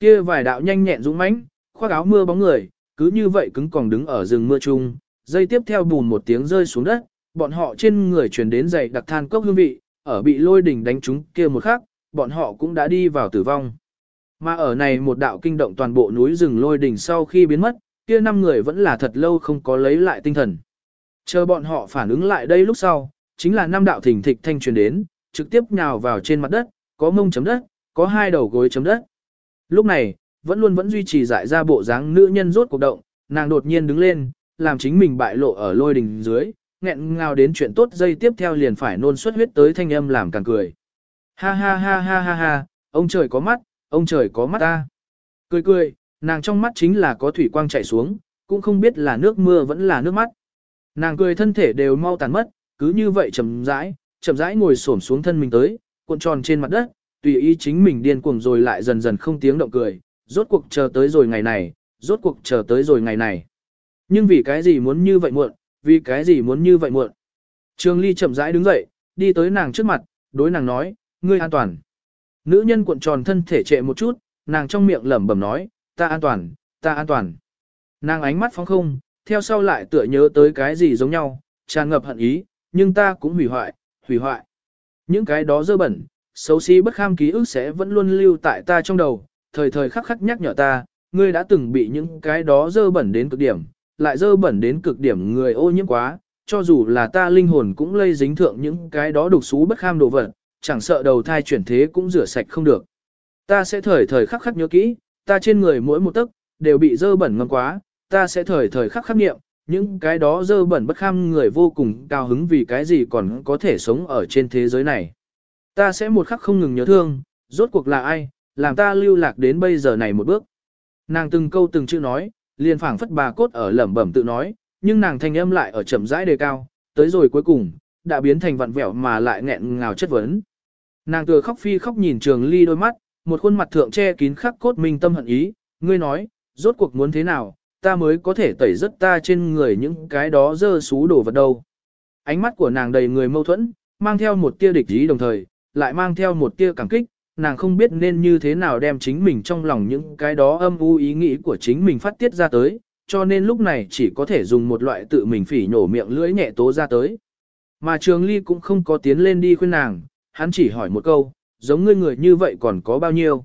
Kia vài đạo nhanh nhẹn dũng mãnh, khoác áo mưa bóng người, cứ như vậy cứng còn đứng ở rừng mưa chung, dây tiếp theo bùn một tiếng rơi xuống đất, bọn họ trên người truyền đến dày đặc than cốc hương vị, ở bị lôi đỉnh đánh trúng kia một khắc, bọn họ cũng đã đi vào tử vong. Mà ở này một đạo kinh động toàn bộ núi rừng lôi đỉnh sau khi biến mất, kia năm người vẫn là thật lâu không có lấy lại tinh thần. Chờ bọn họ phản ứng lại đây lúc sau, chính là năm đạo thỉnh thịch thanh truyền đến, trực tiếp nhào vào trên mặt đất, có mông chấm đất, có hai đầu gối chấm đất. Lúc này, vẫn luôn vẫn duy trì dại ra bộ dáng nữ nhân rốt cuộc động, nàng đột nhiên đứng lên, làm chính mình bại lộ ở lôi đình dưới, nghẹn ngào đến chuyện tốt dây tiếp theo liền phải nôn xuất huyết tới thanh âm làm càng cười. Ha ha ha ha ha ha, ông trời có mắt, ông trời có mắt ta. Cười cười, nàng trong mắt chính là có thủy quang chảy xuống, cũng không biết là nước mưa vẫn là nước mắt. Nàng cười thân thể đều mau tàn mất, cứ như vậy chậm rãi, chậm rãi ngồi xổm xuống thân mình tới, cuộn tròn trên mặt đất, tùy ý chính mình điên cuồng rồi lại dần dần không tiếng động cười, rốt cuộc chờ tới rồi ngày này, rốt cuộc chờ tới rồi ngày này. Nhưng vì cái gì muốn như vậy muộn, vì cái gì muốn như vậy muộn. Trường Ly chậm rãi đứng dậy, đi tới nàng trước mặt, đối nàng nói, ngươi an toàn. Nữ nhân cuộn tròn thân thể trệ một chút, nàng trong miệng lẩm bẩm nói, ta an toàn, ta an toàn. Nàng ánh mắt phóng không, theo sau lại tựa nhớ tới cái gì giống nhau, tràn ngập hận ý, nhưng ta cũng hủy hoại, hủy hoại. Những cái đó dơ bẩn, xấu xí bất kham ký ức sẽ vẫn luôn lưu tại ta trong đầu, thời thời khắc khắc nhắc nhở ta, ngươi đã từng bị những cái đó dơ bẩn đến cực điểm, lại dơ bẩn đến cực điểm người ô nhiễm quá, cho dù là ta linh hồn cũng lây dính thượng những cái đó đục xú bất kham đồ vật, chẳng sợ đầu thai chuyển thế cũng rửa sạch không được. Ta sẽ thời thời khắc khắc nhớ kỹ, ta trên người mỗi một tấc đều bị dơ bẩn ngâm quá, ta sẽ thời thời khắc khắc niệm, những cái đó dơ bẩn bất kham người vô cùng cao hứng vì cái gì còn có thể sống ở trên thế giới này. Ta sẽ một khắc không ngừng nhớ thương, rốt cuộc là ai, làm ta lưu lạc đến bây giờ này một bước. Nàng từng câu từng chữ nói, liền phảng phất bà cốt ở lẩm bẩm tự nói, nhưng nàng thanh âm lại ở chậm rãi đề cao, tới rồi cuối cùng, đã biến thành vặn vẹo mà lại nghẹn ngào chất vấn. Nàng tựa khóc phi khóc nhìn trường ly đôi mắt, một khuôn mặt thượng che kín khắc cốt minh tâm hận ý, ngươi nói, rốt cuộc muốn thế nào, ta mới có thể tẩy rất ta trên người những cái đó dơ xú đổ vật đâu. Ánh mắt của nàng đầy người mâu thuẫn, mang theo một tia địch ý đồng thời, lại mang theo một tia cảm kích, nàng không biết nên như thế nào đem chính mình trong lòng những cái đó âm u ý nghĩ của chính mình phát tiết ra tới, cho nên lúc này chỉ có thể dùng một loại tự mình phỉ nhổ miệng lưỡi nhẹ tố ra tới. Mà Trường Ly cũng không có tiến lên đi khuyên nàng, hắn chỉ hỏi một câu, giống ngươi người như vậy còn có bao nhiêu?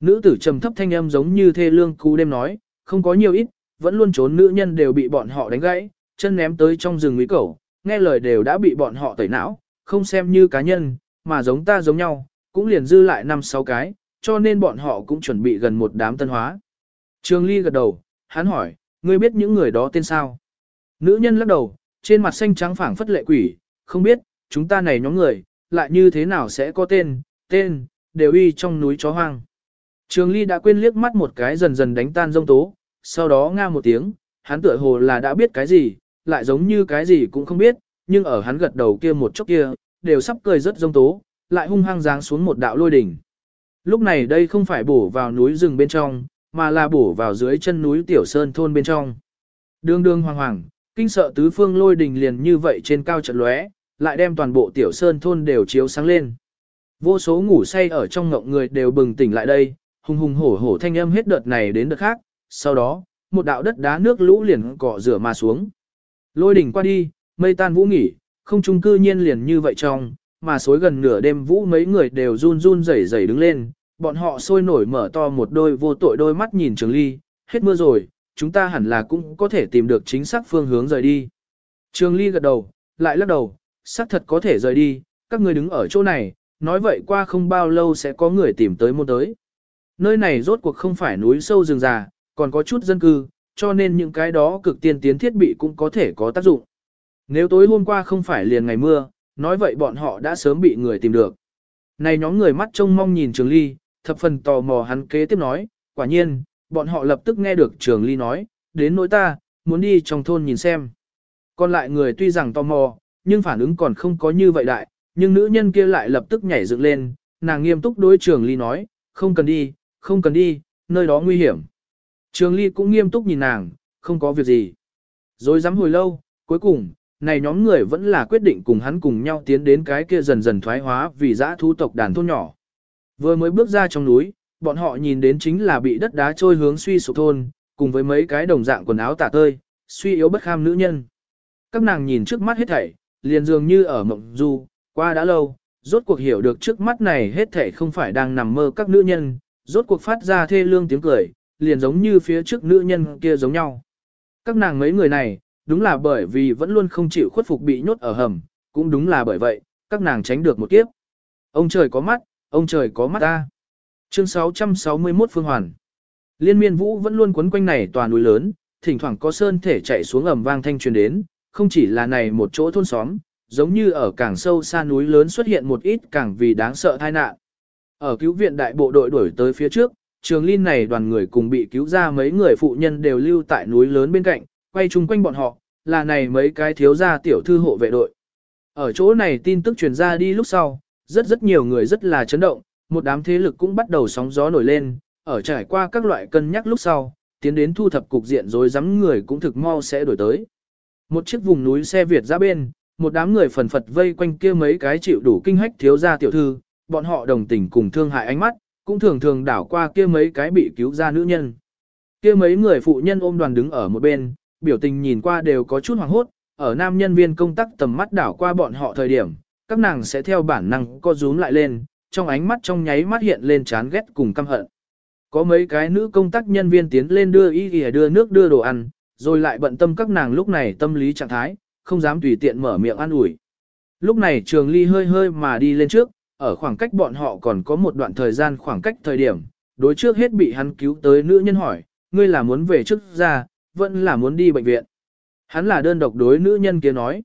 Nữ tử trầm thấp thanh âm giống như thê lương cú đêm nói, không có nhiều ít, vẫn luôn trốn nữ nhân đều bị bọn họ đánh gãy, chân ném tới trong rừng nguy cẩu, nghe lời đều đã bị bọn họ tẩy não, không xem như cá nhân, mà giống ta giống nhau, cũng liền dư lại năm sáu cái, cho nên bọn họ cũng chuẩn bị gần một đám tân hóa. Trường Ly gật đầu, hắn hỏi, ngươi biết những người đó tên sao? Nữ nhân lắc đầu, trên mặt xanh trắng phảng phất lệ quỷ, không biết, chúng ta này nhóm người, lại như thế nào sẽ có tên, tên, đều y trong núi chó hoang. Trường Ly đã quên liếc mắt một cái dần dần đánh tan rông tố, sau đó nga một tiếng, hắn tựa hồ là đã biết cái gì, lại giống như cái gì cũng không biết, nhưng ở hắn gật đầu kia một chốc kia, đều sắp cười rất rông tố, lại hung hăng giáng xuống một đạo lôi đỉnh. Lúc này đây không phải bổ vào núi rừng bên trong, mà là bổ vào dưới chân núi Tiểu Sơn thôn bên trong. Đường đường hoàng hoàng, kinh sợ tứ phương lôi đỉnh liền như vậy trên cao trận lóe, lại đem toàn bộ Tiểu Sơn thôn đều chiếu sáng lên. Vô số ngủ say ở trong ngộng người đều bừng tỉnh lại đây, hùng hùng hổ hổ thanh âm hết đợt này đến đợt khác, sau đó, một đạo đất đá nước lũ liền cọ rửa mà xuống. Lôi đỉnh qua đi, mây tan vũ nghỉ, không trung cư nhiên liền như vậy trong, mà xối gần nửa đêm vũ mấy người đều run run rẩy rẩy đứng lên, bọn họ sôi nổi mở to một đôi vô tội đôi mắt nhìn Trường Ly, hết mưa rồi, chúng ta hẳn là cũng có thể tìm được chính xác phương hướng rời đi. Trường Ly gật đầu, lại lắc đầu, xác thật có thể rời đi, các ngươi đứng ở chỗ này, nói vậy qua không bao lâu sẽ có người tìm tới môn tới. Nơi này rốt cuộc không phải núi sâu rừng già, còn có chút dân cư, cho nên những cái đó cực tiên tiến thiết bị cũng có thể có tác dụng. Nếu tối hôm qua không phải liền ngày mưa, nói vậy bọn họ đã sớm bị người tìm được. Này nhóm người mắt trông mong nhìn Trường Ly, thập phần tò mò hắn kế tiếp nói, quả nhiên, bọn họ lập tức nghe được Trường Ly nói, đến nỗi ta, muốn đi trong thôn nhìn xem. Còn lại người tuy rằng tò mò, nhưng phản ứng còn không có như vậy đại, nhưng nữ nhân kia lại lập tức nhảy dựng lên, nàng nghiêm túc đối Trường Ly nói, không cần đi, không cần đi, nơi đó nguy hiểm. Trường Ly cũng nghiêm túc nhìn nàng, không có việc gì. Rồi dám hồi lâu, cuối cùng, này nhóm người vẫn là quyết định cùng hắn cùng nhau tiến đến cái kia dần dần thoái hóa vì dã thú tộc đàn thôn nhỏ. Vừa mới bước ra trong núi, bọn họ nhìn đến chính là bị đất đá trôi hướng suy sụp thôn, cùng với mấy cái đồng dạng quần áo tả tơi, suy yếu bất kham nữ nhân. Các nàng nhìn trước mắt hết thảy, liền dường như ở mộng du, qua đã lâu, rốt cuộc hiểu được trước mắt này hết thảy không phải đang nằm mơ các nữ nhân, rốt cuộc phát ra thê lương tiếng cười, liền giống như phía trước nữ nhân kia giống nhau. Các nàng mấy người này, đúng là bởi vì vẫn luôn không chịu khuất phục bị nhốt ở hầm, cũng đúng là bởi vậy, các nàng tránh được một kiếp. Ông trời có mắt, ông trời có mắt ta. Chương 661 Phương Hoàn Liên miên vũ vẫn luôn quấn quanh này tòa núi lớn, thỉnh thoảng có sơn thể chạy xuống ầm vang thanh truyền đến, không chỉ là này một chỗ thôn xóm, giống như ở càng sâu xa núi lớn xuất hiện một ít càng vì đáng sợ tai nạn. Ở cứu viện đại bộ đội đuổi tới phía trước, trường linh này đoàn người cùng bị cứu ra mấy người phụ nhân đều lưu tại núi lớn bên cạnh, quay chung quanh bọn họ, là này mấy cái thiếu gia tiểu thư hộ vệ đội. Ở chỗ này tin tức truyền ra đi lúc sau, rất rất nhiều người rất là chấn động, một đám thế lực cũng bắt đầu sóng gió nổi lên, ở trải qua các loại cân nhắc lúc sau, tiến đến thu thập cục diện rồi dám người cũng thực mau sẽ đổi tới. Một chiếc vùng núi xe Việt ra bên, một đám người phần phật vây quanh kia mấy cái chịu đủ kinh hách thiếu gia tiểu thư, bọn họ đồng tình cùng thương hại ánh mắt, cũng thường thường đảo qua kia mấy cái bị cứu ra nữ nhân. Kia mấy người phụ nhân ôm đoàn đứng ở một bên, biểu tình nhìn qua đều có chút hoảng hốt, ở nam nhân viên công tác tầm mắt đảo qua bọn họ thời điểm, các nàng sẽ theo bản năng co rúm lại lên, trong ánh mắt trong nháy mắt hiện lên chán ghét cùng căm hận. Có mấy cái nữ công tác nhân viên tiến lên đưa y y đưa nước đưa đồ ăn, rồi lại bận tâm các nàng lúc này tâm lý trạng thái, không dám tùy tiện mở miệng ăn ủi. Lúc này trường ly hơi hơi mà đi lên trước, ở khoảng cách bọn họ còn có một đoạn thời gian khoảng cách thời điểm, đối trước hết bị hắn cứu tới nữ nhân hỏi, ngươi là muốn về trước ra, vẫn là muốn đi bệnh viện. Hắn là đơn độc đối nữ nhân kia nói.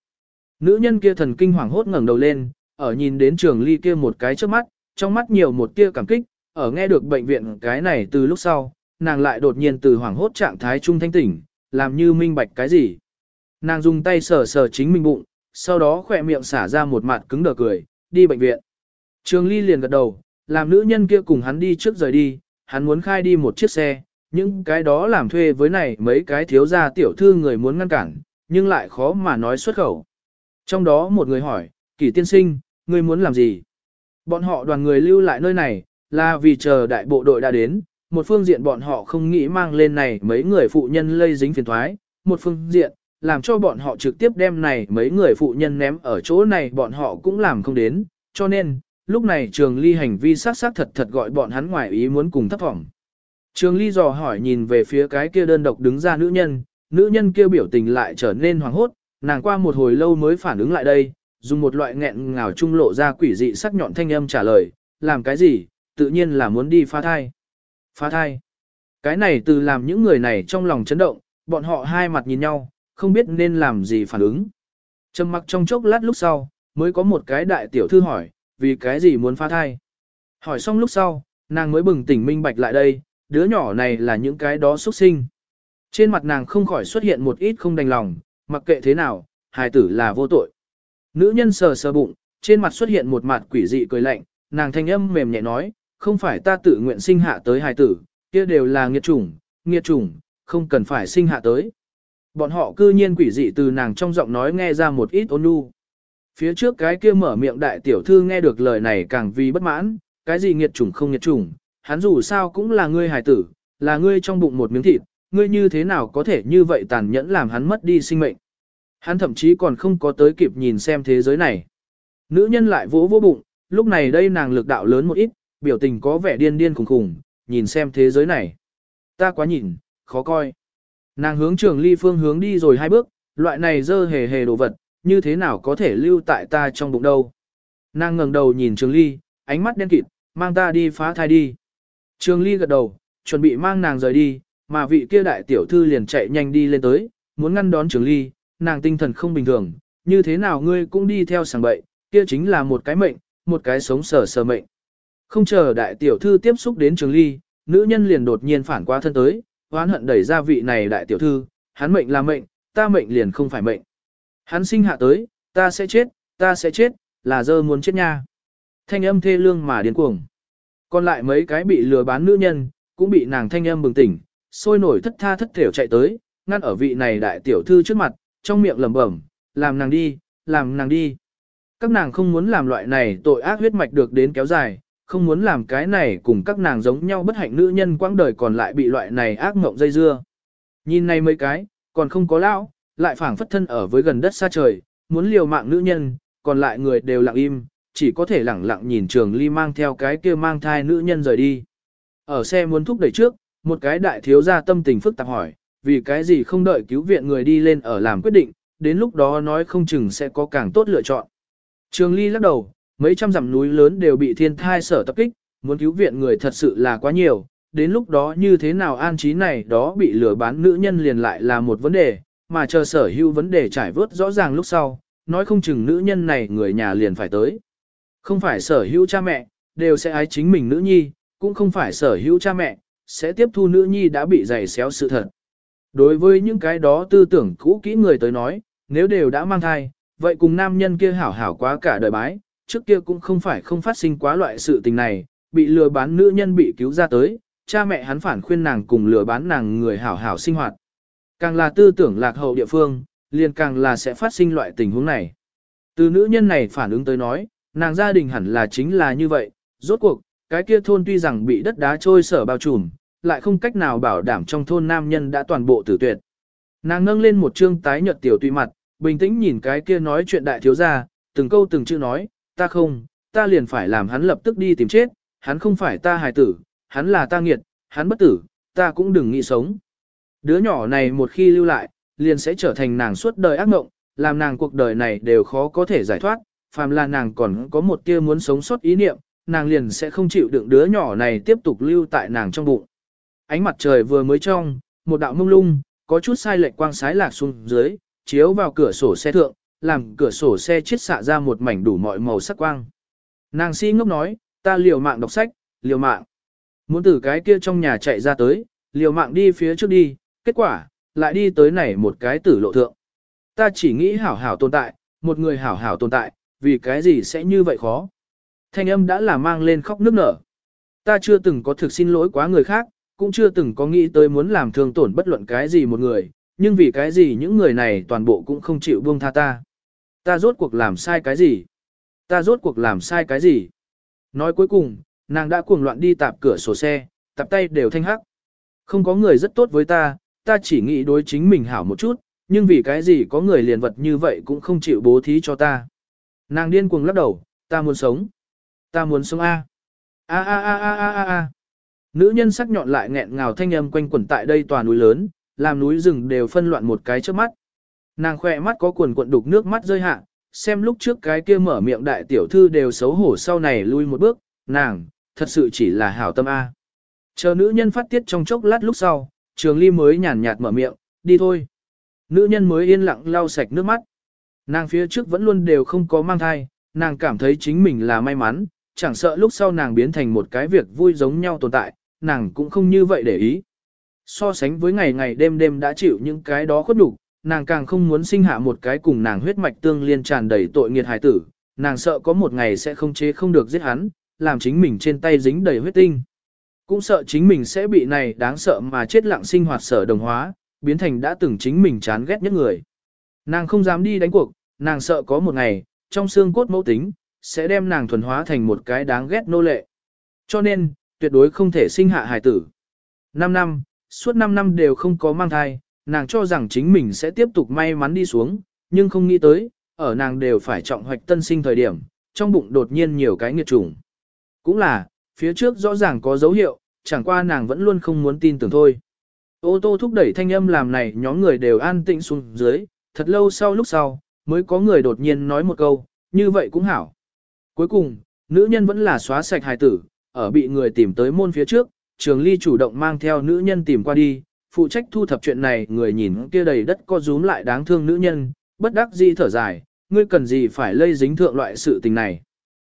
Nữ nhân kia thần kinh hoàng hốt ngẩng đầu lên, ở nhìn đến trường ly kia một cái trước mắt, trong mắt nhiều một tia cảm kích, ở nghe được bệnh viện cái này từ lúc sau, nàng lại đột nhiên từ hoảng hốt trạng thái trung thanh tỉnh, làm như minh bạch cái gì. Nàng dùng tay sờ sờ chính mình bụng, sau đó khỏe miệng xả ra một mặt cứng đờ cười, đi bệnh viện. Trường Ly liền gật đầu, làm nữ nhân kia cùng hắn đi trước rời đi, hắn muốn khai đi một chiếc xe, những cái đó làm thuê với này mấy cái thiếu gia tiểu thư người muốn ngăn cản, nhưng lại khó mà nói xuất khẩu. Trong đó một người hỏi, kỷ tiên sinh, ngươi muốn làm gì? Bọn họ đoàn người lưu lại nơi này, là vì chờ đại bộ đội đã đến, một phương diện bọn họ không nghĩ mang lên này mấy người phụ nhân lây dính phiền thoái, một phương diện, làm cho bọn họ trực tiếp đem này mấy người phụ nhân ném ở chỗ này bọn họ cũng làm không đến, cho nên, lúc này trường ly hành vi sát sát thật thật gọi bọn hắn ngoài ý muốn cùng thấp thỏm. Trường ly dò hỏi nhìn về phía cái kia đơn độc đứng ra nữ nhân, nữ nhân kia biểu tình lại trở nên hoảng hốt, nàng qua một hồi lâu mới phản ứng lại đây, dùng một loại nghẹn ngào trung lộ ra quỷ dị sắc nhọn thanh âm trả lời, làm cái gì, tự nhiên là muốn đi phá thai. Phá thai. Cái này từ làm những người này trong lòng chấn động, bọn họ hai mặt nhìn nhau, không biết nên làm gì phản ứng. Trầm mặc trong chốc lát lúc sau, mới có một cái đại tiểu thư hỏi, vì cái gì muốn phá thai. Hỏi xong lúc sau, nàng mới bừng tỉnh minh bạch lại đây, đứa nhỏ này là những cái đó xuất sinh. Trên mặt nàng không khỏi xuất hiện một ít không đành lòng, mặc kệ thế nào, hài tử là vô tội. Nữ nhân sờ sờ bụng, trên mặt xuất hiện một mặt quỷ dị cười lạnh, nàng thanh âm mềm nhẹ nói, không phải ta tự nguyện sinh hạ tới hài tử, kia đều là nghiệt chủng, nghiệt chủng, không cần phải sinh hạ tới. Bọn họ cư nhiên quỷ dị từ nàng trong giọng nói nghe ra một ít ôn nhu. Phía trước cái kia mở miệng đại tiểu thư nghe được lời này càng vì bất mãn, cái gì nghiệt chủng không nghiệt chủng, hắn dù sao cũng là ngươi hài tử, là ngươi trong bụng một miếng thịt, ngươi như thế nào có thể như vậy tàn nhẫn làm hắn mất đi sinh mệnh. Hắn thậm chí còn không có tới kịp nhìn xem thế giới này. Nữ nhân lại vỗ vỗ bụng, lúc này đây nàng lực đạo lớn một ít, biểu tình có vẻ điên điên khủng khủng, nhìn xem thế giới này. Ta quá nhìn, khó coi. Nàng hướng trường ly phương hướng đi rồi hai bước, loại này dơ hề hề đồ vật, như thế nào có thể lưu tại ta trong bụng đâu. Nàng ngẩng đầu nhìn trường ly, ánh mắt đen kịt, mang ta đi phá thai đi. Trường ly gật đầu, chuẩn bị mang nàng rời đi, mà vị kia đại tiểu thư liền chạy nhanh đi lên tới, muốn ngăn đón trường ly, nàng tinh thần không bình thường, như thế nào ngươi cũng đi theo sảng bậy, kia chính là một cái mệnh, một cái sống sờ sờ mệnh. Không chờ đại tiểu thư tiếp xúc đến trường ly, nữ nhân liền đột nhiên phản qua thân tới, oán hận đẩy ra vị này đại tiểu thư, hắn mệnh là mệnh, ta mệnh liền không phải mệnh. Hắn sinh hạ tới, ta sẽ chết, ta sẽ chết, là giờ muốn chết nha. Thanh âm thê lương mà điên cuồng. Còn lại mấy cái bị lừa bán nữ nhân, cũng bị nàng thanh âm bừng tỉnh, sôi nổi thất tha thất thểu chạy tới, ngăn ở vị này đại tiểu thư trước mặt, trong miệng lẩm bẩm, làm nàng đi, làm nàng đi. Các nàng không muốn làm loại này tội ác huyết mạch được đến kéo dài, không muốn làm cái này cùng các nàng giống nhau bất hạnh nữ nhân quãng đời còn lại bị loại này ác mộng dây dưa. Nhìn này mấy cái, còn không có lão, lại phảng phất thân ở với gần đất xa trời, muốn liều mạng nữ nhân, còn lại người đều lặng im, chỉ có thể lẳng lặng nhìn trường ly mang theo cái kia mang thai nữ nhân rời đi. Ở xe muốn thúc đẩy trước, một cái đại thiếu gia tâm tình phức tạp hỏi, vì cái gì không đợi cứu viện người đi lên ở làm quyết định, đến lúc đó nói không chừng sẽ có càng tốt lựa chọn. Trường ly lắc đầu, mấy trăm dặm núi lớn đều bị thiên thai sở tập kích, muốn cứu viện người thật sự là quá nhiều, đến lúc đó như thế nào an trí này đó bị lừa bán nữ nhân liền lại là một vấn đề, mà chờ sở hữu vấn đề trải vớt rõ ràng lúc sau, nói không chừng nữ nhân này người nhà liền phải tới. Không phải sở hữu cha mẹ, đều sẽ ái chính mình nữ nhi, cũng không phải sở hữu cha mẹ, sẽ tiếp thu nữ nhi đã bị dày xéo sự thật. Đối với những cái đó tư tưởng cũ kỹ người tới nói, nếu đều đã mang thai, vậy cùng nam nhân kia hảo hảo quá cả đời bái, trước kia cũng không phải không phát sinh quá loại sự tình này, bị lừa bán nữ nhân bị cứu ra tới, cha mẹ hắn phản khuyên nàng cùng lừa bán nàng người hảo hảo sinh hoạt. Càng là tư tưởng lạc hậu địa phương, liền càng là sẽ phát sinh loại tình huống này. Từ nữ nhân này phản ứng tới nói, nàng gia đình hẳn là chính là như vậy, rốt cuộc, cái kia thôn tuy rằng bị đất đá trôi sở bao trùm, lại không cách nào bảo đảm trong thôn nam nhân đã toàn bộ tử tuyệt. Nàng nâng lên một trương tái nhợt tiểu tùy mặt, bình tĩnh nhìn cái kia nói chuyện đại thiếu gia, từng câu từng chữ nói, ta không, ta liền phải làm hắn lập tức đi tìm chết, hắn không phải ta hài tử, hắn là ta nghiệt, hắn bất tử, ta cũng đừng nghĩ sống. Đứa nhỏ này một khi lưu lại, liền sẽ trở thành nàng suốt đời ác mộng, làm nàng cuộc đời này đều khó có thể giải thoát, phàm là nàng còn có một tia muốn sống sót ý niệm, nàng liền sẽ không chịu đựng đứa nhỏ này tiếp tục lưu tại nàng trong bụng. Ánh mặt trời vừa mới trong, một đạo mông lung, có chút sai lệch quang sái lạc xuống dưới, chiếu vào cửa sổ xe thượng, làm cửa sổ xe chiết xạ ra một mảnh đủ mọi màu sắc quang. Nàng si ngốc nói, ta liều mạng đọc sách, liều mạng. Muốn từ cái kia trong nhà chạy ra tới, liều mạng đi phía trước đi, kết quả, lại đi tới này một cái tử lộ thượng. Ta chỉ nghĩ hảo hảo tồn tại, một người hảo hảo tồn tại, vì cái gì sẽ như vậy khó. Thanh âm đã là mang lên khóc nước nở. Ta chưa từng có thực xin lỗi quá người khác, cũng chưa từng có nghĩ tới muốn làm thương tổn bất luận cái gì một người, nhưng vì cái gì những người này toàn bộ cũng không chịu buông tha ta. Ta rốt cuộc làm sai cái gì? Ta rốt cuộc làm sai cái gì? Nói cuối cùng, nàng đã cuồng loạn đi tạp cửa sổ xe, tạp tay đều thanh hắc. Không có người rất tốt với ta, ta chỉ nghĩ đối chính mình hảo một chút, nhưng vì cái gì có người liền vật như vậy cũng không chịu bố thí cho ta. Nàng điên cuồng lắc đầu, ta muốn sống. Ta muốn sống A. A a a a a a a. Nữ nhân sắc nhọn lại nghẹn ngào thanh âm quanh quẩn tại đây tòa núi lớn, làm núi rừng đều phân loạn một cái trước mắt. Nàng khỏe mắt có cuồn cuộn đục nước mắt rơi hạ, xem lúc trước cái kia mở miệng đại tiểu thư đều xấu hổ sau này lui một bước, nàng, thật sự chỉ là hảo tâm A. Chờ nữ nhân phát tiết trong chốc lát lúc sau, trường ly mới nhàn nhạt mở miệng, đi thôi. Nữ nhân mới yên lặng lau sạch nước mắt. Nàng phía trước vẫn luôn đều không có mang thai, nàng cảm thấy chính mình là may mắn, chẳng sợ lúc sau nàng biến thành một cái việc vui giống nhau tồn tại, nàng cũng không như vậy để ý. So sánh với ngày ngày đêm đêm đã chịu những cái đó khuất đủ, nàng càng không muốn sinh hạ một cái cùng nàng huyết mạch tương liên tràn đầy tội nghiệt hài tử, nàng sợ có một ngày sẽ không chế không được giết hắn, làm chính mình trên tay dính đầy huyết tinh. Cũng sợ chính mình sẽ bị này đáng sợ mà chết lặng sinh hoạt sở đồng hóa, biến thành đã từng chính mình chán ghét nhất người. Nàng không dám đi đánh cuộc, nàng sợ có một ngày, trong xương cốt mẫu tính, sẽ đem nàng thuần hóa thành một cái đáng ghét nô lệ. Cho nên, tuyệt đối không thể sinh hạ hài tử. 5 năm, suốt 5 năm đều không có mang thai, nàng cho rằng chính mình sẽ tiếp tục may mắn đi xuống, nhưng không nghĩ tới, ở nàng đều phải trọng hoạch tân sinh thời điểm, trong bụng đột nhiên nhiều cái nghiệt trùng. Cũng là, phía trước rõ ràng có dấu hiệu, chẳng qua nàng vẫn luôn không muốn tin tưởng thôi. Ô tô thúc đẩy thanh âm làm này nhóm người đều an tĩnh xuống dưới, thật lâu sau lúc sau, mới có người đột nhiên nói một câu, như vậy cũng hảo. Cuối cùng, nữ nhân vẫn là xóa sạch hài tử, ở bị người tìm tới môn phía trước, trường ly chủ động mang theo nữ nhân tìm qua đi, phụ trách thu thập chuyện này người nhìn kia đầy đất co rúm lại đáng thương nữ nhân, bất đắc dĩ thở dài, ngươi cần gì phải lây dính thượng loại sự tình này.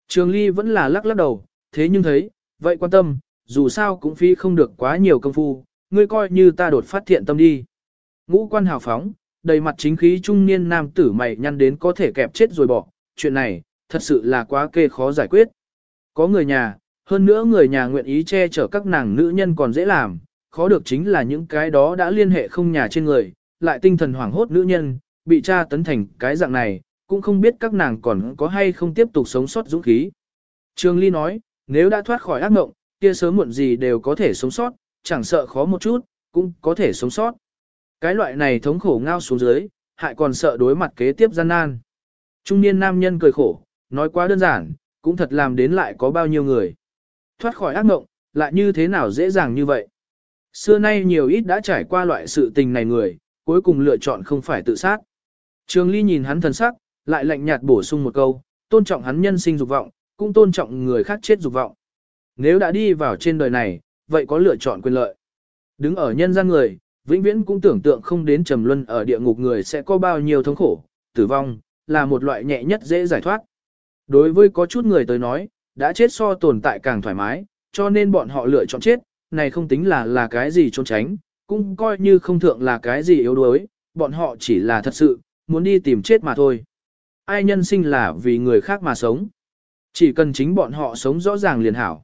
Trường ly vẫn là lắc lắc đầu, thế nhưng thấy, vậy quan tâm, dù sao cũng phi không được quá nhiều công phu, ngươi coi như ta đột phát thiện tâm đi. Ngũ quan hào phóng, đầy mặt chính khí trung niên nam tử mày nhăn đến có thể kẹp chết rồi bỏ, chuyện này, thật sự là quá kê khó giải quyết. Có người nhà, hơn nữa người nhà nguyện ý che chở các nàng nữ nhân còn dễ làm, khó được chính là những cái đó đã liên hệ không nhà trên người, lại tinh thần hoảng hốt nữ nhân, bị cha tấn thành cái dạng này, cũng không biết các nàng còn có hay không tiếp tục sống sót dũng khí. trương Ly nói, Nếu đã thoát khỏi ác mộng, kia sớm muộn gì đều có thể sống sót, chẳng sợ khó một chút, cũng có thể sống sót. Cái loại này thống khổ ngao xuống dưới, hại còn sợ đối mặt kế tiếp gian nan. Trung niên nam nhân cười khổ, nói quá đơn giản, cũng thật làm đến lại có bao nhiêu người. Thoát khỏi ác ngộng, lại như thế nào dễ dàng như vậy. Xưa nay nhiều ít đã trải qua loại sự tình này người, cuối cùng lựa chọn không phải tự sát. Trường Ly nhìn hắn thần sắc, lại lạnh nhạt bổ sung một câu, tôn trọng hắn nhân sinh dục vọng, cũng tôn trọng người khác chết dục vọng. Nếu đã đi vào trên đời này, vậy có lựa chọn quyền lợi. Đứng ở nhân gian người, vĩnh viễn cũng tưởng tượng không đến trầm luân ở địa ngục người sẽ có bao nhiêu thống khổ, tử vong, là một loại nhẹ nhất dễ giải thoát. Đối với có chút người tới nói, đã chết so tồn tại càng thoải mái, cho nên bọn họ lựa chọn chết, này không tính là là cái gì trốn tránh, cũng coi như không thượng là cái gì yếu đuối, bọn họ chỉ là thật sự, muốn đi tìm chết mà thôi. Ai nhân sinh là vì người khác mà sống. Chỉ cần chính bọn họ sống rõ ràng liền hảo.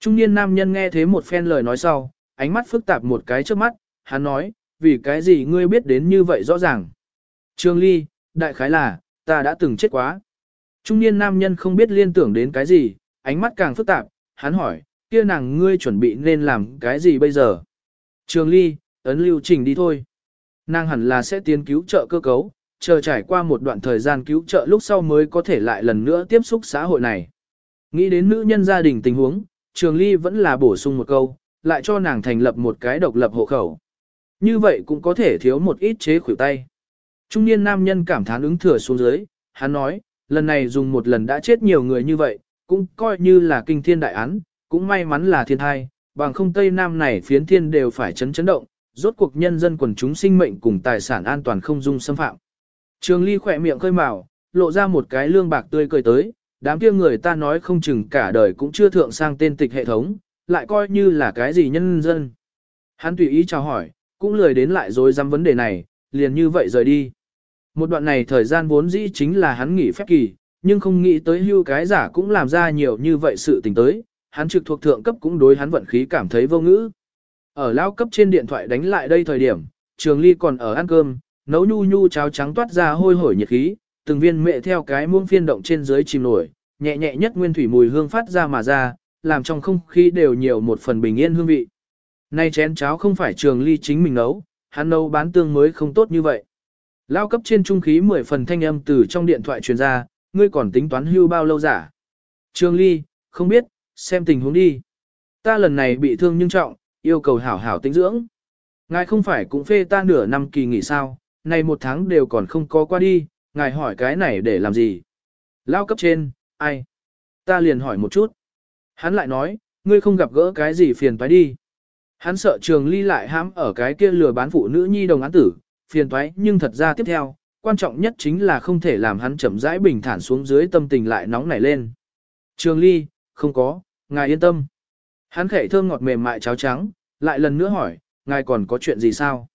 Trung niên nam nhân nghe thế một phen lời nói sau, ánh mắt phức tạp một cái trước mắt, hắn nói, vì cái gì ngươi biết đến như vậy rõ ràng. Trương Ly, đại khái là, ta đã từng chết quá. Trung niên nam nhân không biết liên tưởng đến cái gì, ánh mắt càng phức tạp, hắn hỏi, kia nàng ngươi chuẩn bị nên làm cái gì bây giờ? Trường Ly, ấn lưu trình đi thôi. Nàng hẳn là sẽ tiến cứu trợ cơ cấu, chờ trải qua một đoạn thời gian cứu trợ lúc sau mới có thể lại lần nữa tiếp xúc xã hội này. Nghĩ đến nữ nhân gia đình tình huống, Trường Ly vẫn là bổ sung một câu, lại cho nàng thành lập một cái độc lập hộ khẩu. Như vậy cũng có thể thiếu một ít chế khuỷu tay. Trung niên nam nhân cảm thán ứng thừa xuống dưới, hắn nói, lần này dùng một lần đã chết nhiều người như vậy, cũng coi như là kinh thiên đại án, cũng may mắn là thiên thai, bằng không Tây Nam này phiến thiên đều phải chấn chấn động, rốt cuộc nhân dân quần chúng sinh mệnh cùng tài sản an toàn không dung xâm phạm. Trường Ly khỏe miệng khơi mào, lộ ra một cái lương bạc tươi cười tới, đám kia người ta nói không chừng cả đời cũng chưa thượng sang tên tịch hệ thống, lại coi như là cái gì nhân dân. Hắn tùy ý chào hỏi, cũng lười đến lại dối dám vấn đề này, liền như vậy rời đi. Một đoạn này thời gian vốn dĩ chính là hắn nghỉ phép kỳ, nhưng không nghĩ tới hưu cái giả cũng làm ra nhiều như vậy sự tình tới, hắn trực thuộc thượng cấp cũng đối hắn vận khí cảm thấy vô ngữ. Ở lao cấp trên điện thoại đánh lại đây thời điểm, Trường Ly còn ở ăn cơm, nấu nhu nhu cháo trắng toát ra hôi hổi nhiệt khí, từng viên mẹ theo cái muông phiên động trên dưới chìm nổi, nhẹ nhẹ nhất nguyên thủy mùi hương phát ra mà ra, làm trong không khí đều nhiều một phần bình yên hương vị. Nay chén cháo không phải Trường Ly chính mình nấu, hắn nấu bán tương mới không tốt như vậy. Lao cấp trên trung khí 10 phần thanh âm từ trong điện thoại truyền ra, ngươi còn tính toán hưu bao lâu giả. Trường Ly, không biết, xem tình huống đi. Ta lần này bị thương nhưng trọng, yêu cầu hảo hảo tĩnh dưỡng. Ngài không phải cũng phê ta nửa năm kỳ nghỉ sao, này một tháng đều còn không có qua đi, ngài hỏi cái này để làm gì? Lao cấp trên, ai? Ta liền hỏi một chút. Hắn lại nói, ngươi không gặp gỡ cái gì phiền toái đi. Hắn sợ trường ly lại hãm ở cái kia lừa bán phụ nữ nhi đồng án tử, phiền toái nhưng thật ra tiếp theo, quan trọng nhất chính là không thể làm hắn chậm rãi bình thản xuống dưới tâm tình lại nóng nảy lên. Trường ly, không có, ngài yên tâm. Hắn khẽ thơm ngọt mềm mại cháo trắng, lại lần nữa hỏi, ngài còn có chuyện gì sao?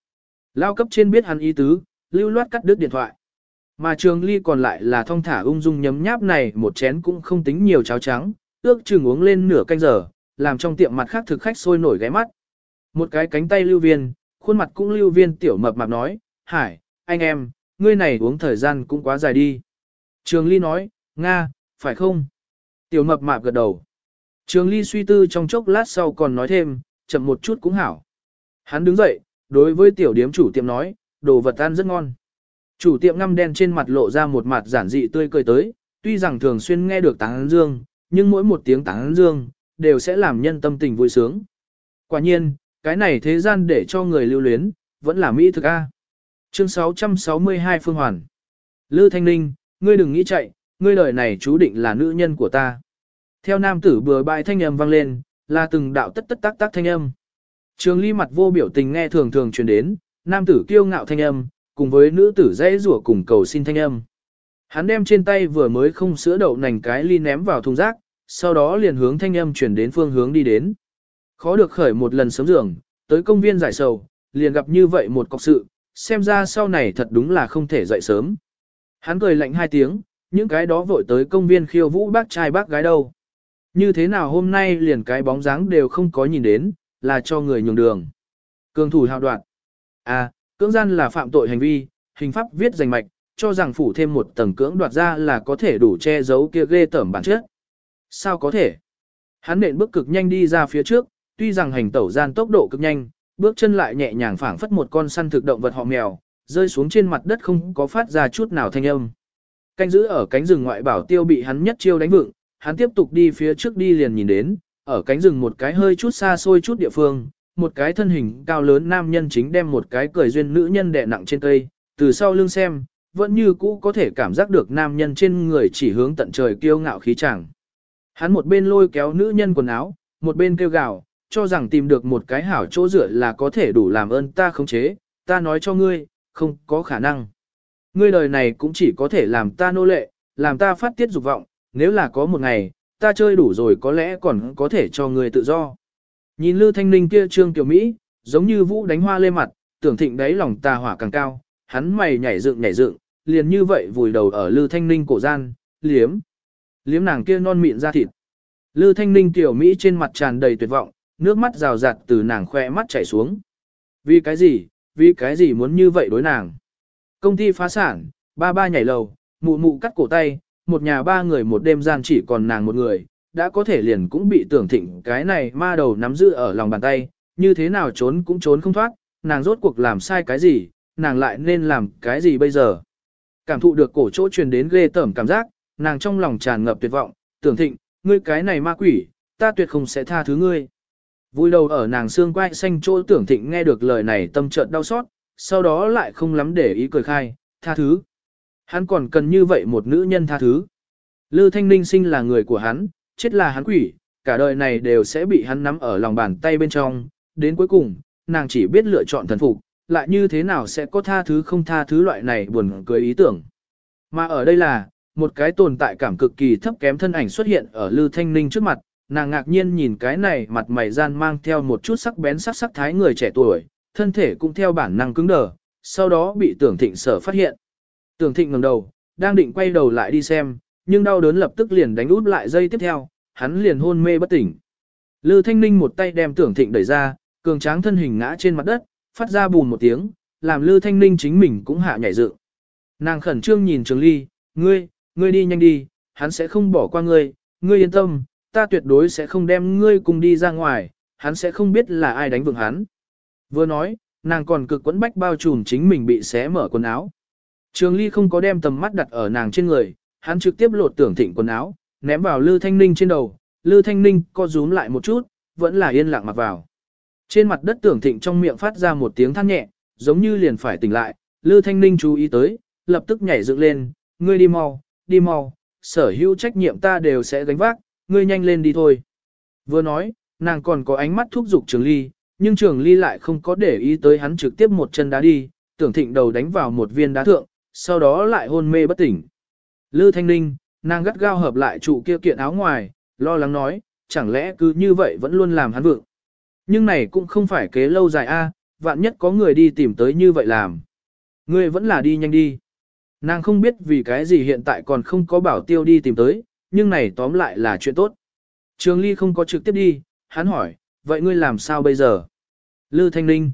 Lao cấp trên biết hắn ý tứ, lưu loát cắt đứt điện thoại. Mà trường ly còn lại là thong thả ung dung nhấm nháp này một chén cũng không tính nhiều cháo trắng, ước chừng uống lên nửa canh giờ, làm trong tiệm mặt khác thực khách sôi nổi ghé mắt. Một cái cánh tay lưu viên, khuôn mặt cũng lưu viên tiểu mập mạp nói, Hải, anh em, ngươi này uống thời gian cũng quá dài đi. Trường ly nói, Nga, phải không? Tiểu mập mạp gật đầu. Trường ly suy tư trong chốc lát sau còn nói thêm, chậm một chút cũng hảo. Hắn đứng dậy, đối với tiểu điếm chủ tiệm nói, đồ vật ăn rất ngon. Chủ tiệm ngăm đen trên mặt lộ ra một mặt giản dị tươi cười tới, tuy rằng thường xuyên nghe được tán dương, nhưng mỗi một tiếng tán dương, đều sẽ làm nhân tâm tình vui sướng. Quả nhiên, cái này thế gian để cho người lưu luyến, vẫn là Mỹ thực A. Chương 662 Phương Hoàn Lư Thanh Ninh, ngươi đừng nghĩ chạy, ngươi đời này chú định là nữ nhân của ta. Theo nam tử bừa bãi thanh âm vang lên, là từng đạo tất tất tác tác thanh âm. Trường ly mặt vô biểu tình nghe thường thường truyền đến, nam tử kiêu ngạo thanh âm, cùng với nữ tử dễ rủa cùng cầu xin thanh âm. Hắn đem trên tay vừa mới không sữa đậu nành cái ly ném vào thùng rác, sau đó liền hướng thanh âm chuyển đến phương hướng đi đến. Khó được khởi một lần sớm giường, tới công viên giải sầu, liền gặp như vậy một cọc sự, xem ra sau này thật đúng là không thể dậy sớm. Hắn cười lạnh hai tiếng, những cái đó vội tới công viên khiêu vũ bác trai bác gái đâu. Như thế nào hôm nay liền cái bóng dáng đều không có nhìn đến, là cho người nhường đường. Cường thủ hào đoạn. À, cưỡng gian là phạm tội hành vi, hình pháp viết danh mạch, cho rằng phủ thêm một tầng cưỡng đoạt ra là có thể đủ che giấu kia ghê tởm bản chất. Sao có thể? Hắn nện bước cực nhanh đi ra phía trước, tuy rằng hành tẩu gian tốc độ cực nhanh, bước chân lại nhẹ nhàng phảng phất một con săn thực động vật họ mèo, rơi xuống trên mặt đất không có phát ra chút nào thanh âm. Canh giữ ở cánh rừng ngoại bảo tiêu bị hắn nhất chiêu đánh vựng, hắn tiếp tục đi phía trước đi liền nhìn đến, ở cánh rừng một cái hơi chút xa xôi chút địa phương, một cái thân hình cao lớn nam nhân chính đem một cái cười duyên nữ nhân đè nặng trên cây, từ sau lưng xem, vẫn như cũ có thể cảm giác được nam nhân trên người chỉ hướng tận trời kiêu ngạo khí chàng. Hắn một bên lôi kéo nữ nhân quần áo, một bên kêu gào, cho rằng tìm được một cái hảo chỗ dựa là có thể đủ làm ơn ta khống chế, ta nói cho ngươi, không có khả năng. Ngươi đời này cũng chỉ có thể làm ta nô lệ, làm ta phát tiết dục vọng, nếu là có một ngày, ta chơi đủ rồi có lẽ còn có thể cho ngươi tự do. Nhìn Lư Thanh Ninh kia trương tiểu Mỹ, giống như vũ đánh hoa lên mặt, tưởng thịnh đáy lòng ta hỏa càng cao, hắn mày nhảy dựng nhảy dựng, liền như vậy vùi đầu ở Lư Thanh Ninh cổ gian, liếm. Liếm nàng kia non mịn ra thịt. Lư Thanh Ninh tiểu Mỹ trên mặt tràn đầy tuyệt vọng, nước mắt rào rạt từ nàng khoe mắt chảy xuống. Vì cái gì, vì cái gì muốn như vậy đối nàng. Công ty phá sản, ba ba nhảy lầu, mụ mụ cắt cổ tay, một nhà ba người một đêm gian chỉ còn nàng một người, đã có thể liền cũng bị tưởng thịnh cái này ma đầu nắm giữ ở lòng bàn tay, như thế nào trốn cũng trốn không thoát, nàng rốt cuộc làm sai cái gì, nàng lại nên làm cái gì bây giờ. Cảm thụ được cổ chỗ truyền đến ghê tởm cảm giác, nàng trong lòng tràn ngập tuyệt vọng, tưởng thịnh, ngươi cái này ma quỷ, ta tuyệt không sẽ tha thứ ngươi. Vui đầu ở nàng xương quai xanh chỗ tưởng thịnh nghe được lời này tâm chợt đau xót, sau đó lại không lắm để ý cười khai, tha thứ. Hắn còn cần như vậy một nữ nhân tha thứ. Lư Thanh Ninh sinh là người của hắn, chết là hắn quỷ, cả đời này đều sẽ bị hắn nắm ở lòng bàn tay bên trong, đến cuối cùng, nàng chỉ biết lựa chọn thần phục, lại như thế nào sẽ có tha thứ không tha thứ loại này buồn cười ý tưởng. Mà ở đây là, một cái tồn tại cảm cực kỳ thấp kém thân ảnh xuất hiện ở Lư Thanh Ninh trước mặt, nàng ngạc nhiên nhìn cái này mặt mày gian mang theo một chút sắc bén sắc sắc thái người trẻ tuổi, thân thể cũng theo bản năng cứng đờ, sau đó bị tưởng thịnh sở phát hiện. Tưởng thịnh ngẩng đầu, đang định quay đầu lại đi xem, nhưng đau đớn lập tức liền đánh út lại dây tiếp theo, hắn liền hôn mê bất tỉnh. Lư Thanh Ninh một tay đem tưởng thịnh đẩy ra, cường tráng thân hình ngã trên mặt đất, phát ra bùn một tiếng, làm Lư Thanh Ninh chính mình cũng hạ nhảy dựng. Nàng khẩn trương nhìn Trường Ly, ngươi, ngươi đi nhanh đi, hắn sẽ không bỏ qua ngươi, ngươi yên tâm, ta tuyệt đối sẽ không đem ngươi cùng đi ra ngoài, hắn sẽ không biết là ai đánh vượng hắn. Vừa nói, nàng còn cực quẫn bách bao trùm chính mình bị xé mở quần áo. Trường Ly không có đem tầm mắt đặt ở nàng trên người, hắn trực tiếp lột tưởng thịnh quần áo, ném vào Lư Thanh Ninh trên đầu, Lư Thanh Ninh co rúm lại một chút, vẫn là yên lặng mặc vào. Trên mặt đất tưởng thịnh trong miệng phát ra một tiếng than nhẹ, giống như liền phải tỉnh lại, Lư Thanh Ninh chú ý tới, lập tức nhảy dựng lên, ngươi đi mau, đi mau, sở hữu trách nhiệm ta đều sẽ gánh vác, ngươi nhanh lên đi thôi. Vừa nói, nàng còn có ánh mắt thúc giục Trường Ly, nhưng Trường Ly lại không có để ý tới hắn trực tiếp một chân đá đi, tưởng thịnh đầu đánh vào một viên đá thượng, sau đó lại hôn mê bất tỉnh. Lư Thanh Ninh, nàng gắt gao hợp lại trụ kia kiện áo ngoài, lo lắng nói, chẳng lẽ cứ như vậy vẫn luôn làm hắn vượng. Nhưng này cũng không phải kế lâu dài a, vạn nhất có người đi tìm tới như vậy làm. Ngươi vẫn là đi nhanh đi. Nàng không biết vì cái gì hiện tại còn không có bảo tiêu đi tìm tới, nhưng này tóm lại là chuyện tốt. Trường Ly không có trực tiếp đi, hắn hỏi, vậy ngươi làm sao bây giờ? Lư Thanh Ninh.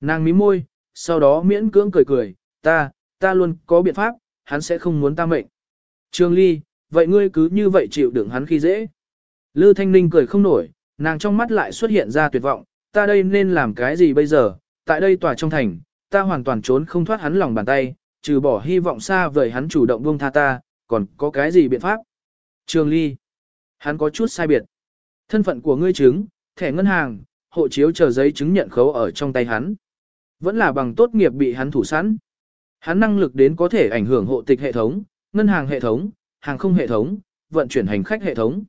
Nàng mím môi, sau đó miễn cưỡng cười cười, ta, ta luôn có biện pháp, hắn sẽ không muốn ta mệnh. Trường Ly, vậy ngươi cứ như vậy chịu đựng hắn khi dễ. Lư Thanh Ninh cười không nổi, nàng trong mắt lại xuất hiện ra tuyệt vọng, ta đây nên làm cái gì bây giờ, tại đây tòa trong thành, ta hoàn toàn trốn không thoát hắn lòng bàn tay, trừ bỏ hy vọng xa vời hắn chủ động buông tha ta, còn có cái gì biện pháp? Trường Ly, hắn có chút sai biệt. Thân phận của ngươi chứng, thẻ ngân hàng, hộ chiếu chờ giấy chứng nhận khấu ở trong tay hắn. Vẫn là bằng tốt nghiệp bị hắn thủ sẵn. Hắn năng lực đến có thể ảnh hưởng hộ tịch hệ thống, ngân hàng hệ thống, hàng không hệ thống, vận chuyển hành khách hệ thống.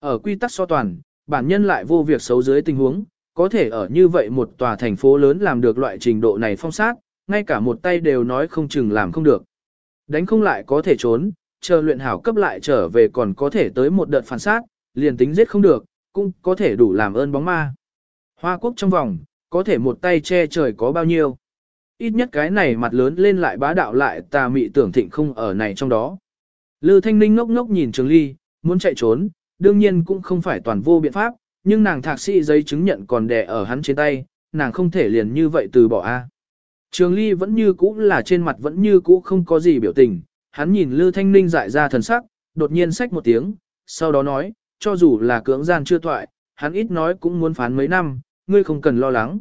Ở quy tắc so toàn, bản nhân lại vô việc xấu dưới tình huống, có thể ở như vậy một tòa thành phố lớn làm được loại trình độ này phong sát, ngay cả một tay đều nói không chừng làm không được. Đánh không lại có thể trốn, chờ luyện hảo cấp lại trở về còn có thể tới một đợt phản sát, liền tính giết không được, cũng có thể đủ làm ơn bóng ma. Hoa quốc trong vòng, có thể một tay che trời có bao nhiêu. Ít nhất cái này mặt lớn lên lại bá đạo lại tà mị tưởng thịnh không ở này trong đó. Lư Thanh Ninh ngốc ngốc nhìn Trường Ly, muốn chạy trốn, đương nhiên cũng không phải toàn vô biện pháp, nhưng nàng thạc sĩ giấy chứng nhận còn đè ở hắn trên tay, nàng không thể liền như vậy từ bỏ a. Trường Ly vẫn như cũ là trên mặt vẫn như cũ không có gì biểu tình, hắn nhìn Lư Thanh Ninh dại ra thần sắc, đột nhiên xách một tiếng, sau đó nói, cho dù là cưỡng gian chưa thoại, hắn ít nói cũng muốn phán mấy năm, ngươi không cần lo lắng.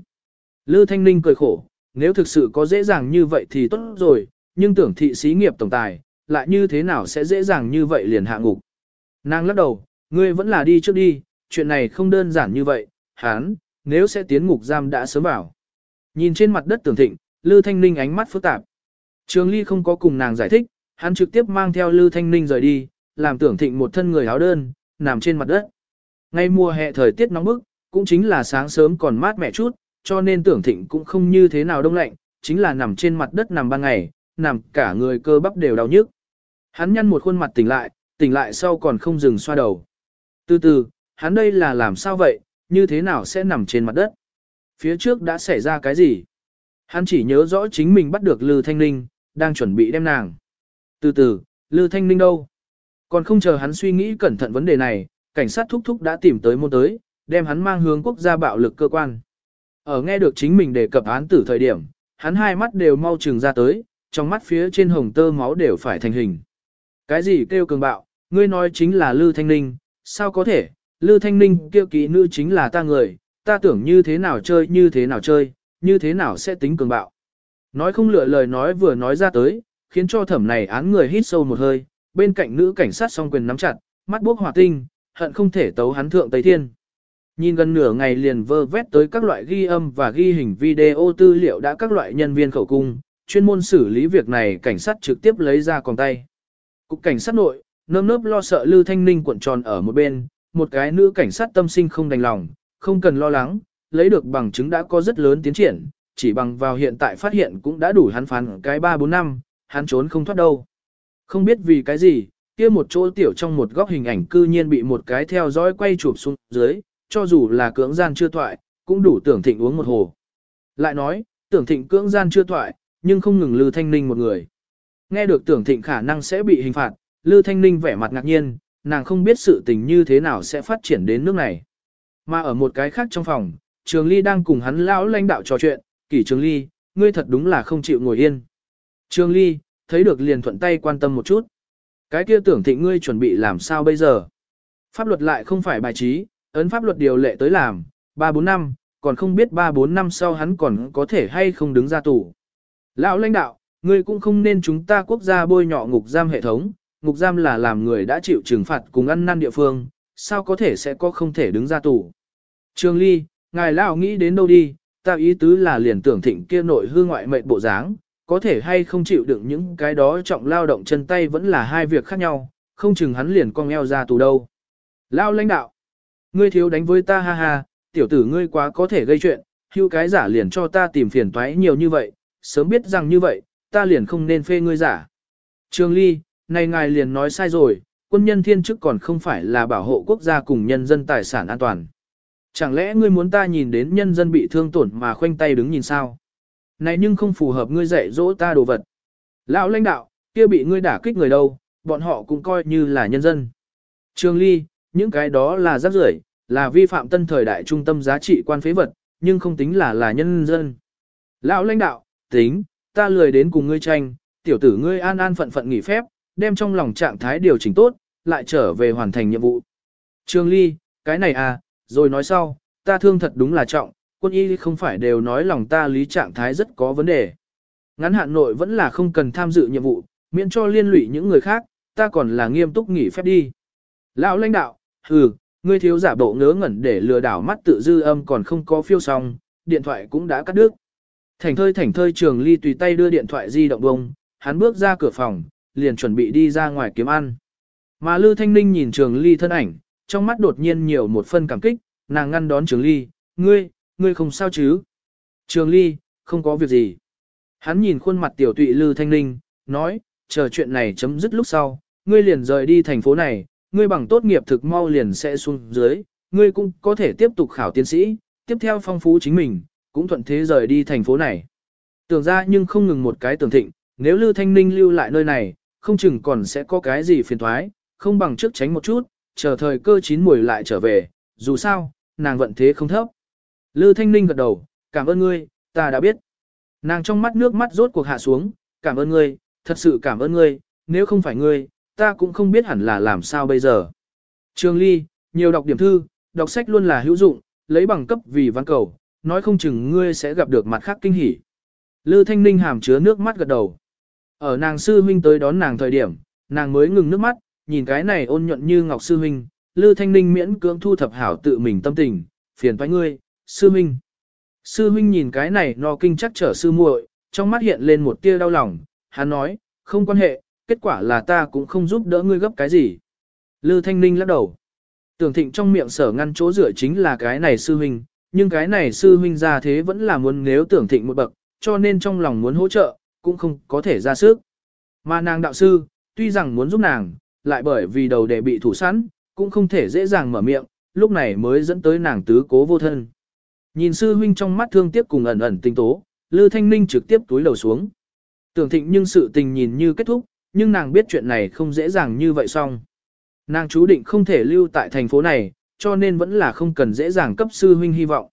Lư Thanh Ninh cười khổ, nếu thực sự có dễ dàng như vậy thì tốt rồi, nhưng tưởng thị xí nghiệp tổng tài, lại như thế nào sẽ dễ dàng như vậy liền hạ ngục. Nàng lắc đầu, ngươi vẫn là đi trước đi, chuyện này không đơn giản như vậy, hắn, nếu sẽ tiến ngục giam đã sớm vào. Nhìn trên mặt đất tưởng thịnh, Lư Thanh Ninh ánh mắt phức tạp. Trường Ly không có cùng nàng giải thích, hắn trực tiếp mang theo Lư Thanh Ninh rời đi, làm tưởng thịnh một thân người áo đơn, nằm trên mặt đất. Ngay mùa hè thời tiết nóng bức, cũng chính là sáng sớm còn mát mẻ chút, cho nên tưởng thịnh cũng không như thế nào đông lạnh, chính là nằm trên mặt đất nằm ban ngày, nằm cả người cơ bắp đều đau nhức. Hắn nhăn một khuôn mặt tỉnh lại, tỉnh lại sau còn không dừng xoa đầu. Từ từ, hắn đây là làm sao vậy, như thế nào sẽ nằm trên mặt đất? Phía trước đã xảy ra cái gì? Hắn chỉ nhớ rõ chính mình bắt được Lư Thanh Ninh, đang chuẩn bị đem nàng. Từ từ, Lư Thanh Ninh đâu? Còn không chờ hắn suy nghĩ cẩn thận vấn đề này, cảnh sát thúc thúc đã tìm tới môn tới, đem hắn mang hướng quốc gia bạo lực cơ quan. Ở nghe được chính mình đề cập án tử thời điểm, hắn hai mắt đều mau trừng ra tới, trong mắt phía trên hồng tơ máu đều phải thành hình. Cái gì kêu cường bạo, ngươi nói chính là Lư Thanh Ninh, sao có thể, Lư Thanh Ninh kêu kỹ nữ chính là ta người, ta tưởng như thế nào chơi như thế nào chơi, như thế nào sẽ tính cường bạo. Nói không lựa lời nói vừa nói ra tới, khiến cho thẩm này án người hít sâu một hơi, bên cạnh nữ cảnh sát song quyền nắm chặt, mắt bốc hỏa tinh, hận không thể tấu hắn thượng Tây Thiên. Nhìn gần nửa ngày liền vơ vét tới các loại ghi âm và ghi hình video tư liệu đã các loại nhân viên khẩu cung, chuyên môn xử lý việc này cảnh sát trực tiếp lấy ra còn tay. Cục cảnh sát nội, nơm nớp lo sợ Lư Thanh Ninh cuộn tròn ở một bên, một cái nữ cảnh sát tâm sinh không đành lòng, không cần lo lắng, lấy được bằng chứng đã có rất lớn tiến triển, chỉ bằng vào hiện tại phát hiện cũng đã đủ hắn phán cái 3-4 năm, hắn trốn không thoát đâu. Không biết vì cái gì, kia một chỗ tiểu trong một góc hình ảnh cư nhiên bị một cái theo dõi quay chụp xuống dưới, cho dù là cưỡng gian chưa thoại, cũng đủ tưởng thịnh uống một hồ. Lại nói, tưởng thịnh cưỡng gian chưa thoại, nhưng không ngừng Lư Thanh Ninh một người. Nghe được tưởng thịnh khả năng sẽ bị hình phạt, Lư Thanh Ninh vẻ mặt ngạc nhiên, nàng không biết sự tình như thế nào sẽ phát triển đến nước này. Mà ở một cái khác trong phòng, Trường Ly đang cùng hắn lão lãnh đạo trò chuyện, kỷ Trường Ly, ngươi thật đúng là không chịu ngồi yên. Trương Ly, thấy được liền thuận tay quan tâm một chút. Cái kia tưởng thịnh ngươi chuẩn bị làm sao bây giờ? Pháp luật lại không phải bài trí, ấn pháp luật điều lệ tới làm, 3-4 năm, còn không biết 3-4 năm sau hắn còn có thể hay không đứng ra tù. Lão lãnh đạo, ngươi cũng không nên chúng ta quốc gia bôi nhọ ngục giam hệ thống, ngục giam là làm người đã chịu trừng phạt cùng ăn năn địa phương, sao có thể sẽ có không thể đứng ra tù. Trương Ly, ngài lão nghĩ đến đâu đi, ta ý tứ là liền tưởng thịnh kia nội hư ngoại mệnh bộ dáng, có thể hay không chịu đựng những cái đó trọng lao động chân tay vẫn là hai việc khác nhau, không chừng hắn liền cong eo ra tù đâu. Lão lãnh đạo, ngươi thiếu đánh với ta ha ha, tiểu tử ngươi quá có thể gây chuyện, hưu cái giả liền cho ta tìm phiền toái nhiều như vậy, sớm biết rằng như vậy, ta liền không nên phê ngươi giả. Trường Ly, này ngài liền nói sai rồi, quân nhân thiên chức còn không phải là bảo hộ quốc gia cùng nhân dân tài sản an toàn. Chẳng lẽ ngươi muốn ta nhìn đến nhân dân bị thương tổn mà khoanh tay đứng nhìn sao? Này nhưng không phù hợp ngươi dạy dỗ ta đồ vật. Lão lãnh đạo, kia bị ngươi đả kích người đâu, bọn họ cũng coi như là nhân dân. Trường Ly, những cái đó là rác rưởi, là vi phạm tân thời đại trung tâm giá trị quan phế vật, nhưng không tính là là nhân dân. Lão lãnh đạo, tính, ta lười đến cùng ngươi tranh, tiểu tử ngươi an an phận phận nghỉ phép, đem trong lòng trạng thái điều chỉnh tốt, lại trở về hoàn thành nhiệm vụ. trương Ly, cái này à, rồi nói sau, ta thương thật đúng là trọng, quân y không phải đều nói lòng ta lý trạng thái rất có vấn đề. Ngắn hạn nội vẫn là không cần tham dự nhiệm vụ, miễn cho liên lụy những người khác, ta còn là nghiêm túc nghỉ phép đi. Lão lãnh đạo, hừ, ngươi thiếu giả bộ ngớ ngẩn để lừa đảo mắt tự dư âm còn không có phiêu xong, điện thoại cũng đã cắt đứt. Thành thơi thành thơi trường ly tùy tay đưa điện thoại di động bông, hắn bước ra cửa phòng, liền chuẩn bị đi ra ngoài kiếm ăn. Mà Lư Thanh Ninh nhìn trường ly thân ảnh, trong mắt đột nhiên nhiều một phân cảm kích, nàng ngăn đón trường ly, ngươi, ngươi không sao chứ? Trường ly, không có việc gì. Hắn nhìn khuôn mặt tiểu tụy Lư Thanh Ninh, nói, chờ chuyện này chấm dứt lúc sau, ngươi liền rời đi thành phố này, ngươi bằng tốt nghiệp thực mau liền sẽ xuống dưới, ngươi cũng có thể tiếp tục khảo tiến sĩ, tiếp theo phong phú chính mình, cũng thuận thế rời đi thành phố này. Tưởng ra nhưng không ngừng một cái tưởng thịnh, nếu Lư Thanh Ninh lưu lại nơi này, không chừng còn sẽ có cái gì phiền thoái, không bằng trước tránh một chút, chờ thời cơ chín mùi lại trở về, dù sao, nàng vận thế không thấp. Lư Thanh Ninh gật đầu, cảm ơn ngươi, ta đã biết. Nàng trong mắt nước mắt rốt cuộc hạ xuống, cảm ơn ngươi, thật sự cảm ơn ngươi, nếu không phải ngươi, ta cũng không biết hẳn là làm sao bây giờ. Trường Ly, nhiều đọc điểm thư, đọc sách luôn là hữu dụng, lấy bằng cấp vì văn cầu, nói không chừng ngươi sẽ gặp được mặt khác kinh hỉ. Lư Thanh Ninh hàm chứa nước mắt gật đầu. Ở nàng sư huynh tới đón nàng thời điểm, nàng mới ngừng nước mắt, nhìn cái này ôn nhuận như ngọc sư huynh, Lư Thanh Ninh miễn cưỡng thu thập hảo tự mình tâm tình, phiền toái ngươi, sư huynh. Sư huynh nhìn cái này no kinh chắc trở sư muội, trong mắt hiện lên một tia đau lòng, hắn nói, không quan hệ, kết quả là ta cũng không giúp đỡ ngươi gấp cái gì. Lư Thanh Ninh lắc đầu. Tưởng thịnh trong miệng sở ngăn chỗ rửa chính là cái này sư huynh, nhưng cái này sư huynh ra thế vẫn là muốn nếu tưởng thịnh một bậc, cho nên trong lòng muốn hỗ trợ, cũng không có thể ra sức. Mà nàng đạo sư, tuy rằng muốn giúp nàng, lại bởi vì đầu đệ bị thủ sẵn, cũng không thể dễ dàng mở miệng, lúc này mới dẫn tới nàng tứ cố vô thân. Nhìn sư huynh trong mắt thương tiếc cùng ẩn ẩn tinh tố, Lư Thanh Ninh trực tiếp túi đầu xuống. Tưởng thịnh nhưng sự tình nhìn như kết thúc, nhưng nàng biết chuyện này không dễ dàng như vậy xong. Nàng chú định không thể lưu tại thành phố này, cho nên vẫn là không cần dễ dàng cấp sư huynh hy vọng.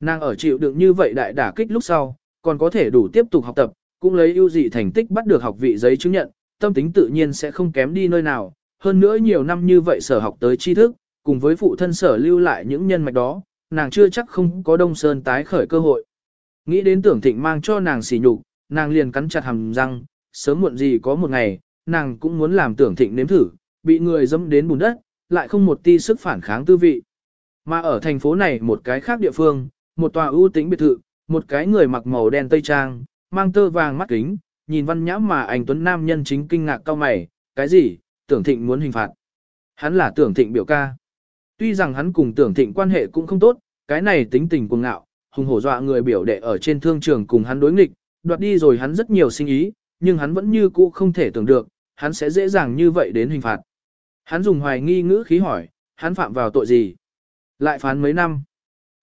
Nàng ở chịu đựng như vậy đại đả kích lúc sau, còn có thể đủ tiếp tục học tập, cũng lấy ưu dị thành tích bắt được học vị giấy chứng nhận, tâm tính tự nhiên sẽ không kém đi nơi nào. Hơn nữa nhiều năm như vậy sở học tới tri thức, cùng với phụ thân sở lưu lại những nhân mạch đó, nàng chưa chắc không có đông sơn tái khởi cơ hội. Nghĩ đến tưởng thịnh mang cho nàng xỉ nhục, nàng liền cắn chặt hàm răng, sớm muộn gì có một ngày, nàng cũng muốn làm tưởng thịnh nếm thử, bị người dẫm đến bùn đất, lại không một ti sức phản kháng tư vị. Mà ở thành phố này một cái khác địa phương, một tòa ưu tĩnh biệt thự, một cái người mặc màu đen tây trang, mang tơ vàng mắt kính, nhìn văn nhã mà anh Tuấn Nam nhân chính kinh ngạc cao mày, cái gì, tưởng thịnh muốn hình phạt. Hắn là tưởng thịnh biểu ca. Tuy rằng hắn cùng tưởng thịnh quan hệ cũng không tốt, cái này tính tình cuồng ngạo, hùng hổ dọa người biểu đệ ở trên thương trường cùng hắn đối nghịch, đoạt đi rồi hắn rất nhiều sinh ý, nhưng hắn vẫn như cũ không thể tưởng được, hắn sẽ dễ dàng như vậy đến hình phạt. Hắn dùng hoài nghi ngữ khí hỏi, hắn phạm vào tội gì? Lại phán mấy năm?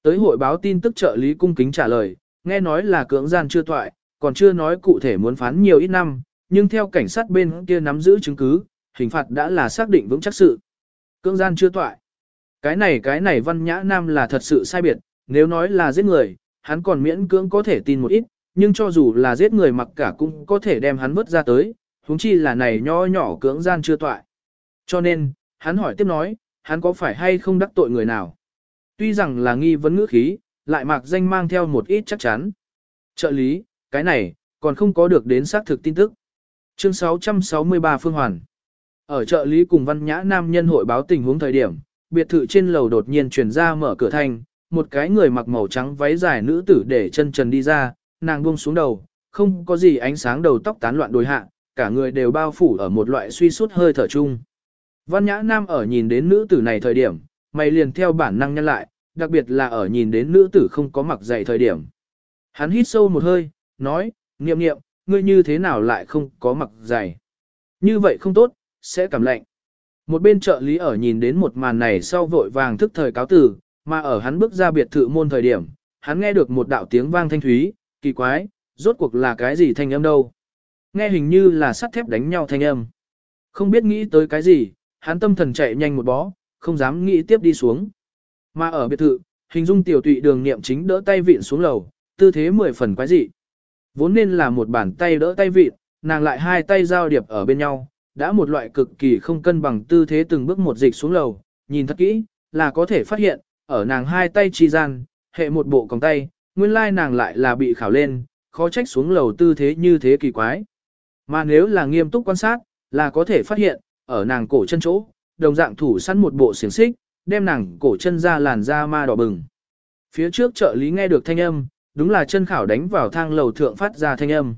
Tới hội báo tin tức trợ lý cung kính trả lời, nghe nói là cưỡng gian chưa toại, còn chưa nói cụ thể muốn phán nhiều ít năm, nhưng theo cảnh sát bên kia nắm giữ chứng cứ, hình phạt đã là xác định vững chắc sự. Cưỡng gian chưa toại. Cái này cái này văn nhã nam là thật sự sai biệt, nếu nói là giết người, hắn còn miễn cưỡng có thể tin một ít, nhưng cho dù là giết người mặc cả cũng có thể đem hắn vứt ra tới, huống chi là này nho nhỏ cưỡng gian chưa toại. Cho nên, hắn hỏi tiếp nói, hắn có phải hay không đắc tội người nào? Tuy rằng là nghi vấn ngữ khí, lại mặc danh mang theo một ít chắc chắn. Trợ lý, cái này, còn không có được đến xác thực tin tức. Chương 663 Phương Hoàn Ở trợ lý cùng văn nhã nam nhân hội báo tình huống thời điểm, biệt thự trên lầu đột nhiên truyền ra mở cửa thành, một cái người mặc màu trắng váy dài nữ tử để chân trần đi ra, nàng buông xuống đầu, không có gì ánh sáng đầu tóc tán loạn đồi hạ, cả người đều bao phủ ở một loại suy sút hơi thở chung. Văn Nhã Nam ở nhìn đến nữ tử này thời điểm, mày liền theo bản năng nhân lại, đặc biệt là ở nhìn đến nữ tử không có mặc giày thời điểm. Hắn hít sâu một hơi, nói, niệm niệm, ngươi như thế nào lại không có mặc giày? Như vậy không tốt, sẽ cảm lạnh. Một bên trợ lý ở nhìn đến một màn này sau vội vàng thức thời cáo tử, mà ở hắn bước ra biệt thự môn thời điểm, hắn nghe được một đạo tiếng vang thanh thúy, kỳ quái, rốt cuộc là cái gì thanh âm đâu. Nghe hình như là sắt thép đánh nhau thanh âm. Không biết nghĩ tới cái gì, hắn tâm thần chạy nhanh một bó, không dám nghĩ tiếp đi xuống. Mà ở biệt thự, hình dung tiểu tụy đường niệm chính đỡ tay vịn xuống lầu, tư thế mười phần quái dị. Vốn nên là một bàn tay đỡ tay vịn, nàng lại hai tay giao điệp ở bên nhau, đã một loại cực kỳ không cân bằng tư thế từng bước một dịch xuống lầu, nhìn thật kỹ, là có thể phát hiện, ở nàng hai tay chi gian, hệ một bộ còng tay, nguyên lai nàng lại là bị khảo lên, khó trách xuống lầu tư thế như thế kỳ quái. Mà nếu là nghiêm túc quan sát, là có thể phát hiện, ở nàng cổ chân chỗ, đồng dạng thủ săn một bộ xiềng xích, đem nàng cổ chân ra làn da ma đỏ bừng. Phía trước trợ lý nghe được thanh âm, đúng là chân khảo đánh vào thang lầu thượng phát ra thanh âm.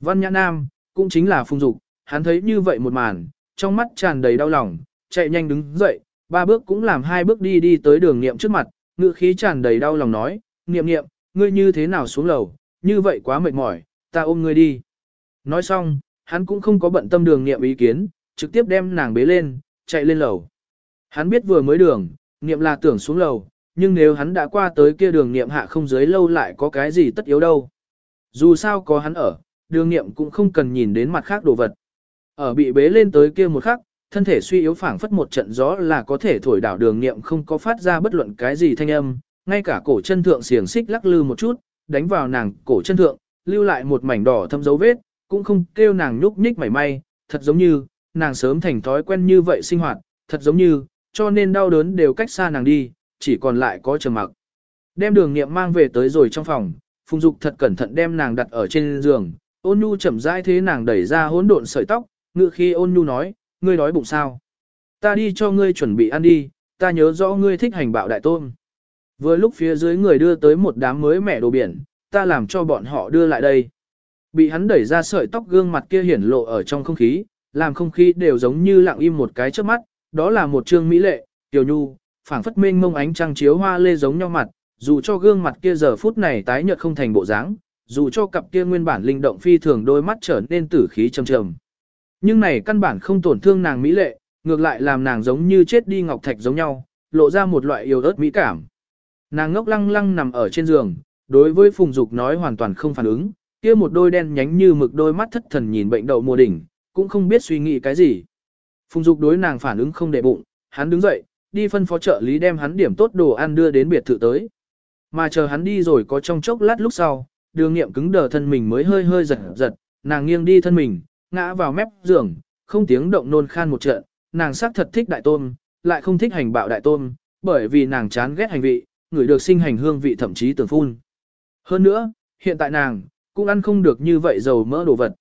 Văn Nhã Nam, cũng chính là phung dục, hắn thấy như vậy một màn, trong mắt tràn đầy đau lòng, chạy nhanh đứng dậy, ba bước cũng làm hai bước đi đi tới đường niệm trước mặt, ngựa khí tràn đầy đau lòng nói, niệm niệm, ngươi như thế nào xuống lầu, như vậy quá mệt mỏi, ta ôm ngươi đi. Nói xong, hắn cũng không có bận tâm đường niệm ý kiến, trực tiếp đem nàng bế lên, chạy lên lầu. Hắn biết vừa mới đường, niệm là tưởng xuống lầu, nhưng nếu hắn đã qua tới kia đường niệm hạ không dưới lâu lại có cái gì tất yếu đâu. Dù sao có hắn ở, đường niệm cũng không cần nhìn đến mặt khác đồ vật. Ở bị bế lên tới kia một khắc, thân thể suy yếu phảng phất một trận gió là có thể thổi đảo đường niệm không có phát ra bất luận cái gì thanh âm, ngay cả cổ chân thượng xiềng xích lắc lư một chút, đánh vào nàng cổ chân thượng, lưu lại một mảnh đỏ thâm dấu vết, cũng không kêu nàng nhúc nhích mảy may, thật giống như, nàng sớm thành thói quen như vậy sinh hoạt, thật giống như, cho nên đau đớn đều cách xa nàng đi, chỉ còn lại có trầm mặc. Đem đường nghiệm mang về tới rồi trong phòng, Phùng Dục thật cẩn thận đem nàng đặt ở trên giường, ôn nhu chậm rãi thế nàng đẩy ra hỗn độn sợi tóc, ngự khi ôn nhu nói, ngươi đói bụng sao? Ta đi cho ngươi chuẩn bị ăn đi, ta nhớ rõ ngươi thích hành bạo đại tôm. Vừa lúc phía dưới người đưa tới một đám mới mẻ đồ biển, ta làm cho bọn họ đưa lại đây. Bị hắn đẩy ra sợi tóc gương mặt kia hiển lộ ở trong không khí, làm không khí đều giống như lặng im một cái trước mắt, đó là một trương mỹ lệ, tiểu nhu, phảng phất mênh mông ánh trăng chiếu hoa lê giống nhau mặt, dù cho gương mặt kia giờ phút này tái nhợt không thành bộ dáng, dù cho cặp kia nguyên bản linh động phi thường đôi mắt trở nên tử khí trầm trầm. Nhưng này căn bản không tổn thương nàng mỹ lệ, ngược lại làm nàng giống như chết đi ngọc thạch giống nhau, lộ ra một loại yêu ớt mỹ cảm. Nàng ngốc lăng lăng nằm ở trên giường, đối với Phùng Dục nói hoàn toàn không phản ứng, kia một đôi đen nhánh như mực đôi mắt thất thần nhìn bệnh đậu mùa đỉnh, cũng không biết suy nghĩ cái gì. Phùng Dục đối nàng phản ứng không để bụng, hắn đứng dậy, đi phân phó trợ lý đem hắn điểm tốt đồ ăn đưa đến biệt thự tới. Mà chờ hắn đi rồi có trong chốc lát lúc sau, đường nghiệm cứng đờ thân mình mới hơi hơi giật giật, nàng nghiêng đi thân mình, ngã vào mép giường, không tiếng động nôn khan một trận, nàng xác thật thích đại tôm, lại không thích hành bạo đại tôm, bởi vì nàng chán ghét hành vị, người được sinh hành hương vị thậm chí tưởng phun. Hơn nữa, hiện tại nàng, cũng ăn không được như vậy dầu mỡ đồ vật.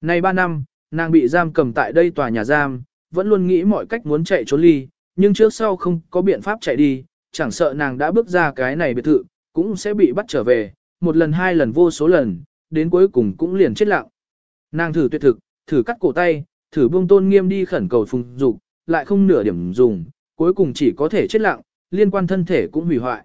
Nay 3 năm, nàng bị giam cầm tại đây tòa nhà giam, vẫn luôn nghĩ mọi cách muốn chạy trốn ly, nhưng trước sau không có biện pháp chạy đi, chẳng sợ nàng đã bước ra cái này biệt thự, cũng sẽ bị bắt trở về, một lần hai lần vô số lần, đến cuối cùng cũng liền chết lặng. Nàng thử tuyệt thực, thử cắt cổ tay, thử buông tôn nghiêm đi khẩn cầu phùng dục, lại không nửa điểm dùng, cuối cùng chỉ có thể chết lặng, liên quan thân thể cũng hủy hoại.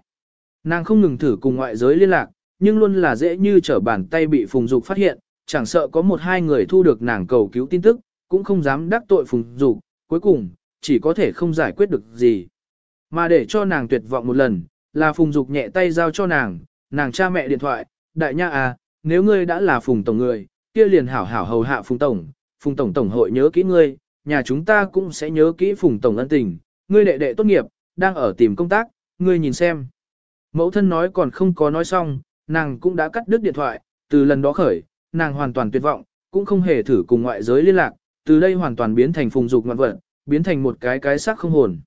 Nàng không ngừng thử cùng ngoại giới liên lạc, nhưng luôn là dễ như trở bàn tay bị phùng dục phát hiện, chẳng sợ có một hai người thu được nàng cầu cứu tin tức, cũng không dám đắc tội phùng dục, cuối cùng, chỉ có thể không giải quyết được gì. Mà để cho nàng tuyệt vọng một lần, là phùng dục nhẹ tay giao cho nàng, nàng cha mẹ điện thoại, đại nha à, nếu ngươi đã là phùng tổng người, kia liền hảo hảo hầu hạ phùng tổng, phùng tổng tổng hội nhớ kỹ ngươi, nhà chúng ta cũng sẽ nhớ kỹ phùng tổng ân tình, ngươi đệ đệ tốt nghiệp, đang ở tìm công tác, ngươi nhìn xem. Mẫu thân nói còn không có nói xong, nàng cũng đã cắt đứt điện thoại, từ lần đó khởi, nàng hoàn toàn tuyệt vọng, cũng không hề thử cùng ngoại giới liên lạc, từ đây hoàn toàn biến thành phùng dục ngoạn vận, biến thành một cái cái xác không hồn.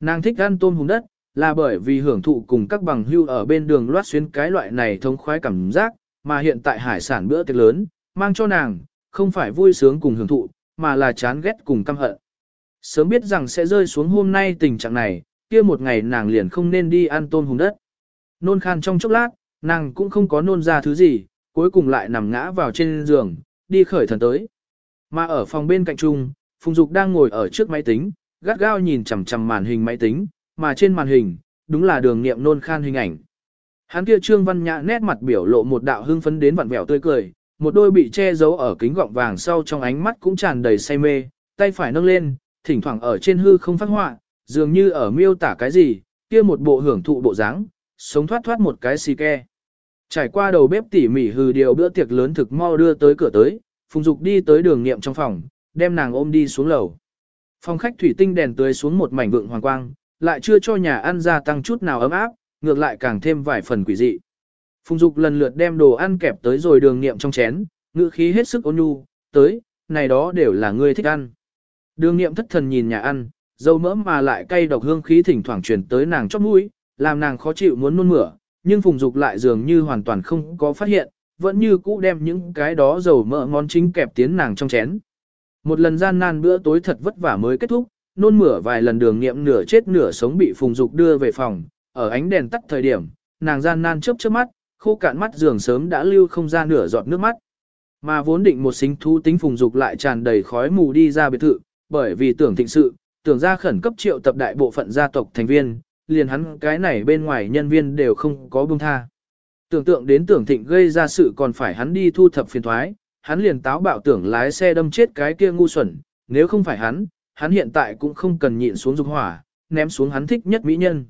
Nàng thích ăn tôm hùm đất, là bởi vì hưởng thụ cùng các bằng hưu ở bên đường loát xuyên cái loại này thông khoái cảm giác, mà hiện tại hải sản bữa tiệc lớn, mang cho nàng, không phải vui sướng cùng hưởng thụ, mà là chán ghét cùng căm hận. Sớm biết rằng sẽ rơi xuống hôm nay tình trạng này, kia một ngày nàng liền không nên đi ăn tôm hùng đất. Nôn khan trong chốc lát, nàng cũng không có nôn ra thứ gì, cuối cùng lại nằm ngã vào trên giường, đi khởi thần tới. Mà ở phòng bên cạnh trung, Phùng Dục đang ngồi ở trước máy tính, gắt gao nhìn chằm chằm màn hình máy tính, mà trên màn hình, đúng là đường nghiệm nôn khan hình ảnh. Hắn kia trương văn nhã nét mặt biểu lộ một đạo hưng phấn đến vặn vẹo tươi cười, một đôi bị che giấu ở kính gọng vàng sau trong ánh mắt cũng tràn đầy say mê, tay phải nâng lên, thỉnh thoảng ở trên hư không phát họa, dường như ở miêu tả cái gì, kia một bộ hưởng thụ bộ dáng, sống thoát thoát một cái xì ke. Trải qua đầu bếp tỉ mỉ hừ điều bữa tiệc lớn thực mau đưa tới cửa tới, Phùng Dục đi tới đường nghiệm trong phòng, đem nàng ôm đi xuống lầu. Phòng khách thủy tinh đèn tưới xuống một mảnh vượng hoàng quang, lại chưa cho nhà ăn gia tăng chút nào ấm áp, ngược lại càng thêm vài phần quỷ dị. Phùng Dục lần lượt đem đồ ăn kẹp tới rồi đường nghiệm trong chén, ngữ khí hết sức ôn nhu, tới, này đó đều là ngươi thích ăn. Đường nghiệm thất thần nhìn nhà ăn, dầu mỡ mà lại cay độc hương khí thỉnh thoảng truyền tới nàng chóp mũi, làm nàng khó chịu muốn nôn mửa, nhưng Phùng Dục lại dường như hoàn toàn không có phát hiện, vẫn như cũ đem những cái đó dầu mỡ ngon chính kẹp tiến nàng trong chén. Một lần gian nan bữa tối thật vất vả mới kết thúc, nôn mửa vài lần đường nghiệm nửa chết nửa sống bị Phùng Dục đưa về phòng, ở ánh đèn tắt thời điểm, nàng gian nan chớp chớp mắt, khô cạn mắt giường sớm đã lưu không ra nửa giọt nước mắt. Mà vốn định một sinh thú tính Phùng Dục lại tràn đầy khói mù đi ra biệt thự, bởi vì tưởng thịnh sự, tưởng ra khẩn cấp triệu tập đại bộ phận gia tộc thành viên, liền hắn cái này bên ngoài nhân viên đều không có buông tha. Tưởng tượng đến tưởng thịnh gây ra sự còn phải hắn đi thu thập phiền thoái, hắn liền táo bạo tưởng lái xe đâm chết cái kia ngu xuẩn, nếu không phải hắn, hắn hiện tại cũng không cần nhịn xuống dục hỏa, ném xuống hắn thích nhất mỹ nhân.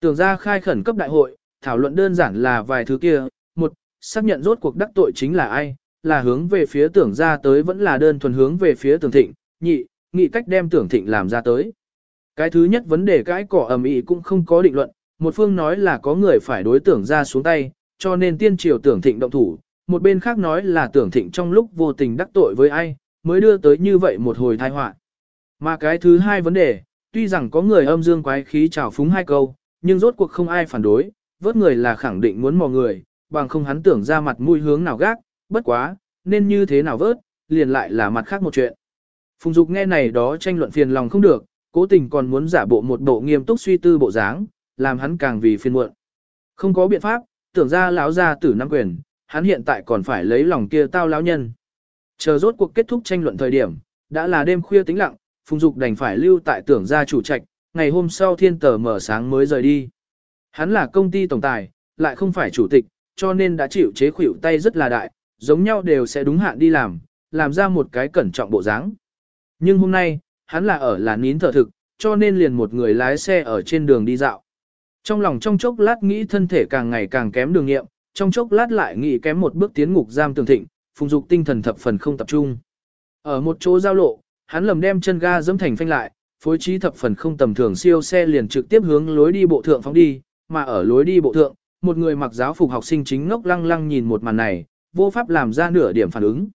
Tưởng ra khai khẩn cấp đại hội, thảo luận đơn giản là vài thứ kia, một, xác nhận rốt cuộc đắc tội chính là ai, là hướng về phía tưởng ra tới vẫn là đơn thuần hướng về phía tưởng thịnh, nhị, nghị cách đem tưởng thịnh làm ra tới. Cái thứ nhất vấn đề cãi cỏ ầm ĩ cũng không có định luận, một phương nói là có người phải đối tưởng ra xuống tay, cho nên tiên triều tưởng thịnh động thủ, một bên khác nói là tưởng thịnh trong lúc vô tình đắc tội với ai, mới đưa tới như vậy một hồi tai họa. Mà cái thứ hai vấn đề, tuy rằng có người âm dương quái khí trào phúng hai câu, nhưng rốt cuộc không ai phản đối, vớt người là khẳng định muốn mò người, bằng không hắn tưởng ra mặt mũi hướng nào gác, bất quá, nên như thế nào vớt, liền lại là mặt khác một chuyện. Phùng Dục nghe này đó tranh luận phiền lòng không được, cố tình còn muốn giả bộ một bộ nghiêm túc suy tư bộ dáng, làm hắn càng vì phiền muộn. Không có biện pháp, tưởng ra lão ra tử năm quyền, hắn hiện tại còn phải lấy lòng kia tao lão nhân. Chờ rốt cuộc kết thúc tranh luận thời điểm, đã là đêm khuya tĩnh lặng, Phùng Dục đành phải lưu tại tưởng gia chủ trạch, ngày hôm sau thiên tờ mở sáng mới rời đi. Hắn là công ty tổng tài, lại không phải chủ tịch, cho nên đã chịu chế khuỷu tay rất là đại, giống nhau đều sẽ đúng hạn đi làm, làm ra một cái cẩn trọng bộ dáng. Nhưng hôm nay, hắn là ở là nín thở thực, cho nên liền một người lái xe ở trên đường đi dạo. Trong lòng trong chốc lát nghĩ thân thể càng ngày càng kém đường nghiệm, trong chốc lát lại nghĩ kém một bước tiến ngục giam tường thịnh, phùng dục tinh thần thập phần không tập trung. Ở một chỗ giao lộ, hắn lầm đem chân ga dẫm thành phanh lại, phối trí thập phần không tầm thường siêu xe liền trực tiếp hướng lối đi bộ thượng phóng đi, mà ở lối đi bộ thượng, một người mặc giáo phục học sinh chính ngốc lăng lăng nhìn một màn này, vô pháp làm ra nửa điểm phản ứng.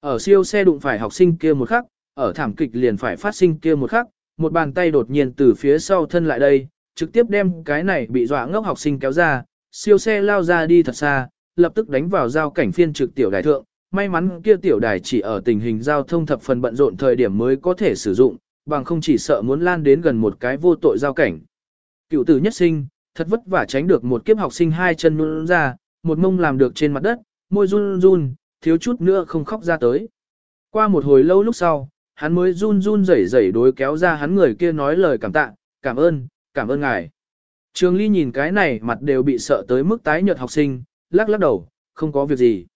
Ở siêu xe đụng phải học sinh kia một khắc, ở thảm kịch liền phải phát sinh kia một khắc, một bàn tay đột nhiên từ phía sau thân lại đây, trực tiếp đem cái này bị dọa ngốc học sinh kéo ra, siêu xe lao ra đi thật xa, lập tức đánh vào giao cảnh phiên trực tiểu đài thượng. May mắn kia tiểu đài chỉ ở tình hình giao thông thập phần bận rộn thời điểm mới có thể sử dụng, bằng không chỉ sợ muốn lan đến gần một cái vô tội giao cảnh. Cựu tử nhất sinh, thật vất vả tránh được một kiếp học sinh hai chân nhún ra, một mông làm được trên mặt đất, môi run run, thiếu chút nữa không khóc ra tới. Qua một hồi lâu lúc sau, hắn mới run run rẩy rẩy đối kéo ra hắn người kia nói lời cảm tạ, cảm ơn, cảm ơn ngài. Trường Ly nhìn cái này mặt đều bị sợ tới mức tái nhợt học sinh, lắc lắc đầu, không có việc gì.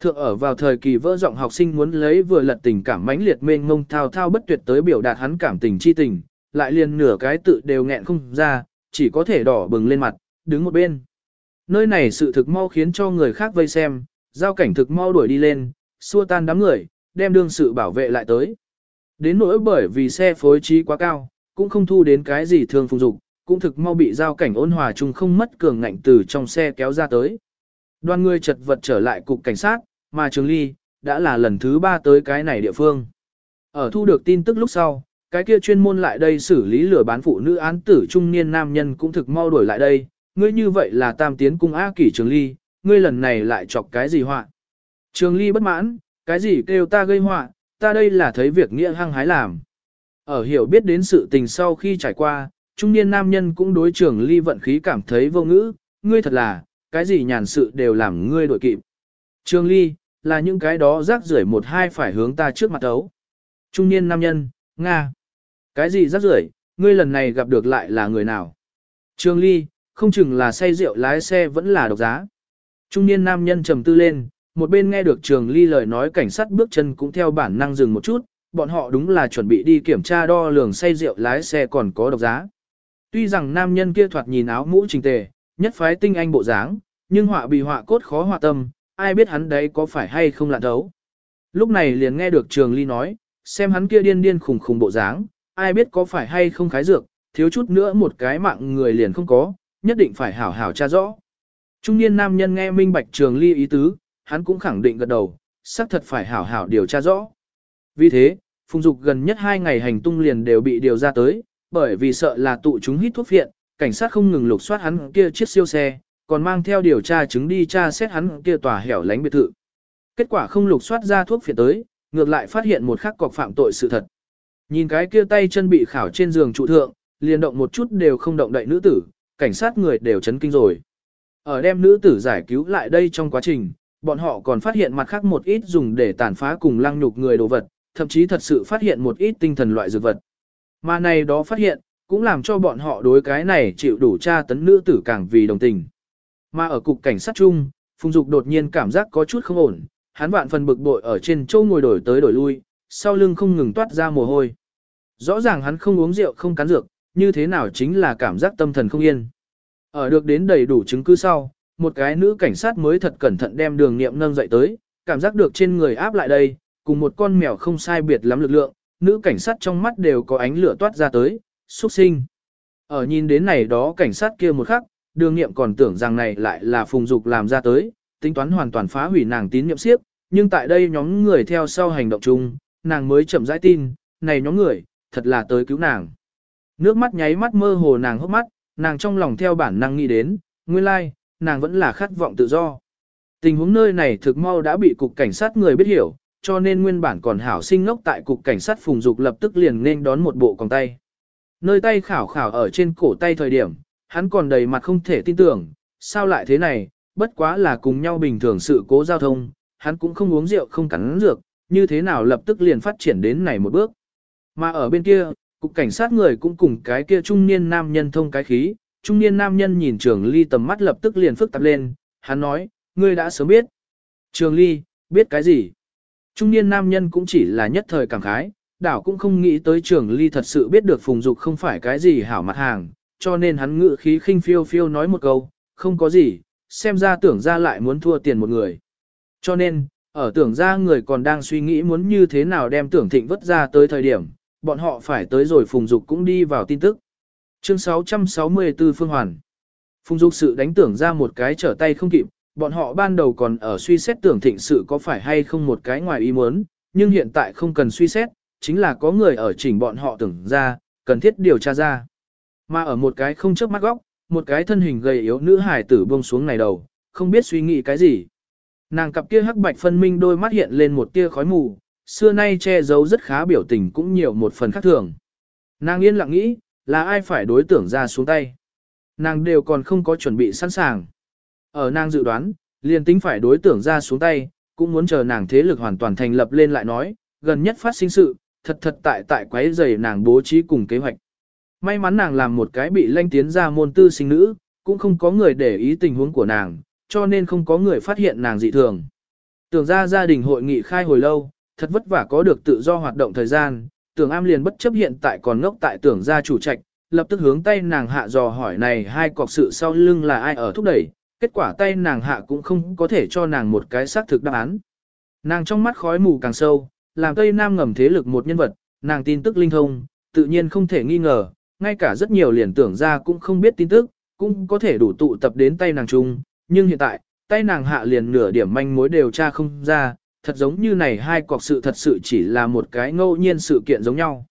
Thượng ở vào thời kỳ vỡ giọng học sinh muốn lấy vừa lật tình cảm mãnh liệt mênh ngông thao thao bất tuyệt tới biểu đạt hắn cảm tình chi tình, lại liền nửa cái tự đều nghẹn không ra, chỉ có thể đỏ bừng lên mặt, đứng một bên. Nơi này sự thực mau khiến cho người khác vây xem, giao cảnh thực mau đuổi đi lên, xua tan đám người, đem đương sự bảo vệ lại tới. Đến nỗi bởi vì xe phối trí quá cao, cũng không thu đến cái gì thường phùng dục, cũng thực mau bị giao cảnh ôn hòa chung không mất cường ngạnh từ trong xe kéo ra tới. Đoàn người chật vật trở lại cục cảnh sát, mà Trường Ly đã là lần thứ ba tới cái này địa phương. Ở thu được tin tức lúc sau, cái kia chuyên môn lại đây xử lý lừa bán phụ nữ án tử trung niên nam nhân cũng thực mau đuổi lại đây, ngươi như vậy là tam tiến cung A kỷ Trường Ly, ngươi lần này lại chọc cái gì họa? Trường Ly bất mãn, cái gì kêu ta gây họa, ta đây là thấy việc nghĩa hăng hái làm. Ở hiểu biết đến sự tình sau khi trải qua, trung niên nam nhân cũng đối trường ly vận khí cảm thấy vô ngữ, ngươi thật là, cái gì nhàn sự đều làm ngươi đổi kịp. Trường ly, là những cái đó rác rưởi một hai phải hướng ta trước mặt ấu. Trung niên nam nhân, Nga. Cái gì rắc rưởi, ngươi lần này gặp được lại là người nào? Trường ly, không chừng là say rượu lái xe vẫn là độc giá. Trung niên nam nhân trầm tư lên, một bên nghe được trường ly lời nói cảnh sát bước chân cũng theo bản năng dừng một chút, bọn họ đúng là chuẩn bị đi kiểm tra đo lường say rượu lái xe còn có độc giá. Tuy rằng nam nhân kia thoạt nhìn áo mũ trình tề, nhất phái tinh anh bộ dáng, nhưng họa bị họa cốt khó họa tâm, ai biết hắn đấy có phải hay không lạ đấu? Lúc này liền nghe được trường ly nói, xem hắn kia điên điên khùng khùng bộ dáng, ai biết có phải hay không khái dược, thiếu chút nữa một cái mạng người liền không có, nhất định phải hảo hảo tra rõ. Trung niên nam nhân nghe minh bạch trường ly ý tứ, hắn cũng khẳng định gật đầu, xác thật phải hảo hảo điều tra rõ. Vì thế, Phùng Dục gần nhất hai ngày hành tung liền đều bị điều ra tới, bởi vì sợ là tụ chúng hít thuốc viện, cảnh sát không ngừng lục soát hắn kia chiếc siêu xe, còn mang theo điều tra chứng đi tra xét hắn kia tòa hẻo lánh biệt thự. Kết quả không lục soát ra thuốc phiện tới, ngược lại phát hiện một khắc cọc phạm tội sự thật. Nhìn cái kia tay chân bị khảo trên giường trụ thượng, liền động một chút đều không động đậy nữ tử, cảnh sát người đều chấn kinh rồi. Ở đem nữ tử giải cứu lại đây trong quá trình, bọn họ còn phát hiện mặt khác một ít dùng để tàn phá cùng lăng nhục người đồ vật, thậm chí thật sự phát hiện một ít tinh thần loại dược vật. Mà này đó phát hiện, cũng làm cho bọn họ đối cái này chịu đủ tra tấn nữ tử càng vì đồng tình. Mà ở cục cảnh sát chung, Phùng Dục đột nhiên cảm giác có chút không ổn, hắn vạn phần bực bội ở trên châu ngồi đổi tới đổi lui, sau lưng không ngừng toát ra mồ hôi. Rõ ràng hắn không uống rượu không cắn dược, như thế nào chính là cảm giác tâm thần không yên. Ở được đến đầy đủ chứng cứ sau, một cái nữ cảnh sát mới thật cẩn thận đem đường nghiệm nâng dậy tới, cảm giác được trên người áp lại đây, cùng một con mèo không sai biệt lắm lực lượng, nữ cảnh sát trong mắt đều có ánh lửa toát ra tới, xuất sinh. Ở nhìn đến này đó cảnh sát kia một khắc, đường nghiệm còn tưởng rằng này lại là phùng dục làm ra tới, tính toán hoàn toàn phá hủy nàng tín nhiệm siếp, nhưng tại đây nhóm người theo sau hành động chung, nàng mới chậm rãi tin, này nhóm người, thật là tới cứu nàng. Nước mắt nháy mắt mơ hồ nàng hốc mắt, nàng trong lòng theo bản năng nghĩ đến, nguyên lai, nàng vẫn là khát vọng tự do. Tình huống nơi này thực mau đã bị cục cảnh sát người biết hiểu, cho nên nguyên bản còn hảo sinh ngốc tại cục cảnh sát phùng dục lập tức liền nên đón một bộ còng tay. Nơi tay khảo khảo ở trên cổ tay thời điểm, hắn còn đầy mặt không thể tin tưởng, sao lại thế này, bất quá là cùng nhau bình thường sự cố giao thông, hắn cũng không uống rượu không cắn dược, như thế nào lập tức liền phát triển đến này một bước. Mà ở bên kia, cục cảnh sát người cũng cùng cái kia trung niên nam nhân thông cái khí, trung niên nam nhân nhìn trường ly tầm mắt lập tức liền phức tạp lên, hắn nói, ngươi đã sớm biết. Trường ly, biết cái gì? Trung niên nam nhân cũng chỉ là nhất thời cảm khái, đảo cũng không nghĩ tới trường ly thật sự biết được phùng dục không phải cái gì hảo mặt hàng, cho nên hắn ngự khí khinh phiêu phiêu nói một câu, không có gì, xem ra tưởng ra lại muốn thua tiền một người. Cho nên, ở tưởng ra người còn đang suy nghĩ muốn như thế nào đem tưởng thịnh vất ra tới thời điểm, bọn họ phải tới rồi Phùng Dục cũng đi vào tin tức. Chương 664 Phương Hoàn Phùng Dục sự đánh tưởng ra một cái trở tay không kịp, bọn họ ban đầu còn ở suy xét tưởng thịnh sự có phải hay không một cái ngoài ý muốn, nhưng hiện tại không cần suy xét, chính là có người ở chỉnh bọn họ tưởng ra, cần thiết điều tra ra. Mà ở một cái không chớp mắt góc, một cái thân hình gầy yếu nữ hải tử buông xuống này đầu, không biết suy nghĩ cái gì. Nàng cặp kia hắc bạch phân minh đôi mắt hiện lên một tia khói mù, xưa nay che giấu rất khá biểu tình cũng nhiều một phần khác thường. Nàng yên lặng nghĩ, là ai phải đối tưởng ra xuống tay. Nàng đều còn không có chuẩn bị sẵn sàng. Ở nàng dự đoán, liền tính phải đối tưởng ra xuống tay, cũng muốn chờ nàng thế lực hoàn toàn thành lập lên lại nói, gần nhất phát sinh sự, thật thật tại tại quấy rầy nàng bố trí cùng kế hoạch. May mắn nàng làm một cái bị lanh tiến ra môn tư sinh nữ, cũng không có người để ý tình huống của nàng, cho nên không có người phát hiện nàng dị thường. Tưởng ra gia đình hội nghị khai hồi lâu, thật vất vả có được tự do hoạt động thời gian, tưởng am liền bất chấp hiện tại còn ngốc tại tưởng gia chủ trạch, lập tức hướng tay nàng hạ dò hỏi này hai cọc sự sau lưng là ai ở thúc đẩy, kết quả tay nàng hạ cũng không có thể cho nàng một cái xác thực đáp án. Nàng trong mắt khói mù càng sâu, làm Tây Nam ngầm thế lực một nhân vật, nàng tin tức linh thông, tự nhiên không thể nghi ngờ, ngay cả rất nhiều liền tưởng ra cũng không biết tin tức, cũng có thể đủ tụ tập đến tay nàng chung, nhưng hiện tại, tay nàng hạ liền nửa điểm manh mối đều tra không ra, thật giống như này hai cọc sự thật sự chỉ là một cái ngẫu nhiên sự kiện giống nhau.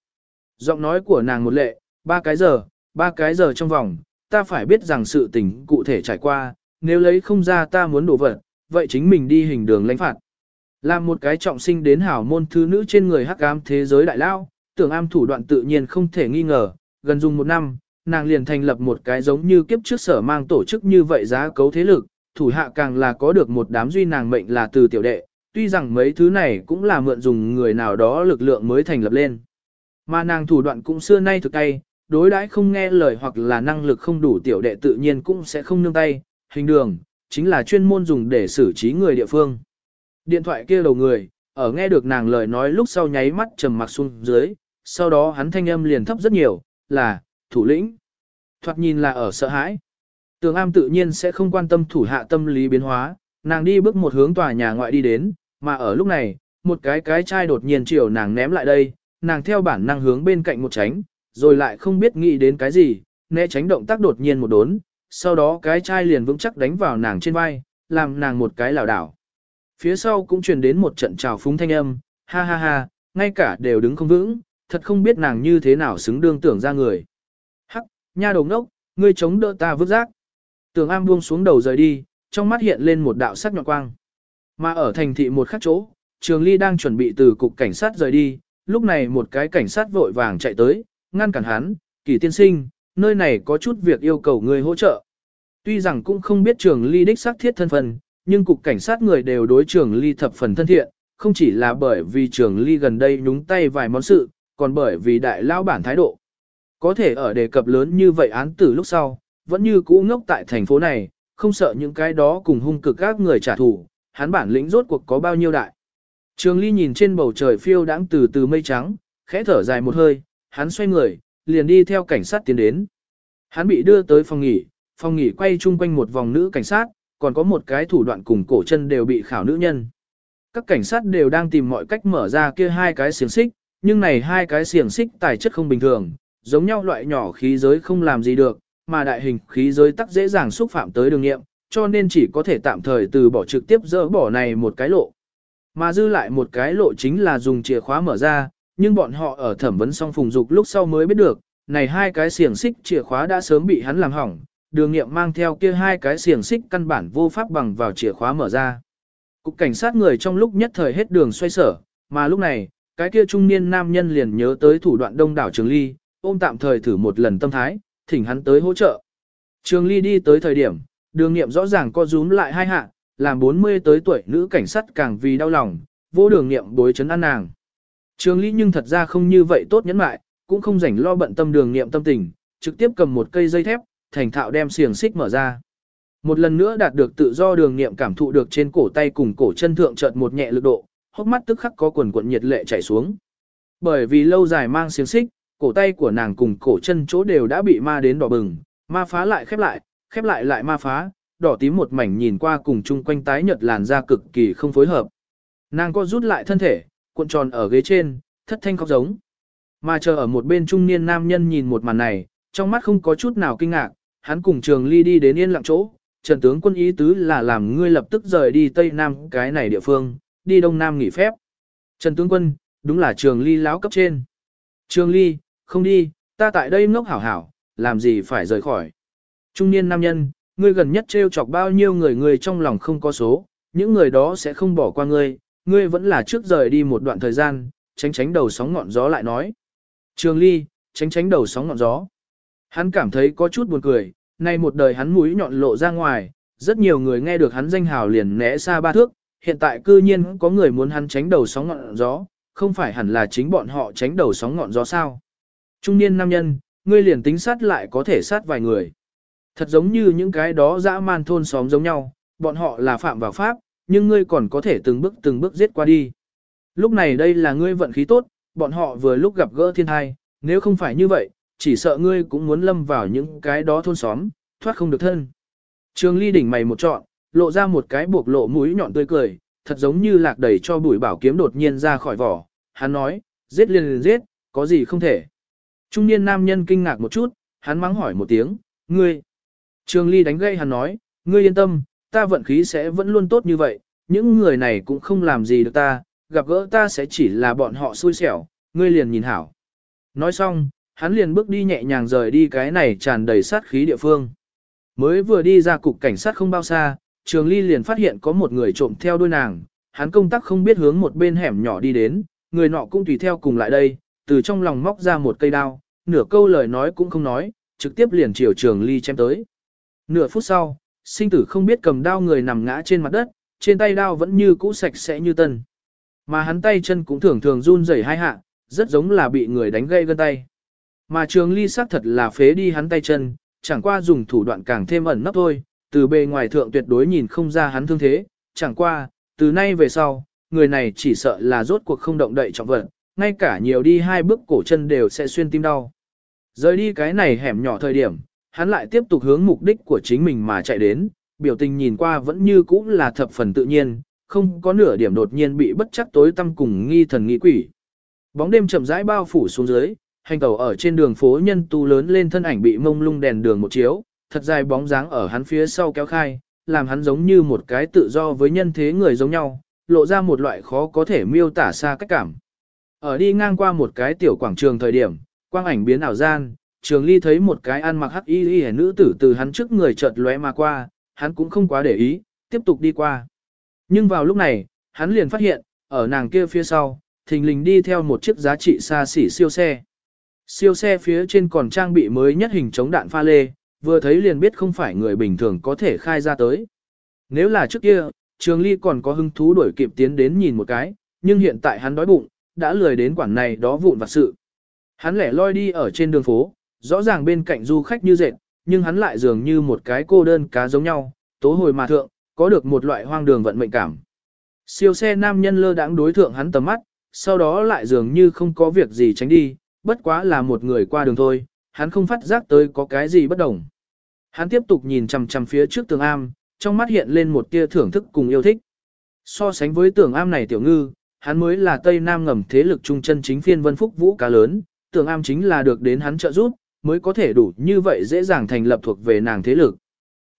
Giọng nói của nàng một lệ, ba cái giờ, ba cái giờ trong vòng, ta phải biết rằng sự tình cụ thể trải qua, nếu lấy không ra ta muốn đổ vật, vậy chính mình đi hình đường lãnh phạt. Làm một cái trọng sinh đến hảo môn thứ nữ trên người hắc ám thế giới đại lao, tưởng am thủ đoạn tự nhiên không thể nghi ngờ, gần dùng một năm, nàng liền thành lập một cái giống như kiếp trước sở mang tổ chức như vậy giá cấu thế lực, thủ hạ càng là có được một đám duy nàng mệnh là từ tiểu đệ, tuy rằng mấy thứ này cũng là mượn dùng người nào đó lực lượng mới thành lập lên. Mà nàng thủ đoạn cũng xưa nay thực tay, đối đãi không nghe lời hoặc là năng lực không đủ tiểu đệ tự nhiên cũng sẽ không nương tay, hình đường, chính là chuyên môn dùng để xử trí người địa phương. Điện thoại kia đầu người, ở nghe được nàng lời nói lúc sau nháy mắt trầm mặc xuống dưới, sau đó hắn thanh âm liền thấp rất nhiều, là, thủ lĩnh. Thoạt nhìn là ở sợ hãi. Tường am tự nhiên sẽ không quan tâm thủ hạ tâm lý biến hóa, nàng đi bước một hướng tòa nhà ngoại đi đến, mà ở lúc này, một cái cái chai đột nhiên chiều nàng ném lại đây, nàng theo bản năng hướng bên cạnh một tránh, rồi lại không biết nghĩ đến cái gì, né tránh động tác đột nhiên một đốn, sau đó cái chai liền vững chắc đánh vào nàng trên vai, làm nàng một cái lảo đảo. Phía sau cũng truyền đến một trận trào phúng thanh âm, ha ha ha, ngay cả đều đứng không vững, thật không biết nàng như thế nào xứng đương tưởng ra người. Hắc, nha đầu ngốc, ngươi chống đỡ ta vứt rác. Tường am buông xuống đầu rời đi, trong mắt hiện lên một đạo sắc nhọn quang. Mà ở thành thị một khắc chỗ, Trường Ly đang chuẩn bị từ cục cảnh sát rời đi, lúc này một cái cảnh sát vội vàng chạy tới, ngăn cản hắn, "Kỳ tiên sinh, nơi này có chút việc yêu cầu người hỗ trợ." Tuy rằng cũng không biết Trường Ly đích xác thiết thân phận, nhưng cục cảnh sát người đều đối Trường Ly thập phần thân thiện, không chỉ là bởi vì Trường Ly gần đây nhúng tay vài món sự, còn bởi vì đại lao bản thái độ. Có thể ở đề cập lớn như vậy án tử lúc sau, vẫn như cũ ngốc tại thành phố này, không sợ những cái đó cùng hung cực các người trả thù, hắn bản lĩnh rốt cuộc có bao nhiêu đại. Trường Ly nhìn trên bầu trời phiêu đãng từ từ mây trắng, khẽ thở dài một hơi, hắn xoay người, liền đi theo cảnh sát tiến đến. Hắn bị đưa tới phòng nghỉ, phòng nghỉ quay chung quanh một vòng nữ cảnh sát, còn có một cái thủ đoạn cùng cổ chân đều bị khảo nữ nhân. Các cảnh sát đều đang tìm mọi cách mở ra kia hai cái xiềng xích, nhưng này hai cái xiềng xích tài chất không bình thường, giống nhau loại nhỏ khí giới không làm gì được, mà đại hình khí giới tắc dễ dàng xúc phạm tới đường nghiệm, cho nên chỉ có thể tạm thời từ bỏ trực tiếp dỡ bỏ này một cái lộ. Mà dư lại một cái lộ chính là dùng chìa khóa mở ra, nhưng bọn họ ở thẩm vấn xong phùng dục lúc sau mới biết được, này hai cái xiềng xích chìa khóa đã sớm bị hắn làm hỏng, đường nghiệm mang theo kia hai cái xiềng xích căn bản vô pháp bằng vào chìa khóa mở ra. Cục cảnh sát người trong lúc nhất thời hết đường xoay sở, mà lúc này, cái kia trung niên nam nhân liền nhớ tới thủ đoạn đông đảo Trường Ly, ôm tạm thời thử một lần tâm thái, thỉnh hắn tới hỗ trợ. Trường Ly đi tới thời điểm, đường nghiệm rõ ràng co rúm lại hai hạ, làm 40 tới tuổi nữ cảnh sát càng vì đau lòng, vô đường nghiệm đối chấn an nàng. Trường Ly nhưng thật ra không như vậy tốt nhẫn mại, cũng không rảnh lo bận tâm đường nghiệm tâm tình, trực tiếp cầm một cây dây thép, thành thạo đem xiềng xích mở ra. Một lần nữa đạt được tự do đường nghiệm cảm thụ được trên cổ tay cùng cổ chân thượng chợt một nhẹ lực độ, hốc mắt tức khắc có quần cuộn nhiệt lệ chảy xuống. Bởi vì lâu dài mang xiềng xích, cổ tay của nàng cùng cổ chân chỗ đều đã bị ma đến đỏ bừng, ma phá lại khép lại, khép lại lại ma phá, đỏ tím một mảnh nhìn qua cùng chung quanh tái nhợt làn da cực kỳ không phối hợp. Nàng có rút lại thân thể, cuộn tròn ở ghế trên, thất thanh khóc giống. Mà chờ ở một bên trung niên nam nhân nhìn một màn này, trong mắt không có chút nào kinh ngạc, hắn cùng trường ly đi đến yên lặng chỗ, trần tướng quân ý tứ là làm ngươi lập tức rời đi Tây Nam cái này địa phương, đi Đông Nam nghỉ phép. Trần tướng quân, đúng là trường ly láo cấp trên. Trường ly, không đi, ta tại đây ngốc hảo hảo, làm gì phải rời khỏi. Trung niên nam nhân, ngươi gần nhất trêu chọc bao nhiêu người người trong lòng không có số, những người đó sẽ không bỏ qua ngươi, ngươi vẫn là trước rời đi một đoạn thời gian, tránh tránh đầu sóng ngọn gió lại nói. Trường ly, tránh tránh đầu sóng ngọn gió. Hắn cảm thấy có chút buồn cười, nay một đời hắn mũi nhọn lộ ra ngoài, rất nhiều người nghe được hắn danh hào liền né xa ba thước, hiện tại cư nhiên có người muốn hắn tránh đầu sóng ngọn gió, không phải hẳn là chính bọn họ tránh đầu sóng ngọn gió sao. Trung niên nam nhân, ngươi liền tính sát lại có thể sát vài người. Thật giống như những cái đó dã man thôn xóm giống nhau, bọn họ là phạm vào pháp, nhưng ngươi còn có thể từng bước từng bước giết qua đi. Lúc này đây là ngươi vận khí tốt, bọn họ vừa lúc gặp gỡ thiên thai, nếu không phải như vậy, chỉ sợ ngươi cũng muốn lâm vào những cái đó thôn xóm, thoát không được thân. Trường ly đỉnh mày một trọn, lộ ra một cái buộc lộ mũi nhọn tươi cười, thật giống như lạc đẩy cho bùi bảo kiếm đột nhiên ra khỏi vỏ. Hắn nói, giết liền liền giết, có gì không thể. Trung niên nam nhân kinh ngạc một chút, hắn mắng hỏi một tiếng, ngươi. Trường ly đánh gây hắn nói, ngươi yên tâm, ta vận khí sẽ vẫn luôn tốt như vậy, những người này cũng không làm gì được ta, gặp gỡ ta sẽ chỉ là bọn họ xui xẻo, ngươi liền nhìn hảo. Nói xong, hắn liền bước đi nhẹ nhàng rời đi cái này tràn đầy sát khí địa phương. Mới vừa đi ra cục cảnh sát không bao xa, Trường Ly liền phát hiện có một người trộm theo đuôi nàng, hắn công tác không biết hướng một bên hẻm nhỏ đi đến, người nọ cũng tùy theo cùng lại đây, từ trong lòng móc ra một cây đao, nửa câu lời nói cũng không nói, trực tiếp liền chiều Trường Ly chém tới. Nửa phút sau, sinh tử không biết cầm đao người nằm ngã trên mặt đất, trên tay đao vẫn như cũ sạch sẽ như tân. Mà hắn tay chân cũng thường thường run rẩy hai hạ, rất giống là bị người đánh gây gân tay. Mà trường ly xác thật là phế đi hắn tay chân, chẳng qua dùng thủ đoạn càng thêm ẩn nấp thôi, từ bề ngoài thượng tuyệt đối nhìn không ra hắn thương thế, chẳng qua, từ nay về sau, người này chỉ sợ là rốt cuộc không động đậy trọng vật, ngay cả nhiều đi hai bước cổ chân đều sẽ xuyên tim đau. Rời đi cái này hẻm nhỏ thời điểm, hắn lại tiếp tục hướng mục đích của chính mình mà chạy đến, biểu tình nhìn qua vẫn như cũ là thập phần tự nhiên, không có nửa điểm đột nhiên bị bất chắc tối tâm cùng nghi thần nghi quỷ. Bóng đêm chậm rãi bao phủ xuống dưới, hành tàu ở trên đường phố nhân tu lớn lên thân ảnh bị mông lung đèn đường một chiếu, thật dài bóng dáng ở hắn phía sau kéo khai, làm hắn giống như một cái tự do với nhân thế người giống nhau, lộ ra một loại khó có thể miêu tả xa cách cảm. Ở đi ngang qua một cái tiểu quảng trường thời điểm, quang ảnh biến ảo gian, trường ly thấy một cái ăn mặc hắc y y nữ tử từ hắn trước người chợt lóe mà qua, hắn cũng không quá để ý, tiếp tục đi qua. Nhưng vào lúc này, hắn liền phát hiện, ở nàng kia phía sau, thình lình đi theo một chiếc giá trị xa xỉ siêu xe. Siêu xe phía trên còn trang bị mới nhất hình chống đạn pha lê, vừa thấy liền biết không phải người bình thường có thể khai ra tới. Nếu là trước kia, Trường Ly còn có hứng thú đuổi kịp tiến đến nhìn một cái, nhưng hiện tại hắn đói bụng, đã lười đến quản này đó vụn vặt sự. Hắn lẻ loi đi ở trên đường phố, rõ ràng bên cạnh du khách như dệt, nhưng hắn lại dường như một cái cô đơn cá giống nhau, tố hồi mà thượng, có được một loại hoang đường vận mệnh cảm. Siêu xe nam nhân lơ đãng đối thượng hắn tầm mắt, sau đó lại dường như không có việc gì tránh đi, bất quá là một người qua đường thôi, hắn không phát giác tới có cái gì bất đồng. Hắn tiếp tục nhìn chằm chằm phía trước tường am, trong mắt hiện lên một tia thưởng thức cùng yêu thích. So sánh với tường am này tiểu ngư, hắn mới là Tây Nam ngầm thế lực trung chân chính phiên vân phúc vũ cá lớn, tường am chính là được đến hắn trợ giúp, mới có thể đủ như vậy dễ dàng thành lập thuộc về nàng thế lực.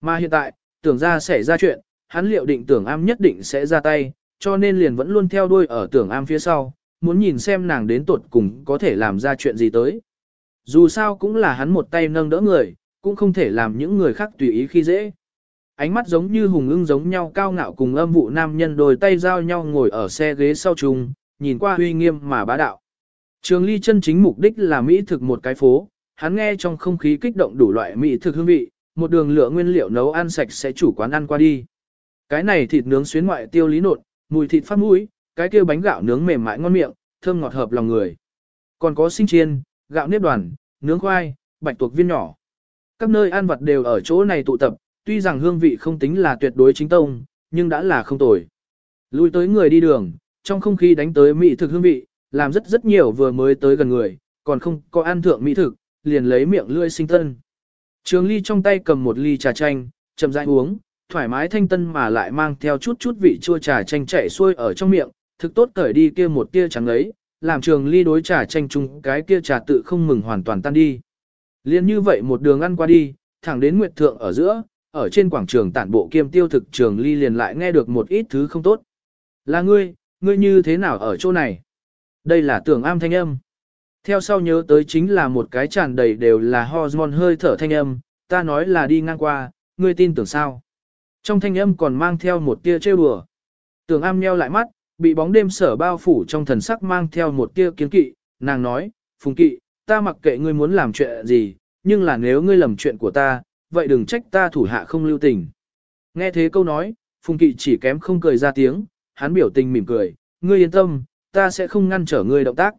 Mà hiện tại, tưởng ra sẽ ra chuyện, hắn liệu định tưởng am nhất định sẽ ra tay, cho nên liền vẫn luôn theo đuôi ở tưởng am phía sau, muốn nhìn xem nàng đến tuột cùng có thể làm ra chuyện gì tới. Dù sao cũng là hắn một tay nâng đỡ người, cũng không thể làm những người khác tùy ý khi dễ. Ánh mắt giống như hùng ưng giống nhau cao ngạo cùng âm vụ nam nhân đôi tay giao nhau ngồi ở xe ghế sau trùng, nhìn qua uy nghiêm mà bá đạo. Trường ly chân chính mục đích là mỹ thực một cái phố, hắn nghe trong không khí kích động đủ loại mỹ thực hương vị, một đường lựa nguyên liệu nấu ăn sạch sẽ chủ quán ăn qua đi. Cái này thịt nướng xuyến ngoại tiêu lý nột, mùi thịt phát mũi, cái kia bánh gạo nướng mềm mại ngon miệng, thơm ngọt hợp lòng người. Còn có sinh chiên, gạo nếp đoàn, nướng khoai, bạch tuộc viên nhỏ. Các nơi ăn vặt đều ở chỗ này tụ tập, tuy rằng hương vị không tính là tuyệt đối chính tông, nhưng đã là không tồi. Lui tới người đi đường, trong không khí đánh tới mỹ thực hương vị, làm rất rất nhiều vừa mới tới gần người, còn không có ăn thượng mỹ thực, liền lấy miệng lươi sinh tân. Trường ly trong tay cầm một ly trà chanh, chậm rãi uống, thoải mái thanh tân mà lại mang theo chút chút vị chua trà chanh chảy xuôi ở trong miệng, thực tốt cởi đi kia một tia trắng ấy, làm trường ly đối trà chanh chung cái kia trà tự không mừng hoàn toàn tan đi. Liên như vậy một đường ăn qua đi, thẳng đến Nguyệt Thượng ở giữa, ở trên quảng trường tản bộ kiêm tiêu thực trường ly liền lại nghe được một ít thứ không tốt. Là ngươi, ngươi như thế nào ở chỗ này? Đây là tưởng am thanh âm. Theo sau nhớ tới chính là một cái tràn đầy đều là hormone hơi thở thanh âm, ta nói là đi ngang qua, ngươi tin tưởng sao? Trong thanh âm còn mang theo một tia trêu đùa. Tưởng am nheo lại mắt, bị bóng đêm sở bao phủ trong thần sắc mang theo một tia kiến kỵ, nàng nói, phùng kỵ, ta mặc kệ ngươi muốn làm chuyện gì, nhưng là nếu ngươi lầm chuyện của ta, vậy đừng trách ta thủ hạ không lưu tình. Nghe thế câu nói, phùng kỵ chỉ kém không cười ra tiếng, hắn biểu tình mỉm cười, ngươi yên tâm, ta sẽ không ngăn trở ngươi động tác.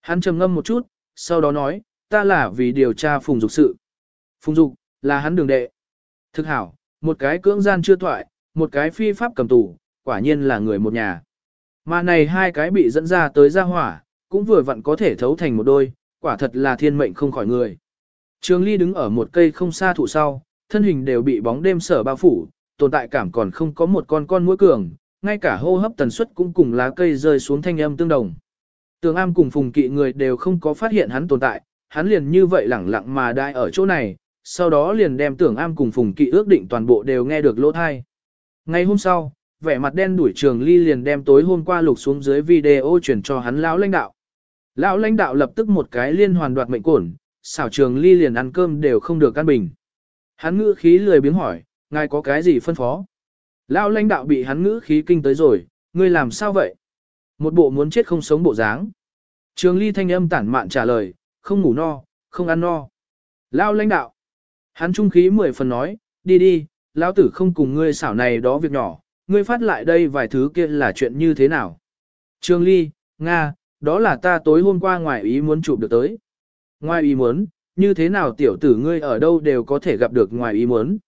Hắn trầm ngâm một chút, sau đó nói, ta là vì điều tra phùng dục sự. Phùng dục, là hắn đường đệ. Thực hảo, một cái cưỡng gian chưa thoại, một cái phi pháp cầm tù, quả nhiên là người một nhà. Mà này hai cái bị dẫn ra tới gia hỏa, cũng vừa vặn có thể thấu thành một đôi, quả thật là thiên mệnh không khỏi người. Trường Ly đứng ở một cây không xa thụ sau, thân hình đều bị bóng đêm sở bao phủ, tồn tại cảm còn không có một con con mũi cường, ngay cả hô hấp tần suất cũng cùng lá cây rơi xuống thanh âm tương đồng. Tường Am cùng Phùng Kỵ người đều không có phát hiện hắn tồn tại, hắn liền như vậy lẳng lặng mà đại ở chỗ này, sau đó liền đem Tưởng Am cùng Phùng Kỵ ước định toàn bộ đều nghe được lỗ thai. Ngày hôm sau, vẻ mặt đen đuổi Trường Ly liền đem tối hôm qua lục xuống dưới video chuyển cho hắn lão lãnh đạo. Lão lãnh đạo lập tức một cái liên hoàn đoạt mệnh cổn, xảo Trường Ly liền ăn cơm đều không được căn bình. Hắn ngữ khí lười biếng hỏi, ngài có cái gì phân phó? Lão lãnh đạo bị hắn ngữ khí kinh tới rồi, ngươi làm sao vậy? Một bộ muốn chết không sống bộ dáng. Trường ly thanh âm tản mạn trả lời, không ngủ no, không ăn no. Lão lãnh đạo. Hắn trung khí mười phần nói, đi đi, lão tử không cùng ngươi xảo này đó việc nhỏ, ngươi phát lại đây vài thứ kia là chuyện như thế nào. Trường ly, Nga, đó là ta tối hôm qua ngoài ý muốn chụp được tới. Ngoài ý muốn, như thế nào tiểu tử ngươi ở đâu đều có thể gặp được ngoài ý muốn.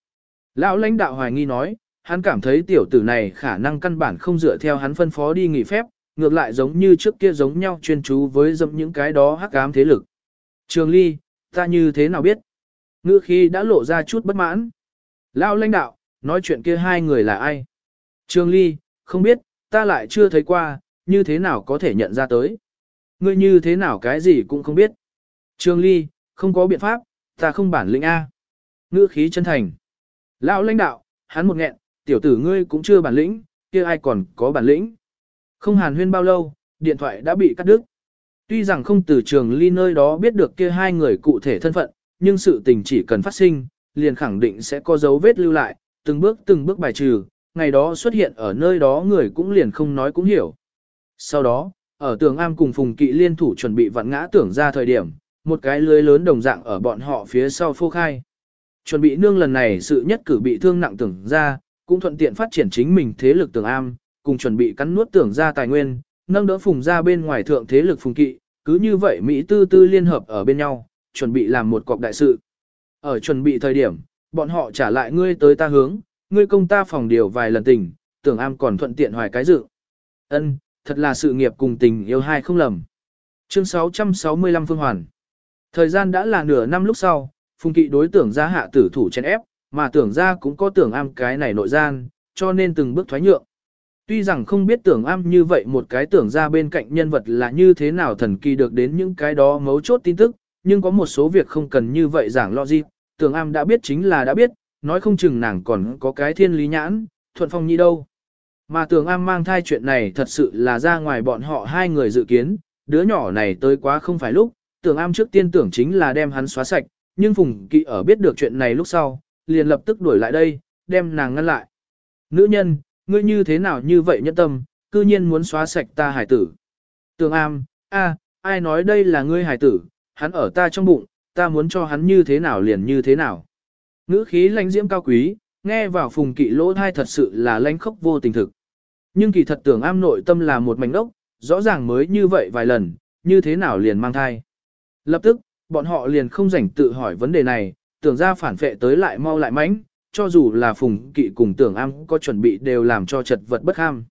Lão lãnh đạo hoài nghi nói, hắn cảm thấy tiểu tử này khả năng căn bản không dựa theo hắn phân phó đi nghỉ phép, ngược lại giống như trước kia giống nhau chuyên chú với dâm những cái đó hắc ám thế lực. Trường Ly, ta như thế nào biết? Ngữ khi đã lộ ra chút bất mãn. Lão lãnh đạo, nói chuyện kia hai người là ai? Trường Ly, không biết, ta lại chưa thấy qua, như thế nào có thể nhận ra tới? Ngươi như thế nào cái gì cũng không biết. Trường Ly, không có biện pháp, ta không bản lĩnh A. Ngữ khí chân thành. Lão lãnh đạo, hắn một nghẹn, tiểu tử ngươi cũng chưa bản lĩnh, kia ai còn có bản lĩnh. Không hàn huyên bao lâu, điện thoại đã bị cắt đứt. Tuy rằng không từ trường ly nơi đó biết được kia hai người cụ thể thân phận, nhưng sự tình chỉ cần phát sinh, liền khẳng định sẽ có dấu vết lưu lại, từng bước từng bước bài trừ, ngày đó xuất hiện ở nơi đó người cũng liền không nói cũng hiểu. Sau đó, ở tường am cùng Phùng Kỵ liên thủ chuẩn bị vặn ngã tưởng ra thời điểm, một cái lưới lớn đồng dạng ở bọn họ phía sau phô khai. Chuẩn bị nương lần này sự nhất cử bị thương nặng tưởng ra, cũng thuận tiện phát triển chính mình thế lực tưởng am, cùng chuẩn bị cắn nuốt tưởng ra tài nguyên, nâng đỡ phùng ra bên ngoài thượng thế lực phùng kỵ, cứ như vậy Mỹ tư tư liên hợp ở bên nhau, chuẩn bị làm một cọc đại sự. Ở chuẩn bị thời điểm, bọn họ trả lại ngươi tới ta hướng, ngươi công ta phòng điều vài lần tình, tưởng am còn thuận tiện hoài cái dự. Ân, thật là sự nghiệp cùng tình yêu hai không lầm. Chương 665 Phương Hoàn Thời gian đã là nửa năm lúc sau, Phùng Kỵ đối tưởng ra hạ tử thủ trên ép, mà tưởng ra cũng có tưởng am cái này nội gian, cho nên từng bước thoái nhượng. Tuy rằng không biết tưởng am như vậy một cái tưởng ra bên cạnh nhân vật là như thế nào thần kỳ được đến những cái đó mấu chốt tin tức, nhưng có một số việc không cần như vậy giảng logic, tưởng am đã biết chính là đã biết, nói không chừng nàng còn có cái thiên lý nhãn, thuận phong nhi đâu. Mà tưởng am mang thai chuyện này thật sự là ra ngoài bọn họ hai người dự kiến, đứa nhỏ này tới quá không phải lúc, tưởng am trước tiên tưởng chính là đem hắn xóa sạch, nhưng Phùng Kỵ ở biết được chuyện này lúc sau, liền lập tức đuổi lại đây, đem nàng ngăn lại. Nữ nhân, ngươi như thế nào như vậy nhẫn tâm, cư nhiên muốn xóa sạch ta hải tử. Tưởng am, a, ai nói đây là ngươi hải tử, hắn ở ta trong bụng, ta muốn cho hắn như thế nào liền như thế nào. Ngữ khí lãnh diễm cao quý, nghe vào phùng kỵ lỗ thai thật sự là lãnh khốc vô tình thực. Nhưng kỳ thật tưởng am nội tâm là một mảnh đốc, rõ ràng mới như vậy vài lần, như thế nào liền mang thai. Lập tức, bọn họ liền không rảnh tự hỏi vấn đề này, tưởng ra phản vệ tới lại mau lại mãnh, cho dù là phùng kỵ cùng tưởng am có chuẩn bị đều làm cho chật vật bất ham.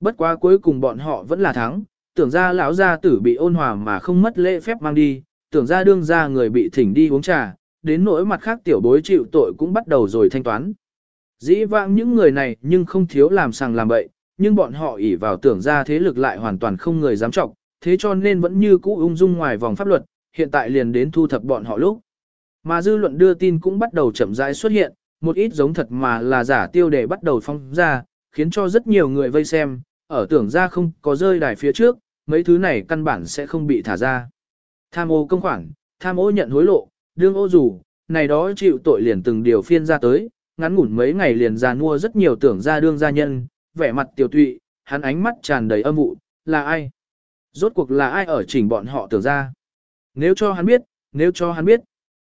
Bất quá cuối cùng bọn họ vẫn là thắng, tưởng ra lão gia tử bị ôn hòa mà không mất lễ phép mang đi, tưởng ra đương ra người bị thỉnh đi uống trà, đến nỗi mặt khác tiểu bối chịu tội cũng bắt đầu rồi thanh toán. Dĩ vãng những người này nhưng không thiếu làm sàng làm bậy, nhưng bọn họ ỷ vào tưởng ra thế lực lại hoàn toàn không người dám trọng, thế cho nên vẫn như cũ ung dung ngoài vòng pháp luật, hiện tại liền đến thu thập bọn họ lúc. Mà dư luận đưa tin cũng bắt đầu chậm rãi xuất hiện, một ít giống thật mà là giả tiêu đề bắt đầu phong ra, khiến cho rất nhiều người vây xem, ở tưởng ra không có rơi đài phía trước, mấy thứ này căn bản sẽ không bị thả ra. Tham ô công khoản, tham ô nhận hối lộ, đương ô dù, này đó chịu tội liền từng điều phiên ra tới, ngắn ngủn mấy ngày liền ra mua rất nhiều tưởng ra đương gia nhân, vẻ mặt tiểu tụy, hắn ánh mắt tràn đầy âm vụ, là ai? Rốt cuộc là ai ở chỉnh bọn họ tưởng ra? Nếu cho hắn biết, nếu cho hắn biết,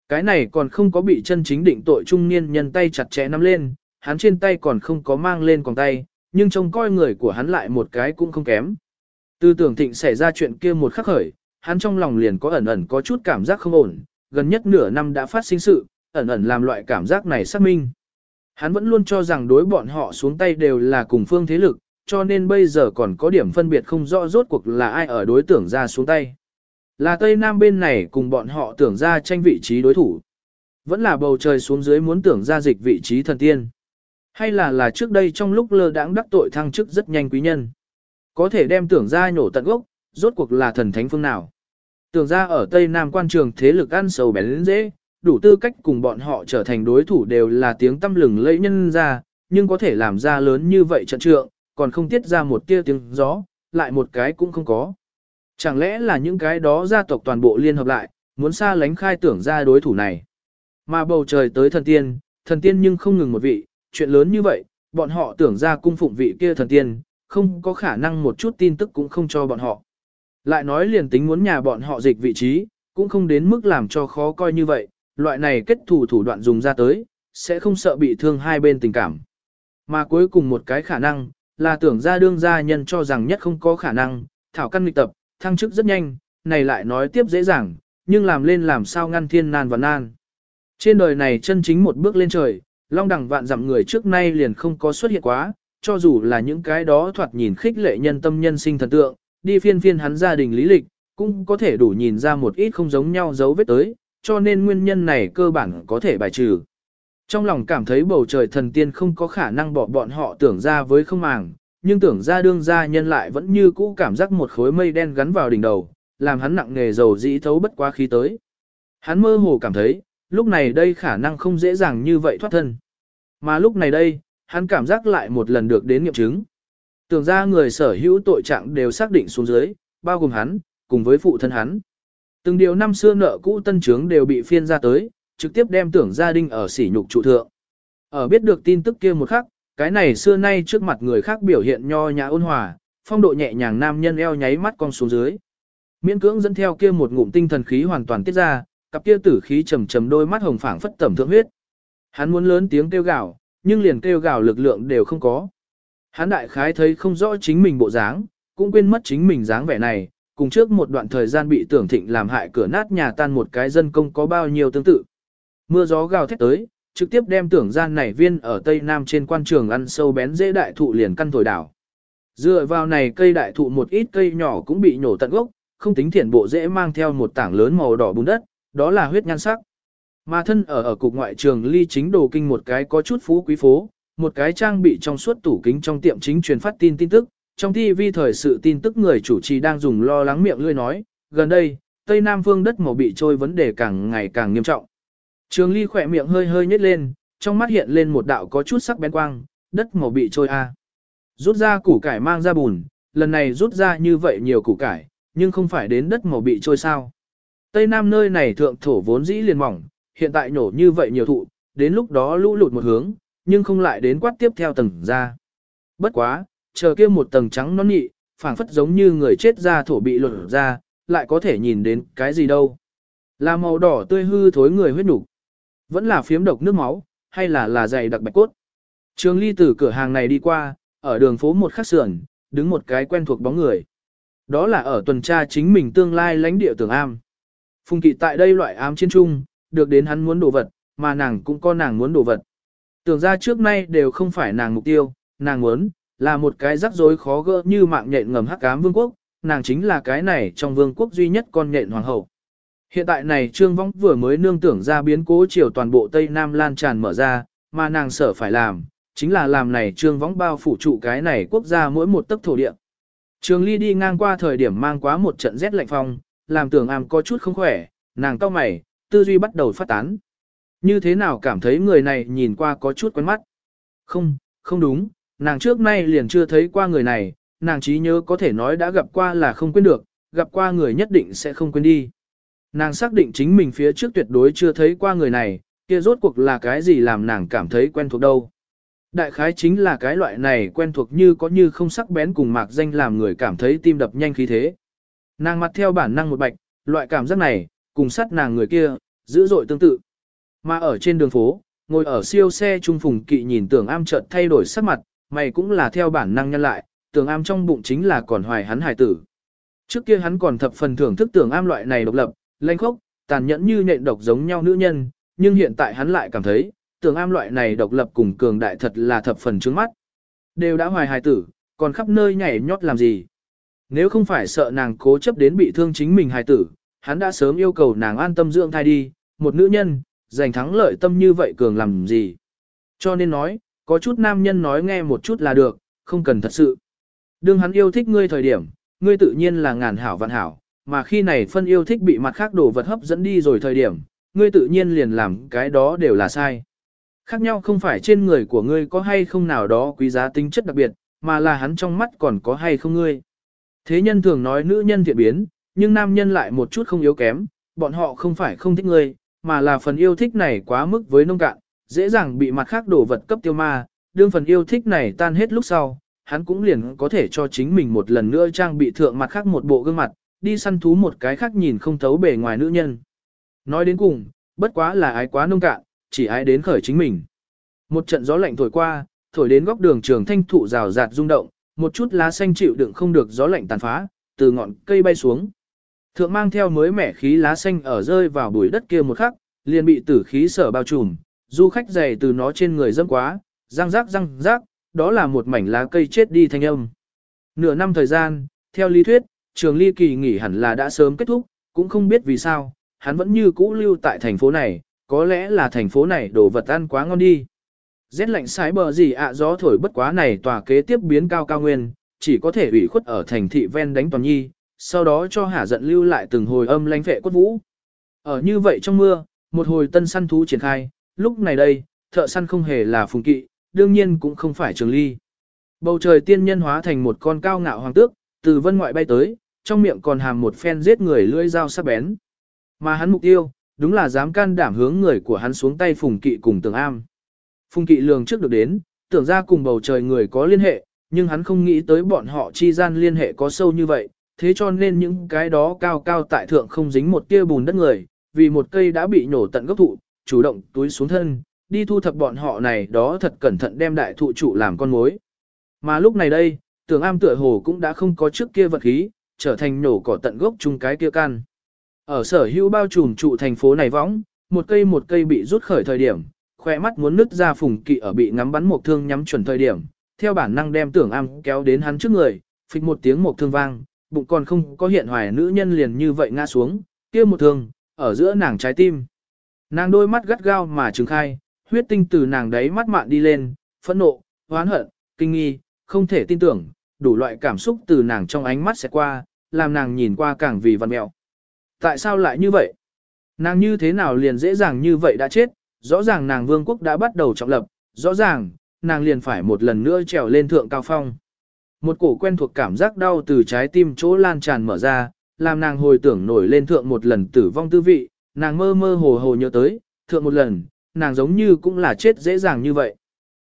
cái này còn không có bị chân chính định tội trung niên nhân tay chặt chẽ nắm lên, hắn trên tay còn không có mang lên còn tay, nhưng trông coi người của hắn lại một cái cũng không kém. Tư tưởng thịnh xảy ra chuyện kia một khắc khởi, hắn trong lòng liền có ẩn ẩn có chút cảm giác không ổn, gần nhất nửa năm đã phát sinh sự, ẩn ẩn làm loại cảm giác này xác minh. Hắn vẫn luôn cho rằng đối bọn họ xuống tay đều là cùng phương thế lực, cho nên bây giờ còn có điểm phân biệt không rõ rốt cuộc là ai ở đối tưởng ra xuống tay. Là Tây Nam bên này cùng bọn họ tưởng ra tranh vị trí đối thủ. Vẫn là bầu trời xuống dưới muốn tưởng ra dịch vị trí thần tiên. Hay là là trước đây trong lúc lơ đãng đắc tội thăng chức rất nhanh quý nhân. Có thể đem tưởng ra nhổ tận gốc, rốt cuộc là thần thánh phương nào. Tưởng ra ở Tây Nam quan trường thế lực ăn sầu bén dễ, đủ tư cách cùng bọn họ trở thành đối thủ đều là tiếng tâm lừng lẫy nhân ra, nhưng có thể làm ra lớn như vậy trận trượng, còn không tiết ra một tia tiếng gió, lại một cái cũng không có. Chẳng lẽ là những cái đó gia tộc toàn bộ liên hợp lại, muốn xa lánh khai tưởng ra đối thủ này. Mà bầu trời tới thần tiên, thần tiên nhưng không ngừng một vị, chuyện lớn như vậy, bọn họ tưởng ra cung phụng vị kia thần tiên, không có khả năng một chút tin tức cũng không cho bọn họ. Lại nói liền tính muốn nhà bọn họ dịch vị trí, cũng không đến mức làm cho khó coi như vậy, loại này kết thủ thủ đoạn dùng ra tới, sẽ không sợ bị thương hai bên tình cảm. Mà cuối cùng một cái khả năng, là tưởng ra đương gia nhân cho rằng nhất không có khả năng, thảo căn nghịch tập, thăng chức rất nhanh, này lại nói tiếp dễ dàng, nhưng làm lên làm sao ngăn thiên nan và nan. Trên đời này chân chính một bước lên trời, long đẳng vạn dặm người trước nay liền không có xuất hiện quá, cho dù là những cái đó thoạt nhìn khích lệ nhân tâm nhân sinh thần tượng, đi phiên phiên hắn gia đình lý lịch, cũng có thể đủ nhìn ra một ít không giống nhau dấu vết tới, cho nên nguyên nhân này cơ bản có thể bài trừ. Trong lòng cảm thấy bầu trời thần tiên không có khả năng bỏ bọn họ tưởng ra với không màng, nhưng tưởng ra đương gia nhân lại vẫn như cũ cảm giác một khối mây đen gắn vào đỉnh đầu, làm hắn nặng nghề dầu dĩ thấu bất quá khí tới. Hắn mơ hồ cảm thấy, lúc này đây khả năng không dễ dàng như vậy thoát thân. Mà lúc này đây, hắn cảm giác lại một lần được đến nghiệm chứng. Tưởng ra người sở hữu tội trạng đều xác định xuống dưới, bao gồm hắn, cùng với phụ thân hắn. Từng điều năm xưa nợ cũ tân trướng đều bị phiên ra tới, trực tiếp đem tưởng gia đình ở sỉ nhục trụ thượng. Ở biết được tin tức kia một khắc, cái này xưa nay trước mặt người khác biểu hiện nho nhã ôn hòa, phong độ nhẹ nhàng nam nhân eo nháy mắt cong xuống dưới. Miễn cưỡng dẫn theo kia một ngụm tinh thần khí hoàn toàn tiết ra, cặp kia tử khí trầm trầm đôi mắt hồng phảng phất tẩm thượng huyết. Hắn muốn lớn tiếng kêu gào, nhưng liền kêu gào lực lượng đều không có. Hắn đại khái thấy không rõ chính mình bộ dáng, cũng quên mất chính mình dáng vẻ này, cùng trước một đoạn thời gian bị tưởng thịnh làm hại cửa nát nhà tan một cái dân công có bao nhiêu tương tự. Mưa gió gào thét tới, trực tiếp đem tưởng gian này viên ở Tây Nam trên quan trường ăn sâu bén dễ đại thụ liền căn thổi đảo. Dựa vào này cây đại thụ một ít cây nhỏ cũng bị nhổ tận gốc, không tính thiển bộ dễ mang theo một tảng lớn màu đỏ bùn đất, đó là huyết nhan sắc. Mà thân ở ở cục ngoại trường ly chính đồ kinh một cái có chút phú quý phố, một cái trang bị trong suốt tủ kính trong tiệm chính truyền phát tin tin tức, trong TV thời sự tin tức người chủ trì đang dùng lo lắng miệng lươi nói, gần đây, Tây Nam phương đất màu bị trôi vấn đề càng ngày càng nghiêm trọng. Trường ly khỏe miệng hơi hơi nhếch lên, trong mắt hiện lên một đạo có chút sắc bén quang, đất màu bị trôi a. Rút ra củ cải mang ra bùn, lần này rút ra như vậy nhiều củ cải, nhưng không phải đến đất màu bị trôi sao. Tây Nam nơi này thượng thổ vốn dĩ liền mỏng, hiện tại nhổ như vậy nhiều thụ, đến lúc đó lũ lụt một hướng, nhưng không lại đến quát tiếp theo tầng ra. Bất quá, chờ kia một tầng trắng non nhị, phảng phất giống như người chết ra thổ bị lột ra, lại có thể nhìn đến cái gì đâu. Là màu đỏ tươi hư thối người huyết nục, vẫn là phiếm độc nước máu, hay là là dày đặc bạch cốt. Trường ly từ cửa hàng này đi qua, ở đường phố một khắc sườn, đứng một cái quen thuộc bóng người. Đó là ở tuần tra chính mình tương lai lãnh địa tưởng am. Phùng kỵ tại đây loại ám chiến trung, được đến hắn muốn đồ vật, mà nàng cũng có nàng muốn đồ vật. Tưởng ra trước nay đều không phải nàng mục tiêu, nàng muốn, là một cái rắc rối khó gỡ như mạng nhện ngầm hắc ám vương quốc, nàng chính là cái này trong vương quốc duy nhất con nhện hoàng hậu. Hiện tại này Trương vong vừa mới nương tưởng ra biến cố chiều toàn bộ Tây Nam lan tràn mở ra, mà nàng sợ phải làm, chính là làm này Trương vong bao phủ trụ cái này quốc gia mỗi một tấc thổ địa. Trường Ly đi ngang qua thời điểm mang quá một trận rét lạnh phong, làm tưởng am có chút không khỏe, nàng cau mày, tư duy bắt đầu phát tán. Như thế nào cảm thấy người này nhìn qua có chút quen mắt? Không, không đúng, nàng trước nay liền chưa thấy qua người này, nàng trí nhớ có thể nói đã gặp qua là không quên được, gặp qua người nhất định sẽ không quên đi. Nàng xác định chính mình phía trước tuyệt đối chưa thấy qua người này, kia rốt cuộc là cái gì làm nàng cảm thấy quen thuộc đâu. Đại khái chính là cái loại này quen thuộc như có như không sắc bén cùng mạc danh làm người cảm thấy tim đập nhanh khí thế. Nàng mặt theo bản năng một bạch, loại cảm giác này, cùng sát nàng người kia, dữ dội tương tự. Mà ở trên đường phố, ngồi ở siêu xe trung phùng kỵ nhìn tưởng am chợt thay đổi sắc mặt, mày cũng là theo bản năng nhân lại, tưởng am trong bụng chính là còn hoài hắn hài tử. Trước kia hắn còn thập phần thưởng thức tưởng am loại này độc lập, lanh khốc, tàn nhẫn như nhện độc giống nhau nữ nhân, nhưng hiện tại hắn lại cảm thấy, tưởng am loại này độc lập cùng cường đại thật là thập phần trước mắt. Đều đã hoài hài tử, còn khắp nơi nhảy nhót làm gì. Nếu không phải sợ nàng cố chấp đến bị thương chính mình hài tử, hắn đã sớm yêu cầu nàng an tâm dưỡng thai đi, một nữ nhân, giành thắng lợi tâm như vậy cường làm gì. Cho nên nói, có chút nam nhân nói nghe một chút là được, không cần thật sự. Đương hắn yêu thích ngươi thời điểm, ngươi tự nhiên là ngàn hảo vạn hảo, mà khi này phân yêu thích bị mặt khác đồ vật hấp dẫn đi rồi thời điểm, ngươi tự nhiên liền làm cái đó đều là sai. Khác nhau không phải trên người của ngươi có hay không nào đó quý giá tính chất đặc biệt, mà là hắn trong mắt còn có hay không ngươi. Thế nhân thường nói nữ nhân thiện biến, nhưng nam nhân lại một chút không yếu kém, bọn họ không phải không thích ngươi, mà là phần yêu thích này quá mức với nông cạn, dễ dàng bị mặt khác đồ vật cấp tiêu ma, đương phần yêu thích này tan hết lúc sau, hắn cũng liền có thể cho chính mình một lần nữa trang bị thượng mặt khác một bộ gương mặt, đi săn thú một cái khác nhìn không thấu bề ngoài nữ nhân. Nói đến cùng, bất quá là ái quá nông cạn, chỉ ái đến khởi chính mình. Một trận gió lạnh thổi qua, thổi đến góc đường trường thanh thụ rào rạt rung động, một chút lá xanh chịu đựng không được gió lạnh tàn phá, từ ngọn cây bay xuống. Thượng mang theo mới mẻ khí lá xanh ở rơi vào bụi đất kia một khắc, liền bị tử khí sở bao trùm, du khách dày từ nó trên người dâm quá, răng rác răng rác, đó là một mảnh lá cây chết đi thanh âm. Nửa năm thời gian, theo lý thuyết, trường ly kỳ nghỉ hẳn là đã sớm kết thúc, cũng không biết vì sao, hắn vẫn như cũ lưu tại thành phố này, có lẽ là thành phố này đồ vật ăn quá ngon đi. Rét lạnh sái bờ gì ạ gió thổi bất quá này tòa kế tiếp biến cao cao nguyên, chỉ có thể ủy khuất ở thành thị ven đánh toàn nhi, sau đó cho hả giận lưu lại từng hồi âm lánh vệ quất vũ. Ở như vậy trong mưa, một hồi tân săn thú triển khai, lúc này đây, thợ săn không hề là phùng kỵ, đương nhiên cũng không phải trường ly. Bầu trời tiên nhân hóa thành một con cao ngạo hoàng tước, từ vân ngoại bay tới, trong miệng còn hàm một phen giết người lưỡi dao sắc bén. Mà hắn mục tiêu, đúng là dám can đảm hướng người của hắn xuống tay phùng kỵ cùng tường am. Phùng kỵ lường trước được đến, tưởng ra cùng bầu trời người có liên hệ, nhưng hắn không nghĩ tới bọn họ chi gian liên hệ có sâu như vậy, thế cho nên những cái đó cao cao tại thượng không dính một tia bùn đất người, vì một cây đã bị nổ tận gốc thụ, chủ động túi xuống thân, đi thu thập bọn họ này đó thật cẩn thận đem đại thụ trụ làm con mối. Mà lúc này đây, tưởng am tựa hồ cũng đã không có trước kia vật khí, trở thành nổ cỏ tận gốc chung cái kia can. Ở sở hữu bao trùm trụ thành phố này võng, một cây một cây bị rút khởi thời điểm, khoe mắt muốn nứt ra phùng kỵ ở bị ngắm bắn một thương nhắm chuẩn thời điểm, theo bản năng đem tưởng am kéo đến hắn trước người, phịch một tiếng một thương vang, bụng còn không có hiện hoài nữ nhân liền như vậy ngã xuống, kia một thương, ở giữa nàng trái tim. Nàng đôi mắt gắt gao mà trừng khai, huyết tinh từ nàng đấy mắt mạn đi lên, phẫn nộ, hoán hận, kinh nghi, không thể tin tưởng, đủ loại cảm xúc từ nàng trong ánh mắt sẽ qua, làm nàng nhìn qua càng vì văn mẹo. Tại sao lại như vậy? Nàng như thế nào liền dễ dàng như vậy đã chết, rõ ràng nàng vương quốc đã bắt đầu trọng lập, rõ ràng, nàng liền phải một lần nữa trèo lên thượng cao phong. Một cổ quen thuộc cảm giác đau từ trái tim chỗ lan tràn mở ra, làm nàng hồi tưởng nổi lên thượng một lần tử vong tư vị, nàng mơ mơ hồ hồ nhớ tới, thượng một lần, nàng giống như cũng là chết dễ dàng như vậy.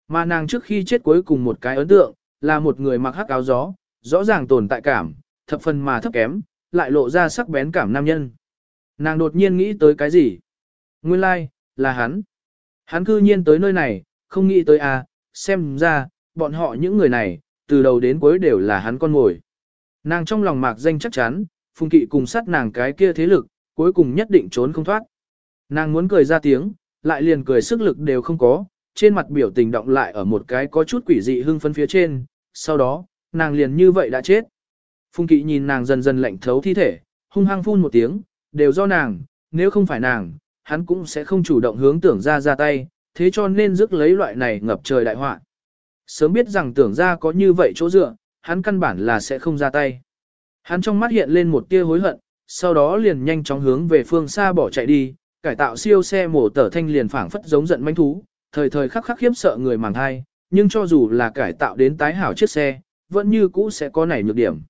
Mà nàng trước khi chết cuối cùng một cái ấn tượng, là một người mặc hắc áo gió, rõ ràng tồn tại cảm, thập phần mà thấp kém, lại lộ ra sắc bén cảm nam nhân. Nàng đột nhiên nghĩ tới cái gì? Nguyên lai, like, là hắn. Hắn cư nhiên tới nơi này, không nghĩ tới à, xem ra, bọn họ những người này, từ đầu đến cuối đều là hắn con ngồi. Nàng trong lòng mạc danh chắc chắn, phùng kỵ cùng sát nàng cái kia thế lực, cuối cùng nhất định trốn không thoát. Nàng muốn cười ra tiếng, lại liền cười sức lực đều không có, trên mặt biểu tình động lại ở một cái có chút quỷ dị hưng phấn phía trên, sau đó, nàng liền như vậy đã chết. Phùng kỵ nhìn nàng dần dần lạnh thấu thi thể, hung hăng phun một tiếng, đều do nàng, nếu không phải nàng, hắn cũng sẽ không chủ động hướng tưởng ra ra tay, thế cho nên rước lấy loại này ngập trời đại họa. Sớm biết rằng tưởng ra có như vậy chỗ dựa, hắn căn bản là sẽ không ra tay. Hắn trong mắt hiện lên một tia hối hận, sau đó liền nhanh chóng hướng về phương xa bỏ chạy đi, cải tạo siêu xe mổ tở thanh liền phảng phất giống giận manh thú, thời thời khắc khắc khiếp sợ người màng thai, nhưng cho dù là cải tạo đến tái hảo chiếc xe, vẫn như cũ sẽ có nảy nhược điểm.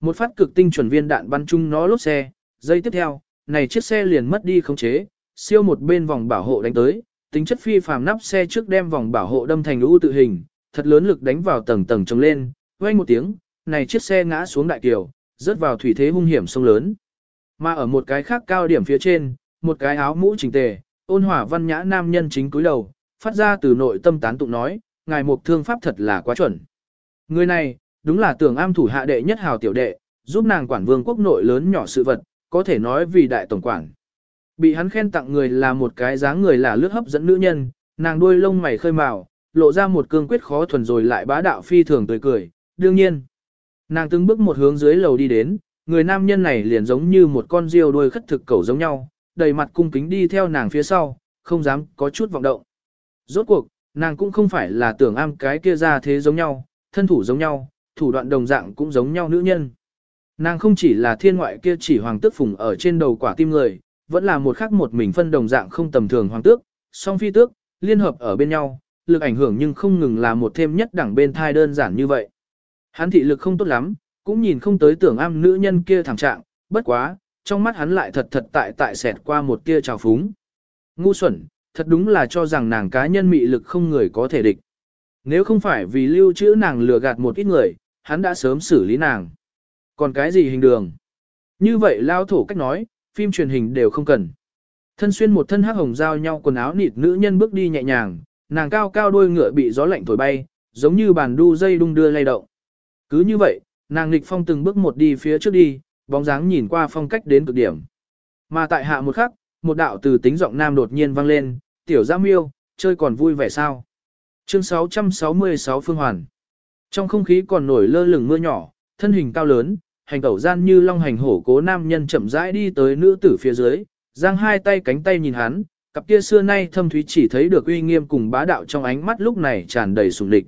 Một phát cực tinh chuẩn viên đạn bắn chung nó lốp xe, giây tiếp theo, này chiếc xe liền mất đi khống chế, siêu một bên vòng bảo hộ đánh tới, tính chất phi phàm nắp xe trước đem vòng bảo hộ đâm thành lũ tự hình, thật lớn lực đánh vào tầng tầng trồng lên, vang một tiếng, này chiếc xe ngã xuống đại kiều, rớt vào thủy thế hung hiểm sông lớn. Mà ở một cái khác cao điểm phía trên, một cái áo mũ chỉnh tề, ôn hòa văn nhã nam nhân chính cúi đầu, phát ra từ nội tâm tán tụng nói, ngài mục thương pháp thật là quá chuẩn. Người này, đúng là tưởng am thủ hạ đệ nhất hào tiểu đệ, giúp nàng quản vương quốc nội lớn nhỏ sự vật, có thể nói vì đại tổng quản. Bị hắn khen tặng người là một cái dáng người là lướt hấp dẫn nữ nhân, nàng đuôi lông mày khơi màu, lộ ra một cương quyết khó thuần rồi lại bá đạo phi thường tươi cười, đương nhiên. Nàng từng bước một hướng dưới lầu đi đến, người nam nhân này liền giống như một con diều đuôi khất thực cầu giống nhau, đầy mặt cung kính đi theo nàng phía sau, không dám có chút vọng động. Rốt cuộc, nàng cũng không phải là tưởng am cái kia ra thế giống nhau, thân thủ giống nhau, thủ đoạn đồng dạng cũng giống nhau nữ nhân. Nàng không chỉ là thiên ngoại kia chỉ hoàng tước phùng ở trên đầu quả tim người, vẫn là một khắc một mình phân đồng dạng không tầm thường hoàng tước, song phi tước, liên hợp ở bên nhau, lực ảnh hưởng nhưng không ngừng là một thêm nhất đẳng bên thai đơn giản như vậy. Hắn thị lực không tốt lắm, cũng nhìn không tới tưởng am nữ nhân kia thẳng trạng, bất quá, trong mắt hắn lại thật thật tại tại xẹt qua một tia trào phúng. Ngu xuẩn, thật đúng là cho rằng nàng cá nhân mị lực không người có thể địch. Nếu không phải vì lưu trữ nàng lừa gạt một ít người, hắn đã sớm xử lý nàng. Còn cái gì hình đường? Như vậy lao thổ cách nói, phim truyền hình đều không cần. Thân xuyên một thân hắc hồng giao nhau quần áo nịt nữ nhân bước đi nhẹ nhàng, nàng cao cao đôi ngựa bị gió lạnh thổi bay, giống như bàn đu dây đung đưa lay động. Cứ như vậy, nàng nghịch phong từng bước một đi phía trước đi, bóng dáng nhìn qua phong cách đến cực điểm. Mà tại hạ một khắc, một đạo từ tính giọng nam đột nhiên vang lên, tiểu giam miêu, chơi còn vui vẻ sao. Chương 666 Phương Hoàn Trong không khí còn nổi lơ lửng mưa nhỏ, thân hình cao lớn, hành tẩu gian như long hành hổ cố nam nhân chậm rãi đi tới nữ tử phía dưới, giang hai tay cánh tay nhìn hắn, cặp kia xưa nay thâm thúy chỉ thấy được uy nghiêm cùng bá đạo trong ánh mắt lúc này tràn đầy sùng địch.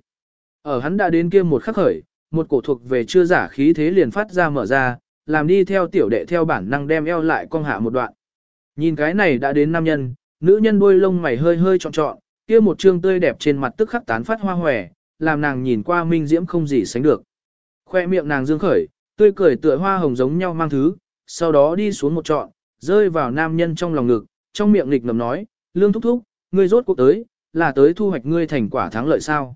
Ở hắn đã đến kia một khắc khởi, một cổ thuộc về chưa giả khí thế liền phát ra mở ra, làm đi theo tiểu đệ theo bản năng đem eo lại cong hạ một đoạn. Nhìn cái này đã đến nam nhân, nữ nhân đuôi lông mày hơi hơi trọn trọn, kia một trương tươi đẹp trên mặt tức khắc tán phát hoa hòe, làm nàng nhìn qua minh diễm không gì sánh được. Khoe miệng nàng dương khởi, tươi cười tựa hoa hồng giống nhau mang thứ, sau đó đi xuống một trọn, rơi vào nam nhân trong lòng ngực, trong miệng nghịch ngầm nói, lương thúc thúc, ngươi rốt cuộc tới, là tới thu hoạch ngươi thành quả thắng lợi sao.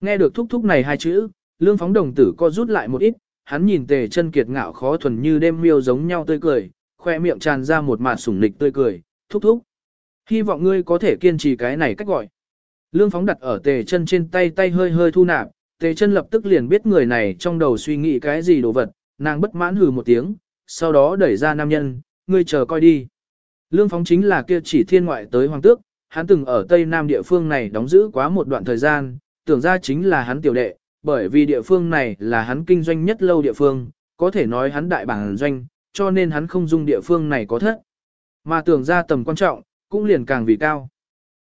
Nghe được thúc thúc này hai chữ, lương phóng đồng tử co rút lại một ít, hắn nhìn tề chân kiệt ngạo khó thuần như đêm miêu giống nhau tươi cười, khoe miệng tràn ra một mạt sủng nịch tươi cười, thúc thúc. Hy vọng ngươi có thể kiên trì cái này cách gọi. Lương phóng đặt ở tề chân trên tay tay hơi hơi thu nạp, tề chân lập tức liền biết người này trong đầu suy nghĩ cái gì đồ vật, nàng bất mãn hừ một tiếng, sau đó đẩy ra nam nhân, ngươi chờ coi đi. Lương phóng chính là kia chỉ thiên ngoại tới hoàng tước, hắn từng ở Tây Nam địa phương này đóng giữ quá một đoạn thời gian, tưởng ra chính là hắn tiểu đệ, bởi vì địa phương này là hắn kinh doanh nhất lâu địa phương, có thể nói hắn đại bản doanh, cho nên hắn không dung địa phương này có thất. Mà tưởng ra tầm quan trọng, cũng liền càng vì cao.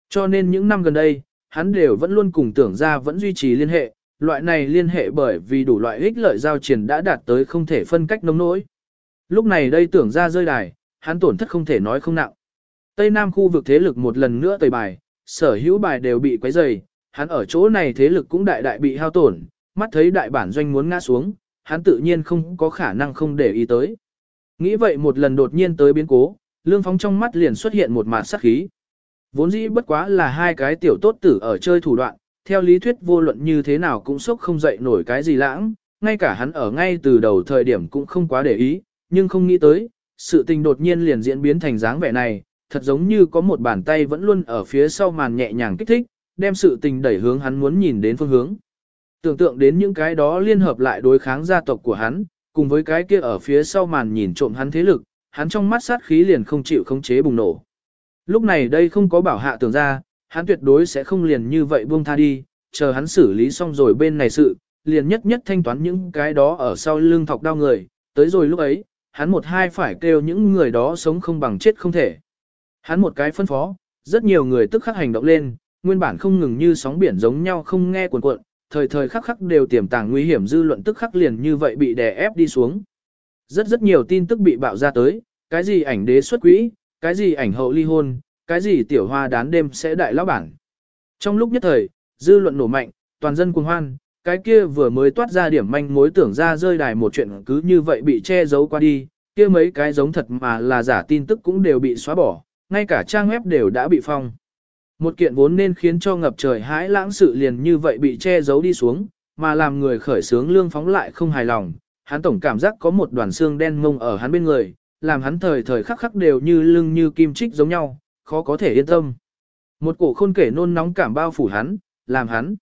Cho nên những năm gần đây, hắn đều vẫn luôn cùng tưởng ra vẫn duy trì liên hệ, loại này liên hệ bởi vì đủ loại ích lợi giao triển đã đạt tới không thể phân cách nông nỗi. Lúc này đây tưởng ra rơi đài, hắn tổn thất không thể nói không nặng. Tây Nam khu vực thế lực một lần nữa tẩy bài, sở hữu bài đều bị quấy rầy, hắn ở chỗ này thế lực cũng đại đại bị hao tổn, mắt thấy đại bản doanh muốn ngã xuống, hắn tự nhiên không có khả năng không để ý tới. Nghĩ vậy một lần đột nhiên tới biến cố, lương phóng trong mắt liền xuất hiện một mạt sắc khí. Vốn dĩ bất quá là hai cái tiểu tốt tử ở chơi thủ đoạn, theo lý thuyết vô luận như thế nào cũng sốc không dậy nổi cái gì lãng, ngay cả hắn ở ngay từ đầu thời điểm cũng không quá để ý, nhưng không nghĩ tới, sự tình đột nhiên liền diễn biến thành dáng vẻ này, thật giống như có một bàn tay vẫn luôn ở phía sau màn nhẹ nhàng kích thích, đem sự tình đẩy hướng hắn muốn nhìn đến phương hướng. Tưởng tượng đến những cái đó liên hợp lại đối kháng gia tộc của hắn, cùng với cái kia ở phía sau màn nhìn trộm hắn thế lực, hắn trong mắt sát khí liền không chịu khống chế bùng nổ. Lúc này đây không có bảo hạ tưởng ra, hắn tuyệt đối sẽ không liền như vậy buông tha đi, chờ hắn xử lý xong rồi bên này sự, liền nhất nhất thanh toán những cái đó ở sau lưng thọc đau người, tới rồi lúc ấy, hắn một hai phải kêu những người đó sống không bằng chết không thể. Hắn một cái phân phó, rất nhiều người tức khắc hành động lên, nguyên bản không ngừng như sóng biển giống nhau không nghe cuộn cuộn, thời thời khắc khắc đều tiềm tàng nguy hiểm dư luận tức khắc liền như vậy bị đè ép đi xuống. Rất rất nhiều tin tức bị bạo ra tới, cái gì ảnh đế xuất quỹ, cái gì ảnh hậu ly hôn, cái gì tiểu hoa đán đêm sẽ đại lão bản. Trong lúc nhất thời, dư luận nổ mạnh, toàn dân cuồng hoan, cái kia vừa mới toát ra điểm manh mối tưởng ra rơi đài một chuyện cứ như vậy bị che giấu qua đi, kia mấy cái giống thật mà là giả tin tức cũng đều bị xóa bỏ, ngay cả trang web đều đã bị phong. Một kiện vốn nên khiến cho ngập trời hãi lãng sự liền như vậy bị che giấu đi xuống, mà làm người khởi sướng lương phóng lại không hài lòng, hắn tổng cảm giác có một đoàn xương đen mông ở hắn bên người, làm hắn thời thời khắc khắc đều như lưng như kim trích giống nhau, khó có thể yên tâm. Một cổ khôn kể nôn nóng cảm bao phủ hắn, làm hắn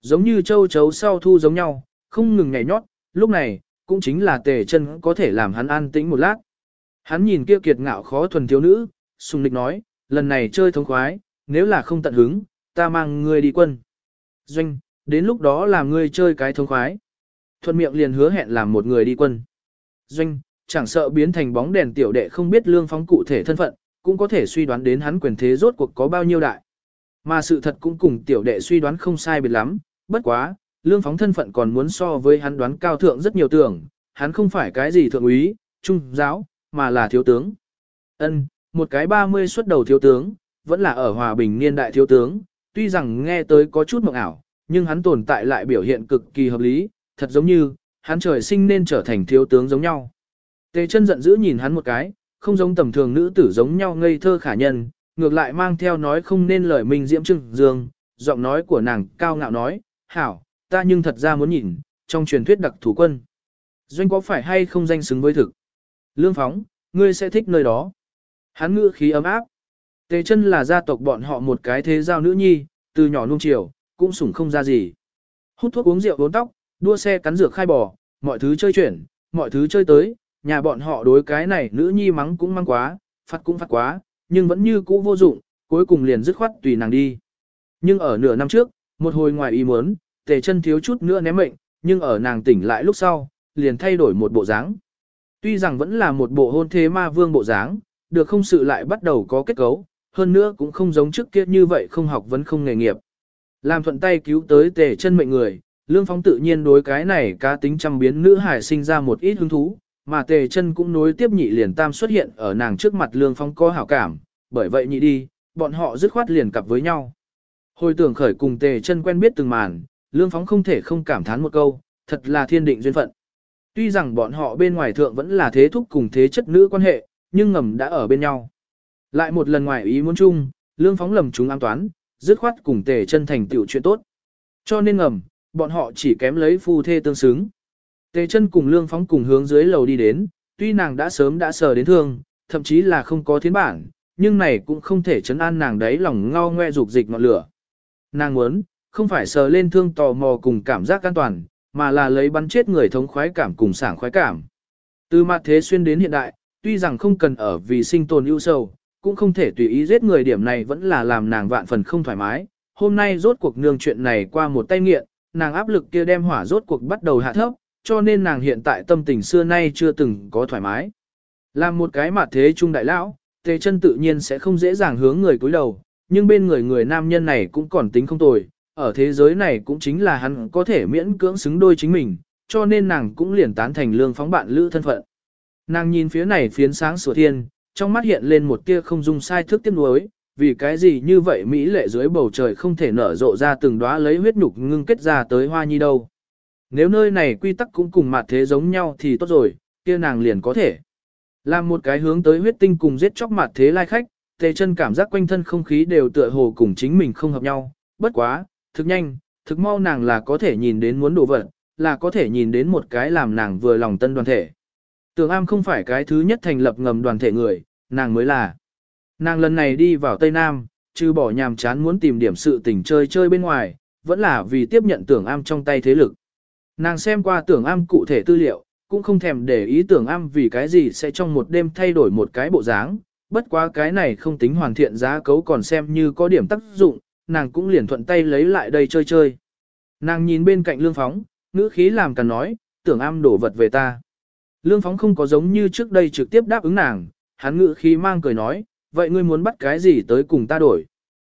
giống như châu chấu sau thu giống nhau, không ngừng nhảy nhót, lúc này, cũng chính là tề chân có thể làm hắn an tĩnh một lát. Hắn nhìn kia kiệt ngạo khó thuần thiếu nữ, sùng lịch nói, lần này chơi thống khoái, nếu là không tận hứng, ta mang ngươi đi quân. Doanh, đến lúc đó làm ngươi chơi cái thông khoái. Thuận miệng liền hứa hẹn làm một người đi quân. Doanh, chẳng sợ biến thành bóng đèn tiểu đệ không biết lương phóng cụ thể thân phận, cũng có thể suy đoán đến hắn quyền thế rốt cuộc có bao nhiêu đại. Mà sự thật cũng cùng tiểu đệ suy đoán không sai biệt lắm, bất quá, lương phóng thân phận còn muốn so với hắn đoán cao thượng rất nhiều tưởng, hắn không phải cái gì thượng úy, trung giáo, mà là thiếu tướng. Ân, một cái 30 xuất đầu thiếu tướng, vẫn là ở hòa bình niên đại thiếu tướng, tuy rằng nghe tới có chút mộng ảo, nhưng hắn tồn tại lại biểu hiện cực kỳ hợp lý, thật giống như, hắn trời sinh nên trở thành thiếu tướng giống nhau. Tề chân giận dữ nhìn hắn một cái, không giống tầm thường nữ tử giống nhau ngây thơ khả nhân, ngược lại mang theo nói không nên lời mình diễm trưng dương, giọng nói của nàng cao ngạo nói, hảo, ta nhưng thật ra muốn nhìn, trong truyền thuyết đặc thủ quân. Doanh có phải hay không danh xứng với thực? Lương phóng, ngươi sẽ thích nơi đó. Hắn ngữ khí ấm áp. Tề chân là gia tộc bọn họ một cái thế giao nữ nhi, từ nhỏ nuông chiều, cũng sủng không ra gì. Hút thuốc uống rượu uống tóc, đua xe cắn dược khai bò, mọi thứ chơi chuyển, mọi thứ chơi tới, nhà bọn họ đối cái này nữ nhi mắng cũng mắng quá, phạt cũng phạt quá, nhưng vẫn như cũ vô dụng, cuối cùng liền dứt khoát tùy nàng đi. Nhưng ở nửa năm trước, một hồi ngoài ý muốn, tề chân thiếu chút nữa ném mệnh, nhưng ở nàng tỉnh lại lúc sau, liền thay đổi một bộ dáng. Tuy rằng vẫn là một bộ hôn thế ma vương bộ dáng, được không sự lại bắt đầu có kết cấu, hơn nữa cũng không giống trước kia như vậy không học vẫn không nghề nghiệp. Làm thuận tay cứu tới tề chân mệnh người, lương phóng tự nhiên đối cái này cá tính trăm biến nữ hải sinh ra một ít hứng thú, mà tề chân cũng nối tiếp nhị liền tam xuất hiện ở nàng trước mặt lương phóng có hảo cảm, bởi vậy nhị đi, bọn họ dứt khoát liền cặp với nhau. Hồi tưởng khởi cùng tề chân quen biết từng màn, lương phóng không thể không cảm thán một câu, thật là thiên định duyên phận. Tuy rằng bọn họ bên ngoài thượng vẫn là thế thúc cùng thế chất nữ quan hệ, nhưng ngầm đã ở bên nhau. Lại một lần ngoài ý muốn chung, lương phóng lầm chúng an toán, dứt khoát cùng tề chân thành tiểu chuyện tốt. Cho nên ngầm, bọn họ chỉ kém lấy phu thê tương xứng. Tề chân cùng lương phóng cùng hướng dưới lầu đi đến, tuy nàng đã sớm đã sờ đến thương, thậm chí là không có thiến bản, nhưng này cũng không thể chấn an nàng đấy lòng ngao ngoe dục dịch ngọn lửa. Nàng muốn, không phải sờ lên thương tò mò cùng cảm giác an toàn, mà là lấy bắn chết người thống khoái cảm cùng sảng khoái cảm. Từ mặt thế xuyên đến hiện đại, tuy rằng không cần ở vì sinh tồn ưu sầu, cũng không thể tùy ý giết người điểm này vẫn là làm nàng vạn phần không thoải mái. Hôm nay rốt cuộc nương chuyện này qua một tay nghiện, nàng áp lực kia đem hỏa rốt cuộc bắt đầu hạ thấp, cho nên nàng hiện tại tâm tình xưa nay chưa từng có thoải mái. Làm một cái mặt thế trung đại lão, tề chân tự nhiên sẽ không dễ dàng hướng người cúi đầu, nhưng bên người người nam nhân này cũng còn tính không tồi, ở thế giới này cũng chính là hắn có thể miễn cưỡng xứng đôi chính mình, cho nên nàng cũng liền tán thành lương phóng bạn lữ thân phận. Nàng nhìn phía này phiến sáng sủa thiên, trong mắt hiện lên một tia không dung sai thức tiếc nuối, vì cái gì như vậy Mỹ lệ dưới bầu trời không thể nở rộ ra từng đóa lấy huyết nhục ngưng kết ra tới hoa nhi đâu. Nếu nơi này quy tắc cũng cùng mặt thế giống nhau thì tốt rồi, kia nàng liền có thể. Làm một cái hướng tới huyết tinh cùng giết chóc mặt thế lai khách, tề chân cảm giác quanh thân không khí đều tựa hồ cùng chính mình không hợp nhau, bất quá, thực nhanh, thực mau nàng là có thể nhìn đến muốn đổ vật, là có thể nhìn đến một cái làm nàng vừa lòng tân đoàn thể. Tường Am không phải cái thứ nhất thành lập ngầm đoàn thể người, nàng mới là. Nàng lần này đi vào Tây Nam, trừ bỏ nhàm chán muốn tìm điểm sự tình chơi chơi bên ngoài, vẫn là vì tiếp nhận tưởng am trong tay thế lực. Nàng xem qua tưởng am cụ thể tư liệu, cũng không thèm để ý tưởng am vì cái gì sẽ trong một đêm thay đổi một cái bộ dáng, bất quá cái này không tính hoàn thiện giá cấu còn xem như có điểm tác dụng, nàng cũng liền thuận tay lấy lại đây chơi chơi. Nàng nhìn bên cạnh lương phóng, ngữ khí làm cả nói, tưởng am đổ vật về ta. Lương phóng không có giống như trước đây trực tiếp đáp ứng nàng, hắn ngự khí mang cười nói, vậy ngươi muốn bắt cái gì tới cùng ta đổi.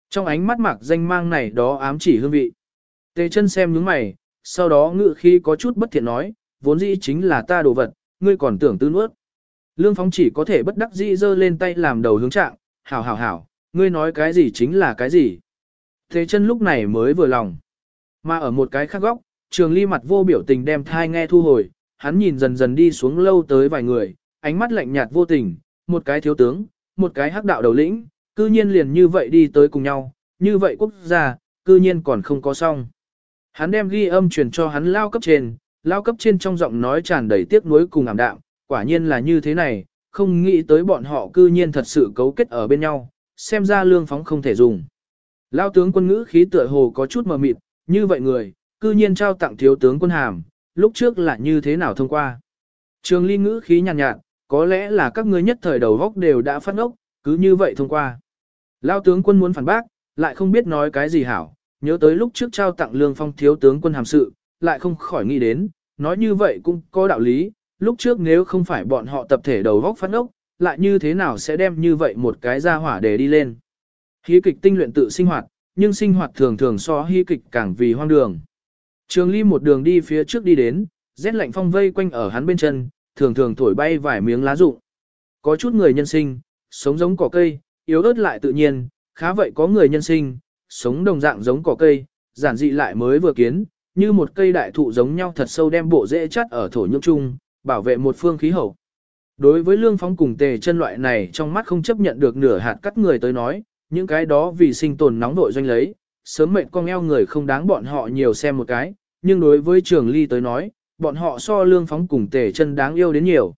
Trong ánh mắt mạc danh mang này đó ám chỉ hương vị. Tề chân xem những mày, sau đó ngự khí có chút bất thiện nói, vốn dĩ chính là ta đồ vật, ngươi còn tưởng tư nuốt. Lương phóng chỉ có thể bất đắc dĩ giơ lên tay làm đầu hướng trạng, hảo hảo hảo, ngươi nói cái gì chính là cái gì. Tề chân lúc này mới vừa lòng. Mà ở một cái khác góc, trường ly mặt vô biểu tình đem thai nghe thu hồi, hắn nhìn dần dần đi xuống lâu tới vài người, ánh mắt lạnh nhạt vô tình, một cái thiếu tướng, một cái hắc đạo đầu lĩnh, cư nhiên liền như vậy đi tới cùng nhau, như vậy quốc gia, cư nhiên còn không có xong. Hắn đem ghi âm truyền cho hắn lao cấp trên, lao cấp trên trong giọng nói tràn đầy tiếc nuối cùng ảm đạm, quả nhiên là như thế này, không nghĩ tới bọn họ cư nhiên thật sự cấu kết ở bên nhau, xem ra lương phóng không thể dùng. Lao tướng quân ngữ khí tựa hồ có chút mờ mịt, như vậy người, cư nhiên trao tặng thiếu tướng quân hàm, lúc trước là như thế nào thông qua. Trường ly ngữ khí nhàn nhạt, nhạt, có lẽ là các ngươi nhất thời đầu góc đều đã phát ngốc, cứ như vậy thông qua. Lao tướng quân muốn phản bác, lại không biết nói cái gì hảo, nhớ tới lúc trước trao tặng lương phong thiếu tướng quân hàm sự, lại không khỏi nghĩ đến, nói như vậy cũng có đạo lý, lúc trước nếu không phải bọn họ tập thể đầu góc phát ngốc, lại như thế nào sẽ đem như vậy một cái ra hỏa để đi lên. Hí kịch tinh luyện tự sinh hoạt, nhưng sinh hoạt thường thường so hí kịch càng vì hoang đường. Trường Ly một đường đi phía trước đi đến, rét lạnh phong vây quanh ở hắn bên chân, thường thường thổi bay vài miếng lá rụng. Có chút người nhân sinh, sống giống cỏ cây, yếu ớt lại tự nhiên, khá vậy có người nhân sinh, sống đồng dạng giống cỏ cây, giản dị lại mới vừa kiến, như một cây đại thụ giống nhau thật sâu đem bộ rễ chắt ở thổ nhưỡng chung, bảo vệ một phương khí hậu. Đối với lương phóng cùng tề chân loại này trong mắt không chấp nhận được nửa hạt cắt người tới nói, những cái đó vì sinh tồn nóng nội doanh lấy, sớm mệnh con eo người không đáng bọn họ nhiều xem một cái, nhưng đối với trường ly tới nói, bọn họ so lương phóng cùng tề chân đáng yêu đến nhiều.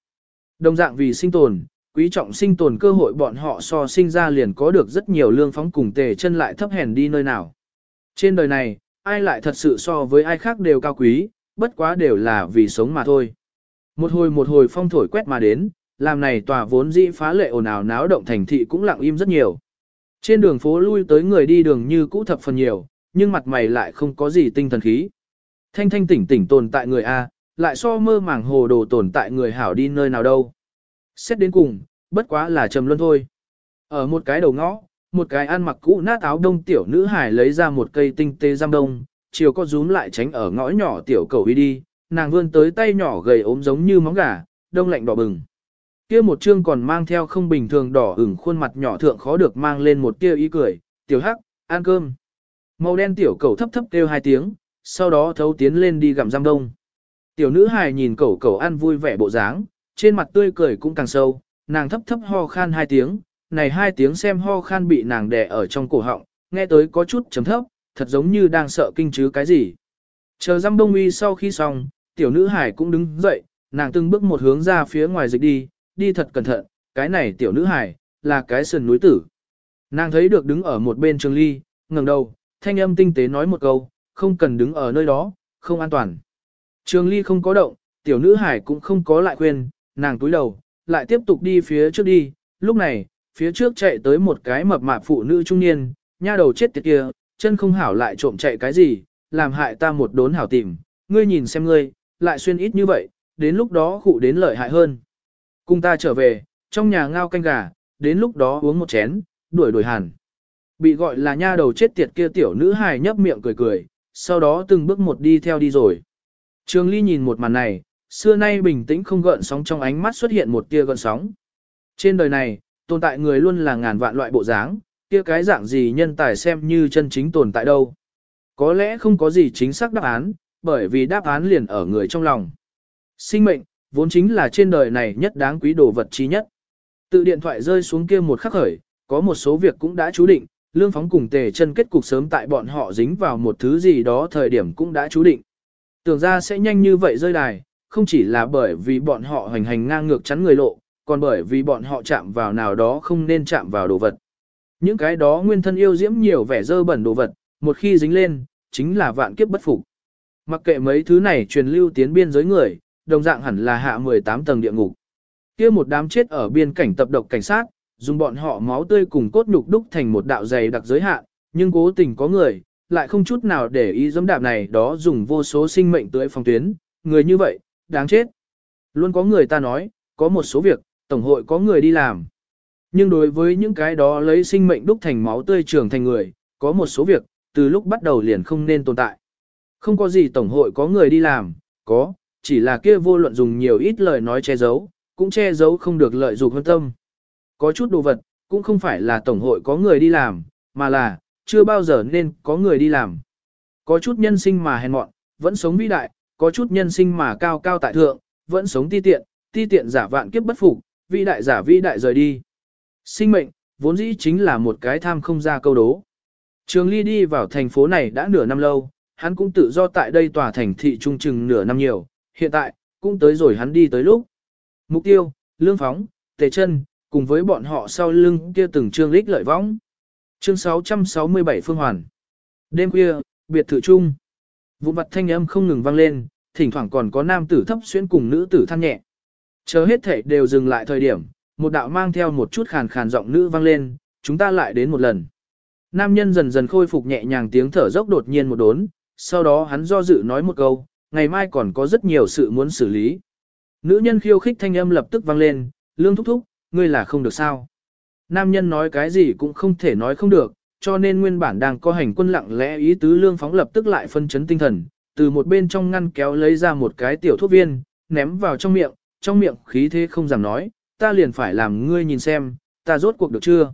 Đồng dạng vì sinh tồn, quý trọng sinh tồn cơ hội bọn họ so sinh ra liền có được rất nhiều lương phóng cùng tề chân lại thấp hèn đi nơi nào. Trên đời này, ai lại thật sự so với ai khác đều cao quý, bất quá đều là vì sống mà thôi. Một hồi một hồi phong thổi quét mà đến, làm này tòa vốn dĩ phá lệ ồn ào náo động thành thị cũng lặng im rất nhiều. Trên đường phố lui tới người đi đường như cũ thập phần nhiều, nhưng mặt mày lại không có gì tinh thần khí. Thanh thanh tỉnh tỉnh tồn tại người A, lại so mơ màng hồ đồ tồn tại người hảo đi nơi nào đâu. Xét đến cùng, bất quá là trầm luân thôi. Ở một cái đầu ngõ, một cái ăn mặc cũ nát áo đông tiểu nữ hải lấy ra một cây tinh tế giam đông, chiều có rúm lại tránh ở ngõ nhỏ tiểu cầu đi đi, nàng vươn tới tay nhỏ gầy ốm giống như móng gà, đông lạnh đỏ bừng. Kia một chương còn mang theo không bình thường đỏ ửng khuôn mặt nhỏ thượng khó được mang lên một tia ý cười, tiểu hắc, ăn cơm. Màu đen tiểu cầu thấp thấp kêu hai tiếng, sau đó thấu tiến lên đi gặm giam đông. Tiểu nữ hài nhìn cẩu cẩu ăn vui vẻ bộ dáng, trên mặt tươi cười cũng càng sâu, nàng thấp thấp ho khan hai tiếng, này hai tiếng xem ho khan bị nàng đè ở trong cổ họng, nghe tới có chút chấm thấp, thật giống như đang sợ kinh chứ cái gì. Chờ giam đông uy sau khi xong, tiểu nữ hải cũng đứng dậy, nàng từng bước một hướng ra phía ngoài dịch đi, đi thật cẩn thận, cái này tiểu nữ hải, là cái sườn núi tử. Nàng thấy được đứng ở một bên trường ly, ngẩng đầu, thanh âm tinh tế nói một câu, không cần đứng ở nơi đó, không an toàn. Trường ly không có động, tiểu nữ hải cũng không có lại khuyên, nàng túi đầu, lại tiếp tục đi phía trước đi, lúc này, phía trước chạy tới một cái mập mạp phụ nữ trung niên, nha đầu chết tiệt kia, chân không hảo lại trộm chạy cái gì, làm hại ta một đốn hảo tìm, ngươi nhìn xem ngươi, lại xuyên ít như vậy, đến lúc đó khụ đến lợi hại hơn. Cùng ta trở về, trong nhà ngao canh gà, đến lúc đó uống một chén, đuổi đuổi hẳn. Bị gọi là nha đầu chết tiệt kia tiểu nữ hài nhấp miệng cười cười, sau đó từng bước một đi theo đi rồi. Trường Ly nhìn một màn này, xưa nay bình tĩnh không gợn sóng trong ánh mắt xuất hiện một tia gợn sóng. Trên đời này, tồn tại người luôn là ngàn vạn loại bộ dáng, kia cái dạng gì nhân tài xem như chân chính tồn tại đâu. Có lẽ không có gì chính xác đáp án, bởi vì đáp án liền ở người trong lòng. Sinh mệnh, vốn chính là trên đời này nhất đáng quý đồ vật chí nhất. Tự điện thoại rơi xuống kia một khắc khởi, có một số việc cũng đã chú định, lương phóng cùng tề chân kết cục sớm tại bọn họ dính vào một thứ gì đó thời điểm cũng đã chú định. Tưởng ra sẽ nhanh như vậy rơi đài, không chỉ là bởi vì bọn họ hành hành ngang ngược chắn người lộ, còn bởi vì bọn họ chạm vào nào đó không nên chạm vào đồ vật. Những cái đó nguyên thân yêu diễm nhiều vẻ dơ bẩn đồ vật, một khi dính lên, chính là vạn kiếp bất phục. Mặc kệ mấy thứ này truyền lưu tiến biên giới người, đồng dạng hẳn là hạ 18 tầng địa ngục. kia một đám chết ở biên cảnh tập độc cảnh sát, dùng bọn họ máu tươi cùng cốt nhục đúc thành một đạo dày đặc giới hạn, nhưng cố tình có người, lại không chút nào để ý dẫm đạp này đó dùng vô số sinh mệnh tưới phòng tuyến, người như vậy, đáng chết. Luôn có người ta nói, có một số việc, Tổng hội có người đi làm. Nhưng đối với những cái đó lấy sinh mệnh đúc thành máu tươi trưởng thành người, có một số việc, từ lúc bắt đầu liền không nên tồn tại. Không có gì Tổng hội có người đi làm, có, chỉ là kia vô luận dùng nhiều ít lời nói che giấu, cũng che giấu không được lợi dụng hơn tâm. Có chút đồ vật, cũng không phải là Tổng hội có người đi làm, mà là, chưa bao giờ nên có người đi làm. Có chút nhân sinh mà hèn mọn, vẫn sống vĩ đại, có chút nhân sinh mà cao cao tại thượng, vẫn sống ti tiện, ti tiện giả vạn kiếp bất phục, vĩ đại giả vĩ đại rời đi. Sinh mệnh, vốn dĩ chính là một cái tham không ra câu đố. Trường Ly đi vào thành phố này đã nửa năm lâu, hắn cũng tự do tại đây tòa thành thị trung chừng nửa năm nhiều, hiện tại, cũng tới rồi hắn đi tới lúc. Mục tiêu, lương phóng, tề chân, cùng với bọn họ sau lưng kia từng trương lích lợi võng. Chương 667 Phương Hoàn Đêm khuya, biệt thự chung. Vụ mặt thanh âm không ngừng vang lên, thỉnh thoảng còn có nam tử thấp xuyên cùng nữ tử than nhẹ. Chờ hết thể đều dừng lại thời điểm, một đạo mang theo một chút khàn khàn giọng nữ vang lên, chúng ta lại đến một lần. Nam nhân dần dần khôi phục nhẹ nhàng tiếng thở dốc đột nhiên một đốn, sau đó hắn do dự nói một câu, ngày mai còn có rất nhiều sự muốn xử lý. Nữ nhân khiêu khích thanh âm lập tức vang lên, lương thúc thúc, ngươi là không được sao. Nam nhân nói cái gì cũng không thể nói không được, cho nên nguyên bản đang có hành quân lặng lẽ ý tứ lương phóng lập tức lại phân chấn tinh thần, từ một bên trong ngăn kéo lấy ra một cái tiểu thuốc viên, ném vào trong miệng, trong miệng khí thế không giảm nói, ta liền phải làm ngươi nhìn xem, ta rốt cuộc được chưa.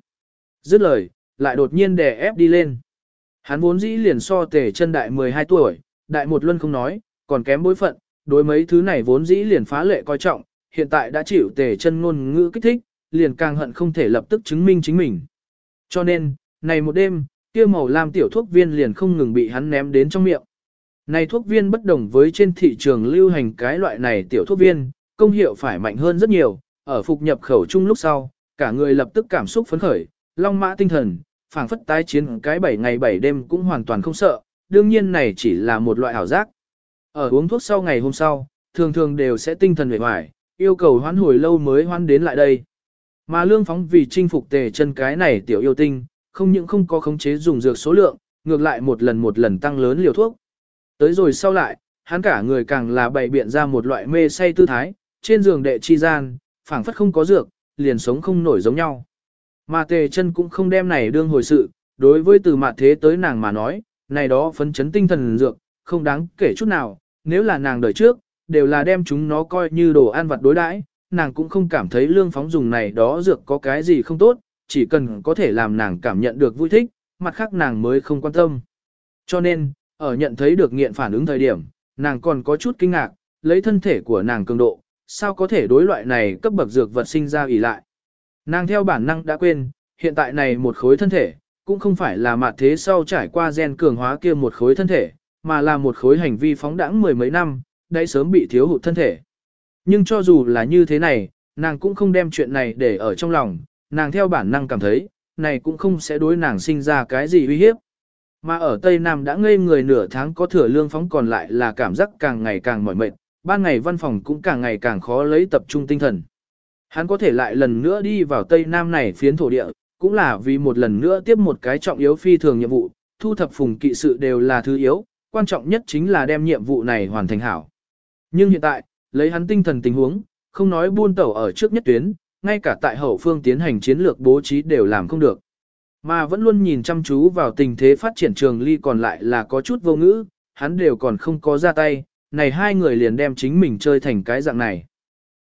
Dứt lời, lại đột nhiên đè ép đi lên. Hắn vốn dĩ liền so tề chân đại 12 tuổi, đại một luân không nói, còn kém bối phận, đối mấy thứ này vốn dĩ liền phá lệ coi trọng, hiện tại đã chịu tề chân ngôn ngữ kích thích, liền càng hận không thể lập tức chứng minh chính mình. Cho nên, này một đêm, kia màu lam tiểu thuốc viên liền không ngừng bị hắn ném đến trong miệng. Này thuốc viên bất đồng với trên thị trường lưu hành cái loại này tiểu thuốc viên, công hiệu phải mạnh hơn rất nhiều, ở phục nhập khẩu chung lúc sau, cả người lập tức cảm xúc phấn khởi, long mã tinh thần, phảng phất tái chiến cái 7 ngày 7 đêm cũng hoàn toàn không sợ, đương nhiên này chỉ là một loại ảo giác. Ở uống thuốc sau ngày hôm sau, thường thường đều sẽ tinh thần vẻ ngoài, yêu cầu hoán hồi lâu mới hoán đến lại đây. Mà lương phóng vì chinh phục tề chân cái này tiểu yêu tinh, không những không có khống chế dùng dược số lượng, ngược lại một lần một lần tăng lớn liều thuốc. Tới rồi sau lại, hắn cả người càng là bày biện ra một loại mê say tư thái, trên giường đệ chi gian, phảng phất không có dược, liền sống không nổi giống nhau. Mà tề chân cũng không đem này đương hồi sự, đối với từ mặt thế tới nàng mà nói, này đó phấn chấn tinh thần dược, không đáng kể chút nào, nếu là nàng đời trước, đều là đem chúng nó coi như đồ ăn vặt đối đãi, nàng cũng không cảm thấy lương phóng dùng này đó dược có cái gì không tốt, chỉ cần có thể làm nàng cảm nhận được vui thích, mặt khác nàng mới không quan tâm. Cho nên, ở nhận thấy được nghiện phản ứng thời điểm, nàng còn có chút kinh ngạc, lấy thân thể của nàng cường độ, sao có thể đối loại này cấp bậc dược vật sinh ra ủy lại. Nàng theo bản năng đã quên, hiện tại này một khối thân thể, cũng không phải là mặt thế sau trải qua gen cường hóa kia một khối thân thể, mà là một khối hành vi phóng đãng mười mấy năm, đã sớm bị thiếu hụt thân thể. Nhưng cho dù là như thế này, nàng cũng không đem chuyện này để ở trong lòng, nàng theo bản năng cảm thấy, này cũng không sẽ đối nàng sinh ra cái gì uy hiếp. Mà ở Tây Nam đã ngây người nửa tháng có thừa lương phóng còn lại là cảm giác càng ngày càng mỏi mệt, ban ngày văn phòng cũng càng ngày càng khó lấy tập trung tinh thần. Hắn có thể lại lần nữa đi vào Tây Nam này phiến thổ địa, cũng là vì một lần nữa tiếp một cái trọng yếu phi thường nhiệm vụ, thu thập phùng kỵ sự đều là thứ yếu, quan trọng nhất chính là đem nhiệm vụ này hoàn thành hảo. Nhưng hiện tại, lấy hắn tinh thần tình huống, không nói buôn tẩu ở trước nhất tuyến, ngay cả tại hậu phương tiến hành chiến lược bố trí đều làm không được. Mà vẫn luôn nhìn chăm chú vào tình thế phát triển trường ly còn lại là có chút vô ngữ, hắn đều còn không có ra tay, này hai người liền đem chính mình chơi thành cái dạng này.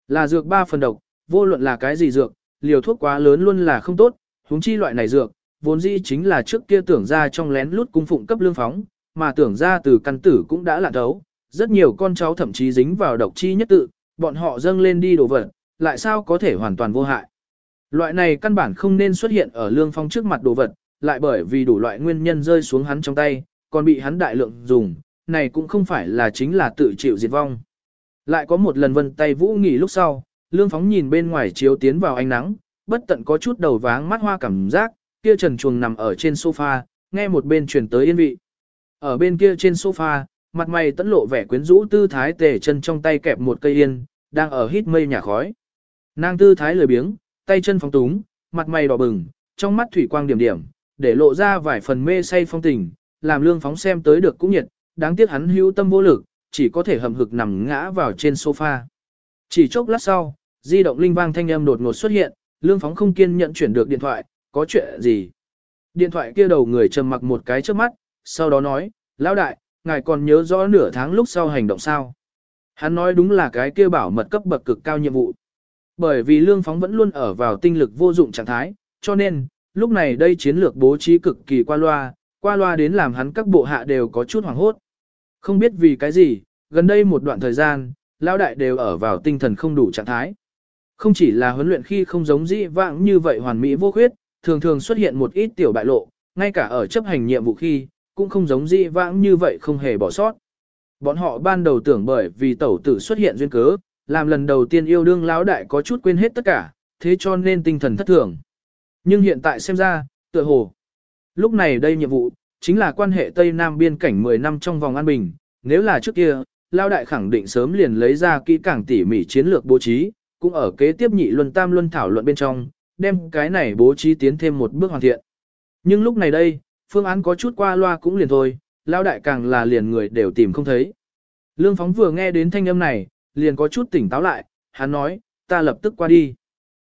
Là dược ba phần độc, vô luận là cái gì dược, liều thuốc quá lớn luôn là không tốt, huống chi loại này dược, vốn dĩ chính là trước kia tưởng ra trong lén lút cung phụng cấp lương phóng, mà tưởng ra từ căn tử cũng đã lạ đấu rất nhiều con cháu thậm chí dính vào độc chi nhất tự, bọn họ dâng lên đi đồ vật, lại sao có thể hoàn toàn vô hại. Loại này căn bản không nên xuất hiện ở lương phong trước mặt đồ vật, lại bởi vì đủ loại nguyên nhân rơi xuống hắn trong tay, còn bị hắn đại lượng dùng, này cũng không phải là chính là tự chịu diệt vong. Lại có một lần vân tay vũ nghỉ lúc sau, lương phóng nhìn bên ngoài chiếu tiến vào ánh nắng, bất tận có chút đầu váng mắt hoa cảm giác, kia trần chuồng nằm ở trên sofa, nghe một bên truyền tới yên vị. Ở bên kia trên sofa, mặt mày tẫn lộ vẻ quyến rũ tư thái tề chân trong tay kẹp một cây yên, đang ở hít mây nhà khói. Nàng tư thái lười biếng, tay chân phóng túng, mặt mày đỏ bừng, trong mắt thủy quang điểm điểm, để lộ ra vài phần mê say phong tình, làm lương phóng xem tới được cũng nhiệt, đáng tiếc hắn hữu tâm vô lực, chỉ có thể hầm hực nằm ngã vào trên sofa. Chỉ chốc lát sau, di động linh vang thanh âm đột ngột xuất hiện, lương phóng không kiên nhận chuyển được điện thoại, có chuyện gì? Điện thoại kia đầu người trầm mặc một cái trước mắt, sau đó nói, lão đại, ngài còn nhớ rõ nửa tháng lúc sau hành động sao? Hắn nói đúng là cái kia bảo mật cấp bậc cực cao nhiệm vụ. Bởi vì lương phóng vẫn luôn ở vào tinh lực vô dụng trạng thái, cho nên, lúc này đây chiến lược bố trí cực kỳ qua loa, qua loa đến làm hắn các bộ hạ đều có chút hoảng hốt. Không biết vì cái gì, gần đây một đoạn thời gian, lão đại đều ở vào tinh thần không đủ trạng thái. Không chỉ là huấn luyện khi không giống dĩ vãng như vậy hoàn mỹ vô khuyết, thường thường xuất hiện một ít tiểu bại lộ, ngay cả ở chấp hành nhiệm vụ khi, cũng không giống dị vãng như vậy không hề bỏ sót. Bọn họ ban đầu tưởng bởi vì tẩu tử xuất hiện duyên cớ, làm lần đầu tiên yêu đương lão đại có chút quên hết tất cả, thế cho nên tinh thần thất thường. Nhưng hiện tại xem ra, tựa hồ. Lúc này đây nhiệm vụ, chính là quan hệ Tây Nam biên cảnh 10 năm trong vòng an bình, nếu là trước kia, lão đại khẳng định sớm liền lấy ra kỹ càng tỉ mỉ chiến lược bố trí, cũng ở kế tiếp nhị luân tam luân thảo luận bên trong, đem cái này bố trí tiến thêm một bước hoàn thiện. Nhưng lúc này đây, phương án có chút qua loa cũng liền thôi, lão đại càng là liền người đều tìm không thấy. Lương phóng vừa nghe đến thanh âm này, liền có chút tỉnh táo lại, hắn nói, ta lập tức qua đi.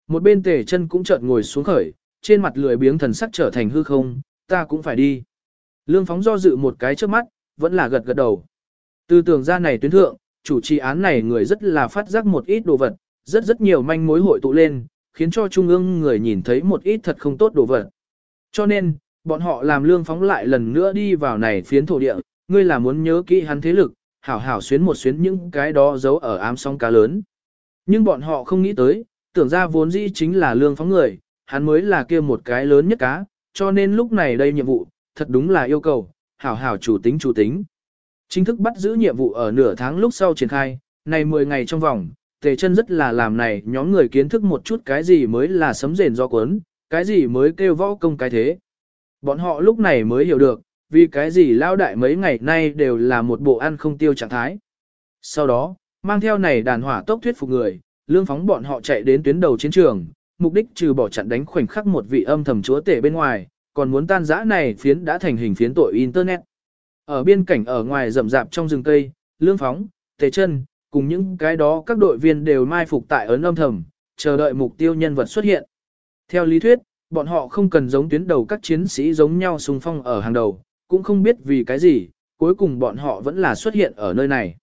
Một bên tề chân cũng chợt ngồi xuống khởi, trên mặt lười biếng thần sắc trở thành hư không, ta cũng phải đi. Lương phóng do dự một cái trước mắt, vẫn là gật gật đầu. Từ tưởng ra này tuyến thượng, chủ trì án này người rất là phát giác một ít đồ vật, rất rất nhiều manh mối hội tụ lên, khiến cho trung ương người nhìn thấy một ít thật không tốt đồ vật. Cho nên, bọn họ làm lương phóng lại lần nữa đi vào này phiến thổ địa, ngươi là muốn nhớ kỹ hắn thế lực, hảo hảo xuyến một xuyến những cái đó giấu ở ám song cá lớn. Nhưng bọn họ không nghĩ tới, tưởng ra vốn dĩ chính là lương phóng người, hắn mới là kia một cái lớn nhất cá, cho nên lúc này đây nhiệm vụ, thật đúng là yêu cầu, hảo hảo chủ tính chủ tính. Chính thức bắt giữ nhiệm vụ ở nửa tháng lúc sau triển khai, này 10 ngày trong vòng, tề chân rất là làm này nhóm người kiến thức một chút cái gì mới là sấm rền do cuốn, cái gì mới kêu võ công cái thế. Bọn họ lúc này mới hiểu được, vì cái gì lao đại mấy ngày nay đều là một bộ ăn không tiêu trạng thái. Sau đó, mang theo này đàn hỏa tốc thuyết phục người, lương phóng bọn họ chạy đến tuyến đầu chiến trường, mục đích trừ bỏ chặn đánh khoảnh khắc một vị âm thầm chúa tể bên ngoài, còn muốn tan rã này phiến đã thành hình phiến tội Internet. Ở biên cảnh ở ngoài rậm rạp trong rừng cây, lương phóng, tề chân, cùng những cái đó các đội viên đều mai phục tại ấn âm thầm, chờ đợi mục tiêu nhân vật xuất hiện. Theo lý thuyết, bọn họ không cần giống tuyến đầu các chiến sĩ giống nhau xung phong ở hàng đầu, cũng không biết vì cái gì, cuối cùng bọn họ vẫn là xuất hiện ở nơi này.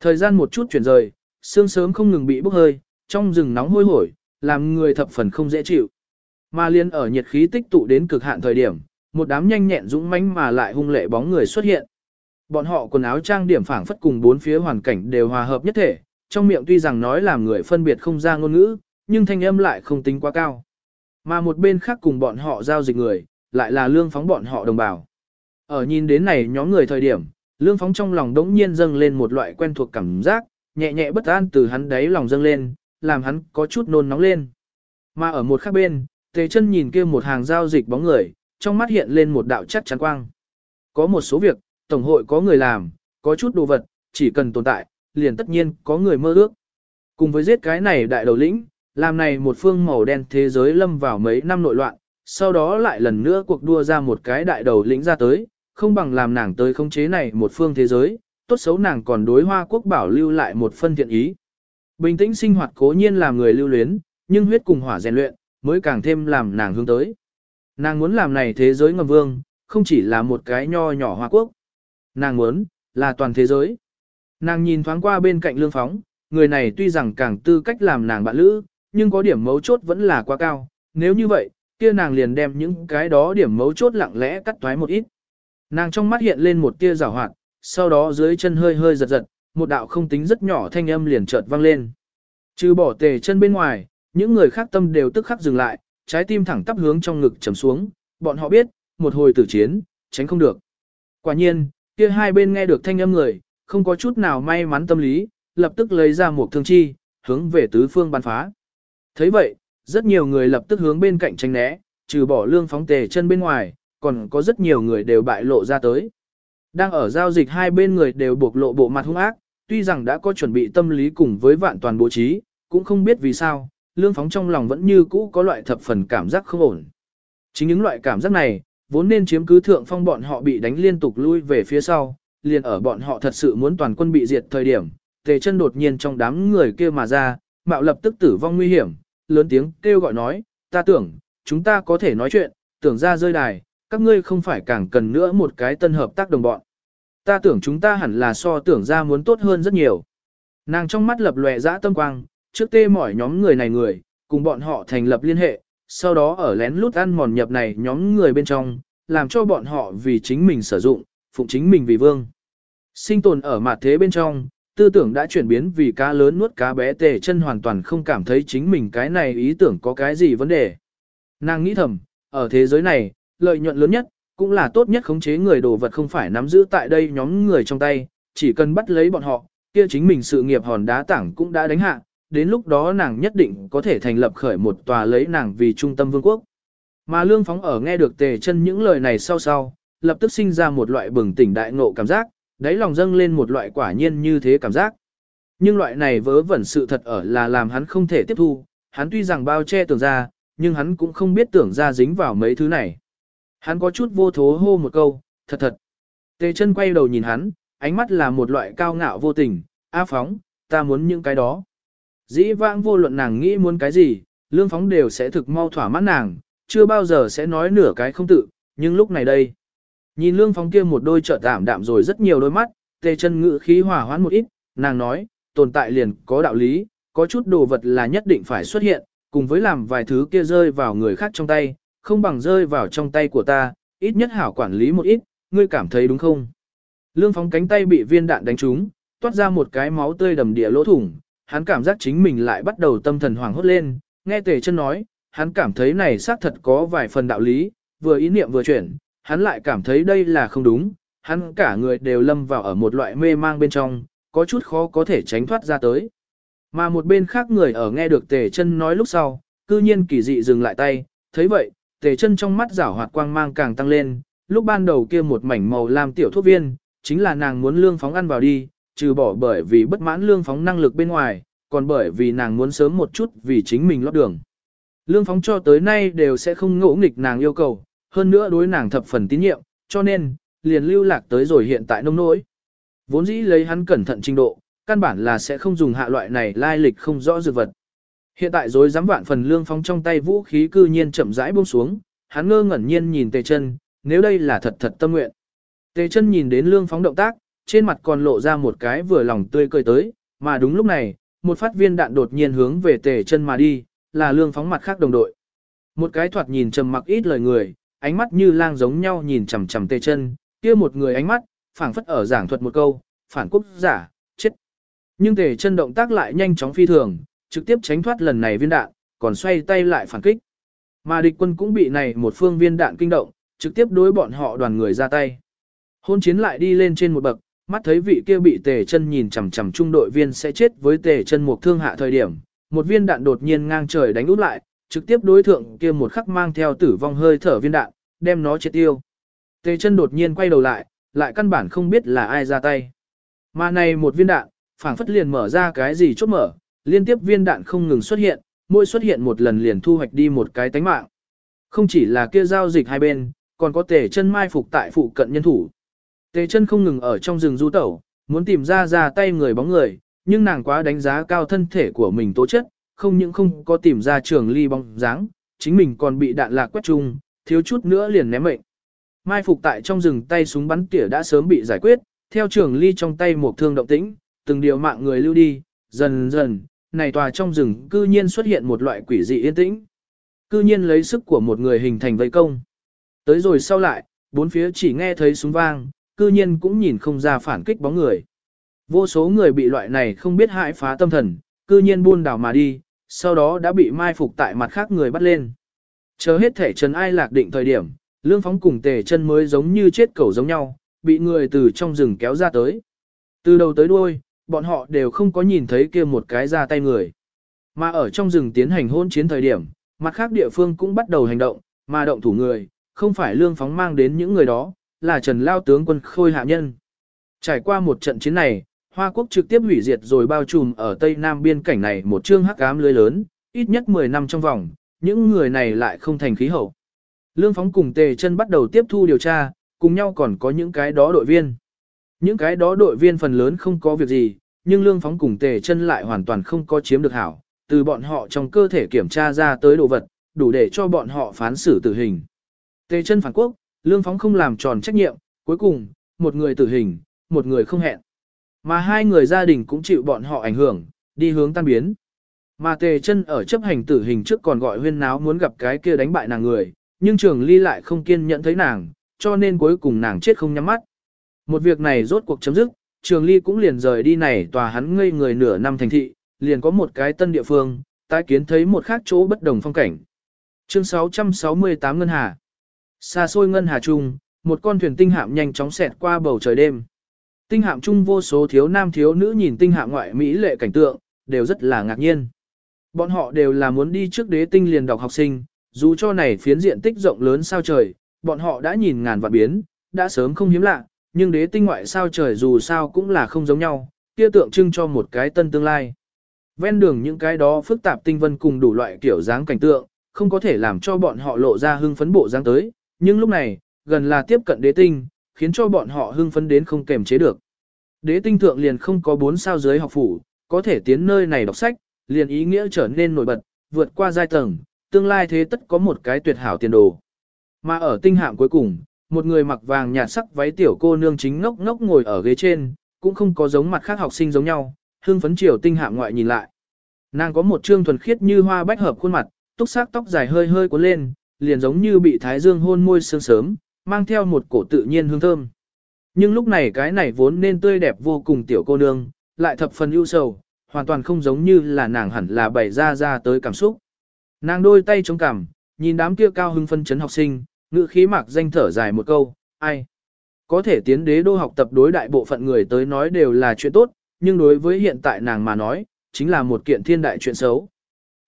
Thời gian một chút chuyển rời, sương sớm không ngừng bị bốc hơi, trong rừng nóng hôi hổi, làm người thập phần không dễ chịu. Mà liên ở nhiệt khí tích tụ đến cực hạn thời điểm, một đám nhanh nhẹn dũng mãnh mà lại hung lệ bóng người xuất hiện. Bọn họ quần áo trang điểm phảng phất cùng bốn phía hoàn cảnh đều hòa hợp nhất thể, trong miệng tuy rằng nói làm người phân biệt không ra ngôn ngữ, nhưng thanh âm lại không tính quá cao. Mà một bên khác cùng bọn họ giao dịch người, lại là lương phóng bọn họ đồng bào. Ở nhìn đến này nhóm người thời điểm, lương phóng trong lòng đống nhiên dâng lên một loại quen thuộc cảm giác, nhẹ nhẹ bất an từ hắn đáy lòng dâng lên, làm hắn có chút nôn nóng lên. Mà ở một khác bên, tề chân nhìn kia một hàng giao dịch bóng người, trong mắt hiện lên một đạo chắc chắn quang. Có một số việc, tổng hội có người làm, có chút đồ vật, chỉ cần tồn tại, liền tất nhiên có người mơ ước. Cùng với giết cái này đại đầu lĩnh, làm này một phương màu đen thế giới lâm vào mấy năm nội loạn, sau đó lại lần nữa cuộc đua ra một cái đại đầu lĩnh ra tới, không bằng làm nàng tới khống chế này một phương thế giới, tốt xấu nàng còn đối hoa quốc bảo lưu lại một phân thiện ý. Bình tĩnh sinh hoạt cố nhiên làm người lưu luyến, nhưng huyết cùng hỏa rèn luyện, mới càng thêm làm nàng hướng tới. Nàng muốn làm này thế giới ngầm vương, không chỉ là một cái nho nhỏ hoa quốc. Nàng muốn, là toàn thế giới. Nàng nhìn thoáng qua bên cạnh lương phóng, người này tuy rằng càng tư cách làm nàng bạn lữ, nhưng có điểm mấu chốt vẫn là quá cao. Nếu như vậy, kia nàng liền đem những cái đó điểm mấu chốt lặng lẽ cắt thoái một ít. Nàng trong mắt hiện lên một tia rào hoạt, sau đó dưới chân hơi hơi giật giật, một đạo không tính rất nhỏ thanh âm liền chợt vang lên. Trừ bỏ tề chân bên ngoài, những người khác tâm đều tức khắc dừng lại, trái tim thẳng tắp hướng trong ngực trầm xuống, bọn họ biết, một hồi tử chiến, tránh không được. Quả nhiên, kia hai bên nghe được thanh âm người, không có chút nào may mắn tâm lý, lập tức lấy ra một thương chi, hướng về tứ phương bắn phá thấy vậy, rất nhiều người lập tức hướng bên cạnh tránh né, trừ bỏ lương phóng tề chân bên ngoài, còn có rất nhiều người đều bại lộ ra tới. Đang ở giao dịch hai bên người đều buộc lộ bộ mặt hung ác, tuy rằng đã có chuẩn bị tâm lý cùng với vạn toàn bố trí, cũng không biết vì sao, lương phóng trong lòng vẫn như cũ có loại thập phần cảm giác không ổn. Chính những loại cảm giác này, vốn nên chiếm cứ thượng phong bọn họ bị đánh liên tục lui về phía sau, liền ở bọn họ thật sự muốn toàn quân bị diệt thời điểm, tề chân đột nhiên trong đám người kia mà ra, mạo lập tức tử vong nguy hiểm, lớn tiếng kêu gọi nói, ta tưởng, chúng ta có thể nói chuyện, tưởng ra rơi đài, các ngươi không phải càng cần nữa một cái tân hợp tác đồng bọn. Ta tưởng chúng ta hẳn là so tưởng ra muốn tốt hơn rất nhiều. Nàng trong mắt lập lòe dã tâm quang, trước tê mỏi nhóm người này người, cùng bọn họ thành lập liên hệ, sau đó ở lén lút ăn mòn nhập này nhóm người bên trong, làm cho bọn họ vì chính mình sử dụng, phụng chính mình vì vương. Sinh tồn ở mặt thế bên trong, tư tưởng đã chuyển biến vì cá lớn nuốt cá bé tề chân hoàn toàn không cảm thấy chính mình cái này ý tưởng có cái gì vấn đề. Nàng nghĩ thầm, ở thế giới này, lợi nhuận lớn nhất, cũng là tốt nhất khống chế người đồ vật không phải nắm giữ tại đây nhóm người trong tay, chỉ cần bắt lấy bọn họ, kia chính mình sự nghiệp hòn đá tảng cũng đã đánh hạ, đến lúc đó nàng nhất định có thể thành lập khởi một tòa lấy nàng vì trung tâm vương quốc. Mà Lương Phóng ở nghe được tề chân những lời này sau sau, lập tức sinh ra một loại bừng tỉnh đại ngộ cảm giác, đáy lòng dâng lên một loại quả nhiên như thế cảm giác. Nhưng loại này vớ vẩn sự thật ở là làm hắn không thể tiếp thu, hắn tuy rằng bao che tưởng ra, nhưng hắn cũng không biết tưởng ra dính vào mấy thứ này. Hắn có chút vô thố hô một câu, thật thật. Tề chân quay đầu nhìn hắn, ánh mắt là một loại cao ngạo vô tình, A phóng, ta muốn những cái đó. Dĩ vãng vô luận nàng nghĩ muốn cái gì, lương phóng đều sẽ thực mau thỏa mãn nàng, chưa bao giờ sẽ nói nửa cái không tự, nhưng lúc này đây. Nhìn lương phóng kia một đôi trợ tạm đạm rồi rất nhiều đôi mắt, tề chân ngự khí hỏa hoãn một ít, nàng nói, tồn tại liền có đạo lý, có chút đồ vật là nhất định phải xuất hiện, cùng với làm vài thứ kia rơi vào người khác trong tay, không bằng rơi vào trong tay của ta, ít nhất hảo quản lý một ít, ngươi cảm thấy đúng không? Lương phóng cánh tay bị viên đạn đánh trúng, toát ra một cái máu tươi đầm địa lỗ thủng, hắn cảm giác chính mình lại bắt đầu tâm thần hoảng hốt lên, nghe tề chân nói, hắn cảm thấy này xác thật có vài phần đạo lý, vừa ý niệm vừa chuyển, hắn lại cảm thấy đây là không đúng, hắn cả người đều lâm vào ở một loại mê mang bên trong, có chút khó có thể tránh thoát ra tới. Mà một bên khác người ở nghe được tề chân nói lúc sau, cư nhiên kỳ dị dừng lại tay, thấy vậy, tề chân trong mắt rảo hoạt quang mang càng tăng lên, lúc ban đầu kia một mảnh màu làm tiểu thuốc viên, chính là nàng muốn lương phóng ăn vào đi, trừ bỏ bởi vì bất mãn lương phóng năng lực bên ngoài, còn bởi vì nàng muốn sớm một chút vì chính mình lót đường. Lương phóng cho tới nay đều sẽ không ngỗ nghịch nàng yêu cầu, hơn nữa đối nàng thập phần tín nhiệm, cho nên, liền lưu lạc tới rồi hiện tại nông nỗi. Vốn dĩ lấy hắn cẩn thận trình độ, căn bản là sẽ không dùng hạ loại này lai lịch không rõ dược vật. Hiện tại rồi dám vạn phần lương phóng trong tay vũ khí cư nhiên chậm rãi buông xuống, hắn ngơ ngẩn nhiên nhìn tề chân, nếu đây là thật thật tâm nguyện. Tề chân nhìn đến lương phóng động tác, trên mặt còn lộ ra một cái vừa lòng tươi cười tới, mà đúng lúc này, một phát viên đạn đột nhiên hướng về tề chân mà đi, là lương phóng mặt khác đồng đội. Một cái thoạt nhìn trầm mặc ít lời người, ánh mắt như lang giống nhau nhìn chằm chằm tề chân, kia một người ánh mắt, phảng phất ở giảng thuật một câu, phản quốc giả, chết. Nhưng tề chân động tác lại nhanh chóng phi thường, trực tiếp tránh thoát lần này viên đạn, còn xoay tay lại phản kích. Mà địch quân cũng bị này một phương viên đạn kinh động, trực tiếp đối bọn họ đoàn người ra tay. Hôn chiến lại đi lên trên một bậc, mắt thấy vị kia bị tề chân nhìn chằm chằm trung đội viên sẽ chết với tề chân một thương hạ thời điểm, một viên đạn đột nhiên ngang trời đánh út lại, trực tiếp đối thượng kia một khắc mang theo tử vong hơi thở viên đạn, đem nó triệt tiêu. Tề chân đột nhiên quay đầu lại, lại căn bản không biết là ai ra tay. Mà này một viên đạn, phảng phất liền mở ra cái gì chốt mở, liên tiếp viên đạn không ngừng xuất hiện, mỗi xuất hiện một lần liền thu hoạch đi một cái tánh mạng. Không chỉ là kia giao dịch hai bên, còn có tề chân mai phục tại phụ cận nhân thủ. Tề chân không ngừng ở trong rừng du tẩu, muốn tìm ra ra tay người bóng người, nhưng nàng quá đánh giá cao thân thể của mình tố chất, không những không có tìm ra trường ly bóng dáng, chính mình còn bị đạn lạc quét chung, thiếu chút nữa liền ném mệnh. Mai phục tại trong rừng tay súng bắn tỉa đã sớm bị giải quyết, theo trường ly trong tay một thương động tĩnh, từng điều mạng người lưu đi, dần dần, này tòa trong rừng cư nhiên xuất hiện một loại quỷ dị yên tĩnh. Cư nhiên lấy sức của một người hình thành vây công. Tới rồi sau lại, bốn phía chỉ nghe thấy súng vang, cư nhiên cũng nhìn không ra phản kích bóng người. Vô số người bị loại này không biết hại phá tâm thần, cư nhiên buôn đảo mà đi, sau đó đã bị mai phục tại mặt khác người bắt lên. Chờ hết thể trần ai lạc định thời điểm, lương phóng cùng tề chân mới giống như chết cẩu giống nhau, bị người từ trong rừng kéo ra tới. Từ đầu tới đuôi, bọn họ đều không có nhìn thấy kia một cái ra tay người. Mà ở trong rừng tiến hành hôn chiến thời điểm, mặt khác địa phương cũng bắt đầu hành động, mà động thủ người, không phải lương phóng mang đến những người đó, là Trần Lao tướng quân khôi hạ nhân. Trải qua một trận chiến này, Hoa Quốc trực tiếp hủy diệt rồi bao trùm ở Tây Nam biên cảnh này một chương hắc ám lưới lớn, ít nhất 10 năm trong vòng, những người này lại không thành khí hậu. Lương phóng cùng tề chân bắt đầu tiếp thu điều tra, cùng nhau còn có những cái đó đội viên. Những cái đó đội viên phần lớn không có việc gì, nhưng lương phóng cùng tề chân lại hoàn toàn không có chiếm được hảo, từ bọn họ trong cơ thể kiểm tra ra tới đồ vật, đủ để cho bọn họ phán xử tử hình. Tề chân phản quốc, lương phóng không làm tròn trách nhiệm, cuối cùng, một người tử hình, một người không hẹn. Mà hai người gia đình cũng chịu bọn họ ảnh hưởng, đi hướng tan biến. Mà tề chân ở chấp hành tử hình trước còn gọi huyên náo muốn gặp cái kia đánh bại nàng người, nhưng trường ly lại không kiên nhẫn thấy nàng, cho nên cuối cùng nàng chết không nhắm mắt. Một việc này rốt cuộc chấm dứt, trường ly cũng liền rời đi này tòa hắn ngây người nửa năm thành thị, liền có một cái tân địa phương, tái kiến thấy một khác chỗ bất đồng phong cảnh. Chương 668 Ngân Hà Xa xôi Ngân Hà Trung, một con thuyền tinh hạm nhanh chóng xẹt qua bầu trời đêm. Tinh hạm trung vô số thiếu nam thiếu nữ nhìn tinh hạm ngoại mỹ lệ cảnh tượng, đều rất là ngạc nhiên. Bọn họ đều là muốn đi trước đế tinh liền đọc học sinh, dù cho này phiến diện tích rộng lớn sao trời, bọn họ đã nhìn ngàn vạn biến, đã sớm không hiếm lạ, nhưng đế tinh ngoại sao trời dù sao cũng là không giống nhau, kia tượng trưng cho một cái tân tương lai. Ven đường những cái đó phức tạp tinh vân cùng đủ loại kiểu dáng cảnh tượng, không có thể làm cho bọn họ lộ ra hưng phấn bộ dáng tới, nhưng lúc này, gần là tiếp cận đế tinh, khiến cho bọn họ hưng phấn đến không kềm chế được. Đế tinh thượng liền không có bốn sao dưới học phủ, có thể tiến nơi này đọc sách, liền ý nghĩa trở nên nổi bật, vượt qua giai tầng, tương lai thế tất có một cái tuyệt hảo tiền đồ. Mà ở tinh hạm cuối cùng, một người mặc vàng nhạt sắc váy tiểu cô nương chính ngốc ngốc ngồi ở ghế trên, cũng không có giống mặt khác học sinh giống nhau, hương phấn chiều tinh hạm ngoại nhìn lại. Nàng có một trương thuần khiết như hoa bách hợp khuôn mặt, túc sắc tóc dài hơi hơi cuốn lên, liền giống như bị thái dương hôn môi sương sớm, mang theo một cổ tự nhiên hương thơm. Nhưng lúc này cái này vốn nên tươi đẹp vô cùng tiểu cô nương, lại thập phần ưu sầu, hoàn toàn không giống như là nàng hẳn là bày ra ra tới cảm xúc. Nàng đôi tay chống cằm, nhìn đám kia cao hưng phân chấn học sinh, ngữ khí mạc danh thở dài một câu, ai. Có thể tiến đế đô học tập đối đại bộ phận người tới nói đều là chuyện tốt, nhưng đối với hiện tại nàng mà nói, chính là một kiện thiên đại chuyện xấu.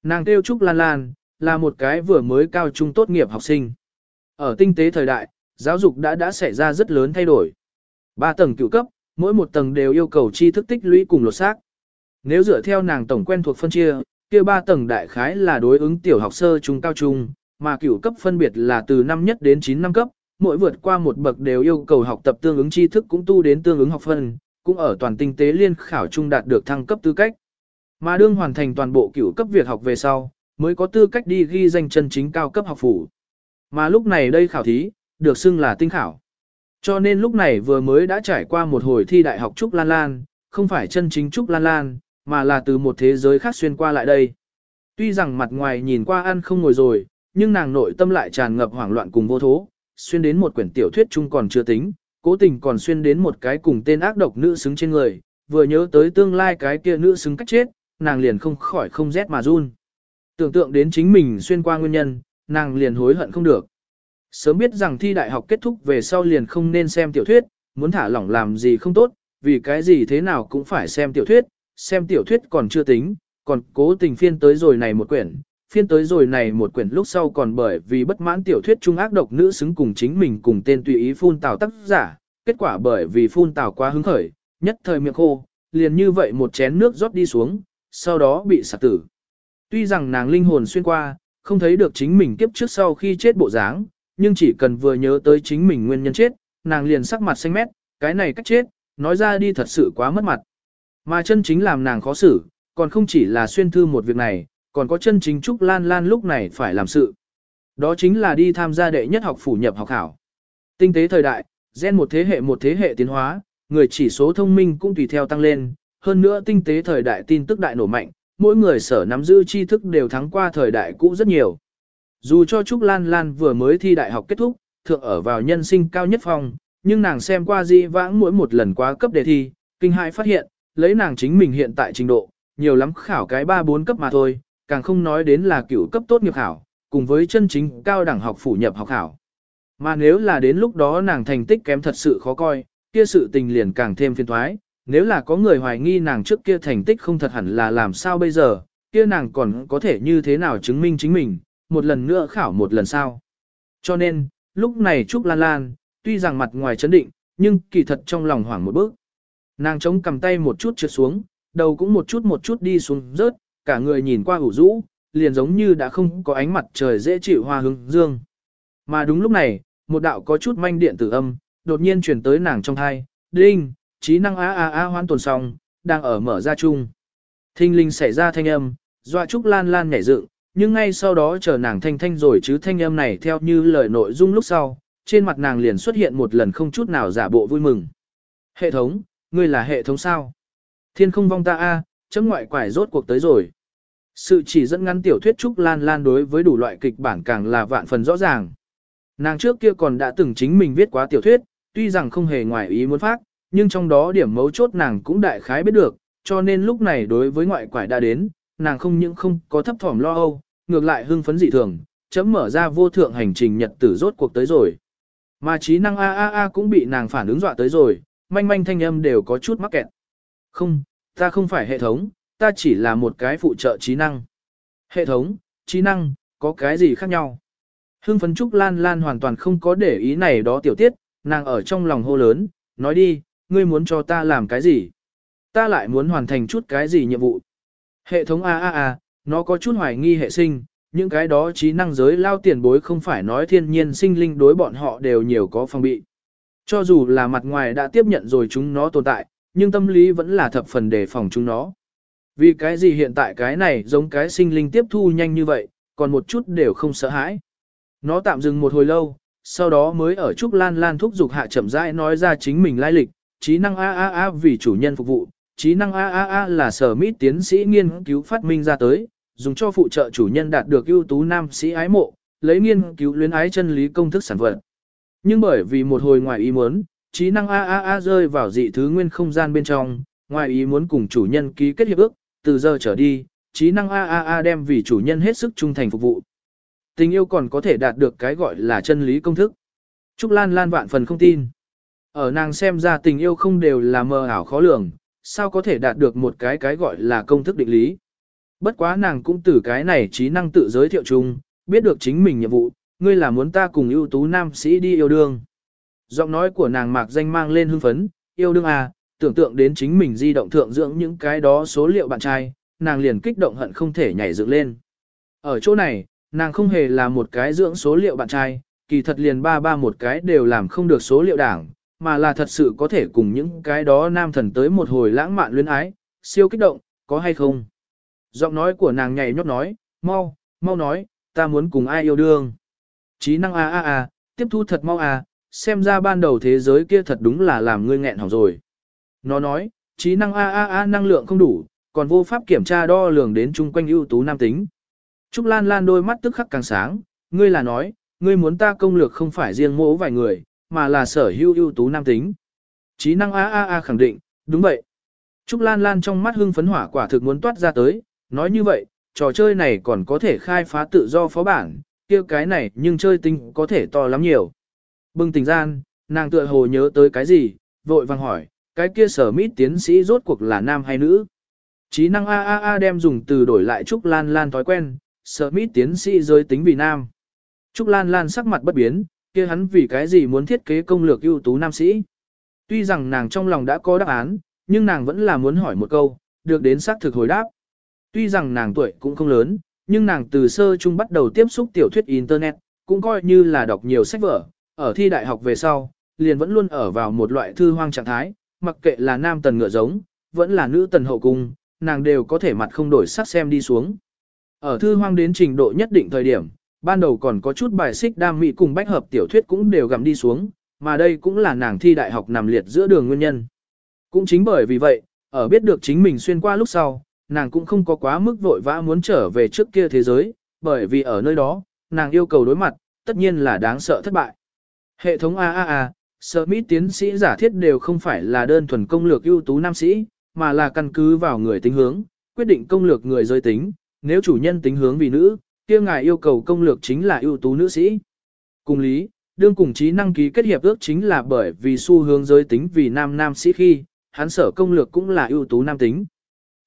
Nàng kêu Trúc Lan Lan, là một cái vừa mới cao trung tốt nghiệp học sinh. Ở tinh tế thời đại, giáo dục đã đã xảy ra rất lớn thay đổi. Ba tầng cựu cấp, mỗi một tầng đều yêu cầu tri thức tích lũy cùng lột xác. Nếu dựa theo nàng tổng quen thuộc phân chia, kia ba tầng đại khái là đối ứng tiểu học sơ trung cao trung, mà cửu cấp phân biệt là từ năm nhất đến 9 năm cấp, mỗi vượt qua một bậc đều yêu cầu học tập tương ứng tri thức cũng tu đến tương ứng học phân, cũng ở toàn tinh tế liên khảo trung đạt được thăng cấp tư cách. Mà đương hoàn thành toàn bộ cửu cấp việc học về sau, mới có tư cách đi ghi danh chân chính cao cấp học phủ. Mà lúc này đây khảo thí, được xưng là tinh khảo. Cho nên lúc này vừa mới đã trải qua một hồi thi đại học Trúc Lan Lan, không phải chân chính Trúc Lan Lan, mà là từ một thế giới khác xuyên qua lại đây. Tuy rằng mặt ngoài nhìn qua ăn không ngồi rồi, nhưng nàng nội tâm lại tràn ngập hoảng loạn cùng vô thố, xuyên đến một quyển tiểu thuyết chung còn chưa tính, cố tình còn xuyên đến một cái cùng tên ác độc nữ xứng trên người, vừa nhớ tới tương lai cái kia nữ xứng cách chết, nàng liền không khỏi không rét mà run. Tưởng tượng đến chính mình xuyên qua nguyên nhân, nàng liền hối hận không được. Sớm biết rằng thi đại học kết thúc về sau liền không nên xem tiểu thuyết, muốn thả lỏng làm gì không tốt, vì cái gì thế nào cũng phải xem tiểu thuyết, xem tiểu thuyết còn chưa tính, còn cố tình phiên tới rồi này một quyển, phiên tới rồi này một quyển lúc sau còn bởi vì bất mãn tiểu thuyết trung ác độc nữ xứng cùng chính mình cùng tên tùy ý phun tào tác giả, kết quả bởi vì phun tào quá hứng khởi, nhất thời miệng khô, liền như vậy một chén nước rót đi xuống, sau đó bị sạc tử. Tuy rằng nàng linh hồn xuyên qua, không thấy được chính mình kiếp trước sau khi chết bộ dáng, nhưng chỉ cần vừa nhớ tới chính mình nguyên nhân chết, nàng liền sắc mặt xanh mét, cái này cách chết, nói ra đi thật sự quá mất mặt. Mà chân chính làm nàng khó xử, còn không chỉ là xuyên thư một việc này, còn có chân chính Trúc Lan Lan lúc này phải làm sự. Đó chính là đi tham gia đệ nhất học phủ nhập học khảo Tinh tế thời đại, gen một thế hệ một thế hệ tiến hóa, người chỉ số thông minh cũng tùy theo tăng lên, hơn nữa tinh tế thời đại tin tức đại nổ mạnh, mỗi người sở nắm giữ tri thức đều thắng qua thời đại cũ rất nhiều. Dù cho Trúc Lan Lan vừa mới thi đại học kết thúc, thượng ở vào nhân sinh cao nhất phòng, nhưng nàng xem qua di vãng mỗi một lần quá cấp đề thi, kinh hãi phát hiện, lấy nàng chính mình hiện tại trình độ, nhiều lắm khảo cái 3-4 cấp mà thôi, càng không nói đến là cựu cấp tốt nghiệp khảo, cùng với chân chính cao đẳng học phủ nhập học khảo. Mà nếu là đến lúc đó nàng thành tích kém thật sự khó coi, kia sự tình liền càng thêm phiền thoái, nếu là có người hoài nghi nàng trước kia thành tích không thật hẳn là làm sao bây giờ, kia nàng còn có thể như thế nào chứng minh chính mình, một lần nữa khảo một lần sao Cho nên, lúc này Trúc Lan Lan, tuy rằng mặt ngoài chấn định, nhưng kỳ thật trong lòng hoảng một bước. Nàng chống cầm tay một chút trượt xuống, đầu cũng một chút một chút đi xuống rớt, cả người nhìn qua ủ rũ, liền giống như đã không có ánh mặt trời dễ chịu hoa hướng dương. Mà đúng lúc này, một đạo có chút manh điện tử âm, đột nhiên chuyển tới nàng trong thai, đinh, trí năng a a a hoan tồn xong, đang ở mở ra chung. Thinh linh xảy ra thanh âm, doa trúc lan lan nhảy dựng, nhưng ngay sau đó chờ nàng thanh thanh rồi chứ thanh âm này theo như lời nội dung lúc sau, trên mặt nàng liền xuất hiện một lần không chút nào giả bộ vui mừng. Hệ thống, ngươi là hệ thống sao? Thiên không vong ta a, chấm ngoại quải rốt cuộc tới rồi. Sự chỉ dẫn ngắn tiểu thuyết Trúc Lan Lan đối với đủ loại kịch bản càng là vạn phần rõ ràng. Nàng trước kia còn đã từng chính mình viết quá tiểu thuyết, tuy rằng không hề ngoài ý muốn phát, nhưng trong đó điểm mấu chốt nàng cũng đại khái biết được, cho nên lúc này đối với ngoại quải đã đến, nàng không những không có thấp thỏm lo âu, ngược lại hưng phấn dị thường, chấm mở ra vô thượng hành trình nhật tử rốt cuộc tới rồi. Mà trí năng a a a cũng bị nàng phản ứng dọa tới rồi, manh manh thanh âm đều có chút mắc kẹt. Không, ta không phải hệ thống, ta chỉ là một cái phụ trợ trí năng. Hệ thống, trí năng, có cái gì khác nhau? Hưng phấn Trúc Lan Lan hoàn toàn không có để ý này đó tiểu tiết, nàng ở trong lòng hô lớn, nói đi, ngươi muốn cho ta làm cái gì? Ta lại muốn hoàn thành chút cái gì nhiệm vụ? Hệ thống A A A, nó có chút hoài nghi hệ sinh, những cái đó trí năng giới lao tiền bối không phải nói thiên nhiên sinh linh đối bọn họ đều nhiều có phòng bị. Cho dù là mặt ngoài đã tiếp nhận rồi chúng nó tồn tại, nhưng tâm lý vẫn là thập phần đề phòng chúng nó. Vì cái gì hiện tại cái này giống cái sinh linh tiếp thu nhanh như vậy, còn một chút đều không sợ hãi. Nó tạm dừng một hồi lâu, sau đó mới ở Trúc Lan Lan thúc dục hạ chậm rãi nói ra chính mình lai lịch, trí năng A A A vì chủ nhân phục vụ, trí năng AAA là sở mít tiến sĩ nghiên cứu phát minh ra tới, dùng cho phụ trợ chủ nhân đạt được ưu tú nam sĩ ái mộ, lấy nghiên cứu luyến ái chân lý công thức sản vật. Nhưng bởi vì một hồi ngoài ý muốn, trí năng AAA rơi vào dị thứ nguyên không gian bên trong, ngoài ý muốn cùng chủ nhân ký kết hiệp ước, từ giờ trở đi, trí năng AAA đem vì chủ nhân hết sức trung thành phục vụ. Tình yêu còn có thể đạt được cái gọi là chân lý công thức. Trúc Lan Lan vạn phần không tin. Ở nàng xem ra tình yêu không đều là mơ ảo khó lường, sao có thể đạt được một cái cái gọi là công thức định lý. Bất quá nàng cũng từ cái này trí năng tự giới thiệu chung, biết được chính mình nhiệm vụ, ngươi là muốn ta cùng ưu tú nam sĩ đi yêu đương. Giọng nói của nàng mạc danh mang lên hưng phấn, yêu đương à, tưởng tượng đến chính mình di động thượng dưỡng những cái đó số liệu bạn trai, nàng liền kích động hận không thể nhảy dựng lên. Ở chỗ này, nàng không hề là một cái dưỡng số liệu bạn trai, kỳ thật liền ba ba một cái đều làm không được số liệu đảng, mà là thật sự có thể cùng những cái đó nam thần tới một hồi lãng mạn luyến ái, siêu kích động, có hay không? Giọng nói của nàng nhảy nhót nói, mau, mau nói, ta muốn cùng ai yêu đương. Chí năng a a a, tiếp thu thật mau a, xem ra ban đầu thế giới kia thật đúng là làm ngươi nghẹn hỏng rồi. Nó nói, trí năng a a a năng lượng không đủ, còn vô pháp kiểm tra đo lường đến chung quanh ưu tú nam tính. Trúc Lan Lan đôi mắt tức khắc càng sáng, ngươi là nói, ngươi muốn ta công lược không phải riêng mỗ vài người, mà là sở hữu ưu tú nam tính. Trí năng a a a khẳng định, đúng vậy. Trúc Lan Lan trong mắt hưng phấn hỏa quả thực muốn toát ra tới, nói như vậy, trò chơi này còn có thể khai phá tự do phó bản, kia cái này nhưng chơi tinh có thể to lắm nhiều. Bừng tỉnh gian, nàng tựa hồ nhớ tới cái gì, vội vàng hỏi, cái kia sở mít tiến sĩ rốt cuộc là nam hay nữ. Chí năng a a a đem dùng từ đổi lại Trúc Lan Lan thói quen, sở mít tiến sĩ giới tính vì nam. Trúc Lan Lan sắc mặt bất biến, kia hắn vì cái gì muốn thiết kế công lược ưu tú nam sĩ. Tuy rằng nàng trong lòng đã có đáp án, nhưng nàng vẫn là muốn hỏi một câu, được đến xác thực hồi đáp. Tuy rằng nàng tuổi cũng không lớn, nhưng nàng từ sơ chung bắt đầu tiếp xúc tiểu thuyết Internet, cũng coi như là đọc nhiều sách vở, ở thi đại học về sau, liền vẫn luôn ở vào một loại thư hoang trạng thái, mặc kệ là nam tần ngựa giống, vẫn là nữ tần hậu cung, nàng đều có thể mặt không đổi sắc xem đi xuống. Ở thư hoang đến trình độ nhất định thời điểm, ban đầu còn có chút bài xích đam mỹ cùng bách hợp tiểu thuyết cũng đều gặm đi xuống, mà đây cũng là nàng thi đại học nằm liệt giữa đường nguyên nhân. Cũng chính bởi vì vậy, ở biết được chính mình xuyên qua lúc sau, nàng cũng không có quá mức vội vã muốn trở về trước kia thế giới, bởi vì ở nơi đó, nàng yêu cầu đối mặt, tất nhiên là đáng sợ thất bại. Hệ thống AAA, Smith tiến sĩ giả thiết đều không phải là đơn thuần công lược ưu tú nam sĩ, mà là căn cứ vào người tính hướng, quyết định công lược người giới tính, nếu chủ nhân tính hướng vì nữ, kia ngài yêu cầu công lược chính là ưu tú nữ sĩ. Cùng lý, đương cùng trí năng ký kết hiệp ước chính là bởi vì xu hướng giới tính vì nam nam sĩ khi, hắn sở công lược cũng là ưu tú nam tính.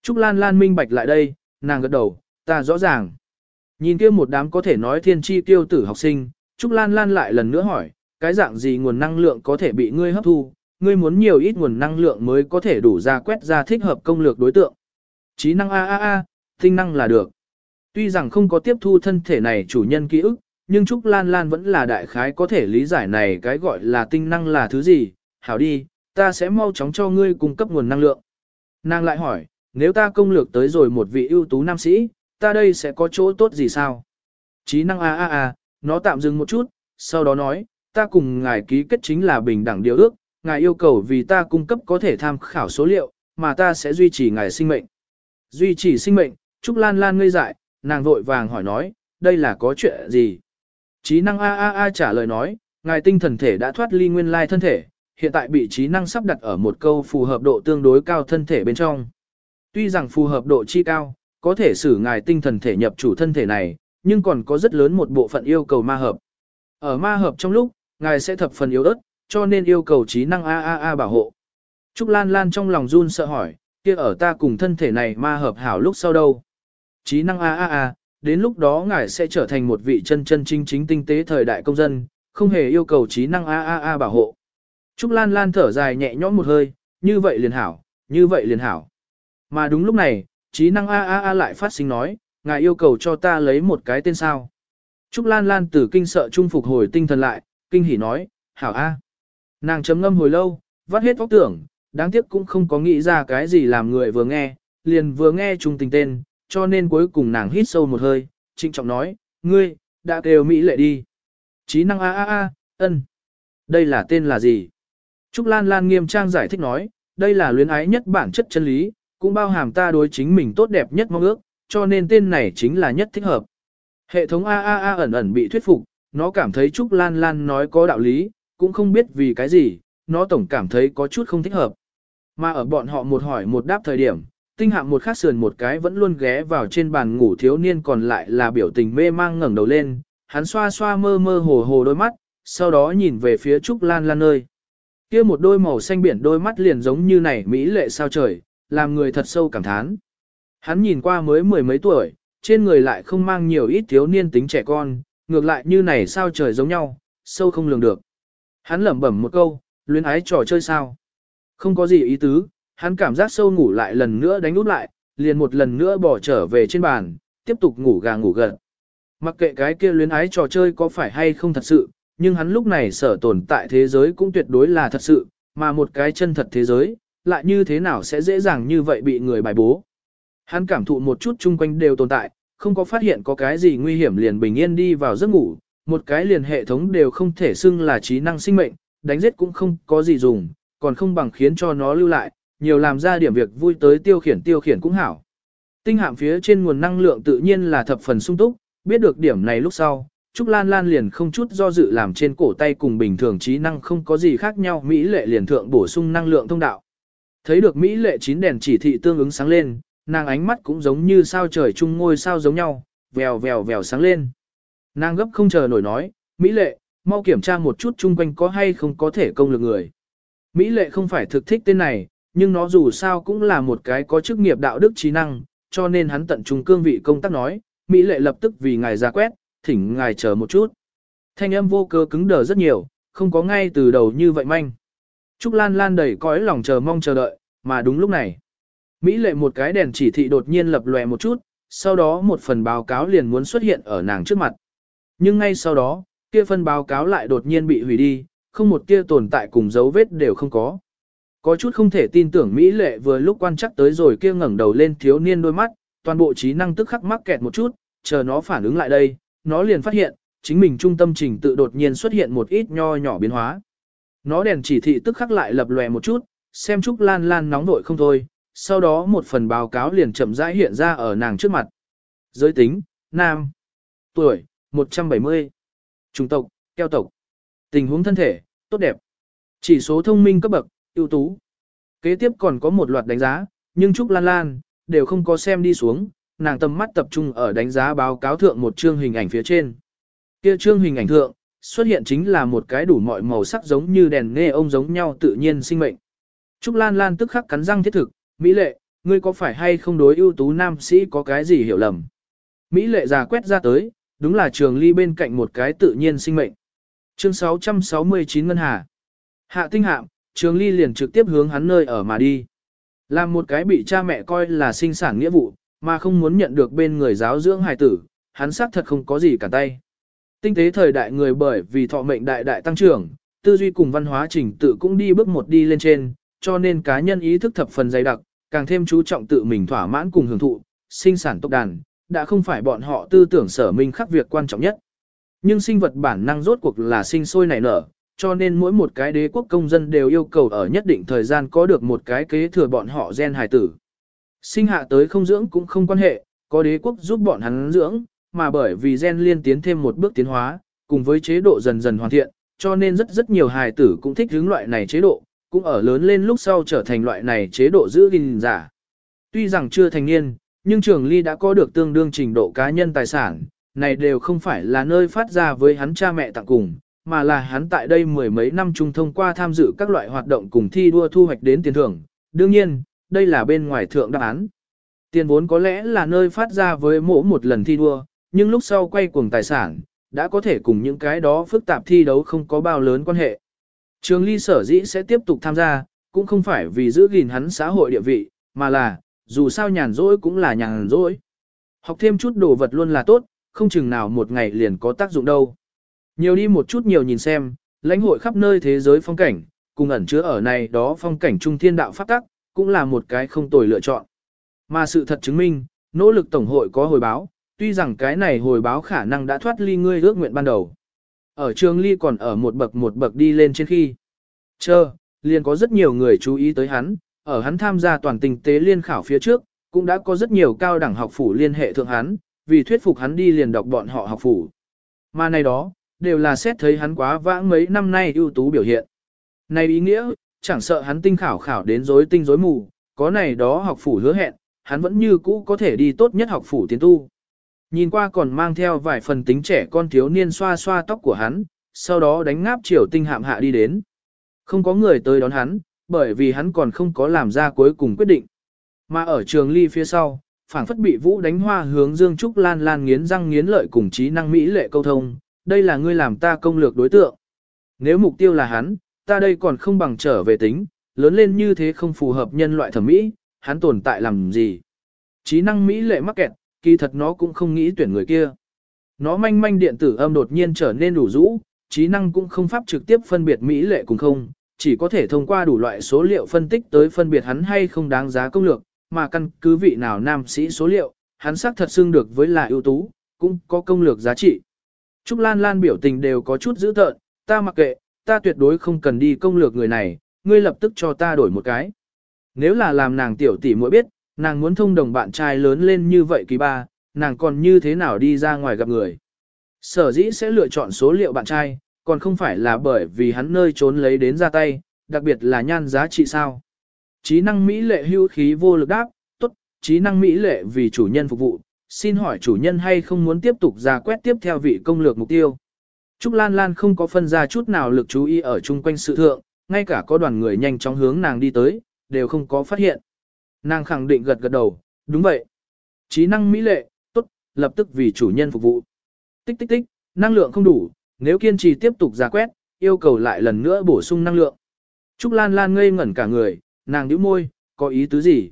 Trúc Lan Lan minh bạch lại đây, nàng gật đầu, ta rõ ràng. Nhìn kia một đám có thể nói thiên chi tiêu tử học sinh, Trúc Lan Lan lại lần nữa hỏi, cái dạng gì nguồn năng lượng có thể bị ngươi hấp thu, ngươi muốn nhiều ít nguồn năng lượng mới có thể đủ ra quét ra thích hợp công lược đối tượng. Trí năng a a a, tinh năng là được. Tuy rằng không có tiếp thu thân thể này chủ nhân ký ức, nhưng Trúc Lan Lan vẫn là đại khái có thể lý giải này cái gọi là tinh năng là thứ gì. Hảo đi, ta sẽ mau chóng cho ngươi cung cấp nguồn năng lượng. Nàng lại hỏi, nếu ta công lược tới rồi một vị ưu tú nam sĩ, ta đây sẽ có chỗ tốt gì sao? Trí năng a a a, nó tạm dừng một chút, sau đó nói, ta cùng ngài ký kết chính là bình đẳng điều ước, ngài yêu cầu vì ta cung cấp có thể tham khảo số liệu, mà ta sẽ duy trì ngài sinh mệnh. Duy trì sinh mệnh, Trúc Lan Lan ngây dại, nàng vội vàng hỏi nói, đây là có chuyện gì? Trí năng a a a trả lời nói, ngài tinh thần thể đã thoát ly nguyên lai thân thể, hiện tại bị trí năng sắp đặt ở một câu phù hợp độ tương đối cao thân thể bên trong. Tuy rằng phù hợp độ chi cao, có thể xử ngài tinh thần thể nhập chủ thân thể này, nhưng còn có rất lớn một bộ phận yêu cầu ma hợp. Ở ma hợp trong lúc, ngài sẽ thập phần yếu ớt, cho nên yêu cầu trí năng AAA bảo hộ. Trúc Lan Lan trong lòng run sợ hỏi, kia ở ta cùng thân thể này ma hợp hảo lúc sau đâu? Trí năng AAA, đến lúc đó ngài sẽ trở thành một vị chân chân chính chính tinh tế thời đại công dân, không hề yêu cầu trí năng AAA bảo hộ. Trúc Lan Lan thở dài nhẹ nhõm một hơi, như vậy liền hảo, như vậy liền hảo. Mà đúng lúc này, trí năng AAA lại phát sinh nói, ngài yêu cầu cho ta lấy một cái tên sao. Trúc Lan Lan từ kinh sợ trung phục hồi tinh thần lại, kinh hỉ nói, hảo A. Nàng chấm ngâm hồi lâu, vắt hết óc tưởng, đáng tiếc cũng không có nghĩ ra cái gì làm người vừa nghe, liền vừa nghe trung tình tên, cho nên cuối cùng nàng hít sâu một hơi, trịnh trọng nói, ngươi, đã kêu Mỹ lệ đi. Trí năng a a a, ân. Đây là tên là gì? Trúc Lan Lan nghiêm trang giải thích nói, đây là luyến ái nhất bản chất chân lý, cũng bao hàm ta đối chính mình tốt đẹp nhất mong ước, cho nên tên này chính là nhất thích hợp. Hệ thống a a a ẩn ẩn bị thuyết phục, nó cảm thấy Trúc Lan Lan nói có đạo lý, cũng không biết vì cái gì, nó tổng cảm thấy có chút không thích hợp. Mà ở bọn họ một hỏi một đáp thời điểm, tinh hạm một khắc sườn một cái vẫn luôn ghé vào trên bàn ngủ thiếu niên còn lại là biểu tình mê mang ngẩng đầu lên, hắn xoa xoa mơ mơ hồ hồ đôi mắt, sau đó nhìn về phía Trúc Lan Lan nơi. kia một đôi màu xanh biển đôi mắt liền giống như này mỹ lệ sao trời, làm người thật sâu cảm thán. Hắn nhìn qua mới mười mấy tuổi, trên người lại không mang nhiều ít thiếu niên tính trẻ con, ngược lại như này sao trời giống nhau, sâu không lường được. Hắn lẩm bẩm một câu, luyến ái trò chơi sao. Không có gì ý tứ, hắn cảm giác sâu ngủ lại lần nữa đánh út lại, liền một lần nữa bỏ trở về trên bàn, tiếp tục ngủ gà ngủ gật. Mặc kệ cái kia luyến ái trò chơi có phải hay không thật sự, nhưng hắn lúc này sở tồn tại thế giới cũng tuyệt đối là thật sự, mà một cái chân thật thế giới, lại như thế nào sẽ dễ dàng như vậy bị người bài bố. Hắn cảm thụ một chút chung quanh đều tồn tại, không có phát hiện có cái gì nguy hiểm liền bình yên đi vào giấc ngủ, một cái liền hệ thống đều không thể xưng là trí năng sinh mệnh, đánh giết cũng không có gì dùng, còn không bằng khiến cho nó lưu lại, nhiều làm ra điểm việc vui tới tiêu khiển tiêu khiển cũng hảo. Tinh hạm phía trên nguồn năng lượng tự nhiên là thập phần sung túc, biết được điểm này lúc sau, Trúc Lan Lan liền không chút do dự làm trên cổ tay cùng bình thường trí năng không có gì khác nhau Mỹ lệ liền thượng bổ sung năng lượng thông đạo. Thấy được Mỹ lệ chín đèn chỉ thị tương ứng sáng lên, nàng ánh mắt cũng giống như sao trời chung ngôi sao giống nhau, vèo vèo vèo sáng lên. Nàng gấp không chờ nổi nói, Mỹ lệ, mau kiểm tra một chút chung quanh có hay không có thể công lực người. Mỹ lệ không phải thực thích tên này, nhưng nó dù sao cũng là một cái có chức nghiệp đạo đức trí năng, cho nên hắn tận trung cương vị công tác nói, Mỹ lệ lập tức vì ngài ra quét, thỉnh ngài chờ một chút. Thanh âm vô cơ cứng đờ rất nhiều, không có ngay từ đầu như vậy manh. Trúc Lan Lan đầy cõi lòng chờ mong chờ đợi, mà đúng lúc này. Mỹ lệ một cái đèn chỉ thị đột nhiên lập lòe một chút, sau đó một phần báo cáo liền muốn xuất hiện ở nàng trước mặt. Nhưng ngay sau đó, kia phần báo cáo lại đột nhiên bị hủy đi, không một kia tồn tại cùng dấu vết đều không có. Có chút không thể tin tưởng Mỹ lệ vừa lúc quan chắc tới rồi kia ngẩng đầu lên thiếu niên đôi mắt, toàn bộ trí năng tức khắc mắc kẹt một chút, chờ nó phản ứng lại đây, nó liền phát hiện, chính mình trung tâm trình tự đột nhiên xuất hiện một ít nho nhỏ biến hóa. Nó đèn chỉ thị tức khắc lại lập lòe một chút, xem Trúc Lan Lan nóng vội không thôi, sau đó một phần báo cáo liền chậm rãi hiện ra ở nàng trước mặt. Giới tính, nam, tuổi, 170. Trung tộc, keo tộc. Tình huống thân thể, tốt đẹp. Chỉ số thông minh cấp bậc, ưu tú. Kế tiếp còn có một loạt đánh giá, nhưng Trúc Lan Lan, đều không có xem đi xuống, nàng tầm mắt tập trung ở đánh giá báo cáo thượng một chương hình ảnh phía trên. Kia chương hình ảnh thượng, xuất hiện chính là một cái đủ mọi màu sắc giống như đèn nghe ông giống nhau tự nhiên sinh mệnh. Trúc Lan Lan tức khắc cắn răng thiết thực, Mỹ lệ, ngươi có phải hay không đối ưu tú nam sĩ có cái gì hiểu lầm? Mỹ lệ già quét ra tới, đúng là trường ly bên cạnh một cái tự nhiên sinh mệnh. Chương 669 Ngân Hà Hạ tinh hạm, trường ly liền trực tiếp hướng hắn nơi ở mà đi. Làm một cái bị cha mẹ coi là sinh sản nghĩa vụ, mà không muốn nhận được bên người giáo dưỡng hài tử, hắn xác thật không có gì cả tay. Tinh tế thời đại người bởi vì thọ mệnh đại đại tăng trưởng, tư duy cùng văn hóa trình tự cũng đi bước một đi lên trên, cho nên cá nhân ý thức thập phần dày đặc, càng thêm chú trọng tự mình thỏa mãn cùng hưởng thụ, sinh sản tốc đàn, đã không phải bọn họ tư tưởng sở minh khắc việc quan trọng nhất. Nhưng sinh vật bản năng rốt cuộc là sinh sôi nảy nở, cho nên mỗi một cái đế quốc công dân đều yêu cầu ở nhất định thời gian có được một cái kế thừa bọn họ gen hài tử. Sinh hạ tới không dưỡng cũng không quan hệ, có đế quốc giúp bọn hắn dưỡng, mà bởi vì gen liên tiến thêm một bước tiến hóa, cùng với chế độ dần dần hoàn thiện, cho nên rất rất nhiều hài tử cũng thích hướng loại này chế độ, cũng ở lớn lên lúc sau trở thành loại này chế độ giữ gìn giả. Tuy rằng chưa thành niên, nhưng trường ly đã có được tương đương trình độ cá nhân tài sản, này đều không phải là nơi phát ra với hắn cha mẹ tặng cùng, mà là hắn tại đây mười mấy năm chung thông qua tham dự các loại hoạt động cùng thi đua thu hoạch đến tiền thưởng. Đương nhiên, đây là bên ngoài thượng đáp án. Tiền vốn có lẽ là nơi phát ra với mỗi một lần thi đua, nhưng lúc sau quay cuồng tài sản, đã có thể cùng những cái đó phức tạp thi đấu không có bao lớn quan hệ. Trường ly sở dĩ sẽ tiếp tục tham gia, cũng không phải vì giữ gìn hắn xã hội địa vị, mà là, dù sao nhàn rỗi cũng là nhàn rỗi. Học thêm chút đồ vật luôn là tốt, không chừng nào một ngày liền có tác dụng đâu. Nhiều đi một chút nhiều nhìn xem, lãnh hội khắp nơi thế giới phong cảnh, cùng ẩn chứa ở này đó phong cảnh trung thiên đạo pháp tắc, cũng là một cái không tồi lựa chọn. Mà sự thật chứng minh, nỗ lực tổng hội có hồi báo, tuy rằng cái này hồi báo khả năng đã thoát ly ngươi ước nguyện ban đầu. Ở trường ly còn ở một bậc một bậc đi lên trên khi. Chờ, liền có rất nhiều người chú ý tới hắn, ở hắn tham gia toàn tình tế liên khảo phía trước, cũng đã có rất nhiều cao đẳng học phủ liên hệ thượng hắn, vì thuyết phục hắn đi liền đọc bọn họ học phủ. Mà này đó, đều là xét thấy hắn quá vãng mấy năm nay ưu tú biểu hiện. Này ý nghĩa, chẳng sợ hắn tinh khảo khảo đến rối tinh rối mù, có này đó học phủ hứa hẹn, hắn vẫn như cũ có thể đi tốt nhất học phủ tiến tu. Nhìn qua còn mang theo vài phần tính trẻ con thiếu niên xoa xoa tóc của hắn, sau đó đánh ngáp triều tinh hạm hạ đi đến. Không có người tới đón hắn, bởi vì hắn còn không có làm ra cuối cùng quyết định. Mà ở trường ly phía sau, phảng phất bị vũ đánh hoa hướng Dương Trúc Lan Lan nghiến răng nghiến lợi cùng trí năng mỹ lệ câu thông, đây là ngươi làm ta công lược đối tượng. Nếu mục tiêu là hắn, ta đây còn không bằng trở về tính, lớn lên như thế không phù hợp nhân loại thẩm mỹ, hắn tồn tại làm gì. Trí năng mỹ lệ mắc kẹt, kỳ thật nó cũng không nghĩ tuyển người kia. Nó manh manh điện tử âm đột nhiên trở nên đủ rũ, trí năng cũng không pháp trực tiếp phân biệt mỹ lệ cùng không, chỉ có thể thông qua đủ loại số liệu phân tích tới phân biệt hắn hay không đáng giá công lược, mà căn cứ vị nào nam sĩ số liệu, hắn xác thật xưng được với là ưu tú, cũng có công lược giá trị. Trúc Lan Lan biểu tình đều có chút dữ tợn, ta mặc kệ, ta tuyệt đối không cần đi công lược người này, ngươi lập tức cho ta đổi một cái. Nếu là làm nàng tiểu tỷ muội biết, nàng muốn thông đồng bạn trai lớn lên như vậy kỳ ba, nàng còn như thế nào đi ra ngoài gặp người. Sở dĩ sẽ lựa chọn số liệu bạn trai, còn không phải là bởi vì hắn nơi trốn lấy đến ra tay, đặc biệt là nhan giá trị sao. Trí năng Mỹ lệ hưu khí vô lực đáp, tốt, trí năng Mỹ lệ vì chủ nhân phục vụ, xin hỏi chủ nhân hay không muốn tiếp tục ra quét tiếp theo vị công lược mục tiêu. Trúc Lan Lan không có phân ra chút nào lực chú ý ở chung quanh sự thượng, ngay cả có đoàn người nhanh chóng hướng nàng đi tới, đều không có phát hiện. Nàng khẳng định gật gật đầu, đúng vậy. Trí năng mỹ lệ, tốt, lập tức vì chủ nhân phục vụ. Tích tích tích, năng lượng không đủ, nếu kiên trì tiếp tục ra quét, yêu cầu lại lần nữa bổ sung năng lượng. Trúc Lan Lan ngây ngẩn cả người, nàng nhíu môi, có ý tứ gì?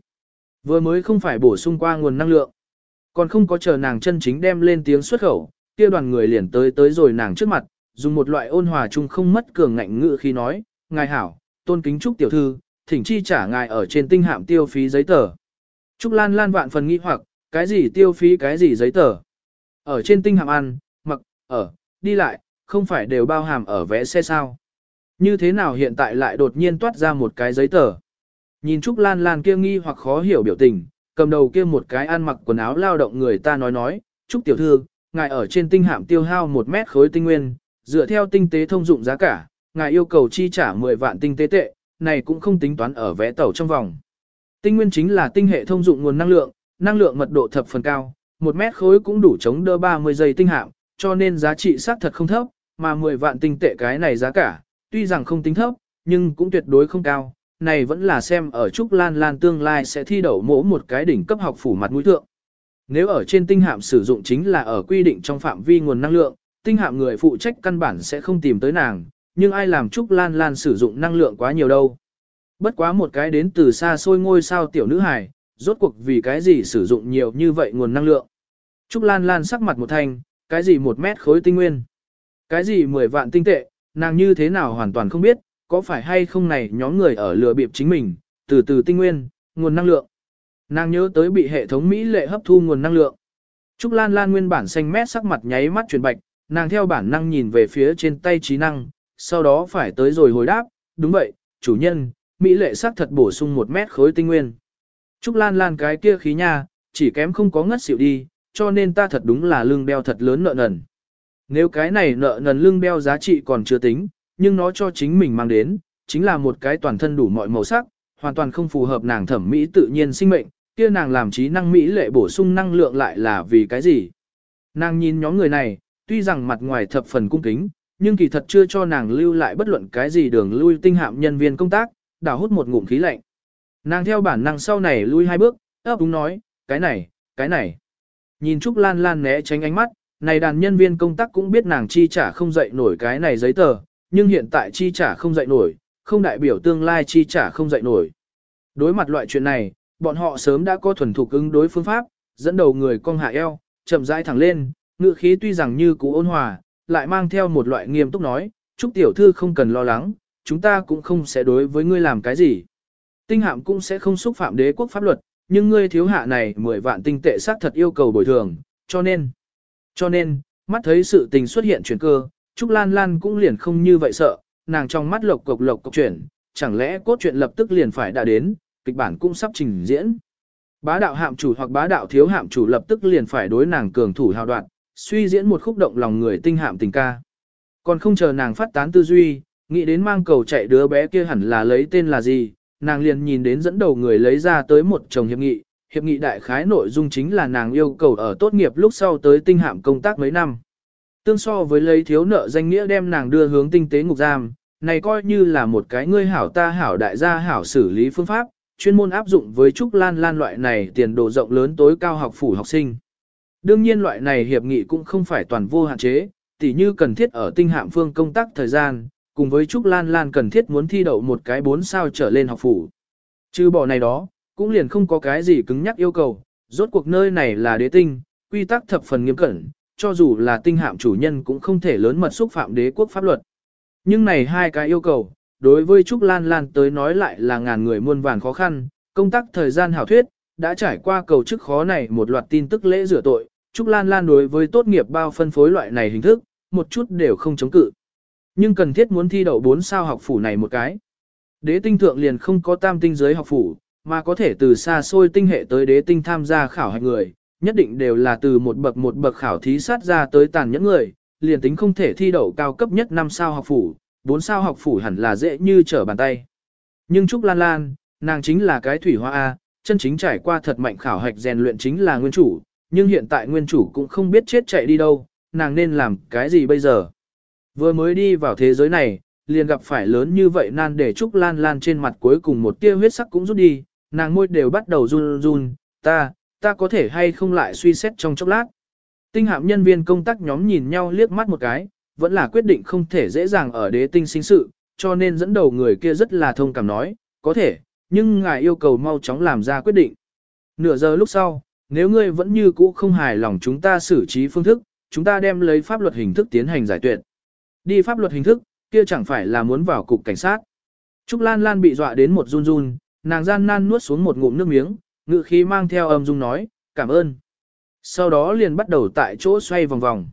Vừa mới không phải bổ sung qua nguồn năng lượng. Còn không có chờ nàng chân chính đem lên tiếng xuất khẩu, kia đoàn người liền tới tới rồi nàng trước mặt, dùng một loại ôn hòa chung không mất cường ngạnh ngữ khi nói, ngài hảo, tôn kính Trúc tiểu thư, thỉnh chi trả ngài ở trên tinh hạm tiêu phí giấy tờ. Trúc Lan Lan vạn phần nghi hoặc, cái gì tiêu phí cái gì giấy tờ. Ở trên tinh hạm ăn, mặc, ở, đi lại, không phải đều bao hàm ở vé xe sao. Như thế nào hiện tại lại đột nhiên toát ra một cái giấy tờ. Nhìn Trúc Lan Lan kia nghi hoặc khó hiểu biểu tình, cầm đầu kia một cái ăn mặc quần áo lao động người ta nói nói, Trúc tiểu thư, ngài ở trên tinh hạm tiêu hao một mét khối tinh nguyên, dựa theo tinh tế thông dụng giá cả, ngài yêu cầu chi trả 10 vạn tinh tế tệ, này cũng không tính toán ở vé tàu trong vòng. Tinh nguyên chính là tinh hệ thông dụng nguồn năng lượng, năng lượng mật độ thập phần cao, một mét khối cũng đủ chống đỡ 30 giây tinh hạm, cho nên giá trị xác thật không thấp, mà 10 vạn tinh tệ cái này giá cả, tuy rằng không tính thấp, nhưng cũng tuyệt đối không cao. Này vẫn là xem ở Trúc Lan Lan tương lai sẽ thi đậu mỗ một cái đỉnh cấp học phủ mặt mũi thượng. Nếu ở trên tinh hạm sử dụng chính là ở quy định trong phạm vi nguồn năng lượng, tinh hạm người phụ trách căn bản sẽ không tìm tới nàng, nhưng ai làm Trúc Lan Lan sử dụng năng lượng quá nhiều đâu. Bất quá một cái đến từ xa xôi ngôi sao tiểu nữ hài, rốt cuộc vì cái gì sử dụng nhiều như vậy nguồn năng lượng. Trúc Lan Lan sắc mặt một thanh, cái gì một mét khối tinh nguyên, cái gì mười vạn tinh tệ, nàng như thế nào hoàn toàn không biết, có phải hay không này nhóm người ở lừa bịp chính mình, từ từ tinh nguyên, nguồn năng lượng. Nàng nhớ tới bị hệ thống Mỹ lệ hấp thu nguồn năng lượng. Trúc Lan Lan nguyên bản xanh mét sắc mặt nháy mắt chuyển bạch, nàng theo bản năng nhìn về phía trên tay trí năng, sau đó phải tới rồi hồi đáp, đúng vậy, chủ nhân, Mỹ lệ sắc thật bổ sung một mét khối tinh nguyên. Trúc Lan Lan cái kia khí nha, chỉ kém không có ngất xỉu đi, cho nên ta thật đúng là lương beo thật lớn nợ nần. Nếu cái này nợ nần lương beo giá trị còn chưa tính, nhưng nó cho chính mình mang đến, chính là một cái toàn thân đủ mọi màu sắc, hoàn toàn không phù hợp nàng thẩm mỹ tự nhiên sinh mệnh, kia nàng làm trí năng mỹ lệ bổ sung năng lượng lại là vì cái gì? Nàng nhìn nhóm người này, tuy rằng mặt ngoài thập phần cung kính, nhưng kỳ thật chưa cho nàng lưu lại bất luận cái gì đường lui tinh hạm nhân viên công tác, đào hút một ngụm khí lạnh. Nàng theo bản năng sau này lui hai bước, ấp đúng nói, cái này, cái này. Nhìn Trúc Lan Lan né tránh ánh mắt, này đàn nhân viên công tác cũng biết nàng chi trả không dậy nổi cái này giấy tờ, nhưng hiện tại chi trả không dậy nổi, không đại biểu tương lai chi trả không dậy nổi. Đối mặt loại chuyện này, bọn họ sớm đã có thuần thục ứng đối phương pháp, dẫn đầu người cong hạ eo, chậm rãi thẳng lên, ngựa khí tuy rằng như cũ ôn hòa, lại mang theo một loại nghiêm túc nói, chúc tiểu thư không cần lo lắng, chúng ta cũng không sẽ đối với ngươi làm cái gì. Tinh hạm cũng sẽ không xúc phạm đế quốc pháp luật, nhưng ngươi thiếu hạ này 10 vạn tinh tệ xác thật yêu cầu bồi thường, cho nên, cho nên, mắt thấy sự tình xuất hiện chuyển cơ, Trúc Lan Lan cũng liền không như vậy sợ, nàng trong mắt lộc cộc lộc cộc chuyển, chẳng lẽ cốt truyện lập tức liền phải đã đến, kịch bản cũng sắp trình diễn. Bá đạo hạm chủ hoặc bá đạo thiếu hạm chủ lập tức liền phải đối nàng cường thủ hào đoạn, suy diễn một khúc động lòng người tinh hạm tình ca. Còn không chờ nàng phát tán tư duy, nghĩ đến mang cầu chạy đứa bé kia hẳn là lấy tên là gì, nàng liền nhìn đến dẫn đầu người lấy ra tới một chồng hiệp nghị. Hiệp nghị đại khái nội dung chính là nàng yêu cầu ở tốt nghiệp lúc sau tới tinh hạm công tác mấy năm. Tương so với lấy thiếu nợ danh nghĩa đem nàng đưa hướng tinh tế ngục giam, này coi như là một cái ngươi hảo ta hảo đại gia hảo xử lý phương pháp, chuyên môn áp dụng với Trúc Lan Lan loại này tiền đồ rộng lớn tối cao học phủ học sinh. Đương nhiên loại này hiệp nghị cũng không phải toàn vô hạn chế, tỉ như cần thiết ở tinh hạm phương công tác thời gian, cùng với Trúc Lan Lan cần thiết muốn thi đậu một cái 4 sao trở lên học phủ. Chứ bỏ này đó, cũng liền không có cái gì cứng nhắc yêu cầu, rốt cuộc nơi này là đế tinh, quy tắc thập phần nghiêm cẩn, cho dù là tinh hạm chủ nhân cũng không thể lớn mật xúc phạm đế quốc pháp luật. Nhưng này hai cái yêu cầu, đối với Trúc Lan Lan tới nói lại là ngàn người muôn vàn khó khăn, công tác thời gian hảo thuyết, đã trải qua cầu chức khó này một loạt tin tức lễ rửa tội, Trúc Lan Lan đối với tốt nghiệp bao phân phối loại này hình thức, một chút đều không chống cự. Nhưng cần thiết muốn thi đậu 4 sao học phủ này một cái. Đế tinh thượng liền không có tam tinh giới học phủ, mà có thể từ xa xôi tinh hệ tới đế tinh tham gia khảo hạch người, nhất định đều là từ một bậc một bậc khảo thí sát ra tới tàn nhẫn người, liền tính không thể thi đậu cao cấp nhất 5 sao học phủ, 4 sao học phủ hẳn là dễ như trở bàn tay. Nhưng Trúc Lan Lan, nàng chính là cái thủy hoa A, chân chính trải qua thật mạnh khảo hạch rèn luyện chính là nguyên chủ, nhưng hiện tại nguyên chủ cũng không biết chết chạy đi đâu, nàng nên làm cái gì bây giờ. Vừa mới đi vào thế giới này, liền gặp phải lớn như vậy nan để Trúc Lan Lan trên mặt cuối cùng một tia huyết sắc cũng rút đi, nàng môi đều bắt đầu run run, ta, ta có thể hay không lại suy xét trong chốc lát. Tinh hạm nhân viên công tác nhóm nhìn nhau liếc mắt một cái, vẫn là quyết định không thể dễ dàng ở đế tinh sinh sự, cho nên dẫn đầu người kia rất là thông cảm nói, có thể, nhưng ngài yêu cầu mau chóng làm ra quyết định. Nửa giờ lúc sau, nếu ngươi vẫn như cũ không hài lòng chúng ta xử trí phương thức, chúng ta đem lấy pháp luật hình thức tiến hành giải tuyệt. Đi pháp luật hình thức, kia chẳng phải là muốn vào cục cảnh sát. Trúc Lan Lan bị dọa đến một run run, nàng gian nan nuốt xuống một ngụm nước miếng, ngự khí mang theo âm dung nói, cảm ơn. Sau đó liền bắt đầu tại chỗ xoay vòng vòng.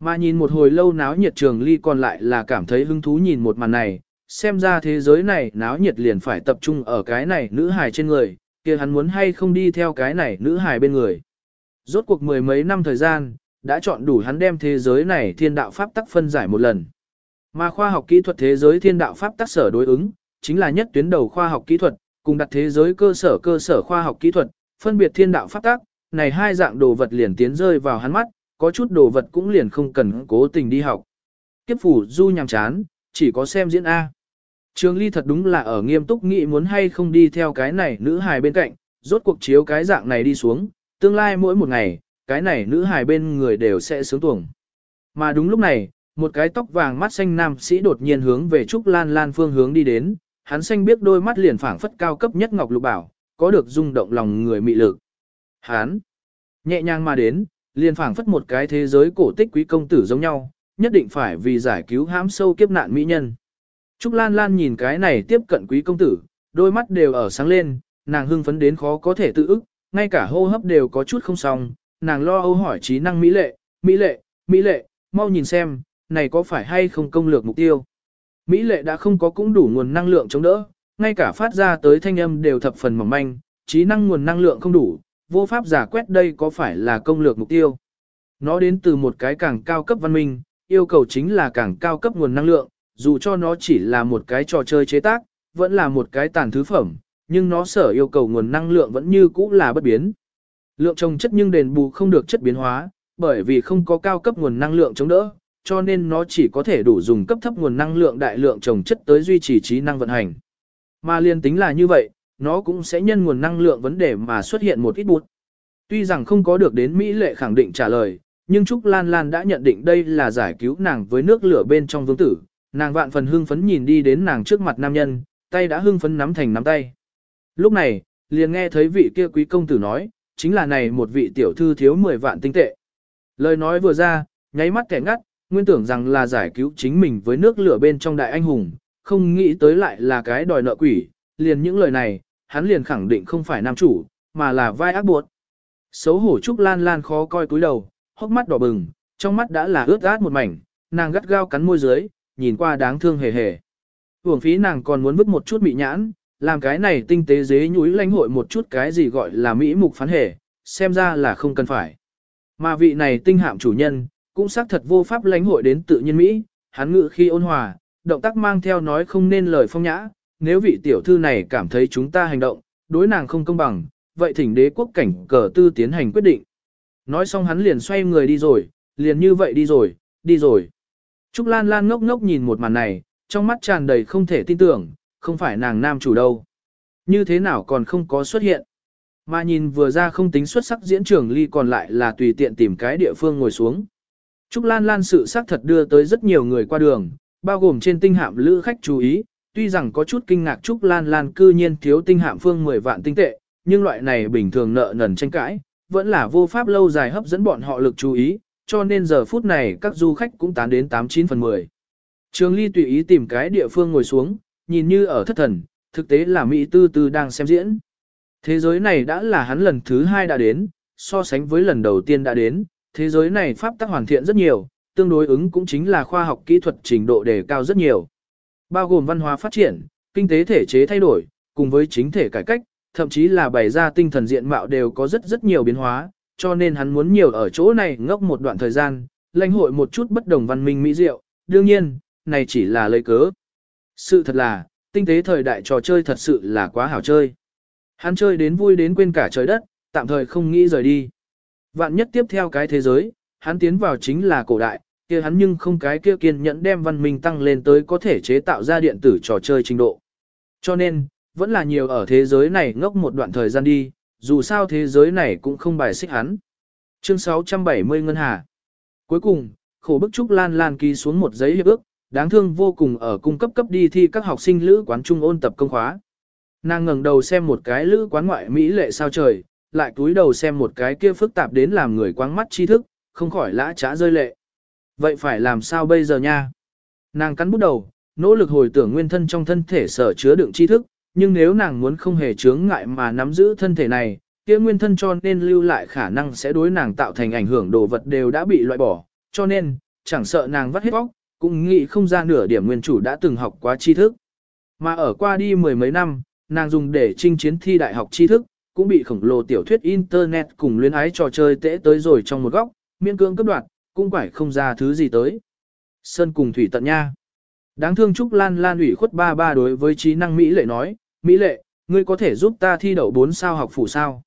Mà nhìn một hồi lâu náo nhiệt trường ly còn lại là cảm thấy hứng thú nhìn một màn này, xem ra thế giới này náo nhiệt liền phải tập trung ở cái này nữ hài trên người, kia hắn muốn hay không đi theo cái này nữ hài bên người. Rốt cuộc mười mấy năm thời gian, đã chọn đủ hắn đem thế giới này thiên đạo pháp tắc phân giải một lần. Mà khoa học kỹ thuật thế giới thiên đạo pháp tắc sở đối ứng, chính là nhất tuyến đầu khoa học kỹ thuật, cùng đặt thế giới cơ sở cơ sở khoa học kỹ thuật, phân biệt thiên đạo pháp tác, này hai dạng đồ vật liền tiến rơi vào hắn mắt, có chút đồ vật cũng liền không cần cố tình đi học. Kiếp phủ du nhàm chán, chỉ có xem diễn A. Trường Ly thật đúng là ở nghiêm túc nghĩ muốn hay không đi theo cái này nữ hài bên cạnh, rốt cuộc chiếu cái dạng này đi xuống, tương lai mỗi một ngày, cái này nữ hài bên người đều sẽ sướng tuồng. Mà đúng lúc này, một cái tóc vàng mắt xanh nam sĩ đột nhiên hướng về Trúc Lan Lan phương hướng đi đến, hắn xanh biết đôi mắt liền phảng phất cao cấp nhất ngọc lục bảo, có được rung động lòng người mị lực. Hắn nhẹ nhàng mà đến, liền phảng phất một cái thế giới cổ tích quý công tử giống nhau, nhất định phải vì giải cứu hãm sâu kiếp nạn mỹ nhân. Trúc Lan Lan nhìn cái này tiếp cận quý công tử, đôi mắt đều ở sáng lên, nàng hưng phấn đến khó có thể tự ức, ngay cả hô hấp đều có chút không xong, nàng lo âu hỏi trí năng mỹ lệ, mỹ lệ, mỹ lệ, mau nhìn xem, này có phải hay không công lược mục tiêu. Mỹ lệ đã không có cũng đủ nguồn năng lượng chống đỡ, ngay cả phát ra tới thanh âm đều thập phần mỏng manh, trí năng nguồn năng lượng không đủ, vô pháp giả quét đây có phải là công lược mục tiêu. Nó đến từ một cái càng cao cấp văn minh, yêu cầu chính là càng cao cấp nguồn năng lượng, dù cho nó chỉ là một cái trò chơi chế tác, vẫn là một cái tàn thứ phẩm, nhưng nó sở yêu cầu nguồn năng lượng vẫn như cũ là bất biến. Lượng trồng chất nhưng đền bù không được chất biến hóa, bởi vì không có cao cấp nguồn năng lượng chống đỡ, cho nên nó chỉ có thể đủ dùng cấp thấp nguồn năng lượng đại lượng trồng chất tới duy trì trí năng vận hành. Mà liên tính là như vậy, nó cũng sẽ nhân nguồn năng lượng vấn đề mà xuất hiện một ít bụt. Tuy rằng không có được đến Mỹ lệ khẳng định trả lời, nhưng Trúc Lan Lan đã nhận định đây là giải cứu nàng với nước lửa bên trong vương tử. Nàng vạn phần hưng phấn nhìn đi đến nàng trước mặt nam nhân, tay đã hưng phấn nắm thành nắm tay. Lúc này, liền nghe thấy vị kia quý công tử nói, chính là này một vị tiểu thư thiếu 10 vạn tinh tệ. Lời nói vừa ra, nháy mắt kẻ ngắt, nguyên tưởng rằng là giải cứu chính mình với nước lửa bên trong đại anh hùng, không nghĩ tới lại là cái đòi nợ quỷ, liền những lời này, hắn liền khẳng định không phải nam chủ, mà là vai ác buộc. Xấu hổ Trúc Lan Lan khó coi cúi đầu, hốc mắt đỏ bừng, trong mắt đã là ướt át một mảnh, nàng gắt gao cắn môi dưới, nhìn qua đáng thương hề hề. Hưởng phí nàng còn muốn vứt một chút bị nhãn, làm cái này tinh tế dế nhúi lãnh hội một chút cái gì gọi là mỹ mục phán hề, xem ra là không cần phải. Mà vị này tinh hạm chủ nhân, cũng xác thật vô pháp lãnh hội đến tự nhiên Mỹ, hắn ngự khi ôn hòa, động tác mang theo nói không nên lời phong nhã, nếu vị tiểu thư này cảm thấy chúng ta hành động, đối nàng không công bằng, vậy thỉnh đế quốc cảnh cờ tư tiến hành quyết định. Nói xong hắn liền xoay người đi rồi, liền như vậy đi rồi, đi rồi. Trúc Lan Lan ngốc ngốc nhìn một màn này, trong mắt tràn đầy không thể tin tưởng, không phải nàng nam chủ đâu. Như thế nào còn không có xuất hiện. Mà nhìn vừa ra không tính xuất sắc diễn trường ly còn lại là tùy tiện tìm cái địa phương ngồi xuống. Trúc Lan Lan sự xác thật đưa tới rất nhiều người qua đường, bao gồm trên tinh hạm lữ khách chú ý, tuy rằng có chút kinh ngạc Trúc Lan Lan cư nhiên thiếu tinh hạm phương 10 vạn tinh tệ, nhưng loại này bình thường nợ nần tranh cãi, vẫn là vô pháp lâu dài hấp dẫn bọn họ lực chú ý, cho nên giờ phút này các du khách cũng tán đến 89 phần 10. Trường Ly tùy ý tìm cái địa phương ngồi xuống, nhìn như ở thất thần, thực tế là Mỹ Tư Tư đang xem diễn. Thế giới này đã là hắn lần thứ hai đã đến, so sánh với lần đầu tiên đã đến, thế giới này pháp tắc hoàn thiện rất nhiều, tương đối ứng cũng chính là khoa học kỹ thuật trình độ đề cao rất nhiều. Bao gồm văn hóa phát triển, kinh tế thể chế thay đổi, cùng với chính thể cải cách, thậm chí là bày ra tinh thần diện mạo đều có rất rất nhiều biến hóa, cho nên hắn muốn nhiều ở chỗ này ngốc một đoạn thời gian, lãnh hội một chút bất đồng văn minh mỹ diệu, đương nhiên, này chỉ là lời cớ. Sự thật là, tinh tế thời đại trò chơi thật sự là quá hảo chơi. Hắn chơi đến vui đến quên cả trời đất, tạm thời không nghĩ rời đi. Vạn nhất tiếp theo cái thế giới, hắn tiến vào chính là cổ đại, kia hắn nhưng không cái kia kiên nhẫn đem văn minh tăng lên tới có thể chế tạo ra điện tử trò chơi trình độ. Cho nên, vẫn là nhiều ở thế giới này ngốc một đoạn thời gian đi, dù sao thế giới này cũng không bài xích hắn. Chương 670 Ngân Hà Cuối cùng, khổ bức Trúc Lan Lan ký xuống một giấy hiệp ước, đáng thương vô cùng ở cung cấp cấp đi thi các học sinh lữ quán trung ôn tập công khóa. Nàng ngẩng đầu xem một cái lữ quán ngoại Mỹ lệ sao trời, lại cúi đầu xem một cái kia phức tạp đến làm người quáng mắt tri thức, không khỏi lã trá rơi lệ. Vậy phải làm sao bây giờ nha? Nàng cắn bút đầu, nỗ lực hồi tưởng nguyên thân trong thân thể sở chứa đựng tri thức, nhưng nếu nàng muốn không hề chướng ngại mà nắm giữ thân thể này, kia nguyên thân cho nên lưu lại khả năng sẽ đối nàng tạo thành ảnh hưởng đồ vật đều đã bị loại bỏ, cho nên, chẳng sợ nàng vắt hết bóc, cũng nghĩ không ra nửa điểm nguyên chủ đã từng học quá tri thức. Mà ở qua đi mười mấy năm, nàng dùng để chinh chiến thi đại học tri thức, cũng bị khổng lồ tiểu thuyết internet cùng luyến ái trò chơi tễ tới rồi trong một góc, miên cương cấp đoạt, cũng phải không ra thứ gì tới. Sơn cùng thủy tận nha. Đáng thương Trúc Lan Lan ủy khuất ba ba đối với trí năng Mỹ lệ nói, Mỹ lệ, ngươi có thể giúp ta thi đậu 4 sao học phủ sao?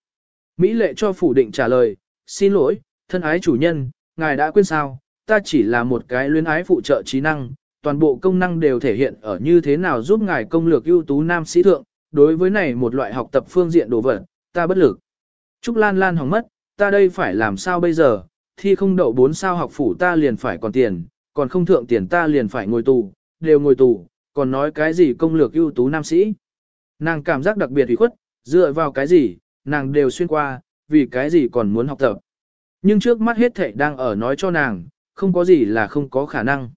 Mỹ lệ cho phủ định trả lời, xin lỗi, thân ái chủ nhân, ngài đã quên sao, ta chỉ là một cái luyến ái phụ trợ trí năng, toàn bộ công năng đều thể hiện ở như thế nào giúp ngài công lược ưu tú nam sĩ thượng, đối với này một loại học tập phương diện đồ vật, ta bất lực. Trúc Lan Lan hỏng mất, ta đây phải làm sao bây giờ, thi không đậu 4 sao học phủ ta liền phải còn tiền, còn không thượng tiền ta liền phải ngồi tù, đều ngồi tù, còn nói cái gì công lược ưu tú nam sĩ. Nàng cảm giác đặc biệt ủy khuất, dựa vào cái gì, nàng đều xuyên qua, vì cái gì còn muốn học tập. Nhưng trước mắt hết thảy đang ở nói cho nàng, không có gì là không có khả năng.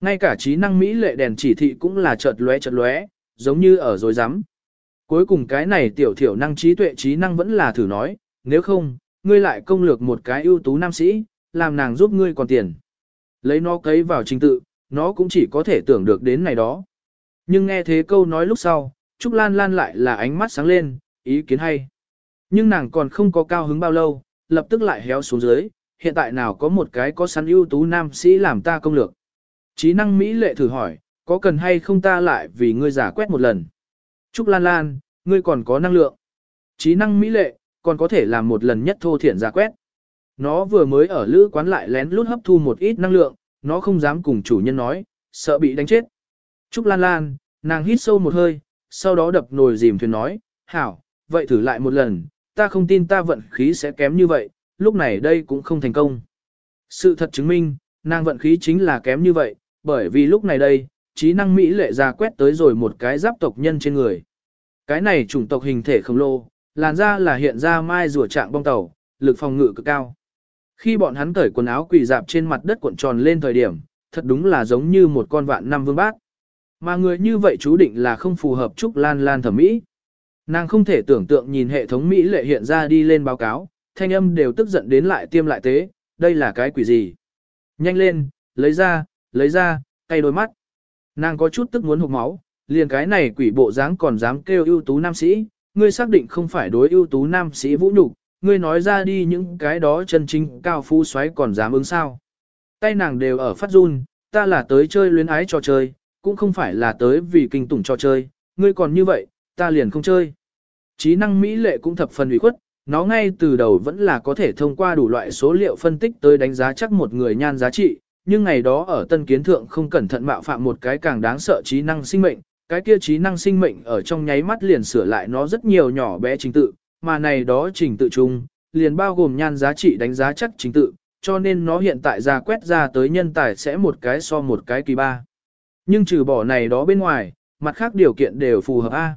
Ngay cả trí năng Mỹ lệ đèn chỉ thị cũng là chợt lóe chợt lóe, giống như ở dối rắm Cuối cùng cái này tiểu thiểu năng trí tuệ trí năng vẫn là thử nói, nếu không, ngươi lại công lược một cái ưu tú nam sĩ, làm nàng giúp ngươi còn tiền. Lấy nó cấy vào trình tự, nó cũng chỉ có thể tưởng được đến này đó. Nhưng nghe thế câu nói lúc sau, Trúc Lan Lan lại là ánh mắt sáng lên, ý kiến hay. Nhưng nàng còn không có cao hứng bao lâu, lập tức lại héo xuống dưới, hiện tại nào có một cái có sẵn ưu tú nam sĩ làm ta công lược. Trí năng Mỹ lệ thử hỏi, có cần hay không ta lại vì ngươi giả quét một lần. Trúc Lan Lan, ngươi còn có năng lượng. Trí năng Mỹ lệ, còn có thể làm một lần nhất thô thiện giả quét. Nó vừa mới ở lữ quán lại lén lút hấp thu một ít năng lượng, nó không dám cùng chủ nhân nói, sợ bị đánh chết. Trúc Lan Lan, nàng hít sâu một hơi, sau đó đập nồi dìm thuyền nói, hảo, vậy thử lại một lần, ta không tin ta vận khí sẽ kém như vậy, lúc này đây cũng không thành công. Sự thật chứng minh, nàng vận khí chính là kém như vậy, bởi vì lúc này đây, trí năng Mỹ lệ ra quét tới rồi một cái giáp tộc nhân trên người. Cái này chủng tộc hình thể khổng lồ, làn da là hiện ra mai rùa trạng bong tàu, lực phòng ngự cực cao. Khi bọn hắn cởi quần áo quỳ dạp trên mặt đất cuộn tròn lên thời điểm, thật đúng là giống như một con vạn năm vương bát. Mà người như vậy chú định là không phù hợp Trúc Lan Lan thẩm mỹ. Nàng không thể tưởng tượng nhìn hệ thống Mỹ lệ hiện ra đi lên báo cáo, thanh âm đều tức giận đến lại tiêm lại tế, đây là cái quỷ gì. Nhanh lên, lấy ra, lấy ra, cay đôi mắt. Nàng có chút tức muốn hụt máu, liền cái này quỷ bộ dáng còn dám kêu ưu tú nam sĩ, ngươi xác định không phải đối ưu tú nam sĩ vũ nhục, ngươi nói ra đi những cái đó chân chính cao phu xoáy còn dám ứng sao. Tay nàng đều ở phát run, ta là tới chơi luyến ái trò chơi, cũng không phải là tới vì kinh tủng trò chơi, ngươi còn như vậy, ta liền không chơi. Trí năng Mỹ lệ cũng thập phần ủy khuất, nó ngay từ đầu vẫn là có thể thông qua đủ loại số liệu phân tích tới đánh giá chắc một người nhan giá trị, nhưng ngày đó ở tân kiến thượng không cẩn thận mạo phạm một cái càng đáng sợ trí năng sinh mệnh, cái kia trí năng sinh mệnh ở trong nháy mắt liền sửa lại nó rất nhiều nhỏ bé trình tự, mà này đó trình tự chung, liền bao gồm nhan giá trị đánh giá chắc trình tự, cho nên nó hiện tại ra quét ra tới nhân tài sẽ một cái so một cái kỳ ba. Nhưng trừ bỏ này đó bên ngoài, mặt khác điều kiện đều phù hợp A.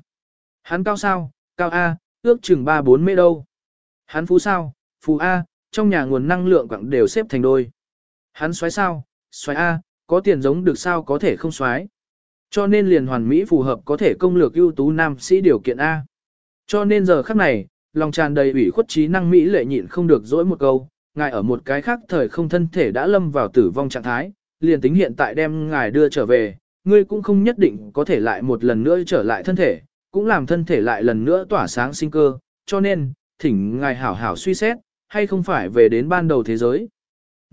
Hắn cao sao, cao A, ước chừng 3-4 mê đâu. Hắn phú sao, phú A, trong nhà nguồn năng lượng quặng đều xếp thành đôi. Hắn xoáy sao, xoáy A, có tiền giống được sao có thể không xoáy. Cho nên liền hoàn mỹ phù hợp có thể công lược ưu tú nam sĩ điều kiện A. Cho nên giờ khắc này, lòng tràn đầy ủy khuất trí năng Mỹ lệ nhịn không được dỗi một câu, ngài ở một cái khác thời không thân thể đã lâm vào tử vong trạng thái, liền tính hiện tại đem ngài đưa trở về, ngươi cũng không nhất định có thể lại một lần nữa trở lại thân thể, cũng làm thân thể lại lần nữa tỏa sáng sinh cơ, cho nên, thỉnh ngài hảo hảo suy xét, hay không phải về đến ban đầu thế giới.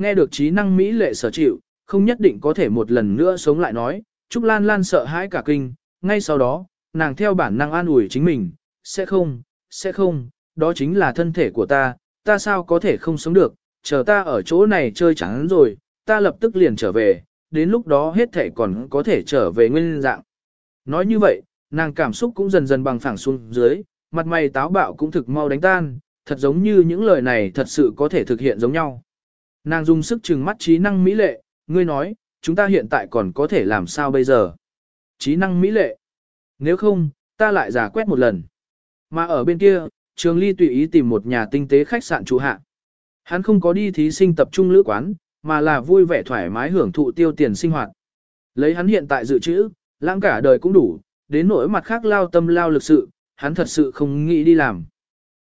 Nghe được trí năng Mỹ lệ sở chịu, không nhất định có thể một lần nữa sống lại nói, Trúc Lan Lan sợ hãi cả kinh, ngay sau đó, nàng theo bản năng an ủi chính mình, sẽ không, sẽ không, đó chính là thân thể của ta, ta sao có thể không sống được, chờ ta ở chỗ này chơi chẳng rồi, ta lập tức liền trở về, đến lúc đó hết thể còn có thể trở về nguyên dạng. Nói như vậy, nàng cảm xúc cũng dần dần bằng phẳng xuống dưới, mặt mày táo bạo cũng thực mau đánh tan, thật giống như những lời này thật sự có thể thực hiện giống nhau. Nàng dùng sức trừng mắt trí năng mỹ lệ, ngươi nói, chúng ta hiện tại còn có thể làm sao bây giờ? Trí năng mỹ lệ. Nếu không, ta lại giả quét một lần. Mà ở bên kia, Trường Ly tùy ý tìm một nhà tinh tế khách sạn trụ hạ. Hắn không có đi thí sinh tập trung lữ quán, mà là vui vẻ thoải mái hưởng thụ tiêu tiền sinh hoạt. Lấy hắn hiện tại dự trữ, lãng cả đời cũng đủ, đến nỗi mặt khác lao tâm lao lực sự, hắn thật sự không nghĩ đi làm.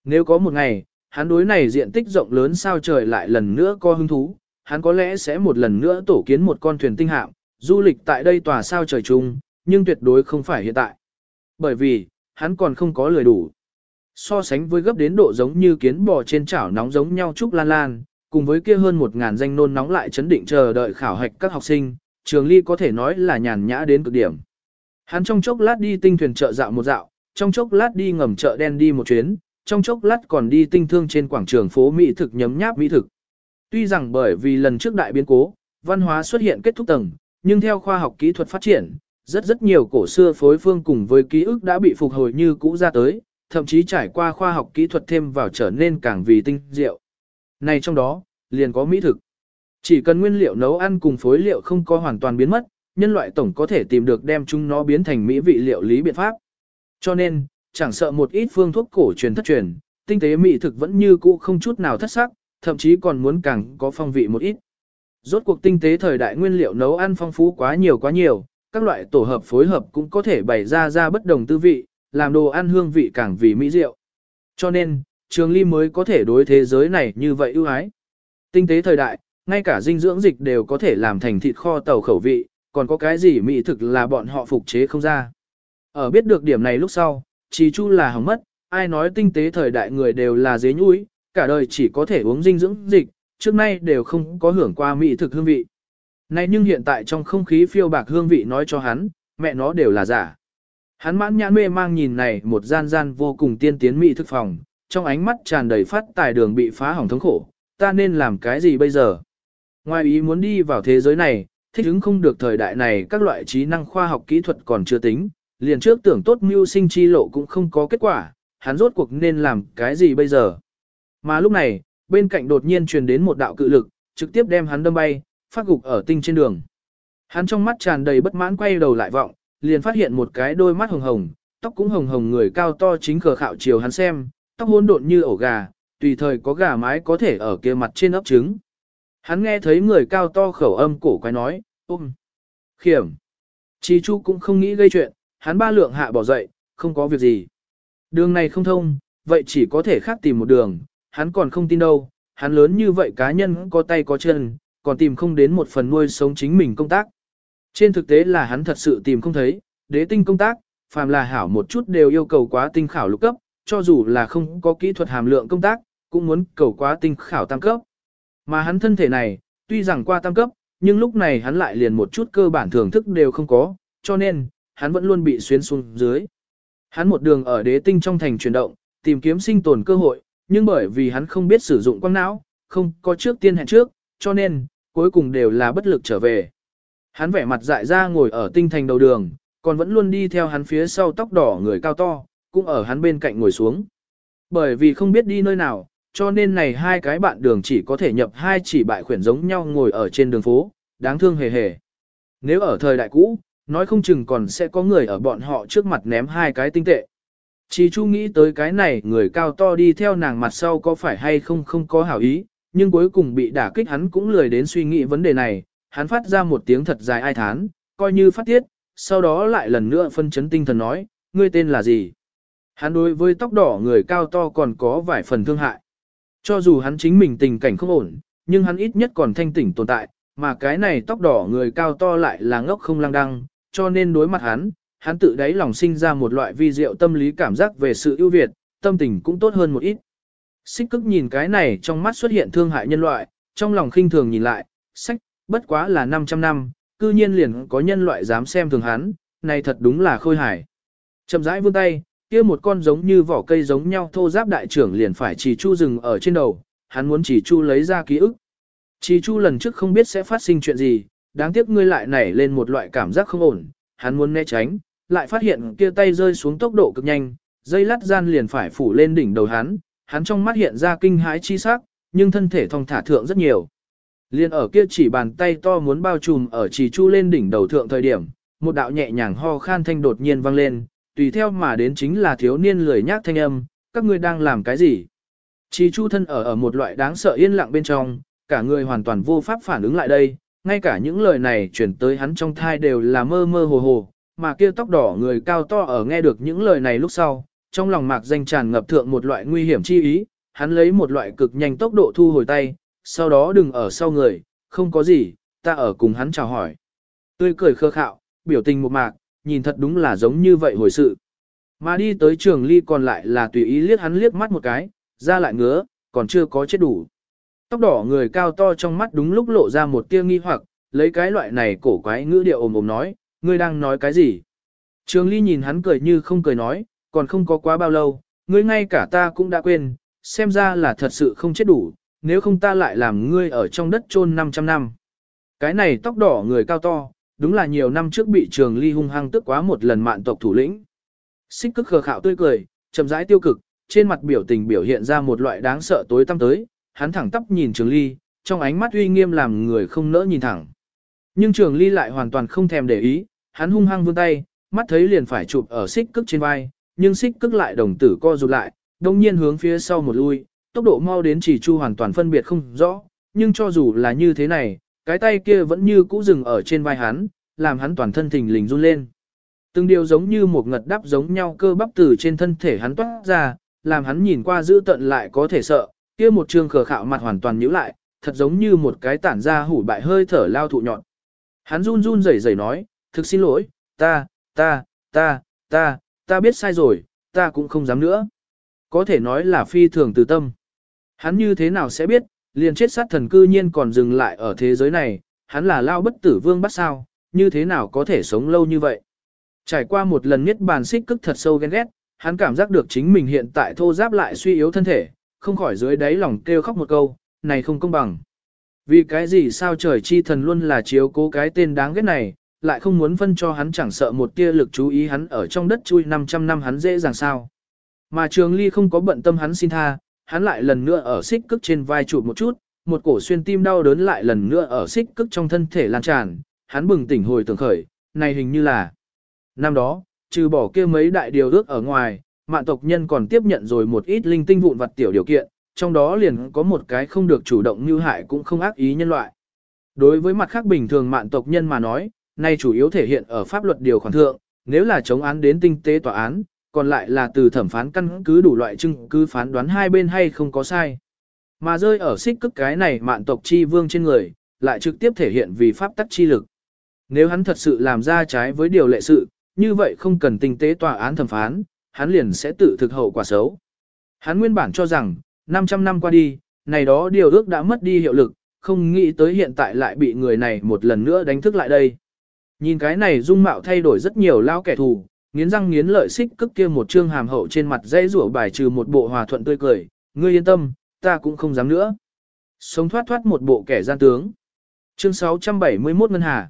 Nếu có một ngày, hắn đối này diện tích rộng lớn sao trời lại lần nữa có hứng thú, hắn có lẽ sẽ một lần nữa tổ kiến một con thuyền tinh hạm, du lịch tại đây tòa sao trời chung, nhưng tuyệt đối không phải hiện tại. Bởi vì, hắn còn không có lười đủ. So sánh với gấp đến độ giống như kiến bò trên chảo nóng giống nhau Trúc Lan Lan, cùng với kia hơn một ngàn danh nôn nóng lại chấn định chờ đợi khảo hạch các học sinh, trường ly có thể nói là nhàn nhã đến cực điểm. Hắn trong chốc lát đi tinh thuyền chợ dạo một dạo, trong chốc lát đi ngầm chợ đen đi một chuyến, trong chốc lát còn đi tinh thương trên quảng trường phố Mỹ thực nhấm nháp Mỹ thực. Tuy rằng bởi vì lần trước đại biến cố, văn hóa xuất hiện kết thúc tầng, nhưng theo khoa học kỹ thuật phát triển, rất rất nhiều cổ xưa phối phương cùng với ký ức đã bị phục hồi như cũ ra tới, thậm chí trải qua khoa học kỹ thuật thêm vào trở nên càng vì tinh diệu. Này trong đó, liền có mỹ thực. Chỉ cần nguyên liệu nấu ăn cùng phối liệu không có hoàn toàn biến mất, nhân loại tổng có thể tìm được đem chúng nó biến thành mỹ vị liệu lý biện pháp. Cho nên, chẳng sợ một ít phương thuốc cổ truyền thất truyền, tinh tế mỹ thực vẫn như cũ không chút nào thất sắc, thậm chí còn muốn càng có phong vị một ít. Rốt cuộc tinh tế thời đại nguyên liệu nấu ăn phong phú quá nhiều quá nhiều, các loại tổ hợp phối hợp cũng có thể bày ra ra bất đồng tư vị, làm đồ ăn hương vị càng vì mỹ diệu. Cho nên, Trường Ly mới có thể đối thế giới này như vậy ưu ái. Tinh tế thời đại, ngay cả dinh dưỡng dịch đều có thể làm thành thịt kho tàu khẩu vị, còn có cái gì mỹ thực là bọn họ phục chế không ra. Ở biết được điểm này lúc sau, chỉ chu là hỏng mất, ai nói tinh tế thời đại người đều là dế nhũi, cả đời chỉ có thể uống dinh dưỡng dịch, trước nay đều không có hưởng qua mỹ thực hương vị. Này nhưng hiện tại trong không khí phiêu bạc hương vị nói cho hắn, mẹ nó đều là giả. Hắn mãn nhãn mê mang nhìn này một gian gian vô cùng tiên tiến mỹ thực phòng, trong ánh mắt tràn đầy phát tài đường bị phá hỏng thống khổ, ta nên làm cái gì bây giờ? Ngoài ý muốn đi vào thế giới này, thích ứng không được thời đại này các loại trí năng khoa học kỹ thuật còn chưa tính, liền trước tưởng tốt mưu sinh chi lộ cũng không có kết quả, hắn rốt cuộc nên làm cái gì bây giờ? Mà lúc này, bên cạnh đột nhiên truyền đến một đạo cự lực, trực tiếp đem hắn đâm bay, phát gục ở tinh trên đường. Hắn trong mắt tràn đầy bất mãn quay đầu lại vọng, liền phát hiện một cái đôi mắt hồng hồng, tóc cũng hồng hồng người cao to chính cờ khạo chiều hắn xem, tóc hỗn độn như ổ gà, tùy thời có gà mái có thể ở kia mặt trên ấp trứng. Hắn nghe thấy người cao to khẩu âm cổ quái nói, ôm, khiểm. Chi Chu cũng không nghĩ gây chuyện, hắn ba lượng hạ bỏ dậy, không có việc gì. Đường này không thông, vậy chỉ có thể khác tìm một đường, hắn còn không tin đâu, hắn lớn như vậy cá nhân có tay có chân, còn tìm không đến một phần nuôi sống chính mình công tác. Trên thực tế là hắn thật sự tìm không thấy, đế tinh công tác, phàm là hảo một chút đều yêu cầu quá tinh khảo lục cấp, cho dù là không có kỹ thuật hàm lượng công tác, cũng muốn cầu quá tinh khảo tam cấp. Mà hắn thân thể này, tuy rằng qua tam cấp, nhưng lúc này hắn lại liền một chút cơ bản thưởng thức đều không có, cho nên, hắn vẫn luôn bị xuyên xuống dưới. Hắn một đường ở đế tinh trong thành chuyển động, tìm kiếm sinh tồn cơ hội, nhưng bởi vì hắn không biết sử dụng quang não, không có trước tiên hẹn trước, cho nên, cuối cùng đều là bất lực trở về. Hắn vẻ mặt dại ra ngồi ở tinh thành đầu đường, còn vẫn luôn đi theo hắn phía sau tóc đỏ người cao to, cũng ở hắn bên cạnh ngồi xuống. Bởi vì không biết đi nơi nào, cho nên này hai cái bạn đường chỉ có thể nhập hai chỉ bại khuyển giống nhau ngồi ở trên đường phố, đáng thương hề hề. Nếu ở thời đại cũ, nói không chừng còn sẽ có người ở bọn họ trước mặt ném hai cái tinh tệ. Chỉ chu nghĩ tới cái này người cao to đi theo nàng mặt sau có phải hay không không có hảo ý, nhưng cuối cùng bị đả kích hắn cũng lười đến suy nghĩ vấn đề này, hắn phát ra một tiếng thật dài ai thán, coi như phát tiết, sau đó lại lần nữa phân chấn tinh thần nói, ngươi tên là gì? Hắn đối với tóc đỏ người cao to còn có vài phần thương hại. Cho dù hắn chính mình tình cảnh không ổn, nhưng hắn ít nhất còn thanh tỉnh tồn tại, mà cái này tóc đỏ người cao to lại là ngốc không lăng đăng, cho nên đối mặt hắn, hắn tự đáy lòng sinh ra một loại vi diệu tâm lý cảm giác về sự ưu việt, tâm tình cũng tốt hơn một ít. Xích cức nhìn cái này trong mắt xuất hiện thương hại nhân loại, trong lòng khinh thường nhìn lại, sách, bất quá là 500 năm, cư nhiên liền có nhân loại dám xem thường hắn, này thật đúng là khôi hài. Chậm rãi vươn tay, kia một con giống như vỏ cây giống nhau thô giáp đại trưởng liền phải chỉ chu rừng ở trên đầu, hắn muốn chỉ chu lấy ra ký ức. Chỉ chu lần trước không biết sẽ phát sinh chuyện gì, đáng tiếc ngươi lại nảy lên một loại cảm giác không ổn, hắn muốn né tránh, lại phát hiện kia tay rơi xuống tốc độ cực nhanh, dây lát gian liền phải phủ lên đỉnh đầu hắn, hắn trong mắt hiện ra kinh hãi chi sắc, nhưng thân thể thong thả thượng rất nhiều. Liên ở kia chỉ bàn tay to muốn bao trùm ở chỉ chu lên đỉnh đầu thượng thời điểm, một đạo nhẹ nhàng ho khan thanh đột nhiên vang lên, tùy theo mà đến chính là thiếu niên lười nhác thanh âm, các ngươi đang làm cái gì? Chỉ chu thân ở ở một loại đáng sợ yên lặng bên trong, cả người hoàn toàn vô pháp phản ứng lại đây, ngay cả những lời này chuyển tới hắn trong thai đều là mơ mơ hồ hồ, mà kia tóc đỏ người cao to ở nghe được những lời này lúc sau, trong lòng mạc danh tràn ngập thượng một loại nguy hiểm chi ý, hắn lấy một loại cực nhanh tốc độ thu hồi tay, sau đó đừng ở sau người, không có gì, ta ở cùng hắn chào hỏi. Tươi cười khơ khạo, biểu tình một mạc, nhìn thật đúng là giống như vậy hồi sự. Mà đi tới trường ly còn lại là tùy ý liếc hắn liếc mắt một cái, ra lại ngứa, còn chưa có chết đủ. Tóc đỏ người cao to trong mắt đúng lúc lộ ra một tia nghi hoặc, lấy cái loại này cổ quái ngữ điệu ồm ồm nói, ngươi đang nói cái gì? Trường Ly nhìn hắn cười như không cười nói, còn không có quá bao lâu, ngươi ngay cả ta cũng đã quên, xem ra là thật sự không chết đủ, nếu không ta lại làm ngươi ở trong đất chôn 500 năm. Cái này tóc đỏ người cao to, đúng là nhiều năm trước bị Trường Ly hung hăng tức quá một lần mạn tộc thủ lĩnh. Xích cức khờ khạo tươi cười, chậm rãi tiêu cực, trên mặt biểu tình biểu hiện ra một loại đáng sợ tối tăm tới, hắn thẳng tắp nhìn Trường Ly, trong ánh mắt uy nghiêm làm người không nỡ nhìn thẳng. Nhưng Trường Ly lại hoàn toàn không thèm để ý, hắn hung hăng vươn tay, mắt thấy liền phải chụp ở xích cức trên vai, nhưng xích cức lại đồng tử co rụt lại, đồng nhiên hướng phía sau một lui, tốc độ mau đến chỉ chu hoàn toàn phân biệt không rõ, nhưng cho dù là như thế này, cái tay kia vẫn như cũ dừng ở trên vai hắn, làm hắn toàn thân thình lình run lên. Từng điều giống như một ngật đắp giống nhau cơ bắp từ trên thân thể hắn toát ra, làm hắn nhìn qua dữ tận lại có thể sợ, kia một trường khờ khạo mặt hoàn toàn nhíu lại, thật giống như một cái tản ra hủ bại hơi thở lao thụ nhọn. Hắn run run rẩy rẩy nói, thực xin lỗi, ta, ta, ta, ta, ta biết sai rồi, ta cũng không dám nữa. Có thể nói là phi thường từ tâm. Hắn như thế nào sẽ biết, liền chết sát thần cư nhiên còn dừng lại ở thế giới này, hắn là lao bất tử vương bắt sao, như thế nào có thể sống lâu như vậy. Trải qua một lần nhất bàn xích cức thật sâu ghen ghét, hắn cảm giác được chính mình hiện tại thô giáp lại suy yếu thân thể, không khỏi dưới đáy lòng kêu khóc một câu, này không công bằng. Vì cái gì sao trời chi thần luôn là chiếu cố cái tên đáng ghét này, lại không muốn phân cho hắn chẳng sợ một tia lực chú ý hắn ở trong đất chui 500 năm hắn dễ dàng sao. Mà trường ly không có bận tâm hắn xin tha, hắn lại lần nữa ở xích cức trên vai chụp một chút, một cổ xuyên tim đau đớn lại lần nữa ở xích cức trong thân thể lan tràn, hắn bừng tỉnh hồi tưởng khởi, này hình như là năm đó, trừ bỏ kia mấy đại điều ước ở ngoài, mạng tộc nhân còn tiếp nhận rồi một ít linh tinh vụn vặt tiểu điều kiện, trong đó liền có một cái không được chủ động như hại cũng không ác ý nhân loại. Đối với mặt khác bình thường mạng tộc nhân mà nói, nay chủ yếu thể hiện ở pháp luật điều khoản thượng, nếu là chống án đến tinh tế tòa án, còn lại là từ thẩm phán căn cứ đủ loại chứng cứ phán đoán hai bên hay không có sai. Mà rơi ở xích cức cái này mạn tộc chi vương trên người, lại trực tiếp thể hiện vì pháp tắc chi lực. Nếu hắn thật sự làm ra trái với điều lệ sự, như vậy không cần tinh tế tòa án thẩm phán, hắn liền sẽ tự thực hậu quả xấu. Hắn nguyên bản cho rằng, 500 năm qua đi, này đó điều ước đã mất đi hiệu lực, không nghĩ tới hiện tại lại bị người này một lần nữa đánh thức lại đây. Nhìn cái này dung mạo thay đổi rất nhiều lao kẻ thù, nghiến răng nghiến lợi xích cức kia một trương hàm hậu trên mặt dây rủa bài trừ một bộ hòa thuận tươi cười, ngươi yên tâm, ta cũng không dám nữa. Sống thoát thoát một bộ kẻ gian tướng. Chương 671 Ngân Hà.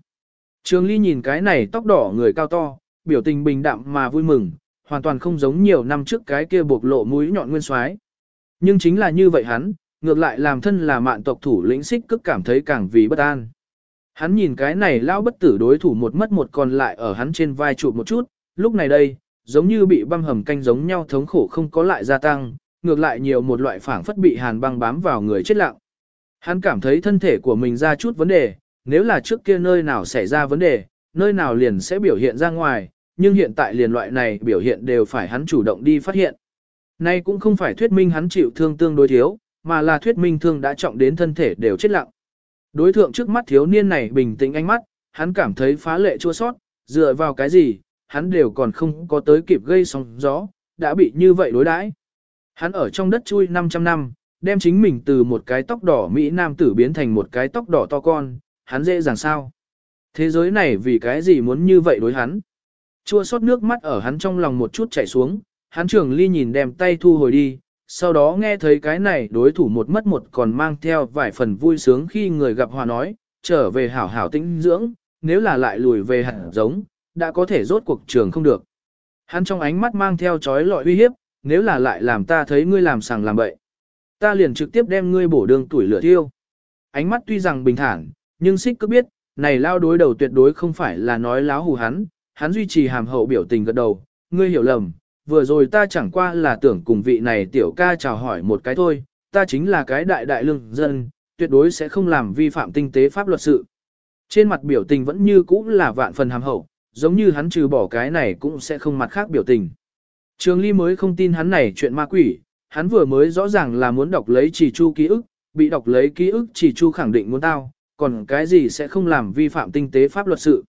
Trường Ly nhìn cái này tóc đỏ người cao to, biểu tình bình đạm mà vui mừng, hoàn toàn không giống nhiều năm trước cái kia bộc lộ mũi nhọn nguyên soái. Nhưng chính là như vậy hắn, ngược lại làm thân là mạn tộc thủ lĩnh xích cức cảm thấy càng vì bất an. Hắn nhìn cái này lao bất tử đối thủ một mất một còn lại ở hắn trên vai chụp một chút, lúc này đây, giống như bị băng hầm canh giống nhau thống khổ không có lại gia tăng, ngược lại nhiều một loại phảng phất bị hàn băng bám vào người chết lặng. Hắn cảm thấy thân thể của mình ra chút vấn đề, nếu là trước kia nơi nào xảy ra vấn đề, nơi nào liền sẽ biểu hiện ra ngoài, nhưng hiện tại liền loại này biểu hiện đều phải hắn chủ động đi phát hiện. Nay cũng không phải thuyết minh hắn chịu thương tương đối thiếu, mà là thuyết minh thương đã trọng đến thân thể đều chết lặng. Đối thượng trước mắt thiếu niên này bình tĩnh ánh mắt, hắn cảm thấy phá lệ chua sót, dựa vào cái gì, hắn đều còn không có tới kịp gây sóng gió, đã bị như vậy đối đãi. Hắn ở trong đất chui 500 năm, đem chính mình từ một cái tóc đỏ Mỹ Nam tử biến thành một cái tóc đỏ to con, hắn dễ dàng sao. Thế giới này vì cái gì muốn như vậy đối hắn. Chua xót nước mắt ở hắn trong lòng một chút chảy xuống, hắn trường ly nhìn đem tay thu hồi đi, sau đó nghe thấy cái này đối thủ một mất một còn mang theo vài phần vui sướng khi người gặp hòa nói, trở về hảo hảo tĩnh dưỡng, nếu là lại lùi về hẳn giống, đã có thể rốt cuộc trường không được. Hắn trong ánh mắt mang theo chói lọi uy hiếp, nếu là lại làm ta thấy ngươi làm sàng làm bậy. Ta liền trực tiếp đem ngươi bổ đường tuổi lửa thiêu. Ánh mắt tuy rằng bình thản, nhưng xích cứ biết, này lao đối đầu tuyệt đối không phải là nói láo hù hắn, hắn duy trì hàm hậu biểu tình gật đầu, ngươi hiểu lầm, vừa rồi ta chẳng qua là tưởng cùng vị này tiểu ca chào hỏi một cái thôi, ta chính là cái đại đại lương dân, tuyệt đối sẽ không làm vi phạm tinh tế pháp luật sự. Trên mặt biểu tình vẫn như cũ là vạn phần hàm hậu, giống như hắn trừ bỏ cái này cũng sẽ không mặt khác biểu tình. Trường Ly mới không tin hắn này chuyện ma quỷ, hắn vừa mới rõ ràng là muốn đọc lấy chỉ chu ký ức, bị đọc lấy ký ức chỉ chu khẳng định muốn tao, còn cái gì sẽ không làm vi phạm tinh tế pháp luật sự.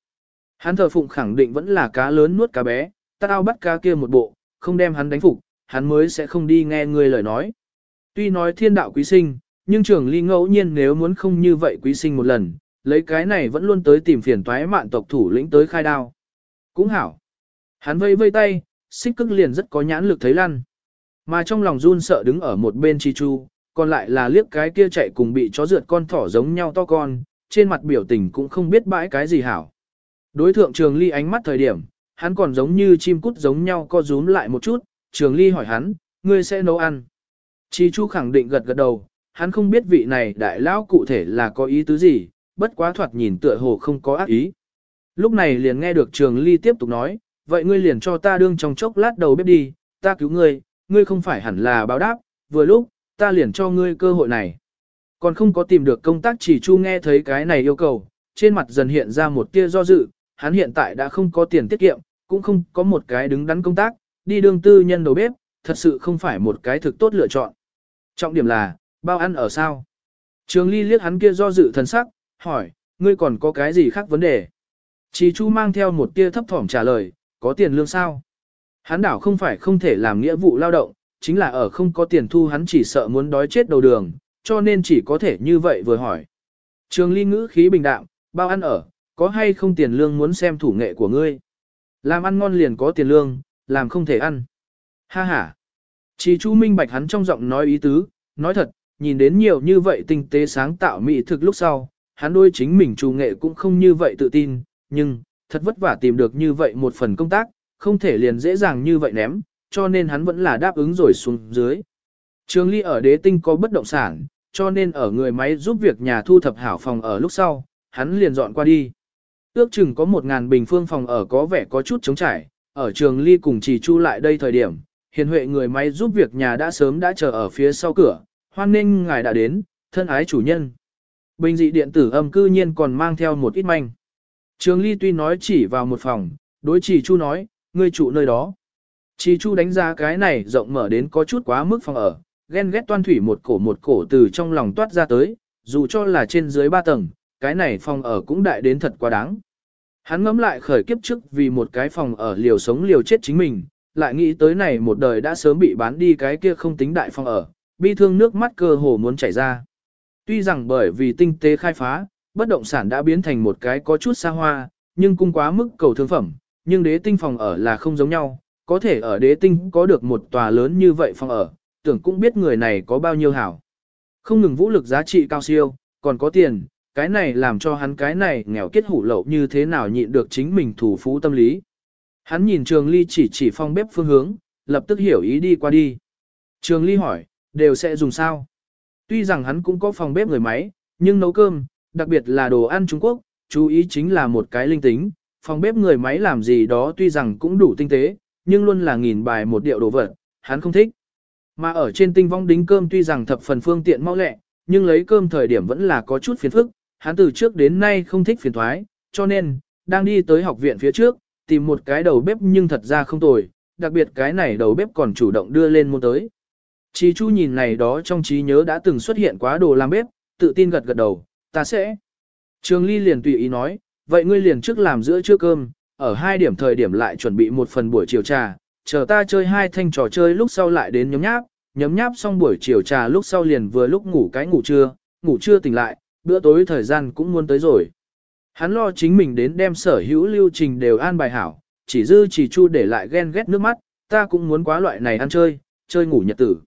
Hắn thờ phụng khẳng định vẫn là cá lớn nuốt cá bé, tao bắt cá kia một bộ, không đem hắn đánh phục, hắn mới sẽ không đi nghe người lời nói. Tuy nói thiên đạo quý sinh, nhưng trưởng ly ngẫu nhiên nếu muốn không như vậy quý sinh một lần, Lấy cái này vẫn luôn tới tìm phiền toái mạn tộc thủ lĩnh tới khai đao. Cũng hảo. Hắn vây vây tay, xích cức liền rất có nhãn lực thấy lăn. Mà trong lòng run sợ đứng ở một bên chi chu, còn lại là liếc cái kia chạy cùng bị chó rượt con thỏ giống nhau to con, trên mặt biểu tình cũng không biết bãi cái gì hảo. Đối thượng trường ly ánh mắt thời điểm, hắn còn giống như chim cút giống nhau co rúm lại một chút, trường ly hỏi hắn, ngươi sẽ nấu ăn. Chi chu khẳng định gật gật đầu, hắn không biết vị này đại lão cụ thể là có ý tứ gì, bất quá thoạt nhìn tựa hồ không có ác ý. Lúc này liền nghe được trường ly tiếp tục nói, vậy ngươi liền cho ta đương trong chốc lát đầu bếp đi, ta cứu ngươi, ngươi không phải hẳn là báo đáp, vừa lúc, ta liền cho ngươi cơ hội này. Còn không có tìm được công tác chỉ chu nghe thấy cái này yêu cầu, trên mặt dần hiện ra một tia do dự, hắn hiện tại đã không có tiền tiết kiệm, cũng không có một cái đứng đắn công tác, đi đương tư nhân đầu bếp, thật sự không phải một cái thực tốt lựa chọn. Trọng điểm là, bao ăn ở sao? Trường Ly liếc hắn kia do dự thần sắc, hỏi, ngươi còn có cái gì khác vấn đề? Chí Chu mang theo một tia thấp thỏm trả lời, có tiền lương sao? Hắn đảo không phải không thể làm nghĩa vụ lao động, chính là ở không có tiền thu hắn chỉ sợ muốn đói chết đầu đường, cho nên chỉ có thể như vậy vừa hỏi. Trường ly ngữ khí bình đạm, bao ăn ở, có hay không tiền lương muốn xem thủ nghệ của ngươi. Làm ăn ngon liền có tiền lương, làm không thể ăn. Ha ha. Chỉ Chu Minh Bạch hắn trong giọng nói ý tứ, nói thật, nhìn đến nhiều như vậy tinh tế sáng tạo mỹ thực lúc sau, hắn đôi chính mình chủ nghệ cũng không như vậy tự tin, nhưng, thật vất vả tìm được như vậy một phần công tác, không thể liền dễ dàng như vậy ném, cho nên hắn vẫn là đáp ứng rồi xuống dưới. Trường Ly ở đế tinh có bất động sản, cho nên ở người máy giúp việc nhà thu thập hảo phòng ở lúc sau, hắn liền dọn qua đi. Ước chừng có một ngàn bình phương phòng ở có vẻ có chút trống trải, ở trường Ly cùng chỉ chu lại đây thời điểm, hiền huệ người máy giúp việc nhà đã sớm đã chờ ở phía sau cửa, hoan nghênh ngài đã đến, thân ái chủ nhân. Bình dị điện tử âm cư nhiên còn mang theo một ít manh. Trường Ly tuy nói chỉ vào một phòng, đối chỉ chu nói, ngươi trụ nơi đó. Chỉ chu đánh giá cái này rộng mở đến có chút quá mức phòng ở, ghen ghét toan thủy một cổ một cổ từ trong lòng toát ra tới, dù cho là trên dưới ba tầng, cái này phòng ở cũng đại đến thật quá đáng. Hắn ngẫm lại khởi kiếp trước vì một cái phòng ở liều sống liều chết chính mình, lại nghĩ tới này một đời đã sớm bị bán đi cái kia không tính đại phòng ở, bi thương nước mắt cơ hồ muốn chảy ra. Tuy rằng bởi vì tinh tế khai phá, bất động sản đã biến thành một cái có chút xa hoa, nhưng cung quá mức cầu thương phẩm, nhưng đế tinh phòng ở là không giống nhau, có thể ở đế tinh có được một tòa lớn như vậy phòng ở, tưởng cũng biết người này có bao nhiêu hảo. Không ngừng vũ lực giá trị cao siêu, còn có tiền, cái này làm cho hắn cái này nghèo kết hủ lậu như thế nào nhịn được chính mình thủ phú tâm lý. Hắn nhìn Trường Ly chỉ chỉ phòng bếp phương hướng, lập tức hiểu ý đi qua đi. Trường Ly hỏi, đều sẽ dùng sao? Tuy rằng hắn cũng có phòng bếp người máy, nhưng nấu cơm, đặc biệt là đồ ăn Trung Quốc, chú ý chính là một cái linh tính, phòng bếp người máy làm gì đó tuy rằng cũng đủ tinh tế, nhưng luôn là nghìn bài một điệu đồ vật, hắn không thích. Mà ở trên tinh vong đính cơm tuy rằng thập phần phương tiện mau lẹ, nhưng lấy cơm thời điểm vẫn là có chút phiền phức, hắn từ trước đến nay không thích phiền thoái, cho nên, đang đi tới học viện phía trước, tìm một cái đầu bếp nhưng thật ra không tồi, đặc biệt cái này đầu bếp còn chủ động đưa lên môn tới. Chí Chu nhìn này đó trong trí nhớ đã từng xuất hiện quá đồ làm bếp, tự tin gật gật đầu, ta sẽ. Trường Ly liền tùy ý nói, vậy ngươi liền trước làm giữa trưa cơm, ở hai điểm thời điểm lại chuẩn bị một phần buổi chiều trà, chờ ta chơi hai thanh trò chơi lúc sau lại đến nhấm nháp, nhấm nháp xong buổi chiều trà lúc sau liền vừa lúc ngủ cái ngủ trưa, ngủ trưa tỉnh lại, bữa tối thời gian cũng muốn tới rồi. Hắn lo chính mình đến đem sở hữu lưu trình đều an bài hảo, chỉ dư chỉ chu để lại ghen ghét nước mắt, ta cũng muốn quá loại này ăn chơi, chơi ngủ nhật tử.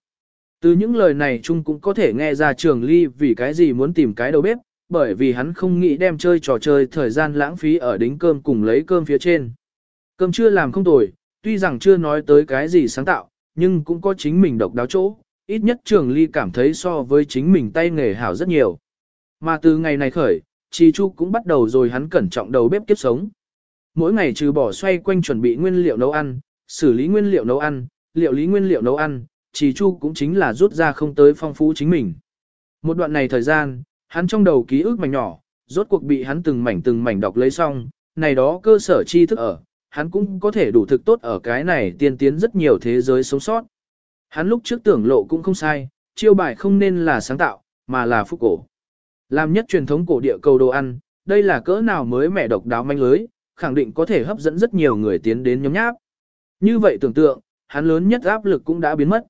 Từ những lời này chung cũng có thể nghe ra trường ly vì cái gì muốn tìm cái đầu bếp, bởi vì hắn không nghĩ đem chơi trò chơi thời gian lãng phí ở đính cơm cùng lấy cơm phía trên. Cơm chưa làm không tồi, tuy rằng chưa nói tới cái gì sáng tạo, nhưng cũng có chính mình độc đáo chỗ, ít nhất trường ly cảm thấy so với chính mình tay nghề hảo rất nhiều. Mà từ ngày này khởi, Chi Chu cũng bắt đầu rồi hắn cẩn trọng đầu bếp kiếp sống. Mỗi ngày trừ bỏ xoay quanh chuẩn bị nguyên liệu nấu ăn, xử lý nguyên liệu nấu ăn, liệu lý nguyên liệu nấu ăn, Chi Chu cũng chính là rút ra không tới phong phú chính mình. Một đoạn này thời gian, hắn trong đầu ký ức mảnh nhỏ, rốt cuộc bị hắn từng mảnh từng mảnh đọc lấy xong, này đó cơ sở tri thức ở, hắn cũng có thể đủ thực tốt ở cái này tiên tiến rất nhiều thế giới sống sót. Hắn lúc trước tưởng lộ cũng không sai, chiêu bài không nên là sáng tạo, mà là phúc cổ. Làm nhất truyền thống cổ địa cầu đồ ăn, đây là cỡ nào mới mẻ độc đáo manh lưới, khẳng định có thể hấp dẫn rất nhiều người tiến đến nhóm nháp. Như vậy tưởng tượng, hắn lớn nhất áp lực cũng đã biến mất.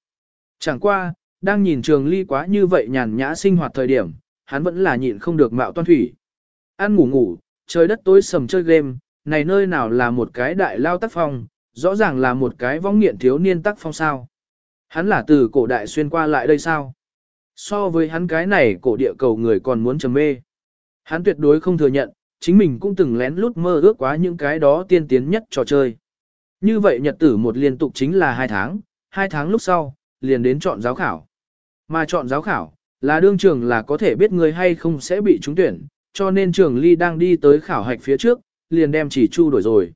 Chẳng qua, đang nhìn trường ly quá như vậy nhàn nhã sinh hoạt thời điểm, hắn vẫn là nhịn không được mạo toan thủy. ăn ngủ ngủ, trời đất tối sầm chơi game, này nơi nào là một cái đại lao tác phong, rõ ràng là một cái vong nghiện thiếu niên tác phong sao. Hắn là từ cổ đại xuyên qua lại đây sao? So với hắn cái này cổ địa cầu người còn muốn trầm mê. Hắn tuyệt đối không thừa nhận, chính mình cũng từng lén lút mơ ước quá những cái đó tiên tiến nhất trò chơi. Như vậy nhật tử một liên tục chính là hai tháng, hai tháng lúc sau, liền đến chọn giáo khảo. Mà chọn giáo khảo, là đương trường là có thể biết người hay không sẽ bị trúng tuyển, cho nên trường ly đang đi tới khảo hạch phía trước, liền đem chỉ chu đuổi rồi.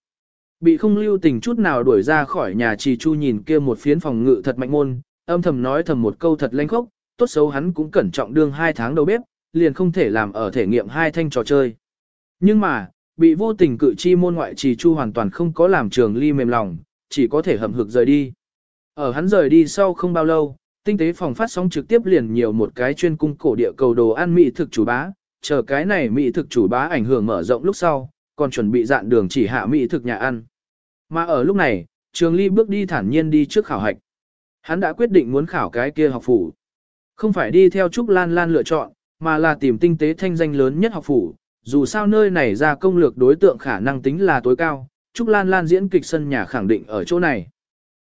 Bị không lưu tình chút nào đuổi ra khỏi nhà chỉ chu nhìn kia một phiến phòng ngự thật mạnh môn, âm thầm nói thầm một câu thật lanh khốc, tốt xấu hắn cũng cẩn trọng đương hai tháng đầu bếp, liền không thể làm ở thể nghiệm hai thanh trò chơi. Nhưng mà, bị vô tình cự chi môn ngoại trì chu hoàn toàn không có làm trường ly mềm lòng, chỉ có thể hầm hực rời đi. Ở hắn rời đi sau không bao lâu, tinh tế phòng phát sóng trực tiếp liền nhiều một cái chuyên cung cổ địa cầu đồ ăn mỹ thực chủ bá, chờ cái này mỹ thực chủ bá ảnh hưởng mở rộng lúc sau, còn chuẩn bị dạn đường chỉ hạ mỹ thực nhà ăn. Mà ở lúc này, Trường Ly bước đi thản nhiên đi trước khảo hạch. Hắn đã quyết định muốn khảo cái kia học phủ. Không phải đi theo Trúc Lan Lan lựa chọn, mà là tìm tinh tế thanh danh lớn nhất học phủ. Dù sao nơi này ra công lược đối tượng khả năng tính là tối cao, Trúc Lan Lan diễn kịch sân nhà khẳng định ở chỗ này.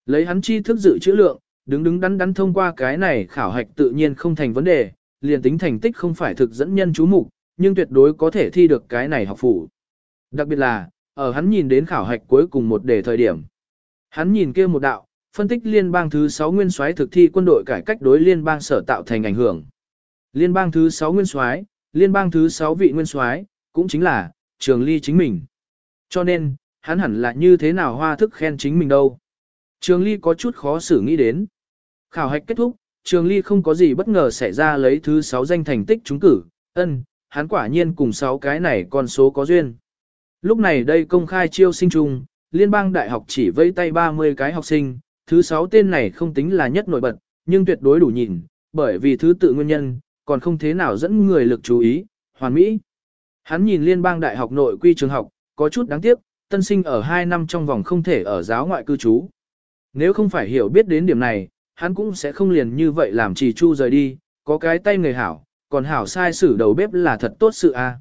Lấy hắn chi thức dự chữ lượng, đứng đứng đắn đắn thông qua cái này khảo hạch tự nhiên không thành vấn đề, liền tính thành tích không phải thực dẫn nhân chú mục, nhưng tuyệt đối có thể thi được cái này học phủ. Đặc biệt là, ở hắn nhìn đến khảo hạch cuối cùng một đề thời điểm. Hắn nhìn kia một đạo, phân tích liên bang thứ 6 nguyên soái thực thi quân đội cải cách đối liên bang sở tạo thành ảnh hưởng. Liên bang thứ 6 nguyên soái, liên bang thứ 6 vị nguyên soái, cũng chính là Trường Ly chính mình. Cho nên, hắn hẳn là như thế nào hoa thức khen chính mình đâu. Trường Ly có chút khó xử nghĩ đến. Khảo hạch kết thúc, Trường Ly không có gì bất ngờ xảy ra lấy thứ 6 danh thành tích trúng cử, ân, hắn quả nhiên cùng 6 cái này con số có duyên. Lúc này đây công khai chiêu sinh chung, liên bang đại học chỉ vây tay 30 cái học sinh, thứ sáu tên này không tính là nhất nổi bật, nhưng tuyệt đối đủ nhìn, bởi vì thứ tự nguyên nhân, còn không thế nào dẫn người lực chú ý, hoàn mỹ. Hắn nhìn liên bang đại học nội quy trường học, có chút đáng tiếc, tân sinh ở 2 năm trong vòng không thể ở giáo ngoại cư trú. Nếu không phải hiểu biết đến điểm này, hắn cũng sẽ không liền như vậy làm trì chu rời đi, có cái tay người hảo, còn hảo sai xử đầu bếp là thật tốt sự a.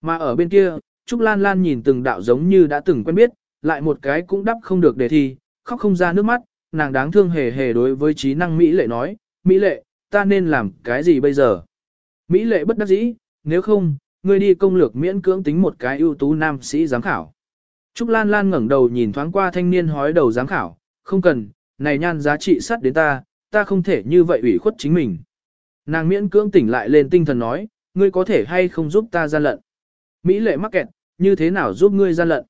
Mà ở bên kia, Trúc Lan Lan nhìn từng đạo giống như đã từng quen biết, lại một cái cũng đắp không được đề thi, khóc không ra nước mắt, nàng đáng thương hề hề đối với trí năng Mỹ lệ nói, Mỹ lệ, ta nên làm cái gì bây giờ? Mỹ lệ bất đắc dĩ, nếu không, ngươi đi công lược miễn cưỡng tính một cái ưu tú nam sĩ giám khảo. Trúc Lan Lan ngẩng đầu nhìn thoáng qua thanh niên hói đầu giám khảo, không cần, này nhan giá trị sắt đến ta, ta không thể như vậy ủy khuất chính mình. Nàng miễn cưỡng tỉnh lại lên tinh thần nói, ngươi có thể hay không giúp ta gian lận. Mỹ lệ mắc kẹt, như thế nào giúp ngươi gian lận?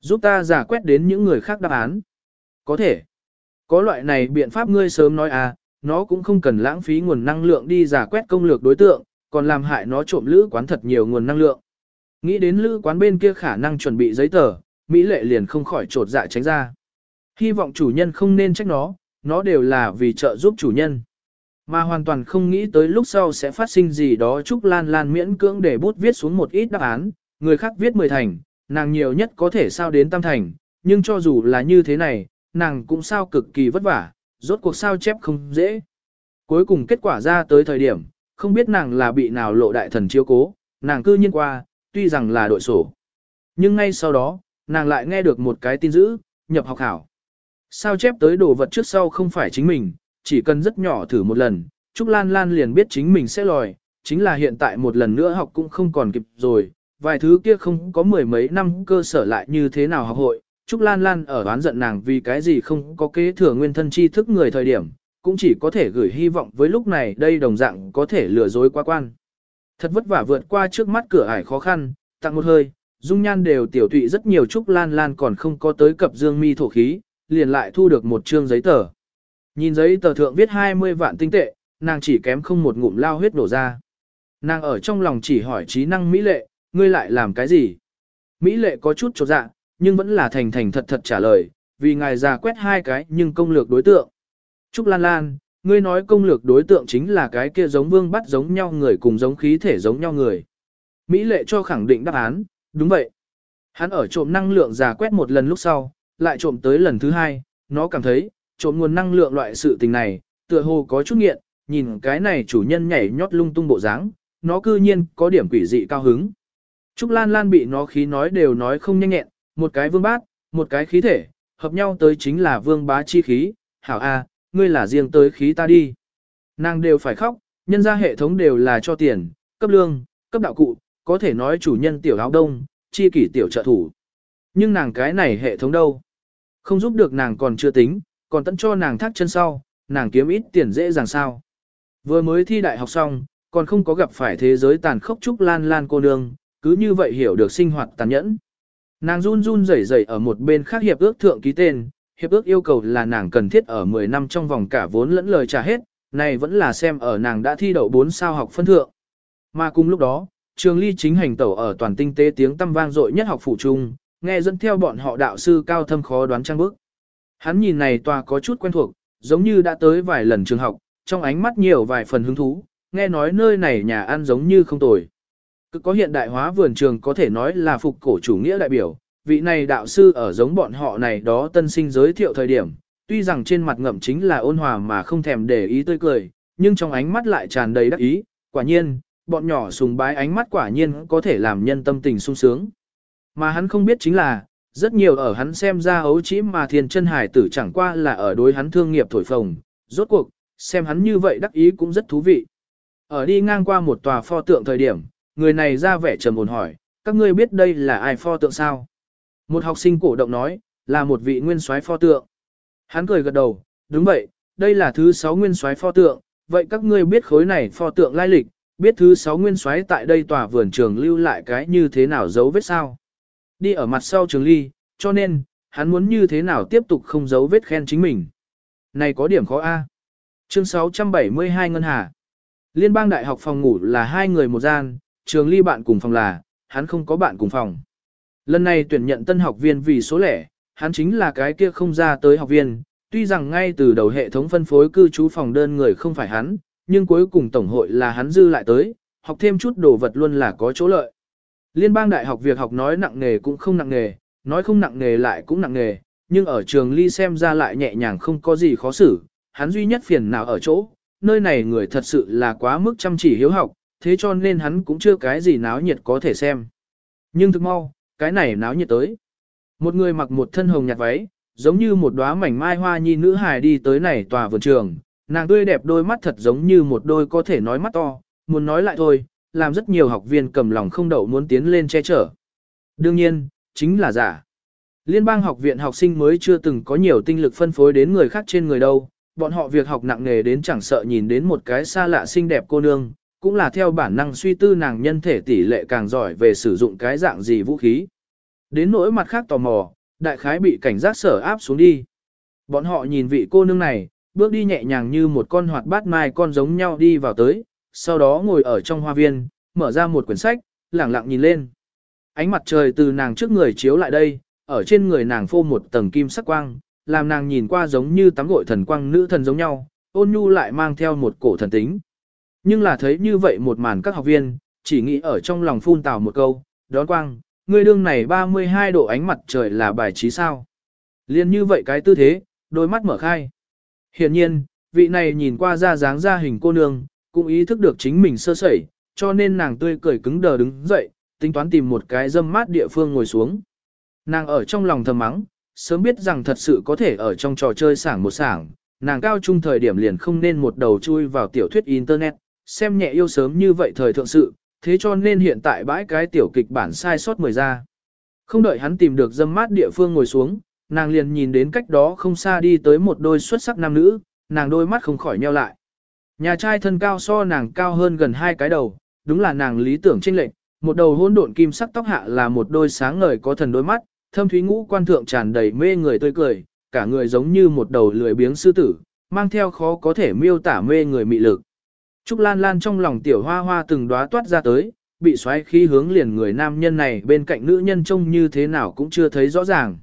Giúp ta giả quét đến những người khác đáp án. Có thể. Có loại này biện pháp ngươi sớm nói à, nó cũng không cần lãng phí nguồn năng lượng đi giả quét công lược đối tượng, còn làm hại nó trộm lữ quán thật nhiều nguồn năng lượng. Nghĩ đến lữ quán bên kia khả năng chuẩn bị giấy tờ, Mỹ lệ liền không khỏi trột dạ tránh ra. Hy vọng chủ nhân không nên trách nó, nó đều là vì trợ giúp chủ nhân. Mà hoàn toàn không nghĩ tới lúc sau sẽ phát sinh gì đó Trúc Lan Lan miễn cưỡng để bút viết xuống một ít đáp án, người khác viết 10 thành, nàng nhiều nhất có thể sao đến tam thành, nhưng cho dù là như thế này, nàng cũng sao cực kỳ vất vả, rốt cuộc sao chép không dễ. Cuối cùng kết quả ra tới thời điểm, không biết nàng là bị nào lộ đại thần chiếu cố, nàng cư nhiên qua, tuy rằng là đội sổ. Nhưng ngay sau đó, nàng lại nghe được một cái tin dữ, nhập học hảo. Sao chép tới đồ vật trước sau không phải chính mình, chỉ cần rất nhỏ thử một lần, Trúc Lan Lan liền biết chính mình sẽ lòi, chính là hiện tại một lần nữa học cũng không còn kịp rồi, vài thứ kia không có mười mấy năm cơ sở lại như thế nào học hội. Trúc Lan Lan ở oán giận nàng vì cái gì không có kế thừa nguyên thân tri thức người thời điểm, cũng chỉ có thể gửi hy vọng với lúc này đây đồng dạng có thể lừa dối qua quan. Thật vất vả vượt qua trước mắt cửa ải khó khăn, tặng một hơi, dung nhan đều tiểu tụy rất nhiều Trúc Lan Lan còn không có tới cập dương mi thổ khí, liền lại thu được một chương giấy tờ. Nhìn giấy tờ thượng viết 20 vạn tinh tệ, nàng chỉ kém không một ngụm lao huyết đổ ra. Nàng ở trong lòng chỉ hỏi trí năng Mỹ lệ, ngươi lại làm cái gì? Mỹ lệ có chút trột dạ, nhưng vẫn là thành thành thật thật trả lời, vì ngài già quét hai cái nhưng công lược đối tượng. Trúc Lan Lan, ngươi nói công lược đối tượng chính là cái kia giống vương bắt giống nhau người cùng giống khí thể giống nhau người. Mỹ lệ cho khẳng định đáp án, đúng vậy. Hắn ở trộm năng lượng già quét một lần lúc sau, lại trộm tới lần thứ hai, nó cảm thấy, trộm nguồn năng lượng loại sự tình này, tựa hồ có chút nghiện, nhìn cái này chủ nhân nhảy nhót lung tung bộ dáng, nó cư nhiên có điểm quỷ dị cao hứng. Trúc Lan Lan bị nó khí nói đều nói không nhanh nhẹn, một cái vương bát, một cái khí thể, hợp nhau tới chính là vương bá chi khí, hảo a, ngươi là riêng tới khí ta đi. Nàng đều phải khóc, nhân ra hệ thống đều là cho tiền, cấp lương, cấp đạo cụ, có thể nói chủ nhân tiểu áo đông, chi kỷ tiểu trợ thủ. Nhưng nàng cái này hệ thống đâu? Không giúp được nàng còn chưa tính, còn tận cho nàng thắt chân sau, nàng kiếm ít tiền dễ dàng sao. Vừa mới thi đại học xong, còn không có gặp phải thế giới tàn khốc trúc lan lan cô nương, cứ như vậy hiểu được sinh hoạt tàn nhẫn. Nàng run run rẩy rẩy ở một bên khác hiệp ước thượng ký tên, hiệp ước yêu cầu là nàng cần thiết ở 10 năm trong vòng cả vốn lẫn lời trả hết, này vẫn là xem ở nàng đã thi đậu 4 sao học phân thượng. Mà cùng lúc đó, trường ly chính hành tẩu ở toàn tinh tế tiếng tâm vang dội nhất học phủ trung, nghe dẫn theo bọn họ đạo sư cao thâm khó đoán trang bức. Hắn nhìn này tòa có chút quen thuộc, giống như đã tới vài lần trường học, trong ánh mắt nhiều vài phần hứng thú, nghe nói nơi này nhà ăn giống như không tồi. Cứ có hiện đại hóa vườn trường có thể nói là phục cổ chủ nghĩa đại biểu, vị này đạo sư ở giống bọn họ này đó tân sinh giới thiệu thời điểm, tuy rằng trên mặt ngậm chính là ôn hòa mà không thèm để ý tươi cười, nhưng trong ánh mắt lại tràn đầy đắc ý, quả nhiên, bọn nhỏ sùng bái ánh mắt quả nhiên có thể làm nhân tâm tình sung sướng. Mà hắn không biết chính là, rất nhiều ở hắn xem ra ấu chỉ mà thiền chân hải tử chẳng qua là ở đối hắn thương nghiệp thổi phồng, rốt cuộc, xem hắn như vậy đắc ý cũng rất thú vị. Ở đi ngang qua một tòa pho tượng thời điểm, người này ra vẻ trầm ổn hỏi, các ngươi biết đây là ai pho tượng sao? Một học sinh cổ động nói, là một vị nguyên soái pho tượng. Hắn cười gật đầu, đúng vậy, đây là thứ sáu nguyên soái pho tượng, vậy các ngươi biết khối này pho tượng lai lịch, biết thứ sáu nguyên soái tại đây tòa vườn trường lưu lại cái như thế nào dấu vết sao? Đi ở mặt sau trường ly, cho nên, hắn muốn như thế nào tiếp tục không giấu vết khen chính mình. Này có điểm khó A. Chương 672 Ngân Hà Liên bang đại học phòng ngủ là hai người một gian, trường ly bạn cùng phòng là, hắn không có bạn cùng phòng. Lần này tuyển nhận tân học viên vì số lẻ, hắn chính là cái kia không ra tới học viên, tuy rằng ngay từ đầu hệ thống phân phối cư trú phòng đơn người không phải hắn, nhưng cuối cùng tổng hội là hắn dư lại tới, học thêm chút đồ vật luôn là có chỗ lợi. Liên bang đại học việc học nói nặng nghề cũng không nặng nghề, nói không nặng nghề lại cũng nặng nghề, nhưng ở trường ly xem ra lại nhẹ nhàng không có gì khó xử, hắn duy nhất phiền nào ở chỗ, nơi này người thật sự là quá mức chăm chỉ hiếu học, thế cho nên hắn cũng chưa cái gì náo nhiệt có thể xem. Nhưng thực mau, cái này náo nhiệt tới. Một người mặc một thân hồng nhạt váy, giống như một đóa mảnh mai hoa nhi nữ hài đi tới này tòa vườn trường, nàng tươi đẹp đôi mắt thật giống như một đôi có thể nói mắt to, muốn nói lại thôi, làm rất nhiều học viên cầm lòng không đậu muốn tiến lên che chở. Đương nhiên, chính là giả. Liên bang học viện học sinh mới chưa từng có nhiều tinh lực phân phối đến người khác trên người đâu, bọn họ việc học nặng nề đến chẳng sợ nhìn đến một cái xa lạ xinh đẹp cô nương, cũng là theo bản năng suy tư nàng nhân thể tỷ lệ càng giỏi về sử dụng cái dạng gì vũ khí. Đến nỗi mặt khác tò mò, đại khái bị cảnh giác sở áp xuống đi. Bọn họ nhìn vị cô nương này, bước đi nhẹ nhàng như một con hoạt bát mai con giống nhau đi vào tới, sau đó ngồi ở trong hoa viên, mở ra một quyển sách, lẳng lặng nhìn lên. Ánh mặt trời từ nàng trước người chiếu lại đây, ở trên người nàng phô một tầng kim sắc quang, làm nàng nhìn qua giống như tắm gội thần quang nữ thần giống nhau, ôn nhu lại mang theo một cổ thần tính. Nhưng là thấy như vậy một màn các học viên, chỉ nghĩ ở trong lòng phun tào một câu, đón quang, người đương này 32 độ ánh mặt trời là bài trí sao. Liên như vậy cái tư thế, đôi mắt mở khai. Hiện nhiên, vị này nhìn qua ra dáng ra hình cô nương, cũng ý thức được chính mình sơ sẩy, cho nên nàng tươi cười cứng đờ đứng dậy, tính toán tìm một cái dâm mát địa phương ngồi xuống. Nàng ở trong lòng thầm mắng, sớm biết rằng thật sự có thể ở trong trò chơi sảng một sảng, nàng cao trung thời điểm liền không nên một đầu chui vào tiểu thuyết Internet, xem nhẹ yêu sớm như vậy thời thượng sự, thế cho nên hiện tại bãi cái tiểu kịch bản sai sót mười ra. Không đợi hắn tìm được dâm mát địa phương ngồi xuống, nàng liền nhìn đến cách đó không xa đi tới một đôi xuất sắc nam nữ, nàng đôi mắt không khỏi nheo lại. Nhà trai thân cao so nàng cao hơn gần hai cái đầu, đúng là nàng lý tưởng trinh lệnh, một đầu hỗn độn kim sắc tóc hạ là một đôi sáng ngời có thần đôi mắt, thâm thúy ngũ quan thượng tràn đầy mê người tươi cười, cả người giống như một đầu lười biếng sư tử, mang theo khó có thể miêu tả mê người mị lực. Trúc Lan Lan trong lòng tiểu hoa hoa từng đóa toát ra tới, bị xoáy khí hướng liền người nam nhân này bên cạnh nữ nhân trông như thế nào cũng chưa thấy rõ ràng.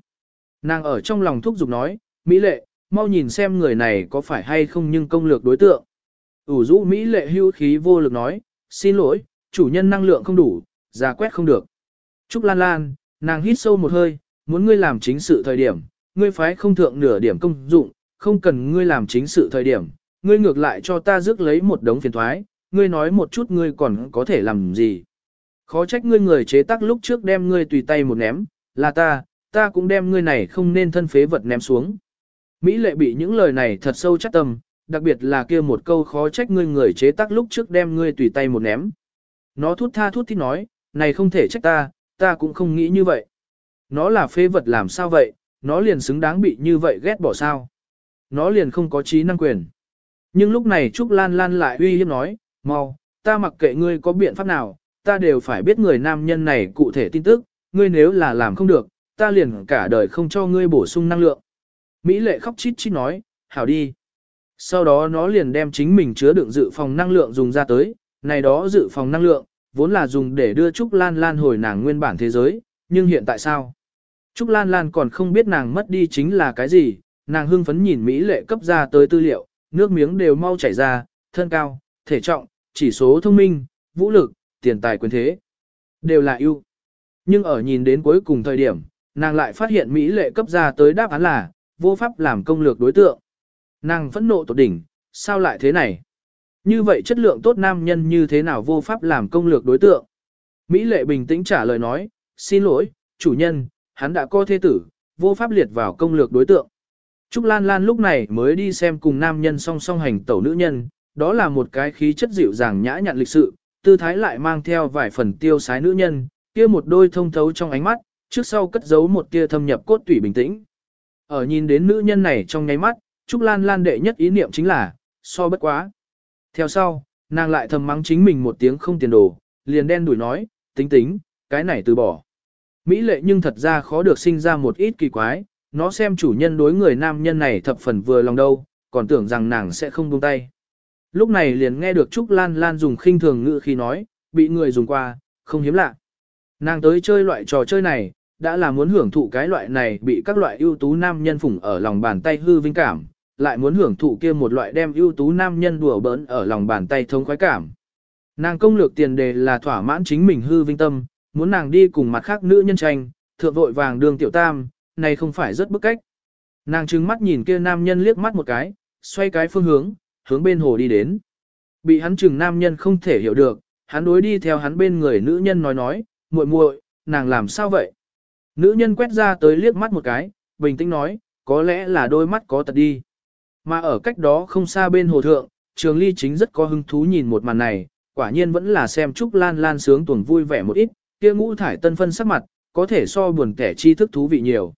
Nàng ở trong lòng thúc giục nói, Mỹ lệ, mau nhìn xem người này có phải hay không nhưng công lược đối tượng. ủ rũ Mỹ lệ hưu khí vô lực nói, xin lỗi, chủ nhân năng lượng không đủ, ra quét không được. Trúc Lan Lan, nàng hít sâu một hơi, muốn ngươi làm chính sự thời điểm, ngươi phái không thượng nửa điểm công dụng, không cần ngươi làm chính sự thời điểm, ngươi ngược lại cho ta rước lấy một đống phiền thoái, ngươi nói một chút ngươi còn có thể làm gì. Khó trách ngươi người chế tác lúc trước đem ngươi tùy tay một ném, là ta, ta cũng đem ngươi này không nên thân phế vật ném xuống. Mỹ lệ bị những lời này thật sâu chắc tâm, đặc biệt là kia một câu khó trách ngươi người chế tác lúc trước đem ngươi tùy tay một ném. Nó thút tha thút thít nói, này không thể trách ta, ta cũng không nghĩ như vậy. Nó là phế vật làm sao vậy, nó liền xứng đáng bị như vậy ghét bỏ sao. Nó liền không có trí năng quyền. Nhưng lúc này Trúc Lan Lan lại uy hiếp nói, mau, ta mặc kệ ngươi có biện pháp nào, ta đều phải biết người nam nhân này cụ thể tin tức, ngươi nếu là làm không được, ta liền cả đời không cho ngươi bổ sung năng lượng. Mỹ lệ khóc chít chít nói, hảo đi. Sau đó nó liền đem chính mình chứa đựng dự phòng năng lượng dùng ra tới, này đó dự phòng năng lượng, vốn là dùng để đưa Trúc Lan Lan hồi nàng nguyên bản thế giới, nhưng hiện tại sao? Trúc Lan Lan còn không biết nàng mất đi chính là cái gì, nàng hưng phấn nhìn Mỹ lệ cấp ra tới tư liệu, nước miếng đều mau chảy ra, thân cao, thể trọng, chỉ số thông minh, vũ lực, tiền tài quyền thế. Đều là ưu. Nhưng ở nhìn đến cuối cùng thời điểm, nàng lại phát hiện Mỹ lệ cấp ra tới đáp án là, vô pháp làm công lược đối tượng. Nàng phẫn nộ tột đỉnh, sao lại thế này? Như vậy chất lượng tốt nam nhân như thế nào vô pháp làm công lược đối tượng? Mỹ lệ bình tĩnh trả lời nói, xin lỗi, chủ nhân, hắn đã có thế tử, vô pháp liệt vào công lược đối tượng. Trúc Lan Lan lúc này mới đi xem cùng nam nhân song song hành tẩu nữ nhân, đó là một cái khí chất dịu dàng nhã nhặn lịch sự, tư thái lại mang theo vài phần tiêu sái nữ nhân, kia một đôi thông thấu trong ánh mắt, trước sau cất giấu một tia thâm nhập cốt tủy bình tĩnh. Ở nhìn đến nữ nhân này trong nháy mắt, Trúc Lan Lan đệ nhất ý niệm chính là, so bất quá. Theo sau, nàng lại thầm mắng chính mình một tiếng không tiền đồ, liền đen đuổi nói, tính tính, cái này từ bỏ. Mỹ lệ nhưng thật ra khó được sinh ra một ít kỳ quái, nó xem chủ nhân đối người nam nhân này thập phần vừa lòng đâu, còn tưởng rằng nàng sẽ không buông tay. Lúc này liền nghe được Trúc Lan Lan dùng khinh thường ngữ khi nói, bị người dùng qua, không hiếm lạ. Nàng tới chơi loại trò chơi này, đã là muốn hưởng thụ cái loại này bị các loại ưu tú nam nhân phủng ở lòng bàn tay hư vinh cảm, lại muốn hưởng thụ kia một loại đem ưu tú nam nhân đùa bỡn ở lòng bàn tay thông khoái cảm. Nàng công lược tiền đề là thỏa mãn chính mình hư vinh tâm, muốn nàng đi cùng mặt khác nữ nhân tranh, thượng vội vàng đường tiểu tam, này không phải rất bức cách. Nàng trừng mắt nhìn kia nam nhân liếc mắt một cái, xoay cái phương hướng, hướng bên hồ đi đến. Bị hắn chừng nam nhân không thể hiểu được, hắn đối đi theo hắn bên người nữ nhân nói nói, muội muội, nàng làm sao vậy? Nữ nhân quét ra tới liếc mắt một cái, bình tĩnh nói, có lẽ là đôi mắt có tật đi. Mà ở cách đó không xa bên hồ thượng, trường ly chính rất có hứng thú nhìn một màn này, quả nhiên vẫn là xem Trúc Lan Lan sướng tuần vui vẻ một ít, kia ngũ thải tân phân sắc mặt, có thể so buồn kẻ chi thức thú vị nhiều.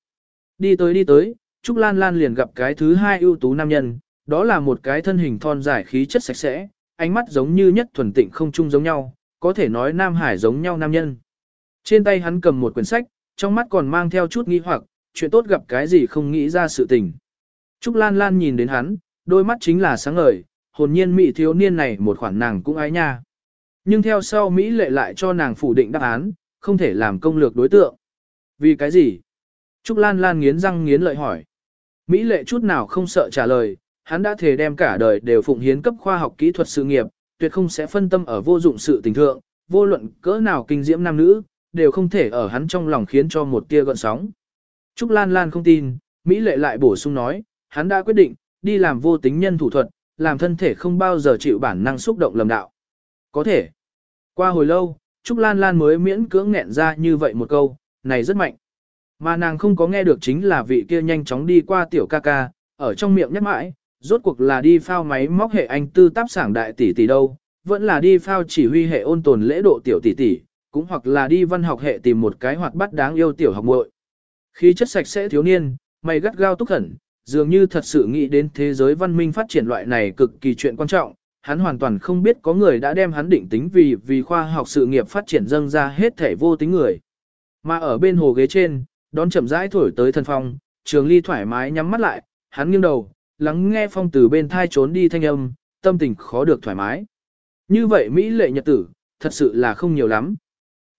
Đi tới đi tới, Trúc Lan Lan liền gặp cái thứ hai ưu tú nam nhân, đó là một cái thân hình thon dài khí chất sạch sẽ, ánh mắt giống như nhất thuần tịnh không chung giống nhau, có thể nói nam hải giống nhau nam nhân. Trên tay hắn cầm một quyển sách, trong mắt còn mang theo chút nghi hoặc, chuyện tốt gặp cái gì không nghĩ ra sự tình. Trúc Lan Lan nhìn đến hắn, đôi mắt chính là sáng ngời, hồn nhiên mỹ thiếu niên này một khoản nàng cũng ái nha. Nhưng theo sau Mỹ lệ lại cho nàng phủ định đáp án, không thể làm công lược đối tượng. Vì cái gì? Trúc Lan Lan nghiến răng nghiến lợi hỏi. Mỹ lệ chút nào không sợ trả lời, hắn đã thề đem cả đời đều phụng hiến cấp khoa học kỹ thuật sự nghiệp, tuyệt không sẽ phân tâm ở vô dụng sự tình thượng, vô luận cỡ nào kinh diễm nam nữ, đều không thể ở hắn trong lòng khiến cho một tia gợn sóng. Trúc Lan Lan không tin, Mỹ lệ lại bổ sung nói, hắn đã quyết định, đi làm vô tính nhân thủ thuật, làm thân thể không bao giờ chịu bản năng xúc động lầm đạo. Có thể. Qua hồi lâu, Trúc Lan Lan mới miễn cưỡng nghẹn ra như vậy một câu, này rất mạnh. Mà nàng không có nghe được chính là vị kia nhanh chóng đi qua tiểu ca ca, ở trong miệng nhắc mãi, rốt cuộc là đi phao máy móc hệ anh tư táp sảng đại tỷ tỷ đâu, vẫn là đi phao chỉ huy hệ ôn tồn lễ độ tiểu tỷ tỷ, cũng hoặc là đi văn học hệ tìm một cái hoạt bát đáng yêu tiểu học muội. Khí chất sạch sẽ thiếu niên, mày gắt gao túc khẩn, dường như thật sự nghĩ đến thế giới văn minh phát triển loại này cực kỳ chuyện quan trọng, hắn hoàn toàn không biết có người đã đem hắn định tính vì vì khoa học sự nghiệp phát triển dâng ra hết thể vô tính người. Mà ở bên hồ ghế trên, đón chậm rãi thổi tới thân phong, trường ly thoải mái nhắm mắt lại, hắn nghiêng đầu, lắng nghe phong từ bên thai trốn đi thanh âm, tâm tình khó được thoải mái. Như vậy Mỹ lệ nhật tử, thật sự là không nhiều lắm.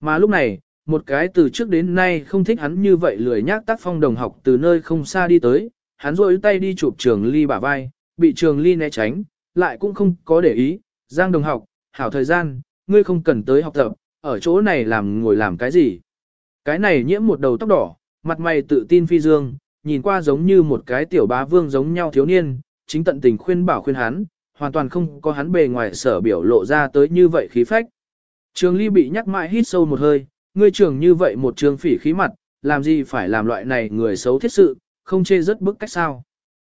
Mà lúc này, một cái từ trước đến nay không thích hắn như vậy lười nhác tác phong đồng học từ nơi không xa đi tới, hắn rôi tay đi chụp trường ly bả vai, bị trường ly né tránh, lại cũng không có để ý, giang đồng học, hảo thời gian, ngươi không cần tới học tập, ở chỗ này làm ngồi làm cái gì. Cái này nhiễm một đầu tóc đỏ, mặt mày tự tin phi dương, nhìn qua giống như một cái tiểu bá vương giống nhau thiếu niên, chính tận tình khuyên bảo khuyên hắn, hoàn toàn không có hắn bề ngoài sở biểu lộ ra tới như vậy khí phách. Trường ly bị nhắc mãi hít sâu một hơi, ngươi trường như vậy một trường phỉ khí mặt, làm gì phải làm loại này người xấu thiết sự, không chê rất bức cách sao.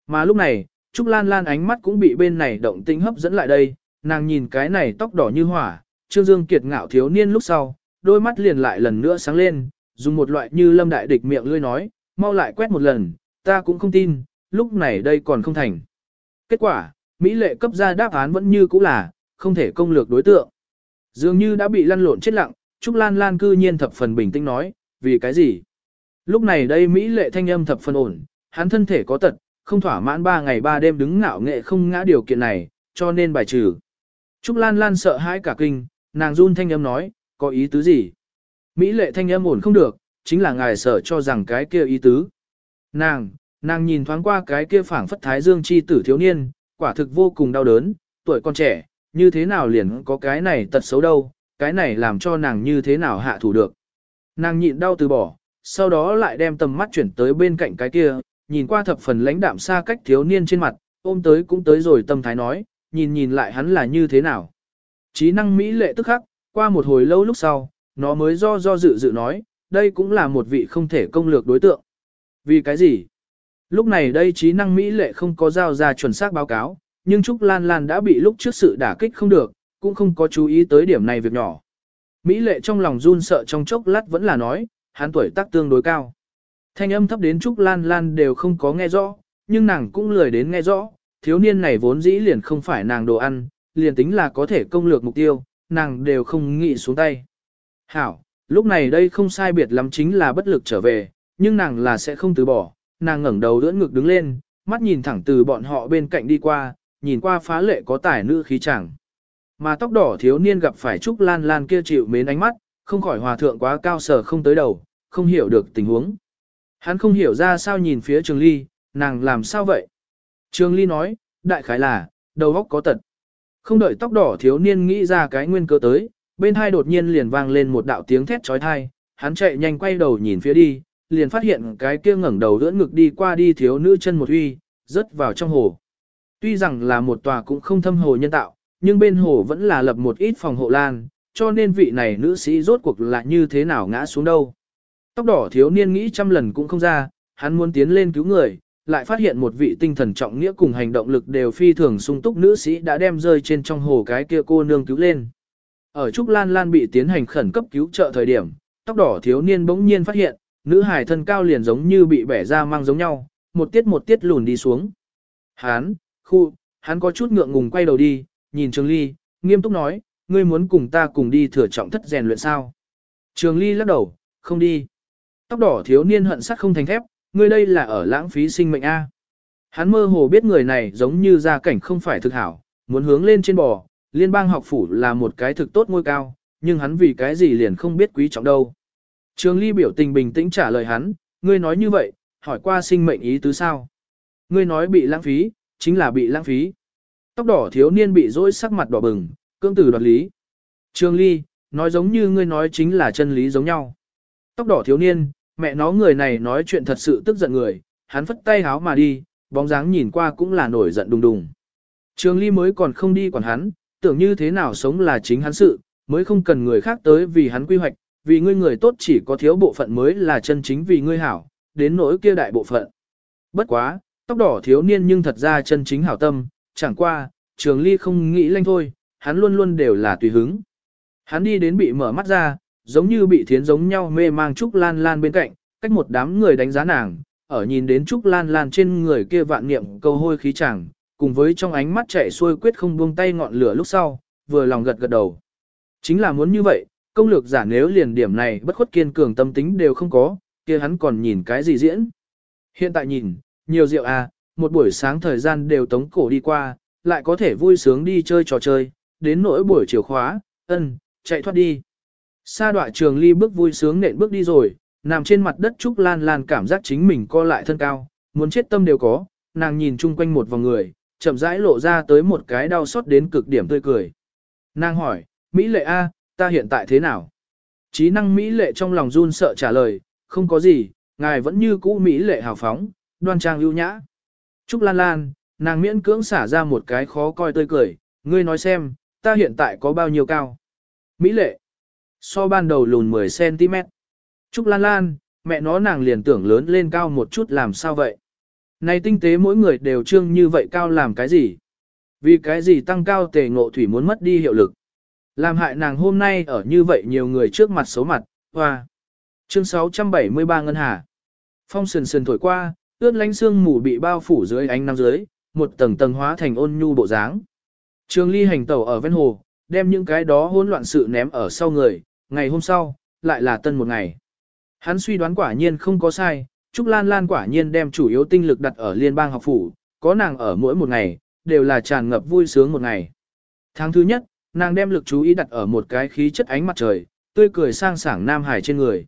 Mà lúc này, Trúc Lan Lan ánh mắt cũng bị bên này động tĩnh hấp dẫn lại đây, nàng nhìn cái này tóc đỏ như hỏa, Trương Dương Kiệt ngạo thiếu niên lúc sau, đôi mắt liền lại lần nữa sáng lên, dùng một loại như lâm đại địch miệng lươi nói, mau lại quét một lần, ta cũng không tin, lúc này đây còn không thành. Kết quả, Mỹ lệ cấp ra đáp án vẫn như cũ là, không thể công lược đối tượng. Dường như đã bị lăn lộn chết lặng, Trúc Lan Lan cư nhiên thập phần bình tĩnh nói, vì cái gì? Lúc này đây Mỹ lệ thanh âm thập phần ổn, hắn thân thể có tật, không thỏa mãn ba ngày ba đêm đứng ngạo nghệ không ngã điều kiện này, cho nên bài trừ. Trúc Lan Lan sợ hãi cả kinh, nàng run thanh âm nói, có ý tứ gì? Mỹ lệ thanh âm ổn không được, chính là ngài sợ cho rằng cái kia ý tứ. Nàng, nàng nhìn thoáng qua cái kia phảng phất thái dương chi tử thiếu niên, quả thực vô cùng đau đớn, tuổi con trẻ, như thế nào liền có cái này tật xấu đâu, cái này làm cho nàng như thế nào hạ thủ được. Nàng nhịn đau từ bỏ, sau đó lại đem tầm mắt chuyển tới bên cạnh cái kia, nhìn qua thập phần lãnh đạm xa cách thiếu niên trên mặt, ôm tới cũng tới rồi tâm thái nói, nhìn nhìn lại hắn là như thế nào. Trí năng Mỹ lệ tức khắc, qua một hồi lâu lúc sau, nó mới do do dự dự nói, đây cũng là một vị không thể công lược đối tượng. Vì cái gì? Lúc này đây trí năng Mỹ lệ không có giao ra chuẩn xác báo cáo, nhưng Trúc Lan Lan đã bị lúc trước sự đả kích không được, cũng không có chú ý tới điểm này việc nhỏ. Mỹ lệ trong lòng run sợ trong chốc lát vẫn là nói, hắn tuổi tác tương đối cao. Thanh âm thấp đến Trúc Lan Lan đều không có nghe rõ, nhưng nàng cũng lười đến nghe rõ, thiếu niên này vốn dĩ liền không phải nàng đồ ăn, liền tính là có thể công lược mục tiêu, nàng đều không nghĩ xuống tay. Hảo, lúc này đây không sai biệt lắm chính là bất lực trở về, nhưng nàng là sẽ không từ bỏ, nàng ngẩng đầu đỡ ngực đứng lên, mắt nhìn thẳng từ bọn họ bên cạnh đi qua, nhìn qua phá lệ có tài nữ khí chẳng. Mà tóc đỏ thiếu niên gặp phải Trúc Lan Lan kia chịu mến ánh mắt, không khỏi hòa thượng quá cao sở không tới đầu, không hiểu được tình huống. Hắn không hiểu ra sao nhìn phía Trường Ly, nàng làm sao vậy? Trường Ly nói, đại khái là, đầu óc có tật. Không đợi tóc đỏ thiếu niên nghĩ ra cái nguyên cơ tới, bên hai đột nhiên liền vang lên một đạo tiếng thét chói tai, hắn chạy nhanh quay đầu nhìn phía đi, liền phát hiện cái kia ngẩng đầu đỡ ngực đi qua đi thiếu nữ chân một huy, rớt vào trong hồ. Tuy rằng là một tòa cũng không thâm hồ nhân tạo, nhưng bên hồ vẫn là lập một ít phòng hộ lan, cho nên vị này nữ sĩ rốt cuộc là như thế nào ngã xuống đâu. Tóc đỏ thiếu niên nghĩ trăm lần cũng không ra, hắn muốn tiến lên cứu người, lại phát hiện một vị tinh thần trọng nghĩa cùng hành động lực đều phi thường sung túc nữ sĩ đã đem rơi trên trong hồ cái kia cô nương cứu lên. Ở Trúc Lan Lan bị tiến hành khẩn cấp cứu trợ thời điểm, tóc đỏ thiếu niên bỗng nhiên phát hiện, nữ hài thân cao liền giống như bị bẻ ra mang giống nhau, một tiết một tiết lùn đi xuống. Hán, khu, hắn có chút ngượng ngùng quay đầu đi, nhìn Trường Ly, nghiêm túc nói, ngươi muốn cùng ta cùng đi thừa trọng thất rèn luyện sao? Trường Ly lắc đầu, không đi. Tóc đỏ thiếu niên hận sắt không thành thép, ngươi đây là ở lãng phí sinh mệnh A. Hắn mơ hồ biết người này giống như gia cảnh không phải thực hảo, muốn hướng lên trên bò, liên bang học phủ là một cái thực tốt ngôi cao, nhưng hắn vì cái gì liền không biết quý trọng đâu. Trường Ly biểu tình bình tĩnh trả lời hắn, ngươi nói như vậy, hỏi qua sinh mệnh ý tứ sao? Ngươi nói bị lãng phí, chính là bị lãng phí. Tóc đỏ thiếu niên bị dỗi sắc mặt đỏ bừng, cương tử đoạt lý. Trường Ly, nói giống như ngươi nói chính là chân lý giống nhau. Tóc đỏ thiếu niên, mẹ nó người này nói chuyện thật sự tức giận người, hắn phất tay háo mà đi, bóng dáng nhìn qua cũng là nổi giận đùng đùng. Trường Ly mới còn không đi quản hắn, tưởng như thế nào sống là chính hắn sự, mới không cần người khác tới vì hắn quy hoạch, vì ngươi người tốt chỉ có thiếu bộ phận mới là chân chính vì ngươi hảo, đến nỗi kia đại bộ phận. Bất quá, tóc đỏ thiếu niên nhưng thật ra chân chính hảo tâm, chẳng qua, trường ly không nghĩ lanh thôi, hắn luôn luôn đều là tùy hứng. Hắn đi đến bị mở mắt ra, giống như bị thiến giống nhau mê mang Trúc Lan Lan bên cạnh, cách một đám người đánh giá nàng, ở nhìn đến Trúc Lan Lan trên người kia vạn niệm câu hôi khí chẳng, cùng với trong ánh mắt chạy xuôi quyết không buông tay ngọn lửa lúc sau, vừa lòng gật gật đầu. Chính là muốn như vậy, công lược giả nếu liền điểm này bất khuất kiên cường tâm tính đều không có, kia hắn còn nhìn cái gì diễn. Hiện tại nhìn, nhiều rượu à, một buổi sáng thời gian đều tống cổ đi qua, lại có thể vui sướng đi chơi trò chơi, đến nỗi buổi chiều khóa, ân, chạy thoát đi. Sa đoạ trường ly bước vui sướng nện bước đi rồi, nằm trên mặt đất Trúc Lan Lan cảm giác chính mình co lại thân cao, muốn chết tâm đều có, nàng nhìn chung quanh một vòng người, chậm rãi lộ ra tới một cái đau xót đến cực điểm tươi cười. Nàng hỏi, Mỹ lệ A, ta hiện tại thế nào? Trí năng Mỹ lệ trong lòng run sợ trả lời, không có gì, ngài vẫn như cũ Mỹ lệ hào phóng, đoan trang ưu nhã. Trúc Lan Lan, nàng miễn cưỡng xả ra một cái khó coi tươi cười, ngươi nói xem, ta hiện tại có bao nhiêu cao? Mỹ lệ, So ban đầu lùn 10cm. Trúc Lan Lan, mẹ nó nàng liền tưởng lớn lên cao một chút làm sao vậy? Này tinh tế mỗi người đều trương như vậy cao làm cái gì? Vì cái gì tăng cao tề ngộ thủy muốn mất đi hiệu lực? Làm hại nàng hôm nay ở như vậy nhiều người trước mặt xấu mặt, hoa. Chương 673 Ngân Hà Phong sườn sườn thổi qua, ướt lánh xương mù bị bao phủ dưới ánh nắng dưới, một tầng tầng hóa thành ôn nhu bộ dáng. Trường ly hành tẩu ở ven hồ, đem những cái đó hỗn loạn sự ném ở sau người, ngày hôm sau, lại là tân một ngày. Hắn suy đoán quả nhiên không có sai, Trúc Lan Lan quả nhiên đem chủ yếu tinh lực đặt ở liên bang học phủ, có nàng ở mỗi một ngày, đều là tràn ngập vui sướng một ngày. Tháng thứ nhất, nàng đem lực chú ý đặt ở một cái khí chất ánh mặt trời, tươi cười sang sảng Nam Hải trên người.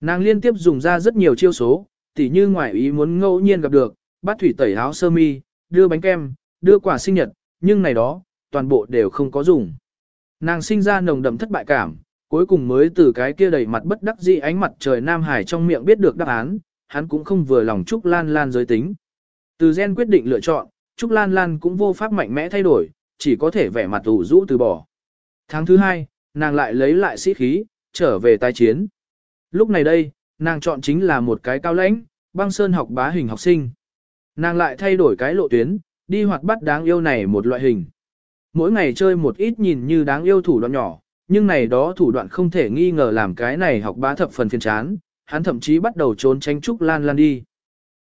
Nàng liên tiếp dùng ra rất nhiều chiêu số, tỉ như ngoại ý muốn ngẫu nhiên gặp được, bắt thủy tẩy áo sơ mi, đưa bánh kem, đưa quả sinh nhật, nhưng này đó, toàn bộ đều không có dùng. Nàng sinh ra nồng đậm thất bại cảm, cuối cùng mới từ cái kia đầy mặt bất đắc dĩ ánh mặt trời Nam Hải trong miệng biết được đáp án, hắn cũng không vừa lòng Trúc Lan Lan giới tính. Từ gen quyết định lựa chọn, Trúc Lan Lan cũng vô pháp mạnh mẽ thay đổi, chỉ có thể vẻ mặt ủ rũ từ bỏ. Tháng thứ hai, nàng lại lấy lại sĩ khí, trở về tái chiến. Lúc này đây, nàng chọn chính là một cái cao lãnh, băng sơn học bá hình học sinh. Nàng lại thay đổi cái lộ tuyến, đi hoạt bắt đáng yêu này một loại hình. Mỗi ngày chơi một ít nhìn như đáng yêu thủ đoạn nhỏ, nhưng này đó thủ đoạn không thể nghi ngờ làm cái này học bá thập phần phiền chán, hắn thậm chí bắt đầu trốn tránh Trúc Lan Lan đi.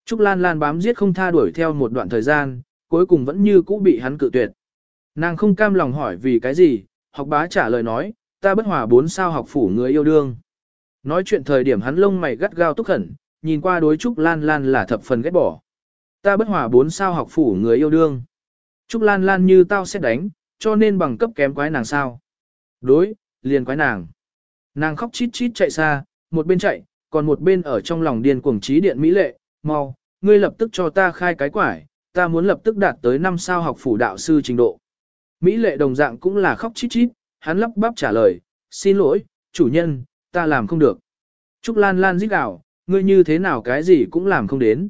Trúc Lan Lan bám giết không tha đuổi theo một đoạn thời gian, cuối cùng vẫn như cũ bị hắn cự tuyệt. Nàng không cam lòng hỏi vì cái gì, học bá trả lời nói, ta bất hòa bốn sao học phủ người yêu đương. Nói chuyện thời điểm hắn lông mày gắt gao túc khẩn, nhìn qua đối Trúc Lan Lan là thập phần ghét bỏ. Ta bất hòa bốn sao học phủ người yêu đương. Trúc Lan Lan như tao sẽ đánh, cho nên bằng cấp kém quái nàng sao. Đối, liền quái nàng. Nàng khóc chít chít chạy xa, một bên chạy, còn một bên ở trong lòng điên cuồng trí điện mỹ lệ, mau, ngươi lập tức cho ta khai cái quải, ta muốn lập tức đạt tới năm sao học phủ đạo sư trình độ. Mỹ lệ đồng dạng cũng là khóc chít chít, hắn lắp bắp trả lời, xin lỗi, chủ nhân, ta làm không được. Trúc Lan Lan rít gào, ngươi như thế nào cái gì cũng làm không đến.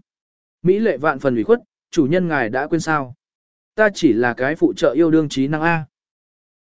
Mỹ lệ vạn phần ủy khuất, chủ nhân ngài đã quên sao. Ta chỉ là cái phụ trợ yêu đương trí năng A.